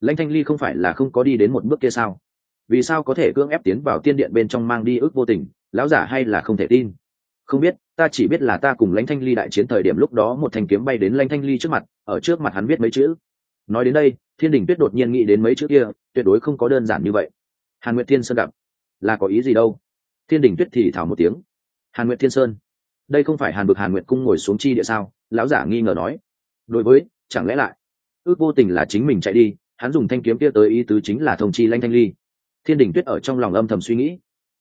lanh thanh ly không phải là không có đi đến một bước kia sao? Vì sao có thể cưỡng ép tiến vào tiên điện bên trong mang đi ước vô tình, lão giả hay là không thể tin? Không biết, ta chỉ biết là ta cùng lãnh thanh ly đại chiến thời điểm lúc đó một thanh kiếm bay đến lãnh thanh ly trước mặt, ở trước mặt hắn biết mấy chữ. Nói đến đây, thiên đình tuyết đột nhiên nghĩ đến mấy chữ kia, tuyệt đối không có đơn giản như vậy. Hàn nguyệt thiên sơn gặp. Là có ý gì đâu? Thiên đình tuyết thì thảo một tiếng. Hàn nguyệt thiên sơn? Đây không phải hàn bực hàn nguyệt cung ngồi xuống chi địa sao? Lão giả nghi ngờ nói. Đối với, chẳng lẽ lại, ước vô tình là chính mình chạy đi, hắn dùng thanh kiếm kia tới ý tứ chính là thông chi lanh thanh ly thiên đình tuyết ở trong lòng âm thầm suy nghĩ.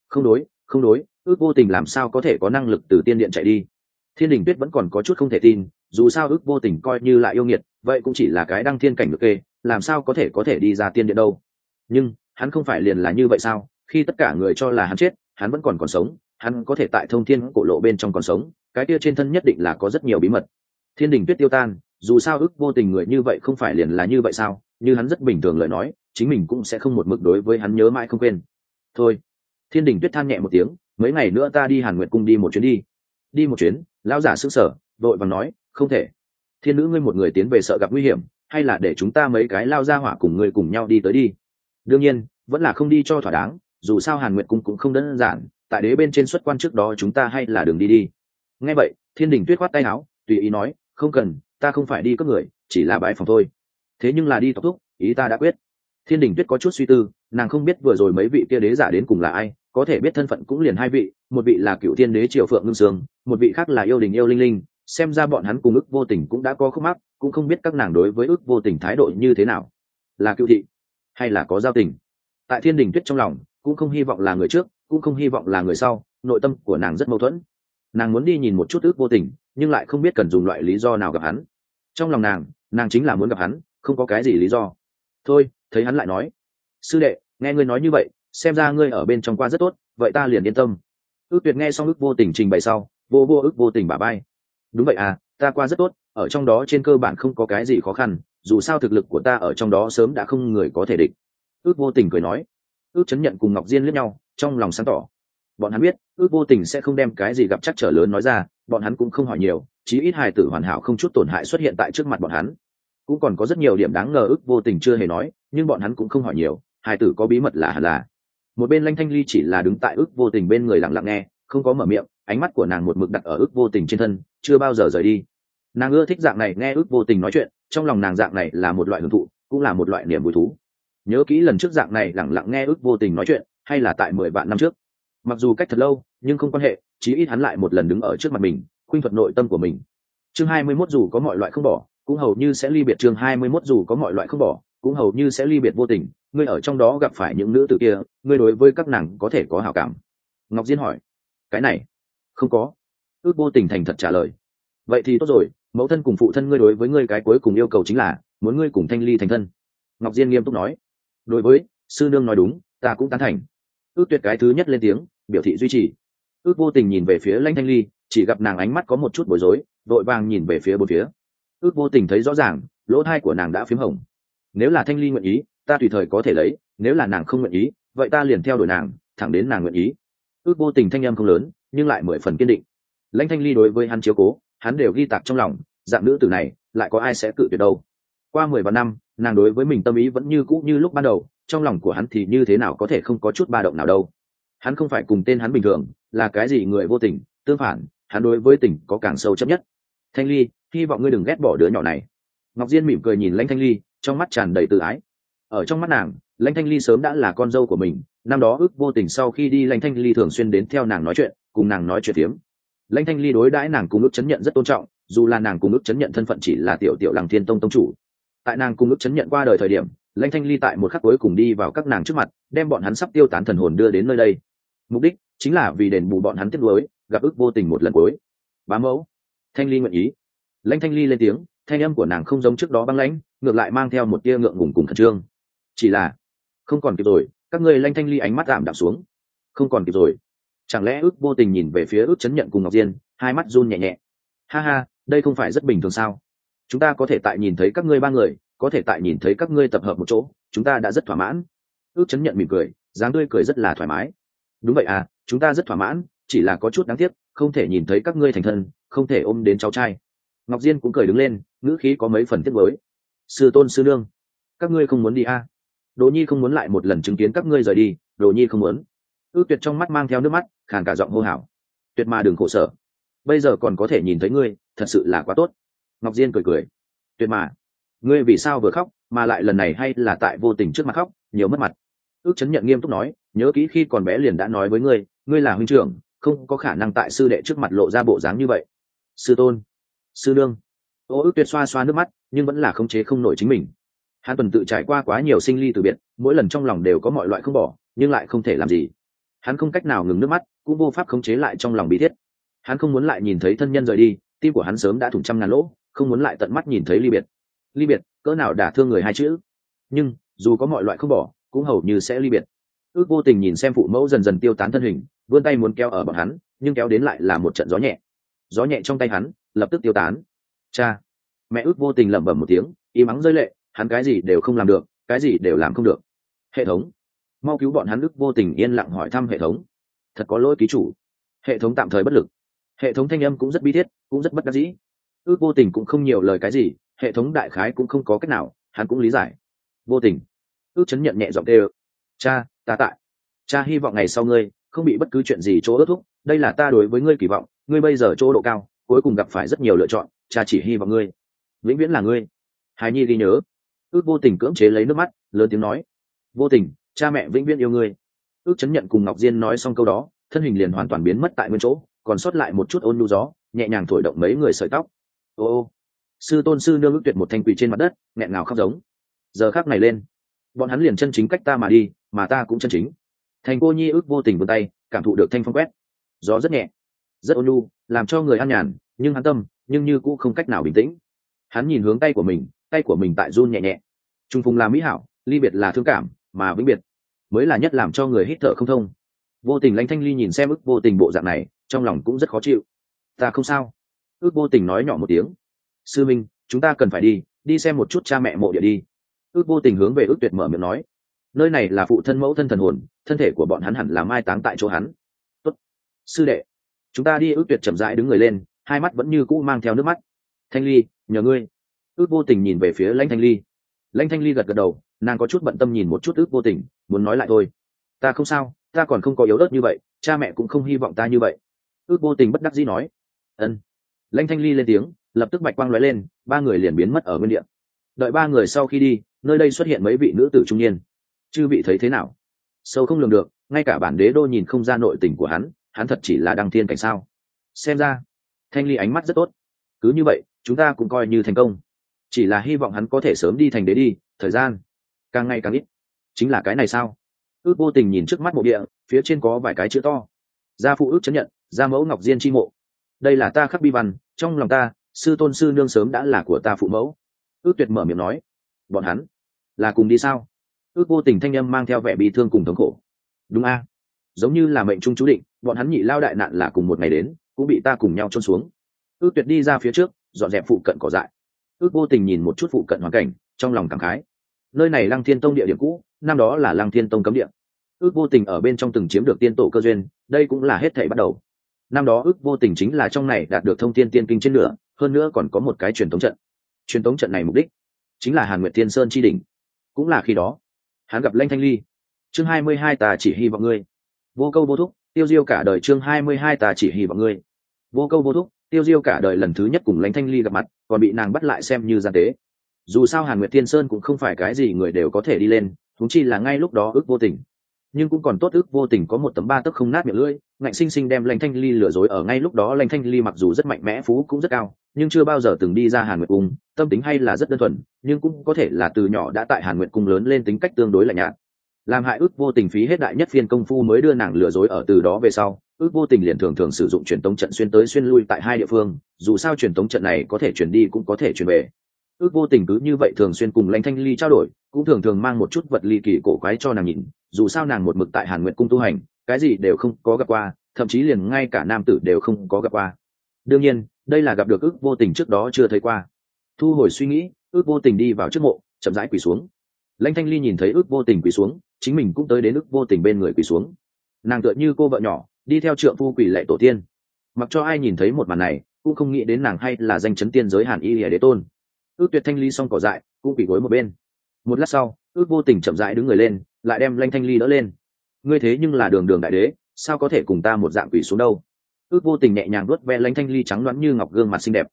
Không đối không đối, ước vô tình làm sao có thể có năng lực từ tiên điện chạy đi? Thiên đình tuyết vẫn còn có chút không thể tin, dù sao ước vô tình coi như lại yêu nghiệt, vậy cũng chỉ là cái đăng thiên cảnh được kê, làm sao có thể có thể đi ra tiên điện đâu? Nhưng, hắn không phải liền là như vậy sao? Khi tất cả người cho là hắn chết, hắn vẫn còn còn sống, hắn có thể tại thông thiên cổ lộ bên trong còn sống, cái kia trên thân nhất định là có rất nhiều bí mật. Thiên đình tuyết tiêu tan, dù sao ước vô tình người như vậy không phải liền là như vậy sao? Như hắn rất bình thường lời nói chính mình cũng sẽ không một mực đối với hắn nhớ mãi không quên. Thôi. Thiên đình tuyết than nhẹ một tiếng, mấy ngày nữa ta đi hàn nguyệt cung đi một chuyến đi. Đi một chuyến, lão giả s ư sở vội và nói, không thể. Thiên nữ ngươi một người tiến về sợ gặp nguy hiểm, hay là để chúng ta mấy cái lao ra hỏa cùng ngươi cùng nhau đi tới đi? Đương nhiên, vẫn là không đi cho thỏa đáng, dù sao hàn nguyệt cung cũng không đơn giản, tại đế bên trên xuất quan trước đó chúng ta hay là đường đi đi. Nghe vậy, thiên đình tuyết khoát tay áo, tùy ý nói, không cần, ta không phải đi cấp người, chỉ là bãi phòng thôi. Thế nhưng là đi tộc thúc, ý ta đã quyết thiên đình tuyết có chút suy tư, nàng không biết vừa rồi mấy vị kia đế giả đến cùng là ai, có thể biết thân phận cũng liền hai vị, một vị là cựu thiên đế triều phượng ngưng sương, một vị khác là yêu đình yêu linh linh, xem ra bọn hắn cùng ức vô tình cũng đã có khúc mắc, cũng không biết các nàng đối với ức vô tình thái độ như thế nào. Là cựu thị hay là có giao tình? Tại thiên đình tuyết trong lòng, cũng không hy vọng là người trước, cũng không hy vọng là người sau, nội tâm của nàng rất mâu thuẫn. Nàng muốn đi nhìn một chút ước vô tình, nhưng lại không biết cần dùng loại lý do nào gặp hắn. Trong lòng nàng nàng chính là muốn gặp hắn, không có cái gì lý do. Thôi thấy hắn lại nói, sư đệ, nghe ngươi nói như vậy, xem ra ngươi ở bên trong qua rất tốt, vậy ta liền yên tâm. Ước tuyệt nghe xong ước vô tình trình bày sau, vô vô ước vô tình bà bay đúng vậy à ta qua rất tốt, ở trong đó trên cơ bản không có cái gì khó khăn, dù sao thực lực của ta ở trong đó sớm đã không người có thể địch. Ước vô tình cười nói. Ước chấn nhận cùng ngọc diên lướt nhau, trong lòng sáng tỏ. Bọn hắn biết, ước vô tình sẽ không đem cái gì gặp chắc trở lớn nói ra, bọn hắn cũng không hỏi nhiều, chí ít hài tử hoàn hảo không chút tổn hại xuất hiện tại trước mặt bọn hắn cũng còn có rất nhiều điểm đáng ngờ ước vô tình chưa hề nói, nhưng bọn hắn cũng không hỏi nhiều, hai tử có bí mật là hẳn là. Một bên lanh thanh ly chỉ là đứng tại ước vô tình bên người lặng lặng nghe, không có mở miệng, ánh mắt của nàng một mực đặt ở ước vô tình trên thân, chưa bao giờ rời đi. Nàng ưa thích dạng này nghe ước vô tình nói chuyện, trong lòng nàng dạng này là một loại hưởng thụ, cũng là một loại niềm vui thú. Nhớ kỹ lần trước dạng này lẳng lặng nghe ước vô tình nói chuyện, hay là tại mười vạn năm trước. Mặc dù cách thật lâu, nhưng không quan hệ, chí ít hắn lại một lần đứng ở trước mặt mình khuynh thuật nội tâm của mình. Chương hai mươi mốt dù có mọi loại không bỏ cũng hầu như sẽ ly biệt chương hai mươi 21 dù có mọi loại không bỏ, cũng hầu như sẽ ly biệt vô tình, ngươi ở trong đó gặp phải những nữ tử kia, ngươi đối với các nàng có thể có hảo cảm. Ngọc diên hỏi, cái này, không có. Ước vô tình thành thật trả lời, vậy thì tốt rồi, mẫu thân cùng phụ thân ngươi đối với ngươi cái cuối cùng yêu cầu chính là, muốn ngươi cùng thanh ly thành thân. Ngọc diên nghiêm túc nói, đối với, sư nương nói đúng, ta cũng tán thành. Ước tuyệt cái thứ nhất lên tiếng, biểu thị duy trì. Ước vô tình nhìn về phía lãnh thanh ly, chỉ gặp nàng ánh mắt có một chút bối rối, vội vàng nhìn về phía bốn phía ước vô tình thấy rõ ràng, lỗ thai của nàng đã p h í m hồng. Nếu là thanh ly nguyện ý, ta tùy thời có thể lấy, nếu là nàng không nguyện ý, vậy ta liền theo đuổi nàng, thẳng đến nàng nguyện ý. Ước vô tình thanh em không lớn, nhưng lại mười phần kiên định. Lãnh thanh ly đối với hắn chiếu cố, hắn đều ghi tạc trong lòng, dạng nữ tử này, lại có ai sẽ cự tuyệt đâu? Qua mười vạn năm, nàng đối với mình tâm ý vẫn như cũ như lúc ban đầu, trong lòng của hắn thì như thế nào có thể không có chút ba động nào đâu. Hắn không phải cùng tên hắn bình thường, là cái gì người vô tình, tương phản, hắn đối với tình có càng sâu chấp nhất. Thanh ly hy vọng ngươi đừng ghét bỏ đứa nhỏ này. Ngọc diên mỉm cười nhìn lãnh thanh ly, trong mắt tràn đầy tự ái. Ở trong mắt nàng, lãnh thanh ly sớm đã là con dâu của mình, năm đó ước vô tình sau khi đi lãnh thanh ly thường xuyên đến theo nàng nói chuyện, cùng nàng nói chuyện tiếm lãnh thanh ly đối đãi nàng cùng ước chấn nhận rất tôn trọng, dù là nàng cùng ước chấn nhận thân phận chỉ là tiểu tiểu làng thiên tông tông chủ. Tại nàng cùng ước chấn nhận qua đời thời điểm, lãnh thanh ly tại một khắc cuối cùng đi vào các nàng trước mặt, đem bọn hắn sắp tiêu tán thần hồn đưa đến nơi đây. Mục đích chính là vì đền bù bọn hắn tiếp lối gặp ước vô tình một lần cuối. Bá mẫu, thanh ly nguyện ý lãnh thanh ly lên tiếng, thanh âm của nàng không giống trước đó băng lãnh, ngược lại mang theo một tia ngượng ngùng cùng khẩn trương. Chỉ là, không còn kịp rồi, các ngươi lãnh thanh ly ánh mắt giảm đạm xuống. Không còn kịp rồi. Chẳng lẽ ước vô tình nhìn về phía ước chấn nhận cùng ngọc diên, hai mắt run nhẹ nhẹ. Ha ha, đây không phải rất bình thường sao? Chúng ta có thể tại nhìn thấy các ngươi ba người, có thể tại nhìn thấy các ngươi tập hợp một chỗ, chúng ta đã rất thỏa mãn. Ước chấn nhận mỉm cười, dáng tươi cười rất là thoải mái. Đúng vậy à chúng ta rất thỏa mãn, chỉ là có chút đáng tiếc, không thể nhìn thấy các ngươi thành thân, không thể ôm đến cháu trai ngọc diên cũng cười đứng lên, ngữ khí có mấy phần tiếc mới sư tôn, sư nương, các ngươi không muốn đi à? Đồ nhi không muốn lại một lần chứng kiến các ngươi rời đi đồ nhi không muốn. Ước tuyệt trong mắt mang theo nước mắt, khàn cả giọng hô hào. Tuyệt mà đừng khổ sở. Bây giờ còn có thể nhìn thấy ngươi, thật sự là quá tốt. Ngọc diên cười cười. Tuyệt mà, ngươi vì sao vừa khóc, mà lại lần này hay là tại vô tình trước mặt khóc, nhiều mất mặt. Ước chấn nhận nghiêm túc nói, nhớ kỹ khi còn bé liền đã nói với ngươi ngươi là huynh trưởng, không có khả năng tại sư đệ trước mặt lộ ra bộ dáng như vậy. Sư tôn sư nương. Ô ước tuyệt xoa xoa nước mắt, nhưng vẫn là khống chế không nổi chính mình. Hắn tuần tự trải qua quá nhiều sinh ly từ biệt, mỗi lần trong lòng đều có mọi loại không bỏ, nhưng lại không thể làm gì. Hắn không cách nào ngừng nước mắt, cũng vô pháp khống chế lại trong lòng bí thiết. Hắn không muốn lại nhìn thấy thân nhân rời đi, tim của hắn sớm đã thủng trăm ngàn lỗ, không muốn lại tận mắt nhìn thấy ly biệt. Ly biệt, cỡ nào đả thương người hai chữ. Nhưng, dù có mọi loại không bỏ, cũng hầu như sẽ ly biệt. Ước vô tình nhìn xem phụ mẫu dần dần tiêu tán thân hình, vươn tay muốn kéo ở bọn hắn, nhưng kéo đến lại là một trận gió nhẹ. Gió nhẹ trong tay hắn lập tức tiêu tán. Cha, mẹ ước vô tình lẩm bẩm một tiếng, y mắng rơi lệ, hắn cái gì đều không làm được, cái gì đều làm không được. Hệ thống, mau cứu bọn hắn ước vô tình yên lặng hỏi thăm hệ thống. Thật có lỗi ký chủ. Hệ thống tạm thời bất lực. Hệ thống thanh âm cũng rất bi thiết, cũng rất bất đắc dĩ. Ước vô tình cũng không nhiều lời cái gì, hệ thống đại khái cũng không có cách nào, hắn cũng lý giải. Vô tình. Ước chấn nhận nhẹ giọng tê cha, ta tại. Cha hy vọng ngày sau ngươi không bị bất cứ chuyện gì chỗ ước thúc. Đây là ta đối với ngươi kỳ vọng. Ngươi bây giờ chỗ độ cao cuối cùng gặp phải rất nhiều lựa chọn, cha chỉ hy vọng ngươi. Vĩnh viễn là ngươi. Hài nhi ghi nhớ. Ước vô tình cưỡng chế lấy nước mắt, lớn tiếng nói. Vô tình, cha mẹ vĩnh viễn yêu ngươi. Ước chấn nhận cùng ngọc diên nói xong câu đó, thân hình liền hoàn toàn biến mất tại nguyên chỗ, còn sót lại một chút ôn nhu gió, nhẹ nhàng thổi động mấy người sợi tóc. Ô ô. Sư tôn sư nương ước tuyệt một thanh quỷ trên mặt đất, nghẹn ngào khóc giống. Giờ khác này lên, bọn hắn liền chân chính cách ta mà đi, mà ta cũng chân chính. Thành cô nhi ước vô tình vươn tay, cảm thụ được thanh phong quét. Gió rất nhẹ rất ôn nhu, làm cho người an nhàn, nhưng hắn tâm, nhưng như cũng không cách nào bình tĩnh. Hắn nhìn hướng tay của mình, tay của mình tại run nhẹ nhẹ. Trung phùng là mỹ hảo, ly biệt là thương cảm, mà vĩnh biệt mới là nhất làm cho người hít thở không thông. Vô tình lãnh thanh ly nhìn xem ức vô tình bộ dạng này, trong lòng cũng rất khó chịu. Ta không sao. Ước vô tình nói nhỏ một tiếng. Sư minh, chúng ta cần phải đi đi xem một chút cha mẹ mộ địa đi. Ước vô tình hướng về ước tuyệt mở miệng nói. Nơi này là phụ thân mẫu thân thần hồn, thân thể của bọn hắn hẳn là mai táng tại chỗ hắn. Tốt. sư đệ chúng ta đi ước tuyệt chậm rãi đứng người lên, hai mắt vẫn như cũ mang theo nước mắt. Thanh ly, nhờ ngươi. Ước vô tình nhìn về phía lãnh thanh ly. Lãnh thanh ly gật gật đầu, nàng có chút bận tâm nhìn một chút ước vô tình, muốn nói lại thôi. Ta không sao, ta còn không có yếu ớt như vậy, cha mẹ cũng không hy vọng ta như vậy. Ước vô tình bất đắc dĩ nói. Ân. Lãnh thanh ly lên tiếng, lập tức bạch quang lóe lên, ba người liền biến mất ở nguyên địa. Đợi ba người sau khi đi, nơi đây xuất hiện mấy vị nữ tử trung niên. Chư vị thấy thế nào? Sâu không lường được, ngay cả bản đế đô nhìn không ra nội tình của hắn hắn thật chỉ là đăng thiên cảnh sao? Xem ra, thanh ly ánh mắt rất tốt. Cứ như vậy, chúng ta cũng coi như thành công. Chỉ là hy vọng hắn có thể sớm đi thành đế đi, thời gian càng ngày càng ít. Chính là cái này sao? Ước vô tình nhìn trước mắt mộ địa, phía trên có vài cái chữ to. Gia phụ ước chấp nhận, gia mẫu ngọc diên chi mộ. Đây là ta khắc bi văn, trong lòng ta, sư tôn sư nương sớm đã là của ta phụ mẫu. Ước tuyệt mở miệng nói. Bọn hắn là cùng đi sao? Ước vô tình thanh âm mang theo vẻ bị thương cùng thống khổ. Đúng a. Giống như là mệnh trung chú định bọn hắn nhị lao đại nạn là cùng một ngày đến, cũng bị ta cùng nhau trôn xuống. Ước tuyệt đi ra phía trước, dọn dẹp phụ cận cỏ dại. Ước vô tình nhìn một chút phụ cận hoàn cảnh, trong lòng cảm khái. Nơi này lăng thiên tông địa điểm cũ, năm đó là lăng thiên tông cấm địa. Ước vô tình ở bên trong từng chiếm được tiên tổ cơ duyên, đây cũng là hết thể bắt đầu. Năm đó ước vô tình chính là trong này đạt được thông tin tiên kinh trên nửa, hơn nữa còn có một cái truyền thống trận. Truyền thống trận này mục đích chính là hàn nguyệt tiên sơn chi đỉnh. Cũng là khi đó, hắn gặp lanh thanh ly. Chương hai mươi hai tà chỉ hy vọng ngươi. Vô câu vô thúc tiêu diêu cả đời chương hai mươi hai ta chỉ hy vọng ngươi. Vô câu vô thúc, tiêu diêu cả đời lần thứ nhất cùng lãnh thanh ly gặp mặt, còn bị nàng bắt lại xem như gian tế. Dù sao hàn nguyệt thiên sơn cũng không phải cái gì người đều có thể đi lên thúng chi là ngay lúc đó ước vô tình. Nhưng cũng còn tốt ước vô tình có một tấm ba tấc không nát miệng lưỡi, ngạnh sinh sinh đem lãnh thanh ly lừa dối ở ngay lúc đó lãnh thanh ly mặc dù rất mạnh mẽ, phú cũng rất cao, nhưng chưa bao giờ từng đi ra hàn nguyệt cung, tâm tính hay là rất đơn thuần, nhưng cũng có thể là từ nhỏ đã tại hàn nguyệt cung lớn lên tính cách tương đối lạnh nhạt làm hại ước vô tình phí hết đại nhất phiên công phu mới đưa nàng lừa dối ở từ đó về sau, ước vô tình liền thường thường sử dụng truyền tống trận xuyên tới xuyên lui tại hai địa phương, dù sao truyền tống trận này có thể chuyển đi cũng có thể chuyển về. Ước vô tình cứ như vậy thường xuyên cùng lãnh thanh ly trao đổi, cũng thường thường mang một chút vật ly kỳ cổ quái cho nàng nhìn, dù sao nàng một mực tại hàn nguyện cung tu hành, cái gì đều không có gặp qua, thậm chí liền ngay cả nam tử đều không có gặp qua. Đương nhiên, đây là gặp được ước vô tình trước đó chưa thấy qua. Thu hồi suy nghĩ, ước vô tình đi vào trước mộ, chậm rãi quỳ xuống. Lãnh thanh ly nhìn thấy ước vô tình quỳ xuống chính mình cũng tới đến ức vô tình bên người quỳ xuống. Nàng tựa như cô vợ nhỏ, đi theo trượng phu quỳ lệ tổ tiên. Mặc cho ai nhìn thấy một màn này, cũng không nghĩ đến nàng hay là danh chấn tiên giới hàn y lìa đế tôn. Ước tuyệt thanh ly xong cỏ dại, cũng quỳ gối một bên. Một lát sau, ước vô tình chậm rãi đứng người lên, lại đem lanh thanh ly đỡ lên. Ngươi thế nhưng là đường đường đại đế, sao có thể cùng ta một dạng quỷ xuống đâu? Ước vô tình nhẹ nhàng đuốt ve lanh thanh ly trắng loãng như ngọc gương mặt xinh đẹp.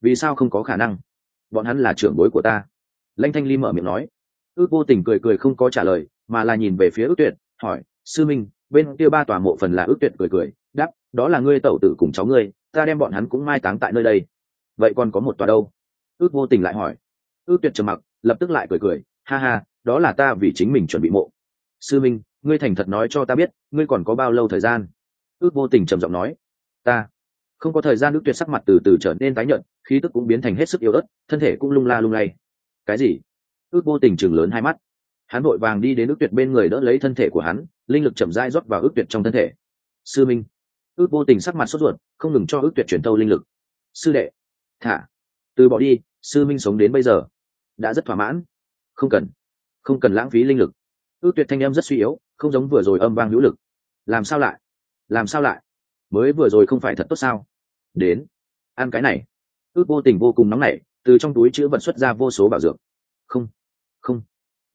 Vì sao không có khả năng? Bọn hắn là trưởng bối của ta. Lanh thanh ly mở miệng nói. Ước vô tình cười cười không có trả lời mà là nhìn về phía ước tuyệt, hỏi, sư minh, bên kia ba tòa mộ phần là ước tuyệt cười cười, đáp, đó là ngươi tẩu tử cùng cháu ngươi, ta đem bọn hắn cũng mai táng tại nơi đây. Vậy còn có một tòa đâu? Ước vô tình lại hỏi. Ước tuyệt trầm mặc, lập tức lại cười cười, ha ha, đó là ta vì chính mình chuẩn bị mộ. Sư minh, ngươi thành thật nói cho ta biết, ngươi còn có bao lâu thời gian? Ước vô tình trầm giọng nói. Ta không có thời gian. Ước tuyệt sắc mặt từ từ trở nên tái nhợt, khí tức cũng biến thành hết sức yếu ớt, thân thể cũng lung la lung lay. Cái gì? Ước vô tình chừng lớn hai mắt hắn vội vàng đi đến ước tuyệt bên người đỡ lấy thân thể của hắn, linh lực chậm rãi rót vào ước tuyệt trong thân thể. Sư minh. Ước vô tình sắc mặt sốt ruột, không ngừng cho ước tuyệt chuyển tâu linh lực. Sư đệ. Thả. Từ bỏ đi, sư minh sống đến bây giờ. Đã rất thỏa mãn. Không cần. Không cần lãng phí linh lực. Ước tuyệt thanh âm rất suy yếu, không giống vừa rồi âm vang hữu lực. Làm sao lại? Làm sao lại? Mới vừa rồi không phải thật tốt sao? Đến. Ăn cái này. Ước vô tình vô cùng nóng nảy, từ trong túi chữ vật xuất ra vô số bảo dược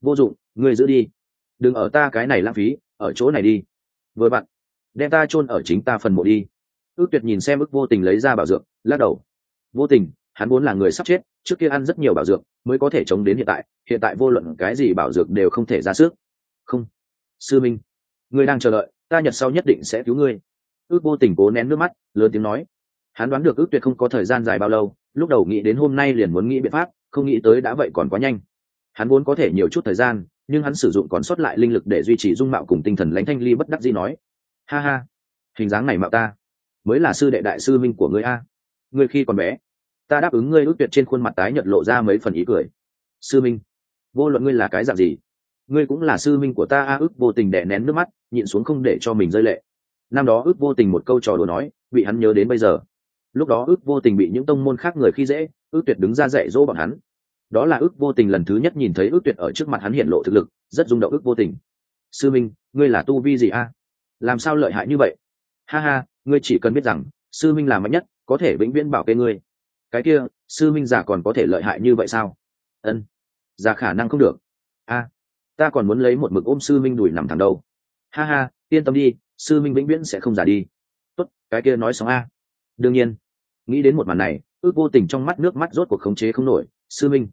vô dụng, ngươi giữ đi. Đừng ở ta cái này lãng phí, ở chỗ này đi. Vừa bạn, đem ta chôn ở chính ta phần mộ đi. Ước tuyệt nhìn xem ước vô tình lấy ra bảo dược, lắc đầu. Vô tình, hắn vốn là người sắp chết, trước kia ăn rất nhiều bảo dược, mới có thể chống đến hiện tại hiện tại vô luận cái gì bảo dược đều không thể ra sức. Không. Sư minh, ngươi đang chờ đợi, ta nhật sau nhất định sẽ cứu ngươi. Ước vô tình cố nén nước mắt, lớn tiếng nói. Hắn đoán được ước tuyệt không có thời gian dài bao lâu, lúc đầu nghĩ đến hôm nay liền muốn nghĩ biện pháp, không nghĩ tới đã vậy còn quá nhanh hắn vốn có thể nhiều chút thời gian, nhưng hắn sử dụng còn sót lại linh lực để duy trì dung mạo cùng tinh thần lãnh thanh ly bất đắc dĩ nói, ha ha, hình dáng này mạo ta, mới là sư đệ đại sư minh của ngươi a. Ngươi khi còn bé, ta đáp ứng ngươi ước tuyệt trên khuôn mặt tái nhợt lộ ra mấy phần ý cười. Sư minh vô luận ngươi là cái dạng gì, ngươi cũng là sư minh của ta a. Ước vô tình đè nén nước mắt, nhịn xuống không để cho mình rơi lệ. Năm đó ước vô tình một câu trò đùa nói, bị hắn nhớ đến bây giờ. Lúc đó ước vô tình bị những tông môn khác người khi dễ, ước tuyệt đứng ra dạy dỗ bọn hắn đó là ước vô tình lần thứ nhất nhìn thấy ước tuyệt ở trước mặt hắn hiện lộ thực lực, rất rung động ước vô tình. Sư minh, ngươi là tu vi gì a? Làm sao lợi hại như vậy? Ha ha, ngươi chỉ cần biết rằng, sư minh là mạnh nhất, có thể vĩnh viễn bảo kê ngươi. Cái kia, sư minh giả còn có thể lợi hại như vậy sao? Ân giả khả năng không được. A, ta còn muốn lấy một mực ôm sư minh đùi nằm thẳng đầu. Ha ha, yên tâm đi, sư minh vĩnh viễn sẽ không giả đi. Tốt, cái kia nói xong a. Đương nhiên, nghĩ đến một màn này, ước vô tình trong mắt nước mắt rốt cuộc khống chế không nổi. Sư minh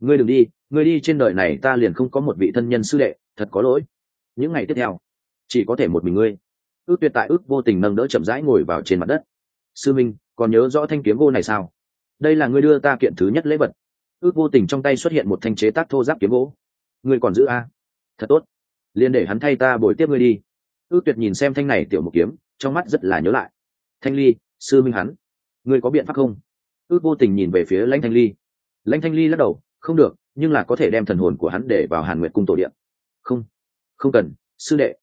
ngươi đừng đi, ngươi đi trên đời này ta liền không có một vị thân nhân sư đệ, thật có lỗi. Những ngày tiếp theo, chỉ có thể một mình ngươi. Ước tuyệt tại ước vô tình nâng đỡ chậm rãi ngồi vào trên mặt đất. Sư minh, còn nhớ rõ thanh kiếm vô này sao? Đây là ngươi đưa ta kiện thứ nhất lễ vật. Ước vô tình trong tay xuất hiện một thanh chế tác thô giáp kiếm gỗ. Ngươi còn giữ a? Thật tốt. Liền để hắn thay ta bồi tiếp ngươi đi. Ước tuyệt nhìn xem thanh này tiểu một kiếm, trong mắt rất là nhớ lại. Thanh ly, sư minh hắn, ngươi có biện pháp không? Ước vô tình nhìn về phía lãnh thanh ly. Lãnh thanh ly lắc đầu không được, nhưng là có thể đem thần hồn của hắn để vào hàn nguyệt cung tổ điện. Không không cần, sư đệ.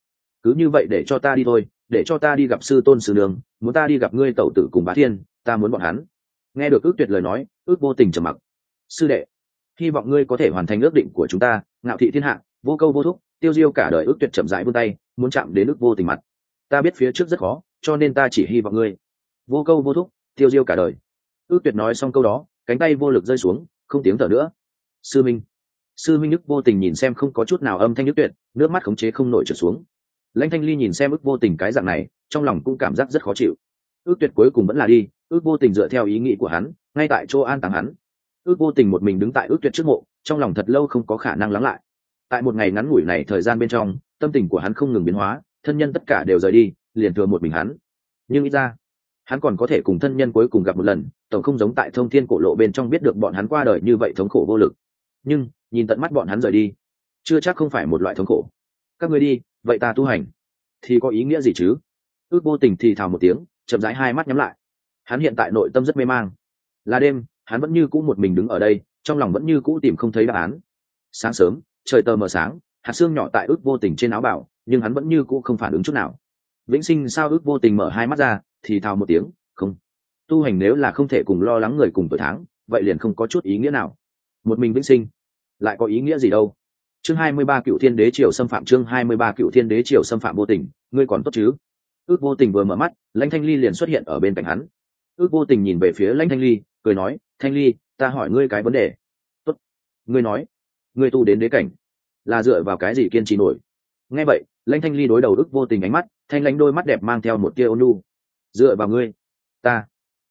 Cứ như vậy để cho ta đi thôi, để cho ta đi gặp sư tôn sư đường muốn ta đi gặp ngươi tẩu tử cùng bá thiên, ta muốn bọn hắn. Nghe được ước tuyệt lời nói, ước vô tình trầm mặc. Sư đệ, hy vọng ngươi có thể hoàn thành ước định của chúng ta, ngạo thị thiên hạ, vô câu vô thúc, tiêu diêu cả đời ước tuyệt chậm rãi vươn tay, muốn chạm đến ước vô tình mặt. Ta biết phía trước rất khó, cho nên ta chỉ hy vọng ngươi. Vô câu vô thúc, tiêu diêu cả đời. Ước tuyệt nói xong câu đó, cánh tay vô lực rơi xuống, không tiếng thở nữa sư minh. Sư minh ức vô tình nhìn xem không có chút nào âm thanh nước tuyệt, nước mắt khống chế không nổi trở xuống. Lãnh thanh ly nhìn xem ức vô tình cái dạng này, trong lòng cũng cảm giác rất khó chịu. Ước tuyệt cuối cùng vẫn là đi, ước vô tình dựa theo ý nghĩ của hắn, ngay tại chỗ an táng hắn. Ước vô tình một mình đứng tại ước tuyệt trước mộ, trong lòng thật lâu không có khả năng lắng lại. Tại một ngày ngắn ngủi này thời gian bên trong, tâm tình của hắn không ngừng biến hóa, thân nhân tất cả đều rời đi, liền thừa một mình hắn. Nhưng ít ra, hắn còn có thể cùng thân nhân cuối cùng gặp một lần, tổng không giống tại thông thiên cổ lộ bên trong biết được bọn hắn qua đời như vậy thống khổ vô lực nhưng nhìn tận mắt bọn hắn rời đi, chưa chắc không phải một loại thống khổ. Các người đi, vậy ta tu hành. Thì có ý nghĩa gì chứ? Ước vô tình thì thào một tiếng, chậm rãi hai mắt nhắm lại. Hắn hiện tại nội tâm rất mê mang. Là đêm, hắn vẫn như cũ một mình đứng ở đây, trong lòng vẫn như cũ tìm không thấy đáp án. Sáng sớm, trời tờ mờ sáng, hạt xương nhỏ tại ước vô tình trên áo bảo, nhưng hắn vẫn như cũ không phản ứng chút nào. Vĩnh sinh sao ước vô tình mở hai mắt ra, thì thào một tiếng, không. Tu hành nếu là không thể cùng lo lắng người cùng tuổi tháng, vậy liền không có chút ý nghĩa nào. Một mình vĩnh sinh lại có ý nghĩa gì đâu? Chương hai mươi ba cựu thiên đế triều xâm phạm, chương hai mươi ba cựu thiên đế triều xâm phạm vô tình, ngươi còn tốt chứ? Ước vô tình vừa mở mắt, lãnh thanh ly liền xuất hiện ở bên cạnh hắn. Ước vô tình nhìn về phía lãnh thanh ly, cười nói, thanh ly, ta hỏi ngươi cái vấn đề. Tốt. Ngươi nói, ngươi tu đến đế cảnh, là dựa vào cái gì kiên trì nổi? Nghe vậy, lãnh thanh ly đối đầu ước vô tình ánh mắt, thanh lãnh đôi mắt đẹp mang theo một tia ôn lu dựa vào ngươi, ta.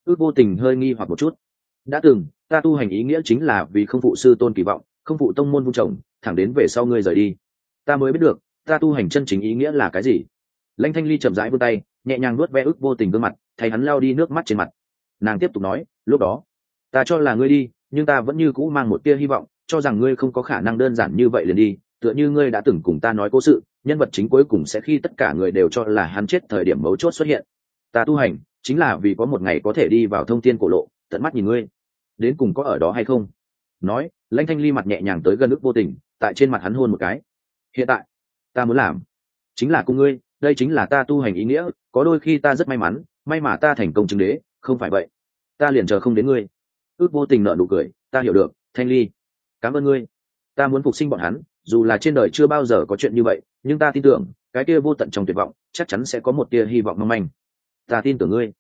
Ước vô tình hơi nghi hoặc một chút. Đã từng, ta tu hành ý nghĩa chính là vì không phụ sư tôn kỳ vọng không phụ tông môn vung trồng thẳng đến về sau ngươi rời đi. Ta mới biết được, ta tu hành chân chính ý nghĩa là cái gì. Lãnh thanh ly chậm rãi vươn tay, nhẹ nhàng nuốt ve ức vô tình gương mặt, thay hắn lao đi nước mắt trên mặt. Nàng tiếp tục nói, lúc đó, ta cho là ngươi đi, nhưng ta vẫn như cũ mang một tia hy vọng, cho rằng ngươi không có khả năng đơn giản như vậy liền đi, tựa như ngươi đã từng cùng ta nói cố sự, nhân vật chính cuối cùng sẽ khi tất cả người đều cho là hắn chết thời điểm mấu chốt xuất hiện. Ta tu hành, chính là vì có một ngày có thể đi vào thông tin cổ lộ, tận mắt nhìn ngươi. Đến cùng có ở đó hay không? Nói lãnh thanh ly mặt nhẹ nhàng tới gần ức vô tình, tại trên mặt hắn hôn một cái. Hiện tại, ta muốn làm chính là cùng ngươi, đây chính là ta tu hành ý nghĩa, có đôi khi ta rất may mắn, may mà ta thành công chứng đế, không phải vậy, ta liền chờ không đến ngươi. Ước vô tình nợ nụ cười, ta hiểu được, thanh ly, cảm ơn ngươi. Ta muốn phục sinh bọn hắn, dù là trên đời chưa bao giờ có chuyện như vậy, nhưng ta tin tưởng, cái kia vô tận trong tuyệt vọng, chắc chắn sẽ có một tia hy vọng mong manh. Ta tin tưởng ngươi.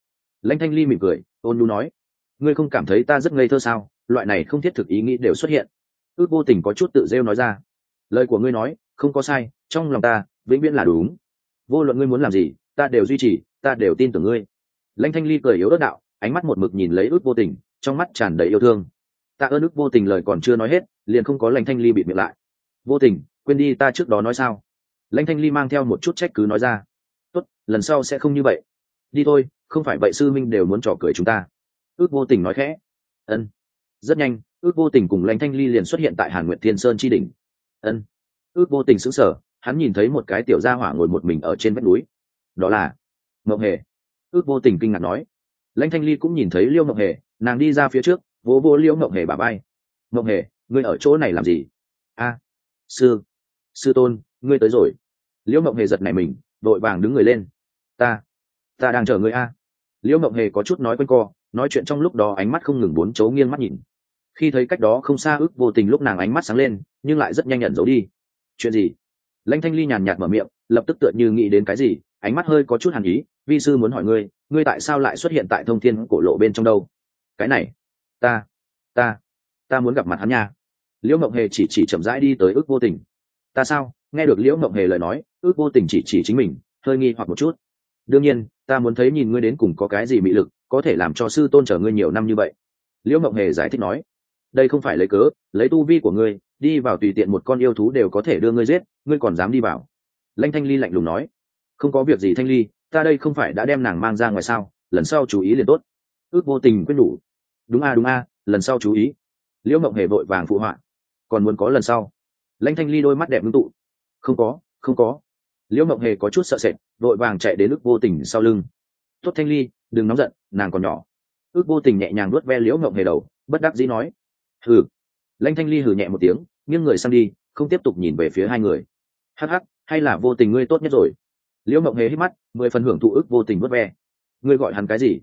Lãnh thanh ly mỉm cười, ôn nhu nói, ngươi không cảm thấy ta rất ngây thơ sao? Loại này không thiết thực ý nghĩ đều xuất hiện. Ước vô tình có chút tự rêu nói ra. Lời của ngươi nói, không có sai, trong lòng ta, vĩnh viễn là đúng. Vô luận ngươi muốn làm gì, ta đều duy trì, ta đều tin tưởng ngươi. Lãnh thanh ly cười yếu đất đạo, ánh mắt một mực nhìn lấy ước vô tình, trong mắt tràn đầy yêu thương. Ta ơn ước vô tình lời còn chưa nói hết, liền không có lãnh thanh ly bị miệng lại. Vô tình, quên đi ta trước đó nói sao? Lãnh thanh ly mang theo một chút trách cứ nói ra. Tốt, lần sau sẽ không như vậy. Đi thôi, không phải vậy sư minh đều muốn trò cười chúng ta. Ước vô tình nói khẽ. Ân rất nhanh, ước vô tình cùng lãnh thanh ly liền xuất hiện tại hàn nguyện thiên sơn chi đỉnh. Ân. Ước vô tình xứng sở hắn nhìn thấy một cái tiểu gia hỏa ngồi một mình ở trên vách núi. Đó là mộng hề. Ước vô tình kinh ngạc nói. Lãnh thanh ly cũng nhìn thấy liêu mộng hề, nàng đi ra phía trước, vỗ vô liêu mộng hề bà bay mộng hề, ngươi ở chỗ này làm gì? A, sư sư tôn, ngươi tới rồi. Liễu mộng hề giật này mình, đội vàng đứng người lên. Ta ta đang chờ ngươi a. Liễu mộng hề có chút nói quanh co nói chuyện trong lúc đó ánh mắt không ngừng bốn chấu nghiêng mắt nhìn. Khi thấy cách đó không xa ước vô tình lúc nàng ánh mắt sáng lên, nhưng lại rất nhanh nhận giấu đi. Chuyện gì? Lãnh thanh ly nhàn nhạt mở miệng, lập tức tựa như nghĩ đến cái gì, ánh mắt hơi có chút hàn ý, vi sư muốn hỏi ngươi ngươi tại sao lại xuất hiện tại thông thiên cổ lộ bên trong đâu? Cái này, ta ta ta muốn gặp mặt hắn nha. Liễu mộng hề chỉ chỉ chậm rãi đi tới ước vô tình. Ta sao? Nghe được liễu mộng hề lời nói, ước vô tình chỉ chỉ chính mình, hơi nghi hoặc một chút. Đương nhiên, ta muốn thấy nhìn ngươi đến cùng có cái gì mị lực có thể làm cho sư tôn trở ngươi nhiều năm như vậy. Liễu mộng hề giải thích nói, đây không phải lấy cớ, lấy tu vi của ngươi, đi vào tùy tiện một con yêu thú đều có thể đưa ngươi giết, ngươi còn dám đi vào. Lanh thanh ly lạnh lùng nói, không có việc gì thanh ly, ta đây không phải đã đem nàng mang ra ngoài sao, lần sau chú ý liền tốt. Ước vô tình quyết đủ đúng a đúng a, lần sau chú ý. Liễu mộng hề vội vàng phụ họa, còn muốn có lần sau. Lanh thanh ly đôi mắt đẹp ngưng tụ, không có không có. Liễu mộng hề có chút sợ sệt, vội vàng chạy đến ước vô tình sau lưng. Tốt thanh ly đừng nóng giận, nàng còn nhỏ. Ước vô tình nhẹ nhàng nuốt ve liễu ngộng hề đầu, bất đắc dĩ nói, hừ. Lanh thanh ly hừ nhẹ một tiếng, nghiêng người sang đi, không tiếp tục nhìn về phía hai người. Hắc hắc, hay là vô tình ngươi tốt nhất rồi? Liễu ngộng hề hít mắt, mười phần hưởng thụ ước vô tình nuốt ve. Ngươi gọi hắn cái gì?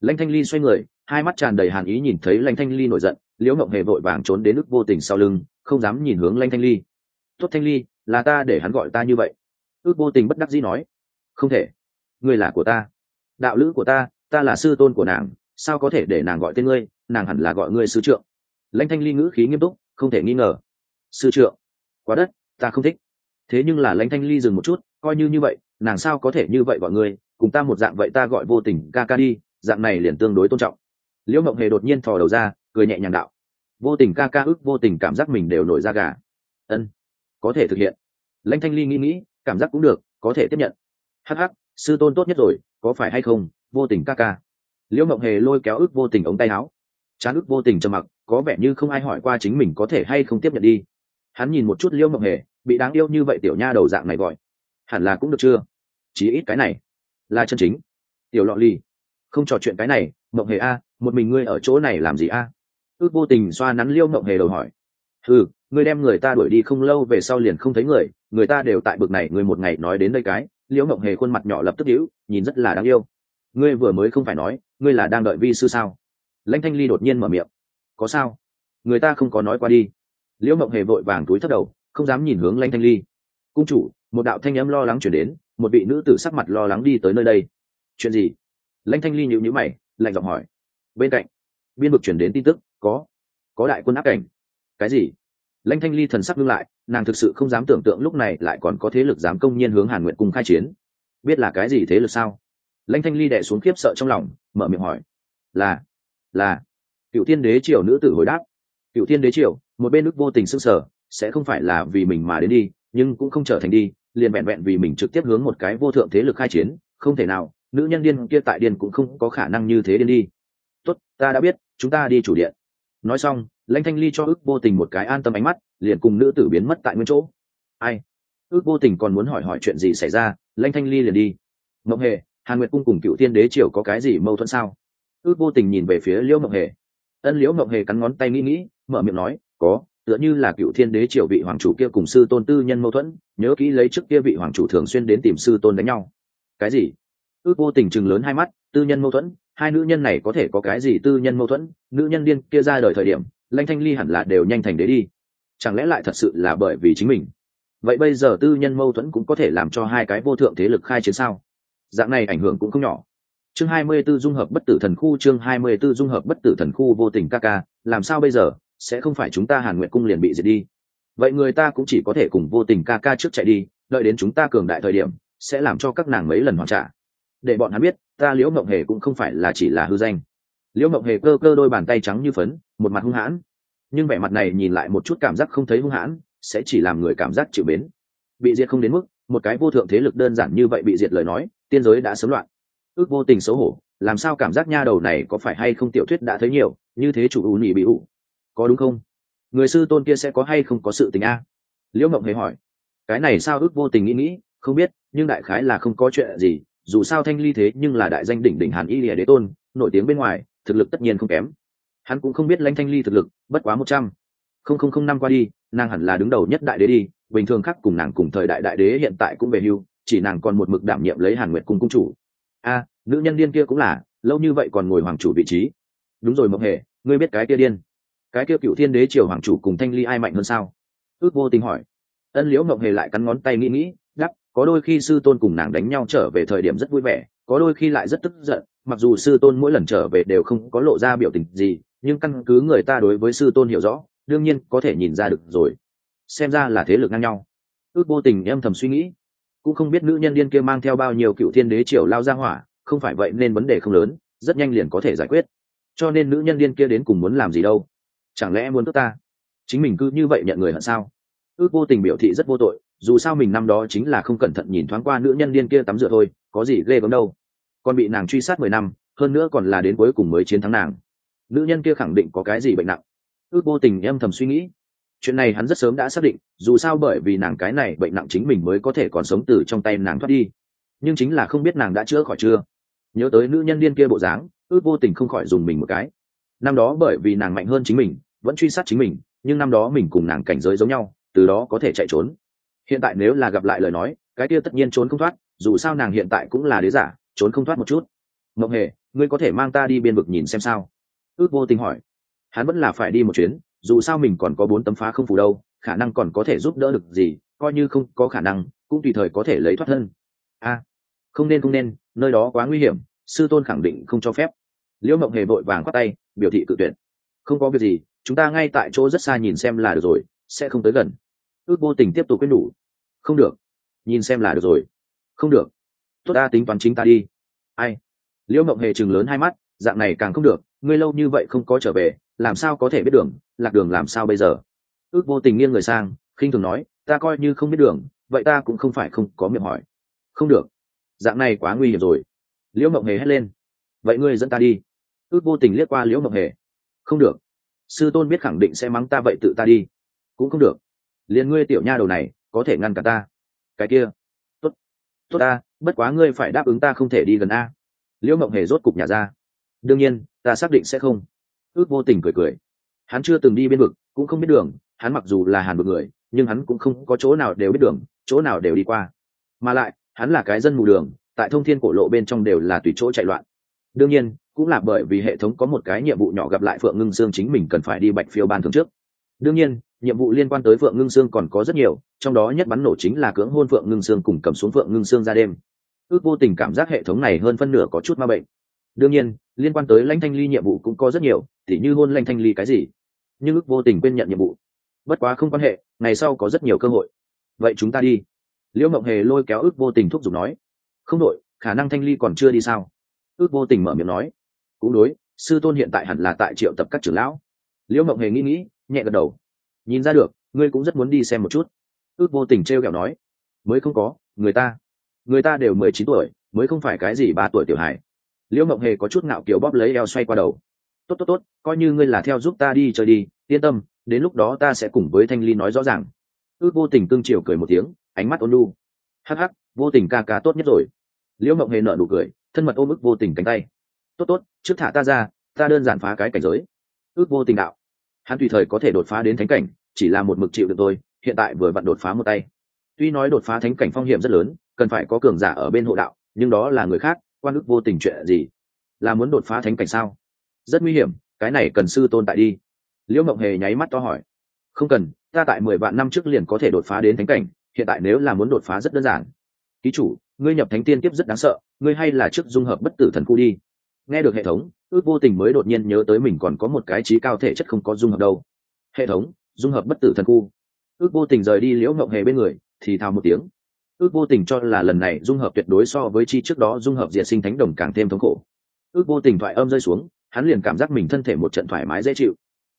Lanh thanh ly xoay người, hai mắt tràn đầy hàn ý nhìn thấy lanh thanh ly nổi giận, liễu ngộng hề vội vàng trốn đến ước vô tình sau lưng, không dám nhìn hướng lanh thanh ly. Tốt thanh ly, là ta để hắn gọi ta như vậy. Ước vô tình bất đắc dĩ nói, không thể, ngươi là của ta đạo lữ của ta ta là sư tôn của nàng, sao có thể để nàng gọi tên ngươi, nàng hẳn là gọi ngươi sư trượng. Lãnh thanh ly ngữ khí nghiêm túc, không thể nghi ngờ. Sư trượng? Quá đất, ta không thích. Thế nhưng là lãnh thanh ly dừng một chút, coi như như vậy, nàng sao có thể như vậy gọi ngươi, cùng ta một dạng vậy ta gọi vô tình, ca ca đi, dạng này liền tương đối tôn trọng. Liễu mộng hề đột nhiên thò đầu ra, cười nhẹ nhàng đạo. Vô tình ca ca ức vô tình cảm giác mình đều nổi ra gà. Ân, có thể thực hiện. Lãnh thanh ly nghĩ nghĩ, cảm giác cũng được, có thể tiếp nhận. Hh sư tôn tốt nhất rồi, có phải hay không? Vô tình ca ca. Liễu mộng hề lôi kéo ức vô tình ống tay áo. Chán ức vô tình trầm mặc, có vẻ như không ai hỏi qua chính mình có thể hay không tiếp nhận đi. Hắn nhìn một chút liễu mộng hề, bị đáng yêu như vậy tiểu nha đầu dạng này gọi. Hẳn là cũng được chưa? Chí ít cái này là chân chính. Tiểu lọ ly không trò chuyện cái này mộng hề a, một mình ngươi ở chỗ này làm gì a? Ước vô tình xoa nắn liêu mộng hề đầu hỏi. Ừ ngươi đem người ta đuổi đi không lâu về sau liền không thấy người người ta đều tại bực này ngươi một ngày nói đến đây cái liễu mộng hề khuôn mặt nhỏ lập tức hữu nhìn rất là đáng yêu. Ngươi vừa mới không phải nói, ngươi là đang đợi vi sư sao? Lãnh thanh ly đột nhiên mở miệng. Có sao? Người ta không có nói qua đi. Liễu mộng hề vội vàng túi thất đầu, không dám nhìn hướng lãnh thanh ly. Cung chủ, một đạo thanh âm lo lắng chuyển đến, một vị nữ tử sắc mặt lo lắng đi tới nơi đây. Chuyện gì? Lãnh thanh ly nhịu nhữ mày, lạnh giọng hỏi. Bên cạnh, biên vực chuyển đến tin tức, có có đại quân áp cảnh. Cái gì? Lãnh thanh ly thần sắc ngưng lại, nàng thực sự không dám tưởng tượng lúc này lại còn có thế lực dám công nhiên hướng hàn nguyện cùng khai chiến. Biết là cái gì thế lực sao? Lãnh thanh ly đẻ xuống khiếp sợ trong lòng, mở miệng hỏi. Là là. Cựu thiên đế triều nữ tử hồi đáp. Cựu thiên đế triều, một bên nước vô tình s ư sở sẽ không phải là vì mình mà đến đi, nhưng cũng không trở thành đi, liền vẹn vẹn vì mình trực tiếp hướng một cái vô thượng thế lực khai chiến, không thể nào, nữ nhân điên kia tại điên cũng không có khả năng như thế điên đi. Tốt, ta đã biết, chúng ta đi chủ điện. Nói xong lãnh thanh ly cho ước vô tình một cái an tâm ánh mắt, liền cùng nữ tử biến mất tại nguyên chỗ. Ai? Ước vô tình còn muốn hỏi hỏi chuyện gì xảy ra, lãnh thanh ly liền đi. Mộng hề, hàn nguyệt cung cùng cựu tiên đế triều có cái gì mâu thuẫn sao? Ước vô tình nhìn về phía liễu mộng hề. Ân liễu mộng hề cắn ngón tay nghĩ nghĩ, mở miệng nói, có, tựa như là cựu thiên đế triều vị hoàng chủ kia cùng sư tôn tư nhân mâu thuẫn, nhớ kỹ lấy trước kia vị hoàng chủ thường xuyên đến tìm sư tôn đánh nhau. Cái gì? Ước vô tình chừng lớn hai mắt, tư nhân mâu thuẫn, hai nữ nhân này có thể có cái gì tư nhân mâu thuẫn? Nữ nhân điên kia ra đời thời điểm lanh thanh ly hẳn là đều nhanh thành đế đi. Chẳng lẽ lại thật sự là bởi vì chính mình? Vậy bây giờ tư nhân mâu thuẫn cũng có thể làm cho hai cái vô thượng thế lực khai chiến sao? Dạng này ảnh hưởng cũng không nhỏ. Chương hai mươi 24 dung hợp bất tử thần khu, chương hai mươi 24 dung hợp bất tử thần khu vô tình ca ca, làm sao bây giờ? Sẽ không phải chúng ta hàn nguyện cung liền bị diệt đi. Vậy người ta cũng chỉ có thể cùng vô tình ca ca trước chạy đi, đợi đến chúng ta cường đại thời điểm, sẽ làm cho các nàng mấy lần hoàn trả. Để bọn hắn biết, ta liễu mộng hề cũng không phải là chỉ là hư danh liễu mộng hề cơ cơ đôi bàn tay trắng như phấn, một mặt hung hãn. Nhưng vẻ mặt này nhìn lại một chút cảm giác không thấy hung hãn, sẽ chỉ làm người cảm giác chịu bến bị diệt không đến mức, một cái vô thượng thế lực đơn giản như vậy bị diệt lời nói, tiên giới đã sớm loạn. Ước vô tình xấu hổ, làm sao cảm giác nha đầu này có phải hay không tiểu thuyết đã thấy nhiều, như thế chủ ủ nỉ bị ủ có đúng không? Người sư tôn kia sẽ có hay không có sự tình a? Liễu mộng hề hỏi. Cái này sao ước vô tình nghĩ nghĩ, không biết, nhưng đại khái là không có chuyện gì, dù sao thanh ly thế nhưng là đại danh đỉnh đỉnh hàn y lìa đế tôn, nổi tiếng bên ngoài thực lực tất nhiên không kém. Hắn cũng không biết lãnh thanh ly thực lực, bất quá một trăm. Không không không năm qua đi, nàng hẳn là đứng đầu nhất đại đế đi, bình thường khác cùng nàng cùng thời đại đại đế hiện tại cũng về hưu, chỉ nàng còn một mực đảm nhiệm lấy hàn nguyệt cung cung chủ. A, nữ nhân điên kia cũng là, lâu như vậy còn ngồi hoàng chủ vị trí. Đúng rồi mộng hề, ngươi biết cái kia điên. Cái kia cựu thiên đế triều hoàng chủ cùng thanh ly ai mạnh hơn sao? Ước vô tình hỏi. Ân liễu mộng hề lại cắn ngón tay nghĩ nghĩ đắp có đôi khi sư tôn cùng nàng đánh nhau trở về thời điểm rất vui vẻ có đôi khi lại rất tức giận, mặc dù sư tôn mỗi lần trở về đều không có lộ ra biểu tình gì, nhưng căn cứ người ta đối với sư tôn hiểu rõ, đương nhiên có thể nhìn ra được rồi. Xem ra là thế lực ngang nhau. Ước vô tình em thầm suy nghĩ. Cũng không biết nữ nhân điên kia mang theo bao nhiêu cựu thiên đế triều lao ra hỏa, không phải vậy nên vấn đề không lớn, rất nhanh liền có thể giải quyết. Cho nên nữ nhân điên kia đến cùng muốn làm gì đâu? Chẳng lẽ muốn tức ta? Chính mình cứ như vậy nhận người hận sao? Ước vô tình biểu thị rất vô tội dù sao mình năm đó chính là không cẩn thận nhìn thoáng qua nữ nhân điên kia tắm rửa thôi, có gì ghê gớm đâu. Còn bị nàng truy sát mười năm, hơn nữa còn là đến cuối cùng mới chiến thắng nàng. Nữ nhân kia khẳng định có cái gì bệnh nặng. Ước vô tình em thầm suy nghĩ. Chuyện này hắn rất sớm đã xác định, dù sao bởi vì nàng cái này bệnh nặng chính mình mới có thể còn sống từ trong tay nàng thoát đi. Nhưng chính là không biết nàng đã chữa khỏi chưa. Nhớ tới nữ nhân điên kia bộ dáng, ước vô tình không khỏi dùng mình một cái. Năm đó bởi vì nàng mạnh hơn chính mình, vẫn truy sát chính mình, nhưng năm đó mình cùng nàng cảnh giới giống nhau, từ đó có thể chạy trốn hiện tại nếu là gặp lại lời nói, cái kia tất nhiên trốn không thoát, dù sao nàng hiện tại cũng là đế giả, trốn không thoát một chút. Mộng hề, ngươi có thể mang ta đi biên vực nhìn xem sao? Ước vô tình hỏi. Hắn vẫn là phải đi một chuyến, dù sao mình còn có bốn tấm phá không phù đâu, khả năng còn có thể giúp đỡ được gì, coi như không có khả năng, cũng tùy thời có thể lấy thoát thân. A, không nên không nên, nơi đó quá nguy hiểm, sư tôn khẳng định không cho phép. Liễu mộng hề vội vàng khoát tay, biểu thị cự tuyệt. Không có việc gì, chúng ta ngay tại chỗ rất xa nhìn xem là được rồi, sẽ không tới gần ước vô tình tiếp tục quyết đủ. Không được. Nhìn xem là được rồi. Không được. Tốt ta tính toán chính ta đi. Ai? Liễu mộng hề chừng lớn hai mắt, dạng này càng không được. Ngươi lâu như vậy không có trở về, làm sao có thể biết đường? Lạc đường làm sao bây giờ? Ước vô tình nghiêng người sang, khinh thường nói, ta coi như không biết đường, vậy ta cũng không phải không có miệng hỏi. Không được. Dạng này quá nguy hiểm rồi. Liễu mộng hề hét lên. Vậy ngươi dẫn ta đi. Ước vô tình liếc qua liễu mộng hề. Không được. Sư tôn biết khẳng định sẽ mắng ta vậy tự ta đi. Cũng không được liền ngươi tiểu nha đầu này có thể ngăn cả ta. Cái kia. Tốt. Tốt ta, bất quá ngươi phải đáp ứng ta không thể đi gần a. Liễu mộng hề rốt cục nhà ra. Đương nhiên, ta xác định sẽ không. Ước vô tình cười cười. Hắn chưa từng đi bên vực, cũng không biết đường, hắn mặc dù là hàn vực người, nhưng hắn cũng không có chỗ nào đều biết đường, chỗ nào đều đi qua. Mà lại, hắn là cái dân mù đường, tại thông thiên cổ lộ bên trong đều là tùy chỗ chạy loạn. Đương nhiên, cũng là bởi vì hệ thống có một cái nhiệm vụ nhỏ gặp lại phượng ngưng dương chính mình cần phải đi bạch phiêu ban thường trước đương nhiên, nhiệm vụ liên quan tới phượng ngưng sương còn có rất nhiều, trong đó nhất bắn nổ chính là cưỡng hôn phượng ngưng sương cùng cầm xuống phượng ngưng sương ra đêm. Ước vô tình cảm giác hệ thống này hơn phân nửa có chút ma bệnh. Đương nhiên, liên quan tới lãnh thanh ly nhiệm vụ cũng có rất nhiều, tỉ như hôn lãnh thanh ly cái gì. Nhưng ước vô tình quên nhận nhiệm vụ. Bất quá không quan hệ, ngày sau có rất nhiều cơ hội. Vậy chúng ta đi. Liễu mộng hề lôi kéo ước vô tình thúc giục nói. Không đội khả năng thanh ly còn chưa đi sao? Ước vô tình mở miệng nói. Cũng đối, sư tôn hiện tại hẳn là tại triệu tập các trưởng lão. Liễu mộng hề nghĩ nghĩ nhẹ gật đầu. Nhìn ra được, ngươi cũng rất muốn đi xem một chút. Ước vô tình t r e o kẹo nói. Mới không có, người ta. Người ta đều mười chín tuổi, mới không phải cái gì ba tuổi tiểu hải liễu mộng hề có chút ngạo kiểu bóp lấy eo xoay qua đầu. Tốt tốt tốt, coi như ngươi là theo giúp ta đi chơi đi, yên tâm, đến lúc đó ta sẽ cùng với thanh ly nói rõ ràng. Ước vô tình cưng chiều cười một tiếng, ánh mắt ôn lu hắc hắc, vô tình ca ca tốt nhất rồi. Liễu mộng hề nợ nụ cười, thân mật ôm ức vô tình cánh tay. Tốt tốt, trước thả ta ra, ta đơn giản phá cái cảnh giới. Ước vô tình đạo hắn tùy thời có thể đột phá đến thánh cảnh, chỉ là một mực chịu được tôi hiện tại vừa vặn đột phá một tay. Tuy nói đột phá thánh cảnh phong hiểm rất lớn, cần phải có cường giả ở bên hộ đạo, nhưng đó là người khác, quan ức vô tình chuyện gì? Là muốn đột phá thánh cảnh sao? Rất nguy hiểm, cái này cần sư tôn tại đi. Liễu mộng hề nháy mắt to hỏi. Không cần, ta tại mười vạn năm trước liền có thể đột phá đến thánh cảnh, hiện tại nếu là muốn đột phá rất đơn giản. Ký chủ, ngươi nhập thánh tiên kiếp rất đáng sợ, ngươi hay là trước dung hợp bất tử thần khu đi nghe được hệ thống, ước vô tình mới đột nhiên nhớ tới mình còn có một cái trí cao thể chất không có dung hợp đâu. Hệ thống, dung hợp bất tử thần khu. Ước vô tình rời đi liễu ngộng hề bên người, thì thào một tiếng. Ước vô tình cho là lần này dung hợp tuyệt đối so với chi trước đó dung hợp diệt sinh thánh đồng càng thêm thống khổ. Ước vô tình thoại âm rơi xuống, hắn liền cảm giác mình thân thể một trận thoải mái dễ chịu.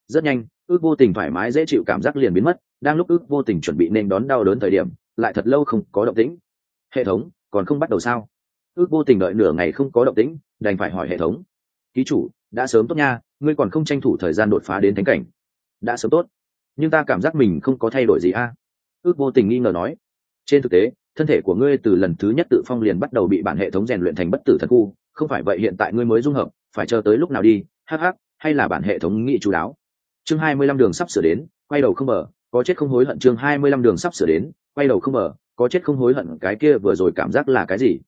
Rất nhanh, ước vô tình thoải mái dễ chịu cảm giác liền biến mất, đang lúc ước vô tình chuẩn bị nên đón đau đớn thời điểm, lại thật lâu không có động tĩnh. Hệ thống, còn không bắt đầu sao? Ước vô tình đợi nửa ngày không có động tĩnh, đành phải hỏi hệ thống. Ký chủ, đã sớm tốt nha, ngươi còn không tranh thủ thời gian đột phá đến thánh cảnh. Đã sớm tốt. Nhưng ta cảm giác mình không có thay đổi gì a. Ước vô tình nghi ngờ nói. Trên thực tế, thân thể của ngươi từ lần thứ nhất tự phong liền bắt đầu bị bản hệ thống rèn luyện thành bất tử thần khu. Không phải vậy hiện tại ngươi mới dung hợp, phải chờ tới lúc nào đi hh hay là bản hệ thống nghĩ chú đáo. Chương hai mươi lăm đường sắp sửa đến, quay đầu không mở có chết không hối hận chương hai mươi lăm đường sắp sửa đến, quay đầu không mở có chết không hối hận cái kia vừa rồi cảm giác là cái gì?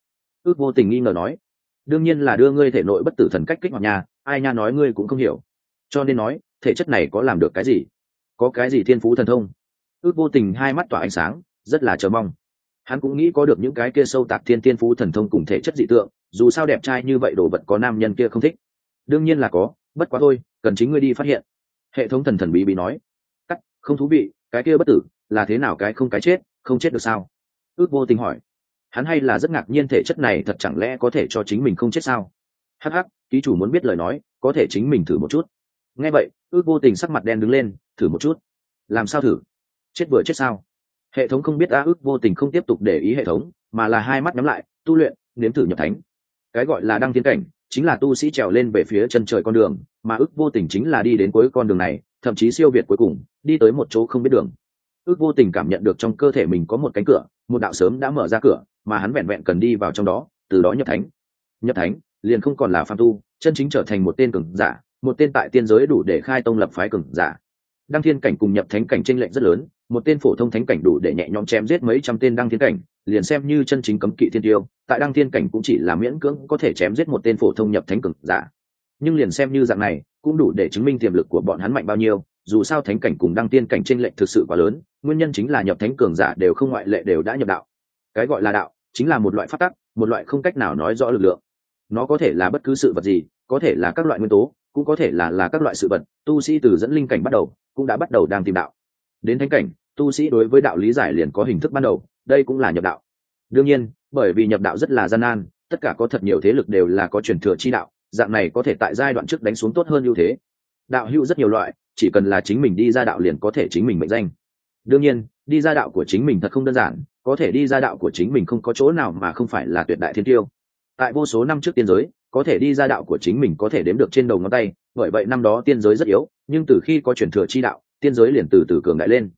Ước vô tình nghi ngờ nói, đương nhiên là đưa ngươi thể nội bất tử thần cách kích hoạt nhà ai nha nói ngươi cũng không hiểu. Cho nên nói, thể chất này có làm được cái gì? Có cái gì thiên phú thần thông? Ước vô tình hai mắt tỏa ánh sáng, rất là chờ mong. Hắn cũng nghĩ có được những cái kia sâu tạc thiên tiên phú thần thông cùng thể chất dị tượng, dù sao đẹp trai như vậy đồ vật có nam nhân kia không thích. Đương nhiên là có, bất quá thôi, cần chính ngươi đi phát hiện. Hệ thống thần thần bí bí nói, cắt, không thú vị, cái kia bất tử, là thế nào cái không cái chết, không chết được sao? Ước vô tình hỏi hắn hay là rất ngạc nhiên thể chất này thật chẳng lẽ có thể cho chính mình không chết sao? Hắc hắc, ký chủ muốn biết lời nói, có thể chính mình thử một chút. Nghe vậy, ước vô tình sắc mặt đen đứng lên, thử một chút. Làm sao thử? Chết vừa chết sao? Hệ thống không biết a ước vô tình không tiếp tục để ý hệ thống, mà là hai mắt nhắm lại, tu luyện, nếm thử nhập thánh. Cái gọi là đăng tiến cảnh, chính là tu sĩ trèo lên về phía chân trời con đường, mà ước vô tình chính là đi đến cuối con đường này, thậm chí siêu việt cuối cùng, đi tới một chỗ không biết đường ước vô tình cảm nhận được trong cơ thể mình có một cánh cửa, một đạo sớm đã mở ra cửa, mà hắn vẹn vẹn cần đi vào trong đó, từ đó nhập thánh. Nhập thánh, liền không còn là phạm tu, chân chính trở thành một tên cường giả, một tên tại tiên giới đủ để khai tông lập phái cường giả. Đăng thiên cảnh cùng nhập thánh cảnh tranh lệch rất lớn, một tên phổ thông thánh cảnh đủ để nhẹ nhõm chém giết mấy trăm tên đăng thiên cảnh, liền xem như chân chính cấm kỵ thiên tiêu, tại đăng thiên cảnh cũng chỉ là miễn cưỡng có thể chém giết một tên phổ thông nhập thánh cường giả. Nhưng liền xem như dạng này, cũng đủ để chứng minh tiềm lực của bọn hắn mạnh bao nhiêu dù sao thánh cảnh cùng đăng tiên cảnh tranh lệch thực sự quá lớn, nguyên nhân chính là nhập thánh cường giả đều không ngoại lệ đều đã nhập đạo. Cái gọi là đạo, chính là một loại phát tắc, một loại không cách nào nói rõ lực lượng. Nó có thể là bất cứ sự vật gì, có thể là các loại nguyên tố, cũng có thể là là các loại sự vật, tu sĩ từ dẫn linh cảnh bắt đầu, cũng đã bắt đầu đang tìm đạo. Đến thánh cảnh, tu sĩ đối với đạo lý giải liền có hình thức ban đầu, đây cũng là nhập đạo. Đương nhiên, bởi vì nhập đạo rất là gian nan, tất cả có thật nhiều thế lực đều là có truyền thừa chi đạo, dạng này có thể tại giai đoạn trước đánh xuống tốt hơn ưu thế. Đạo hữu rất nhiều loại chỉ cần là chính mình đi ra đạo liền có thể chính mình mệnh danh. Đương nhiên, đi ra đạo của chính mình thật không đơn giản, có thể đi ra đạo của chính mình không có chỗ nào mà không phải là tuyệt đại thiên tiêu. Tại vô số năm trước tiên giới, có thể đi ra đạo của chính mình có thể đếm được trên đầu ngón tay, bởi vậy năm đó tiên giới rất yếu, nhưng từ khi có chuyển thừa chi đạo, tiên giới liền từ từ cường đại lên.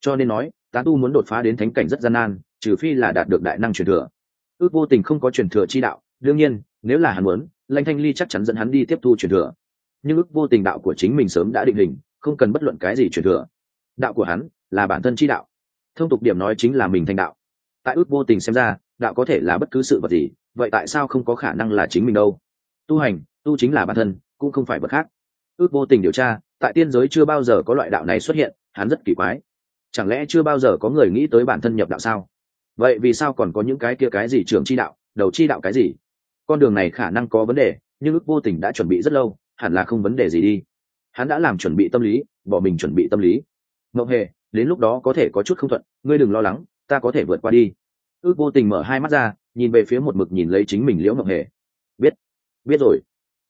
Cho nên nói, tán tu muốn đột phá đến thánh cảnh rất gian nan, trừ phi là đạt được đại năng truyền thừa. Ước vô tình không có truyền thừa chi đạo, đương nhiên, nếu là hắn muốn lanh thanh ly chắc chắn dẫn hắn đi tiếp thu truyền thừa nhưng ước vô tình đạo của chính mình sớm đã định hình, không cần bất luận cái gì truyền thừa. Đạo của hắn là bản thân chi đạo. Thông tục điểm nói chính là mình thành đạo. Tại ước vô tình xem ra, đạo có thể là bất cứ sự vật gì, vậy tại sao không có khả năng là chính mình đâu? Tu hành, tu chính là bản thân, cũng không phải vật khác. Ước vô tình điều tra, tại tiên giới chưa bao giờ có loại đạo này xuất hiện, hắn rất kỳ quái. Chẳng lẽ chưa bao giờ có người nghĩ tới bản thân nhập đạo sao? Vậy vì sao còn có những cái kia cái gì trường chi đạo, đầu chi đạo cái gì? Con đường này khả năng có vấn đề, nhưng ước vô tình đã chuẩn bị rất lâu hẳn là không vấn đề gì đi. Hắn đã làm chuẩn bị tâm lý, bỏ mình chuẩn bị tâm lý. Mộng hề đến lúc đó có thể có chút không thuận, ngươi đừng lo lắng, ta có thể vượt qua đi. Ước vô tình mở hai mắt ra, nhìn về phía một mực nhìn lấy chính mình liễu mộng hề biết biết rồi.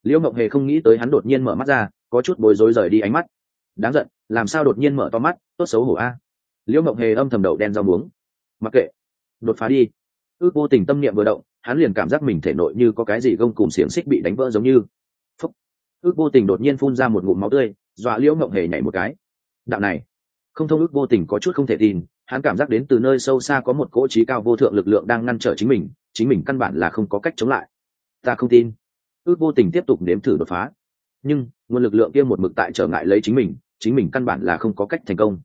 Liễu mộng hề không nghĩ tới hắn đột nhiên mở mắt ra, có chút bối rối rời đi ánh mắt. Đáng giận, làm sao đột nhiên mở to mắt, tốt xấu hổ a. Liễu mộng hề âm thầm đậu đen rau muống. Mặc kệ, đột phá đi. Ước vô tình tâm niệm vừa động, hắn liền cảm giác mình thể nội như có cái gì gông cùng xiềng xích bị đánh vỡ giống như ước vô tình đột nhiên phun ra một ngụm máu tươi, dọa liễu mộng hề nhảy một cái. Đạo này, không thông ước vô tình có chút không thể tin, hắn cảm giác đến từ nơi sâu xa có một cỗ trí cao vô thượng lực lượng đang ngăn trở chính mình chính mình căn bản là không có cách chống lại. Ta không tin. Ước vô tình tiếp tục nếm thử đột phá. Nhưng, nguồn lực lượng kia một mực tại trở ngại lấy chính mình chính mình căn bản là không có cách thành công.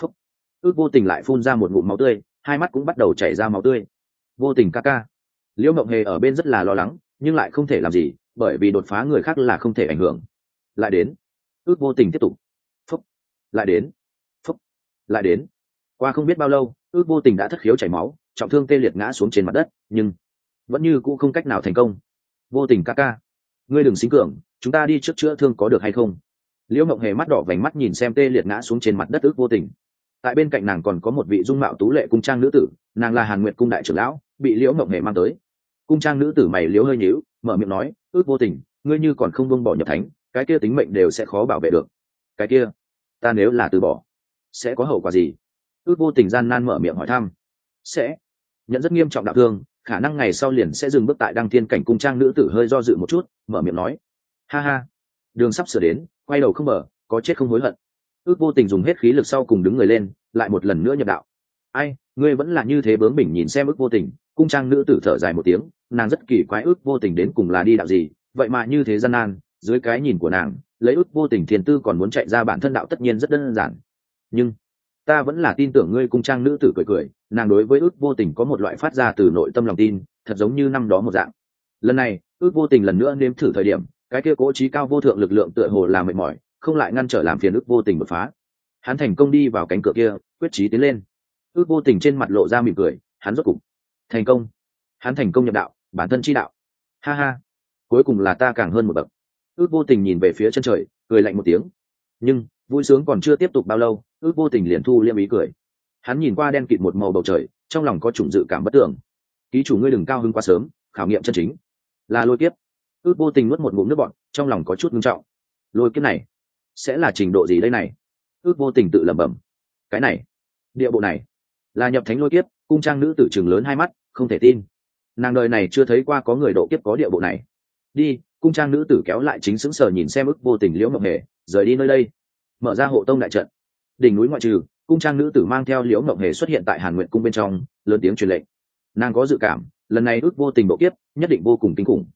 Phúc. ước vô tình lại phun ra một ngụm máu tươi, hai mắt cũng bắt đầu chảy ra máu tươi. Vô tình ca ca. Liễu mộng hề ở bên rất là lo lắng, nhưng lại không thể làm gì bởi vì đột phá người khác là không thể ảnh hưởng. Lại đến. Ước vô tình tiếp tục. Phúc. Lại đến. Phúc. Lại đến. Qua không biết bao lâu, ước vô tình đã thất khiếu chảy máu, trọng thương tê liệt ngã xuống trên mặt đất, nhưng vẫn như cũ không cách nào thành công. Vô tình ca ca. Ngươi đừng xính cường, chúng ta đi trước chữa thương có được hay không? Liễu mộng hề mắt đỏ vành mắt nhìn xem tê liệt ngã xuống trên mặt đất ước vô tình. Tại bên cạnh nàng còn có một vị dung mạo tú lệ cung trang nữ tử, nàng là hàn nguyệt cung đại trưởng lão, bị liễu mộng hề mang tới. Cung trang nữ tử mày liễu hơi nhíu, mở miệng nói ước vô tình, ngươi như còn không buông bỏ nhập thánh, cái kia tính mệnh đều sẽ khó bảo vệ được. Cái kia, ta nếu là từ bỏ, sẽ có hậu quả gì? Ước vô tình gian nan mở miệng hỏi thăm. Sẽ. Nhận rất nghiêm trọng đạo thương, khả năng ngày sau liền sẽ dừng bước tại đăng thiên cảnh cung trang nữ tử hơi do dự một chút, mở miệng nói. Ha ha. Đường sắp sửa đến, quay đầu không mở, có chết không hối hận. Ước vô tình dùng hết khí lực sau cùng đứng người lên, lại một lần nữa nhập đạo. Ai, ngươi vẫn là như thế bướng bỉnh nhìn xem ước vô tình cung trang nữ tử thở dài một tiếng, nàng rất kỳ quái ước vô tình đến cùng là đi đạo gì, vậy mà như thế gian nan, dưới cái nhìn của nàng, lấy ước vô tình thiền tư còn muốn chạy ra bản thân đạo tất nhiên rất đơn giản. Nhưng, ta vẫn là tin tưởng ngươi cung trang nữ tử cười cười, nàng đối với ước vô tình có một loại phát ra từ nội tâm lòng tin, thật giống như năm đó một dạng. Lần này, ước vô tình lần nữa nếm thử thời điểm, cái kia cố trí cao vô thượng lực lượng tựa hồ là mệt mỏi, không lại ngăn trở làm phiền ước vô tình bật phá. Hắn thành công đi vào cánh cửa kia, quyết trí tiến lên. Ước vô tình trên mặt lộ ra mỉm cười, hắn rốt cục thành công. Hắn thành công nhập đạo, bản thân chi đạo. Ha ha. Cuối cùng là ta càng hơn một bậc. Ước vô tình nhìn về phía chân trời, cười lạnh một tiếng. Nhưng, vui sướng còn chưa tiếp tục bao lâu, ước vô tình liền thu liêm ý cười. Hắn nhìn qua đen kịt một màu bầu trời, trong lòng có chủng dự cảm bất tưởng ký chủ ngươi đừng cao hứng quá sớm, khảo nghiệm chân chính. Là lôi kiếp. Ước vô tình nuốt một ngụm nước bọn trong lòng có chút ngưng trọng. Lôi kiếp này, sẽ là trình độ gì đây này? Ước vô tình tự lẩm bẩm. Cái này, địa bộ này, là nhập thánh lôi kiếp cung trang nữ tử trường lớn hai mắt, không thể tin. Nàng đời này chưa thấy qua có người độ kiếp có địa bộ này. Đi, cung trang nữ tử kéo lại chính xứng sở nhìn xem ức vô tình liễu ngọc hề, rời đi nơi đây. Mở ra hộ tông đại trận. Đỉnh núi ngoại trừ, cung trang nữ tử mang theo liễu ngọc hề xuất hiện tại hàn nguyện cung bên trong, lớn tiếng truyền lệnh. Nàng có dự cảm, lần này ước vô tình độ kiếp, nhất định vô cùng kinh khủng.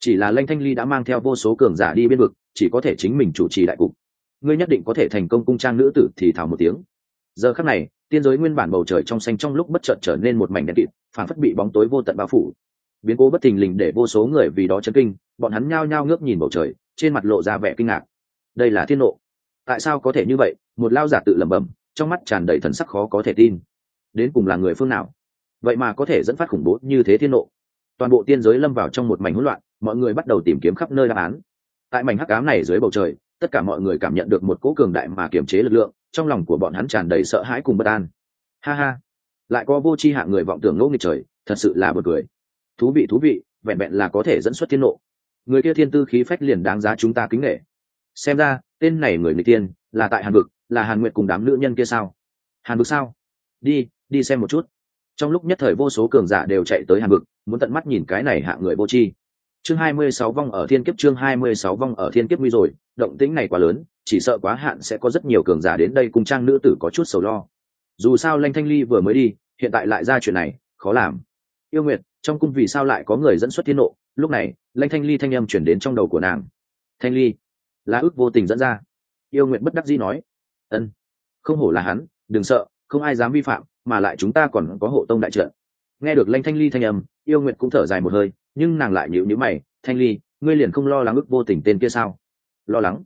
Chỉ là lanh thanh ly đã mang theo vô số cường giả đi biên vực, chỉ có thể chính mình chủ trì đại cục. Ngươi nhất định có thể thành công cung trang nữ tử thì thảo một tiếng giờ khắc này, tiên giới nguyên bản bầu trời trong xanh trong lúc bất chợt trở nên một mảnh đen kịt phản phất bị bóng tối vô tận bao phủ. Biến cố bất thình lình để vô số người vì đó chấn kinh, bọn hắn nhao nhao ngước nhìn bầu trời, trên mặt lộ ra vẻ kinh ngạc. Đây là thiên nộ. Tại sao có thể như vậy? Một lao giả tự lẩm bẩm, trong mắt tràn đầy thần sắc khó có thể tin. Đến cùng là người phương nào? Vậy mà có thể dẫn phát khủng bố như thế thiên nộ. Toàn bộ tiên giới lâm vào trong một mảnh hỗn loạn, mọi người bắt đầu tìm kiếm khắp nơi đáp án. Tại mảnh hắc ám này dưới bầu trời tất cả mọi người cảm nhận được một cỗ cường đại mà kiềm chế lực lượng, trong lòng của bọn hắn tràn đầy sợ hãi cùng bất an. Ha ha. Lại có vô tri hạ người vọng tưởng ngỗ nghịch trời, thật sự là bật cười. Thú vị thú vị, vẹn vẹn là có thể dẫn xuất thiên nộ. Người kia thiên tư khí phách liền đáng giá chúng ta kính nghệ xem ra, tên này người người tiên là tại hàn vực, là hàn nguyện cùng đám nữ nhân kia sao? Hàn vực sao? Đi đi xem một chút. Trong lúc nhất thời vô số cường giả đều chạy tới hàn vực, muốn tận mắt nhìn cái này hạ người vô c h i mươi sáu vong ở thiên kiếp, chương hai mươi sáu vong ở thiên kiếp nguy rồi, động tĩnh này quá lớn, chỉ sợ quá hạn sẽ có rất nhiều cường giả đến đây cùng trang nữ tử có chút sầu lo. Dù sao lanh thanh ly vừa mới đi, hiện tại lại ra chuyện này, khó làm. Yêu nguyệt, trong cung vì sao lại có người dẫn xuất thiên nộ? Lúc này, lanh thanh ly thanh âm chuyển đến trong đầu của nàng. Thanh ly, là ước vô tình dẫn ra. Yêu nguyện bất đắc dĩ nói. Ân, không hổ là hắn, đừng sợ, không ai dám vi phạm, mà lại chúng ta còn có hộ tông đại trợ nghe được lanh thanh ly thanh âm, yêu nguyệt cũng thở dài một hơi, nhưng nàng lại nhịu nhữ mày, thanh ly, ngươi liền không lo lắng ước vô tình tên kia sao? Lo lắng?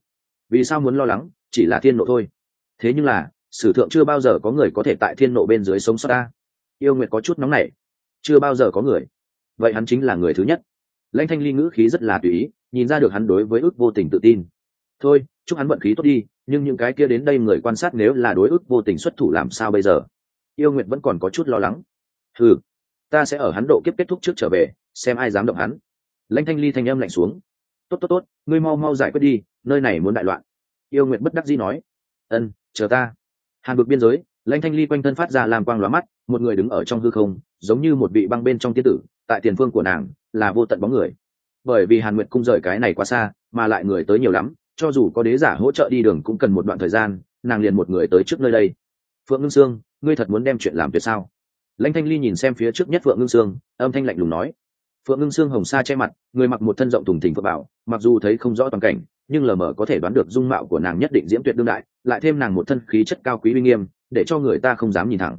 Vì sao muốn lo lắng? Chỉ là thiên nộ thôi. Thế nhưng là, sử thượng chưa bao giờ có người có thể tại thiên nộ bên dưới sống sót ta. Yêu nguyệt có chút nóng nảy. Chưa bao giờ có người. Vậy hắn chính là người thứ nhất. Lãnh thanh ly ngữ khí rất là tùy ý, nhìn ra được hắn đối với ước vô tình tự tin. Thôi, chúc hắn vận khí tốt đi, nhưng những cái kia đến đây người quan sát nếu là đối ước vô tình xuất thủ làm sao bây giờ? Yêu nguyệt vẫn còn có chút lo lắng. Ừ ta sẽ ở hắn độ kiếp kết thúc trước trở về, xem ai dám động hắn. Lãnh thanh ly thanh âm lạnh xuống. Tốt tốt tốt, ngươi mau mau giải quyết đi, nơi này muốn đại loạn. Yêu nguyệt bất đắc dĩ nói. Ân, chờ ta. Hàn bực biên giới, lãnh thanh ly quanh thân phát ra làm quang lóa mắt, một người đứng ở trong hư không, giống như một vị băng bên trong tiên tử, tại tiền phương của nàng, là vô tận bóng người. Bởi vì hàn nguyệt cung rời cái này quá xa, mà lại người tới nhiều lắm, cho dù có đế giả hỗ trợ đi đường cũng cần một đoạn thời gian, nàng liền một người tới trước nơi đây. Phượng ngưng sương, ngươi thật muốn đem chuyện làm tuyệt sao? Lãnh thanh ly nhìn xem phía trước nhất phượng ngưng sương, âm thanh lạnh lùng nói. Phượng ngưng sương hồng sa che mặt, người mặc một thân rộng thùng thình phượng bảo, mặc dù thấy không rõ toàn cảnh, nhưng lờ mờ có thể đoán được dung mạo của nàng nhất định diễm tuyệt đương đại, lại thêm nàng một thân khí chất cao quý uy nghiêm, để cho người ta không dám nhìn thẳng.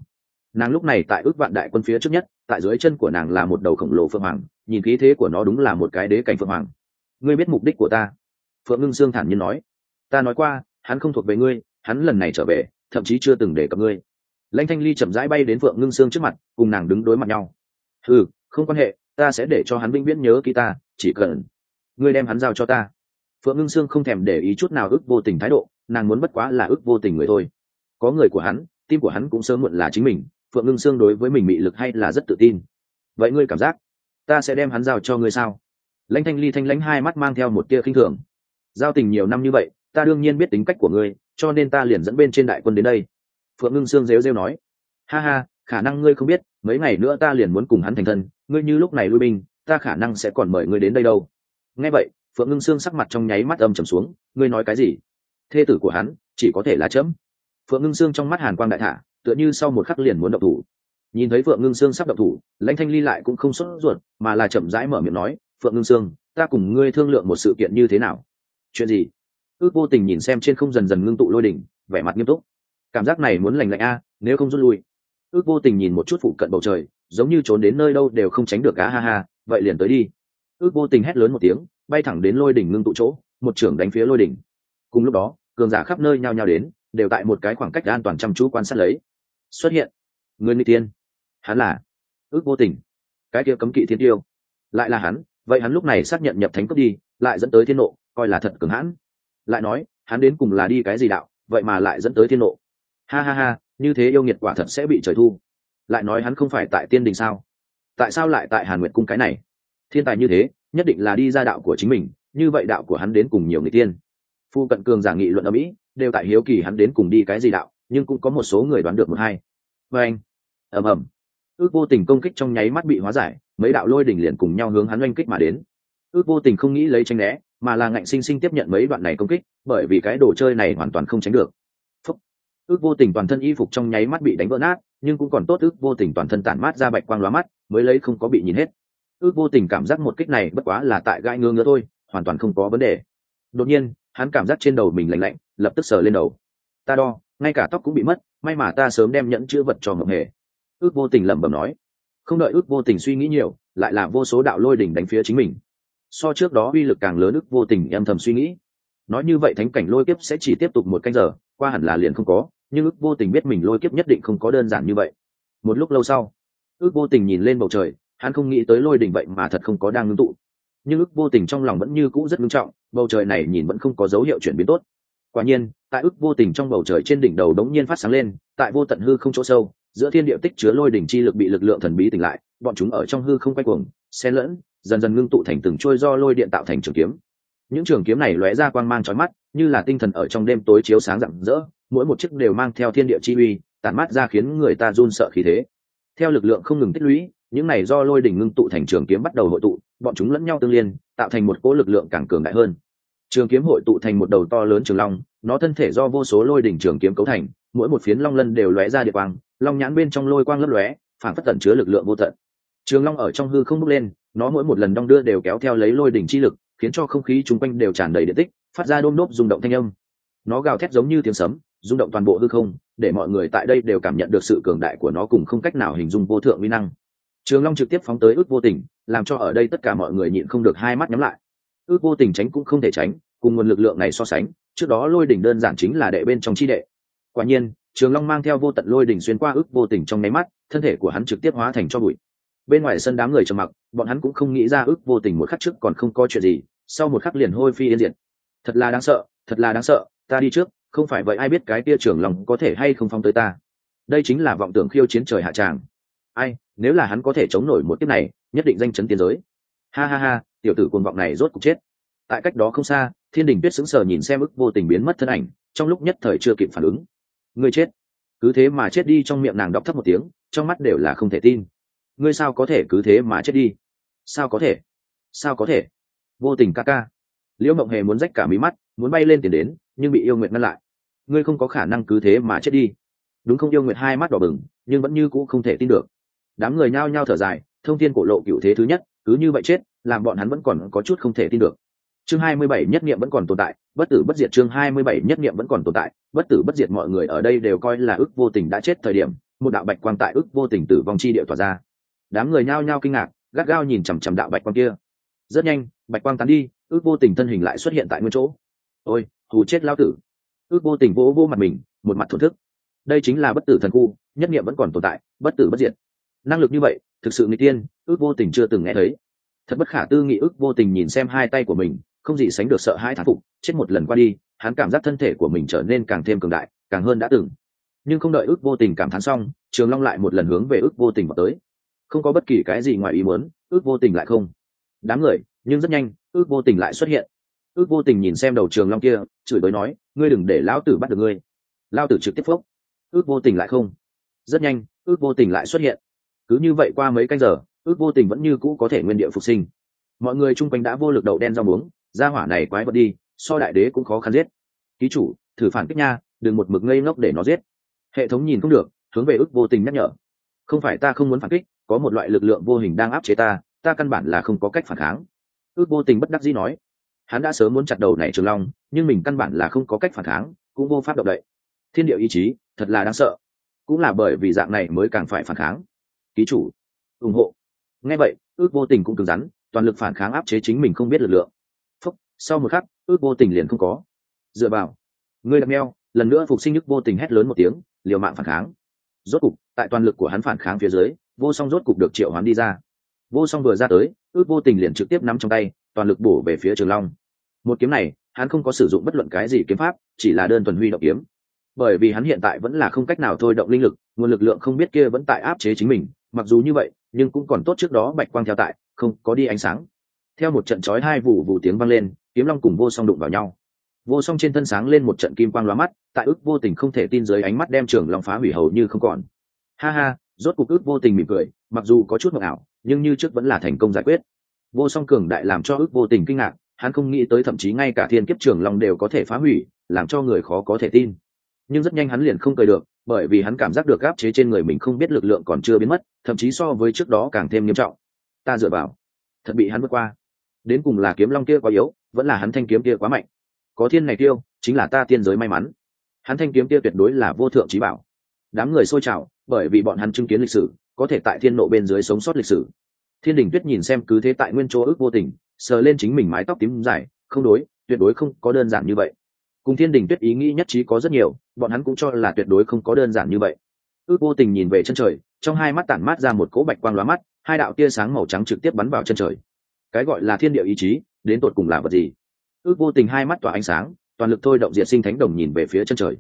Nàng lúc này tại ước vạn đại quân phía trước nhất, tại dưới chân của nàng là một đầu khổng lồ phượng hoàng, nhìn khí thế của nó đúng là một cái đế cảnh phượng hoàng. Ngươi biết mục đích của ta? Phượng ngưng sương thản nhiên nói. Ta nói qua, hắn không thuộc về ngươi, hắn lần này trở về, thậm chí chưa từng để cập ngươi lãnh thanh ly chậm rãi bay đến phượng ngưng sương trước mặt, cùng nàng đứng đối mặt nhau. Ừ không quan hệ, ta sẽ để cho hắn vĩnh viễn nhớ kỹ ta, chỉ cần ngươi đem hắn giao cho ta. Phượng ngưng sương không thèm để ý chút nào ước vô tình thái độ, nàng muốn bất quá là ước vô tình người thôi. Có người của hắn, tim của hắn cũng sớm muộn là chính mình, phượng ngưng sương đối với mình mị lực hay là rất tự tin. Vậy ngươi cảm giác, ta sẽ đem hắn giao cho ngươi sao? Lãnh thanh ly thanh lãnh hai mắt mang theo một tia khinh thường. Giao tình nhiều năm như vậy, ta đương nhiên biết tính cách của ngươi, cho nên ta liền dẫn bên trên đại quân đến đây phượng ngưng sương rêu rêu nói. Ha ha, khả năng ngươi không biết, mấy ngày nữa ta liền muốn cùng hắn thành thân, ngươi như lúc này lui binh, ta khả năng sẽ còn mời ngươi đến đây đâu. Nghe vậy, phượng ngưng sương sắc mặt trong nháy mắt âm trầm xuống, ngươi nói cái gì? Thê tử của hắn, chỉ có thể là chấm. Phượng ngưng sương trong mắt hàn quang đại thả, tựa như sau một khắc liền muốn động thủ. Nhìn thấy phượng ngưng sương sắp động thủ, lãnh thanh ly lại cũng không sốt ruột, mà là chậm rãi mở miệng nói, phượng ngưng sương, ta cùng ngươi thương lượng một sự kiện như thế nào? Chuyện gì? Ước vô tình nhìn xem trên không dần dần ngưng tụ lôi đỉnh, vẻ mặt nghiêm túc cảm giác này muốn lành lạnh a, nếu không rút lui. Ước vô tình nhìn một chút phụ cận bầu trời, giống như trốn đến nơi đâu đều không tránh được cá ha ha, vậy liền tới đi. Ước vô tình hét lớn một tiếng, bay thẳng đến lôi đỉnh ngưng tụ chỗ, một trưởng đánh phía lôi đỉnh. Cùng lúc đó, cường giả khắp nơi nhao nhao đến, đều tại một cái khoảng cách an toàn chăm chú quan sát lấy. Xuất hiện. Người nguy tiên hắn là ước vô tình. Cái kia cấm kỵ thiên tiêu. Lại là hắn, vậy hắn lúc này xác nhận nhập thánh cấp đi, lại dẫn tới thiên nộ, coi là thật cường hãn. Lại nói, hắn đến cùng là đi cái gì đạo, vậy mà lại dẫn tới thiên nộ ha ha ha, như thế yêu nghiệt quả thật sẽ bị trời thu. Lại nói hắn không phải tại tiên đình sao? Tại sao lại tại hàn nguyệt cung cái này? Thiên tài như thế, nhất định là đi ra đạo của chính mình, như vậy đạo của hắn đến cùng nhiều người tiên. Phu cận cường giả nghị luận ở mỹ, đều tại hiếu kỳ hắn đến cùng đi cái gì đạo, nhưng cũng có một số người đoán được một hai. Vê anh, ầm ầm. Ước vô tình công kích trong nháy mắt bị hóa giải, mấy đạo lôi đỉnh liền cùng nhau hướng hắn oanh kích mà đến. Ước vô tình không nghĩ lấy tranh né, mà là ngạnh sinh sinh tiếp nhận mấy đoạn này công kích, bởi vì cái đồ chơi này hoàn toàn không tránh được ước vô tình toàn thân y phục trong nháy mắt bị đánh vỡ nát, nhưng cũng còn tốt ước vô tình toàn thân tản mát ra bạch quang lóa mắt, mới lấy không có bị nhìn hết. Ước vô tình cảm giác một kích này bất quá là tại gai ngứa ngứa thôi, hoàn toàn không có vấn đề. Đột nhiên, hắn cảm giác trên đầu mình lạnh lạnh, lập tức sờ lên đầu. Ta đo, ngay cả tóc cũng bị mất, may mà ta sớm đem nhẫn chữ vật cho ngậm hề. Ước vô tình lẩm bẩm nói. Không đợi ước vô tình suy nghĩ nhiều, lại là vô số đạo lôi đỉnh đánh phía chính mình. So trước đó uy lực càng lớn ước vô tình em thầm suy nghĩ. Nói như vậy thánh cảnh lôi kiếp sẽ chỉ tiếp tục một canh giờ, qua hẳn là liền không có nhưng ước vô tình biết mình lôi kiếp nhất định không có đơn giản như vậy. Một lúc lâu sau, ước vô tình nhìn lên bầu trời, hắn không nghĩ tới lôi đỉnh vậy mà thật không có đang ngưng tụ. Nhưng ước vô tình trong lòng vẫn như cũ rất ngưng trọng, bầu trời này nhìn vẫn không có dấu hiệu chuyển biến tốt. Quả nhiên, tại ước vô tình trong bầu trời trên đỉnh đầu đống nhiên phát sáng lên, tại vô tận hư không chỗ sâu, giữa thiên địa tích chứa lôi đỉnh chi lực bị lực lượng thần bí tỉnh lại, bọn chúng ở trong hư không quay cuồng, xen lẫn, dần dần ngưng tụ thành từng trôi do lôi điện tạo thành trường kiếm. Những trường kiếm này lóe ra quang mang trói mắt, như là tinh thần ở trong đêm tối chiếu sáng rạng rỡ mỗi một chiếc đều mang theo thiên địa chi uy, tản mát ra khiến người ta run sợ khí thế. Theo lực lượng không ngừng tích lũy, những này do lôi đỉnh ngưng tụ thành trường kiếm bắt đầu hội tụ, bọn chúng lẫn nhau tương liên, tạo thành một cỗ lực lượng càng cường đại hơn. Trường kiếm hội tụ thành một đầu to lớn trường long, nó thân thể do vô số lôi đỉnh trường kiếm cấu thành, mỗi một phiến long lân đều lóe ra địa quang, long nhãn bên trong lôi quang lấp lóe, phản phất tẩn chứa lực lượng vô tận. Trường long ở trong hư không bốc lên, nó mỗi một lần đong đưa đều kéo theo lấy lôi đỉnh chi lực, khiến cho không khí chung quanh đều tràn đầy điện tích, phát ra đôm đốp rung động thanh âm. Nó gào thét giống như tiếng sấm rung động toàn bộ hư không, để mọi người tại đây đều cảm nhận được sự cường đại của nó cùng không cách nào hình dung vô thượng uy năng. Trường long trực tiếp phóng tới ước vô tình, làm cho ở đây tất cả mọi người nhịn không được hai mắt nhắm lại. Ước vô tình tránh cũng không thể tránh, cùng nguồn lực lượng này so sánh, trước đó lôi đỉnh đơn giản chính là đệ bên trong chi đệ. Quả nhiên, trường long mang theo vô tận lôi đỉnh xuyên qua ước vô tình trong nháy mắt, thân thể của hắn trực tiếp hóa thành cho bụi. Bên ngoài sân đám người trầm mặc, bọn hắn cũng không nghĩ ra ước vô tình một khắc trước còn không có chuyện gì, sau một khắc liền hôi phi yên diệt. Thật là đáng sợ, thật là đáng sợ, ta đi trước không phải vậy ai biết cái tia trưởng lòng có thể hay không phong tới ta. Đây chính là vọng tưởng khiêu chiến trời hạ tràng. Ai, nếu là hắn có thể chống nổi một kiếp này, nhất định danh chấn tiến giới. Ha ha ha, tiểu tử cuồng vọng này rốt cục chết. Tại cách đó không xa, thiên đình tuyết sững sờ nhìn xem ức vô tình biến mất thân ảnh, trong lúc nhất thời chưa kịp phản ứng. Ngươi chết. Cứ thế mà chết đi trong miệng nàng đọc thấp một tiếng, trong mắt đều là không thể tin. Ngươi sao có thể cứ thế mà chết đi? Sao có thể? Sao có thể? Vô tình ca ca. Liễu mộng hề muốn rách cả mí mắt, muốn bay lên tiền đến, nhưng bị yêu nguyện ngăn lại ngươi không có khả năng cứ thế mà chết đi. Đúng không, yêu nguyệt? Hai mắt đỏ bừng, nhưng vẫn như cũ không thể tin được. Đám người nhao nhao thở dài, thông tin cổ lộ cựu thế thứ nhất, cứ như vậy chết, làm bọn hắn vẫn còn có chút không thể tin được. Chương hai mươi bảy nhất nghiệm vẫn còn tồn tại, bất tử bất diệt chương hai mươi bảy nhất nghiệm vẫn còn tồn tại, bất tử bất diệt mọi người ở đây đều coi là ức vô tình đã chết thời điểm, một đạo bạch quang tại ức vô tình tử vong chi địa tỏa ra. Đám người nhao nhao kinh ngạc, gắt gao nhìn chằm chằm đạo bạch quang kia. Rất nhanh, bạch quang tán đi, ước vô tình thân hình lại xuất hiện tại nguyên chỗ. Ôi hù chết lao tử ước vô tình vỗ vô mặt mình, một mặt thổn thức. Đây chính là bất tử thần khu, nhất nghiệm vẫn còn tồn tại, bất tử bất diệt. Năng lực như vậy, thực sự người tiên, ước vô tình chưa từng nghe thấy. Thật bất khả tư nghị ước vô tình nhìn xem hai tay của mình, không gì sánh được sợ hai thán phục, chết một lần qua đi, hắn cảm giác thân thể của mình trở nên càng thêm cường đại, càng hơn đã từng. Nhưng không đợi ước vô tình cảm thán xong, trường long lại một lần hướng về ước vô tình vào tới. Không có bất kỳ cái gì ngoài ý muốn, ước vô tình lại không. Đám người, nhưng rất nhanh, ước vô tình lại xuất hiện ước vô tình nhìn xem đầu trường long kia, chửi bới nói, ngươi đừng để lão tử bắt được ngươi. Lao tử trực tiếp phốc. Ước vô tình lại không. Rất nhanh, ước vô tình lại xuất hiện. Cứ như vậy qua mấy canh giờ, ước vô tình vẫn như cũ có thể nguyên địa phục sinh. Mọi người chung quanh đã vô lực đậu đen rau muống ra hỏa này quái vật đi, so đại đế cũng khó khăn giết. Ký chủ, thử phản kích nha, đừng một mực ngây ngốc để nó giết. Hệ thống nhìn không được, hướng về ước vô tình nhắc nhở. Không phải ta không muốn phản kích, có một loại lực lượng vô hình đang áp chế ta ta căn bản là không có cách phản kháng. Ước vô tình bất đắc dĩ nói hắn đã sớm muốn chặt đầu này trường long, nhưng mình căn bản là không có cách phản kháng, cũng vô pháp động đậy. Thiên điệu ý chí, thật là đáng sợ. Cũng là bởi vì dạng này mới càng phải phản kháng. Ký chủ, ủng hộ. Ngay vậy, ước vô tình cũng cứng rắn, toàn lực phản kháng áp chế chính mình không biết lực lượng. Phúc, sau một khắc, ước vô tình liền không có. Dựa vào, ngươi đập meo lần nữa phục sinh nhức vô tình hét lớn một tiếng, liều mạng phản kháng. Rốt cục, tại toàn lực của hắn phản kháng phía dưới, vô song rốt cục được triệu hắn đi ra. Vô song vừa ra tới, ước vô tình liền trực tiếp nắm trong tay, toàn lực bổ về phía trường long một kiếm này, hắn không có sử dụng bất luận cái gì kiếm pháp, chỉ là đơn thuần huy động kiếm. Bởi vì hắn hiện tại vẫn là không cách nào thôi động linh lực, nguồn lực lượng không biết kia vẫn tại áp chế chính mình, mặc dù như vậy, nhưng cũng còn tốt trước đó bạch quang theo tại, không có đi ánh sáng. Theo một trận chói hai vụ vụ tiếng vang lên, kiếm long cùng vô song đụng vào nhau. Vô song trên thân sáng lên một trận kim quang lóa mắt, tại ước vô tình không thể tin dưới ánh mắt đem trường long phá hủy hầu như không còn. Ha ha, rốt cuộc ước vô tình mỉm cười, mặc dù có chút mộng ảo nhưng như trước vẫn là thành công giải quyết. Vô song cường đại làm cho ước vô tình kinh ngạc hắn không nghĩ tới thậm chí ngay cả thiên kiếp trường long đều có thể phá hủy, làm cho người khó có thể tin. Nhưng rất nhanh hắn liền không cười được, bởi vì hắn cảm giác được gáp chế trên người mình không biết lực lượng còn chưa biến mất, thậm chí so với trước đó càng thêm nghiêm trọng. Ta dựa vào. Thật bị hắn vượt qua. Đến cùng là kiếm long kia quá yếu, vẫn là hắn thanh kiếm kia quá mạnh. Có thiên này tiêu, chính là ta tiên giới may mắn. Hắn thanh kiếm kia tuyệt đối là vô thượng trí bảo. Đám người xôi trào, bởi vì bọn hắn chứng kiến lịch sử, có thể tại thiên nộ bên dưới sống sót lịch sử. Thiên đình tuyết nhìn xem cứ thế tại nguyên chỗ ước vô tình sờ lên chính mình mái tóc tím dài, không đối, tuyệt đối không có đơn giản như vậy. Cùng thiên đình tuyết ý nghĩ nhất trí có rất nhiều, bọn hắn cũng cho là tuyệt đối không có đơn giản như vậy. Ước vô tình nhìn về chân trời, trong hai mắt tản mát ra một cỗ bạch quang lóa mắt, hai đạo tia sáng màu trắng trực tiếp bắn vào chân trời. Cái gọi là thiên địa ý chí, đến tột cùng là vật gì? Ước vô tình hai mắt tỏa ánh sáng, toàn lực thôi động diệt sinh thánh đồng nhìn về phía chân trời.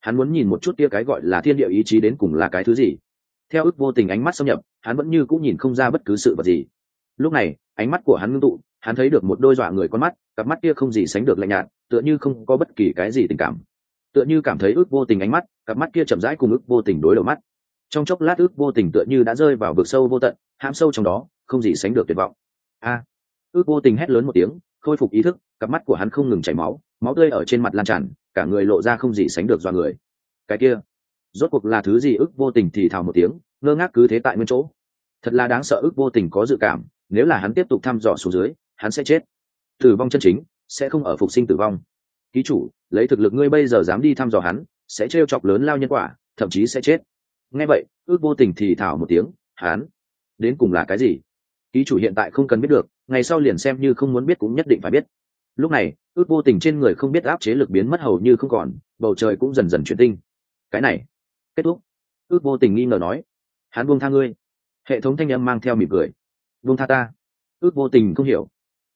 Hắn muốn nhìn một chút tia cái gọi là thiên địa ý chí đến cùng là cái thứ gì. Theo ước vô tình ánh mắt xâm nhập, hắn vẫn như cũng nhìn không ra bất cứ sự vật gì. Lúc này, ánh mắt của hắn ngưng tụ hắn thấy được một đôi dọa người con mắt, cặp mắt kia không gì sánh được lạnh nhạt, tựa như không có bất kỳ cái gì tình cảm. Tựa như cảm thấy ước vô tình ánh mắt, cặp mắt kia chậm rãi cùng ước vô tình đối đầu mắt. Trong chốc lát ước vô tình tựa như đã rơi vào vực sâu vô tận, hãm sâu trong đó, không gì sánh được tuyệt vọng. A! Ước vô tình hét lớn một tiếng, khôi phục ý thức, cặp mắt của hắn không ngừng chảy máu máu tươi ở trên mặt lan tràn, cả người lộ ra không gì sánh được do người. Cái kia, rốt cuộc là thứ gì ước vô tình thì thào một tiếng, ngơ ngác cứ thế tại nguyên chỗ. Thật là đáng sợ ước vô tình có dự cảm, nếu là hắn tiếp tục thăm dò xuống dưới hắn sẽ chết. Tử vong chân chính sẽ không ở phục sinh tử vong. Ký chủ, lấy thực lực ngươi bây giờ dám đi thăm dò hắn, sẽ trêu chọc lớn lao nhân quả, thậm chí sẽ chết. Nghe vậy, ước vô tình thì thảo một tiếng, hắn, đến cùng là cái gì? Ký chủ hiện tại không cần biết được, ngày sau liền xem như không muốn biết cũng nhất định phải biết. Lúc này, ước vô tình trên người không biết áp chế lực biến mất hầu như không còn, bầu trời cũng dần dần chuyển tinh. Cái này, kết thúc. Ước vô tình nghi ngờ nói, hắn buông tha ngươi. Hệ thống thanh âm mang theo mỉm cười, buông tha ta. Ước vô tình không hiểu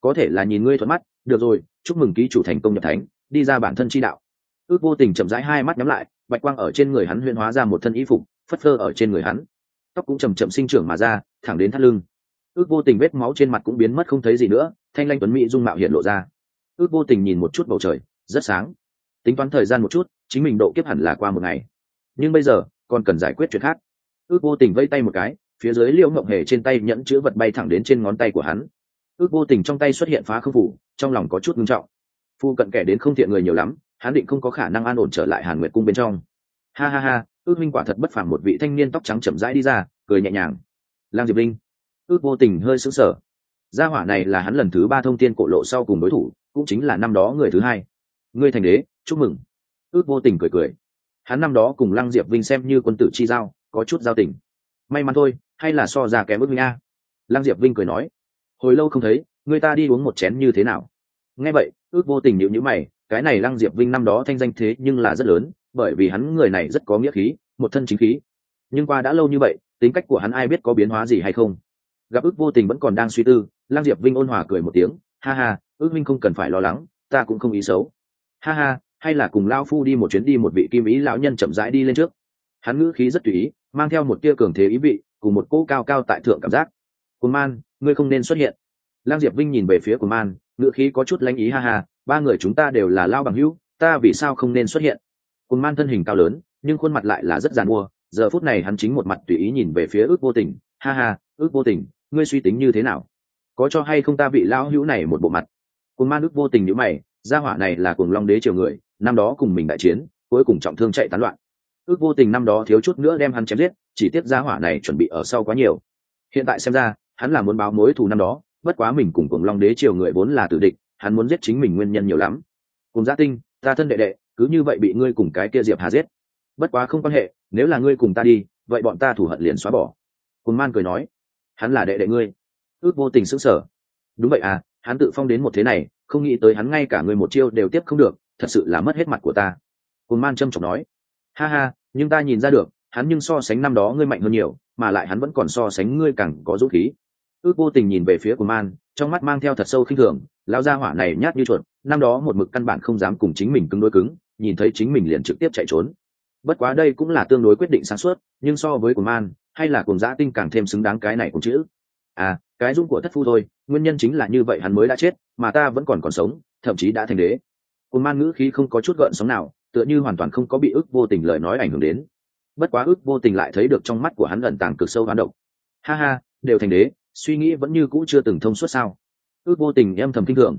có thể là nhìn ngươi thuận mắt, được rồi, chúc mừng ký chủ thành công nhập thánh, đi ra bản thân chi đạo. Ước vô tình chậm rãi hai mắt nhắm lại, bạch quang ở trên người hắn huyên hóa ra một thân y phục, phất phơ ở trên người hắn. Tóc cũng chầm chậm sinh trưởng mà ra, thẳng đến thắt lưng. Ước vô tình vết máu trên mặt cũng biến mất không thấy gì nữa, thanh lanh tuấn mỹ dung mạo hiện lộ ra. Ước vô tình nhìn một chút bầu trời, rất sáng. Tính toán thời gian một chút, chính mình độ kiếp hẳn là qua một ngày. Nhưng bây giờ, còn cần giải quyết chuyện khác. Ước vô tình vây tay một cái, phía dưới liễu ngộng hề trên tay nhẫn chữ vật bay thẳng đến trên ngón tay của hắn ước vô tình trong tay xuất hiện phá không phủ, trong lòng có chút ngưng trọng. Phu cận kẻ đến không thiện người nhiều lắm, hắn định không có khả năng an ổn trở lại hàn nguyệt cung bên trong. Ha ha ha, ước minh quả thật bất phàm một vị thanh niên tóc trắng chậm rãi đi ra, cười nhẹ nhàng. Lang diệp linh, ước vô tình hơi sững sờ. Gia hỏa này là hắn lần thứ ba thông tin cổ lộ sau cùng đối thủ, cũng chính là năm đó người thứ hai. Ngươi thành đế, chúc mừng. Ước vô tình cười cười. Hắn năm đó cùng lăng diệp vinh xem như quân tử chi giao, có chút giao tình. May mắn thôi, hay là so ra kém ước minh a? Lăng diệp vinh cười nói hồi lâu không thấy, người ta đi uống một chén như thế nào? Nghe vậy, ước vô tình nhịu nhữ mày, cái này lăng diệp vinh năm đó thanh danh thế nhưng là rất lớn, bởi vì hắn người này rất có nghĩa khí, một thân chính khí. Nhưng qua đã lâu như vậy, tính cách của hắn ai biết có biến hóa gì hay không? Gặp ước vô tình vẫn còn đang suy tư, lăng diệp vinh ôn hòa cười một tiếng, ha ha, ước minh không cần phải lo lắng, ta cũng không ý xấu. Ha ha, hay là cùng lao phu đi một chuyến đi một vị kim ý lão nhân chậm rãi đi lên trước. Hắn ngữ khí rất tùy ý, mang theo một tia cường thế ý vị, cùng một cỗ cao cao tại thượng cảm giác. Cồn man ngươi không nên xuất hiện. Lang diệp vinh nhìn về phía của man ngựa khí có chút lãnh ý, ha ha, ba người chúng ta đều là lao bằng hữu, ta vì sao không nên xuất hiện? Cùng man thân hình cao lớn, nhưng khuôn mặt lại là rất giàn mua, giờ phút này hắn chính một mặt tùy ý nhìn về phía ước vô tình, ha ha, ước vô tình, ngươi suy tính như thế nào? Có cho hay không ta bị lao hữu này một bộ mặt? Cùng man ước vô tình nhữ mày, gia hỏa này là cuồng long đế triều người, năm đó cùng mình đại chiến, cuối cùng trọng thương chạy tán loạn. Ước vô tình năm đó thiếu chút nữa đem hắn chém giết, chỉ tiếc gia hỏa này chuẩn bị ở sau quá nhiều. Hiện tại xem ra hắn là muốn báo mối thù năm đó, bất quá mình cùng cùng long đế triều người vốn là tử địch, hắn muốn giết chính mình nguyên nhân nhiều lắm. Cùng gia tinh, ta thân đệ đệ, cứ như vậy bị ngươi cùng cái kia diệp hà giết. Bất quá không quan hệ, nếu là ngươi cùng ta đi, vậy bọn ta thủ hận liền xóa bỏ. Cùng man cười nói, hắn là đệ đệ ngươi. Ước vô tình sững sờ. Đúng vậy à hắn tự phong đến một thế này, không nghĩ tới hắn ngay cả người một chiêu đều tiếp không được, thật sự là mất hết mặt của ta. Cùng man trâm trọng nói, ha ha, nhưng ta nhìn ra được, hắn nhưng so sánh năm đó ngươi mạnh hơn nhiều, mà lại hắn vẫn còn so sánh ngươi càng có dũng khí ước vô tình nhìn về phía của man, trong mắt mang theo thật sâu khinh thường lao ra hỏa này nhát như chuột, năm đó một mực căn bản không dám cùng chính mình cứng đối cứng, nhìn thấy chính mình liền trực tiếp chạy trốn. Bất quá đây cũng là tương đối quyết định sáng suốt, nhưng so với của man, hay là cùng giã tinh càng thêm xứng đáng cái này cũng chữ. À cái dung của thất phu thôi, nguyên nhân chính là như vậy hắn mới đã chết, mà ta vẫn còn còn sống, thậm chí đã thành đế. Cùng man ngữ khí không có chút gợn sóng nào, tựa như hoàn toàn không có bị ức vô tình lời nói ảnh hưởng đến. Bất quá ức vô tình lại thấy được trong mắt của hắn ẩn tàng cực sâu hoán động ha ha, đều thành đế suy nghĩ vẫn như cũ chưa từng thông suốt sao? Ước vô tình em thầm kinh thường.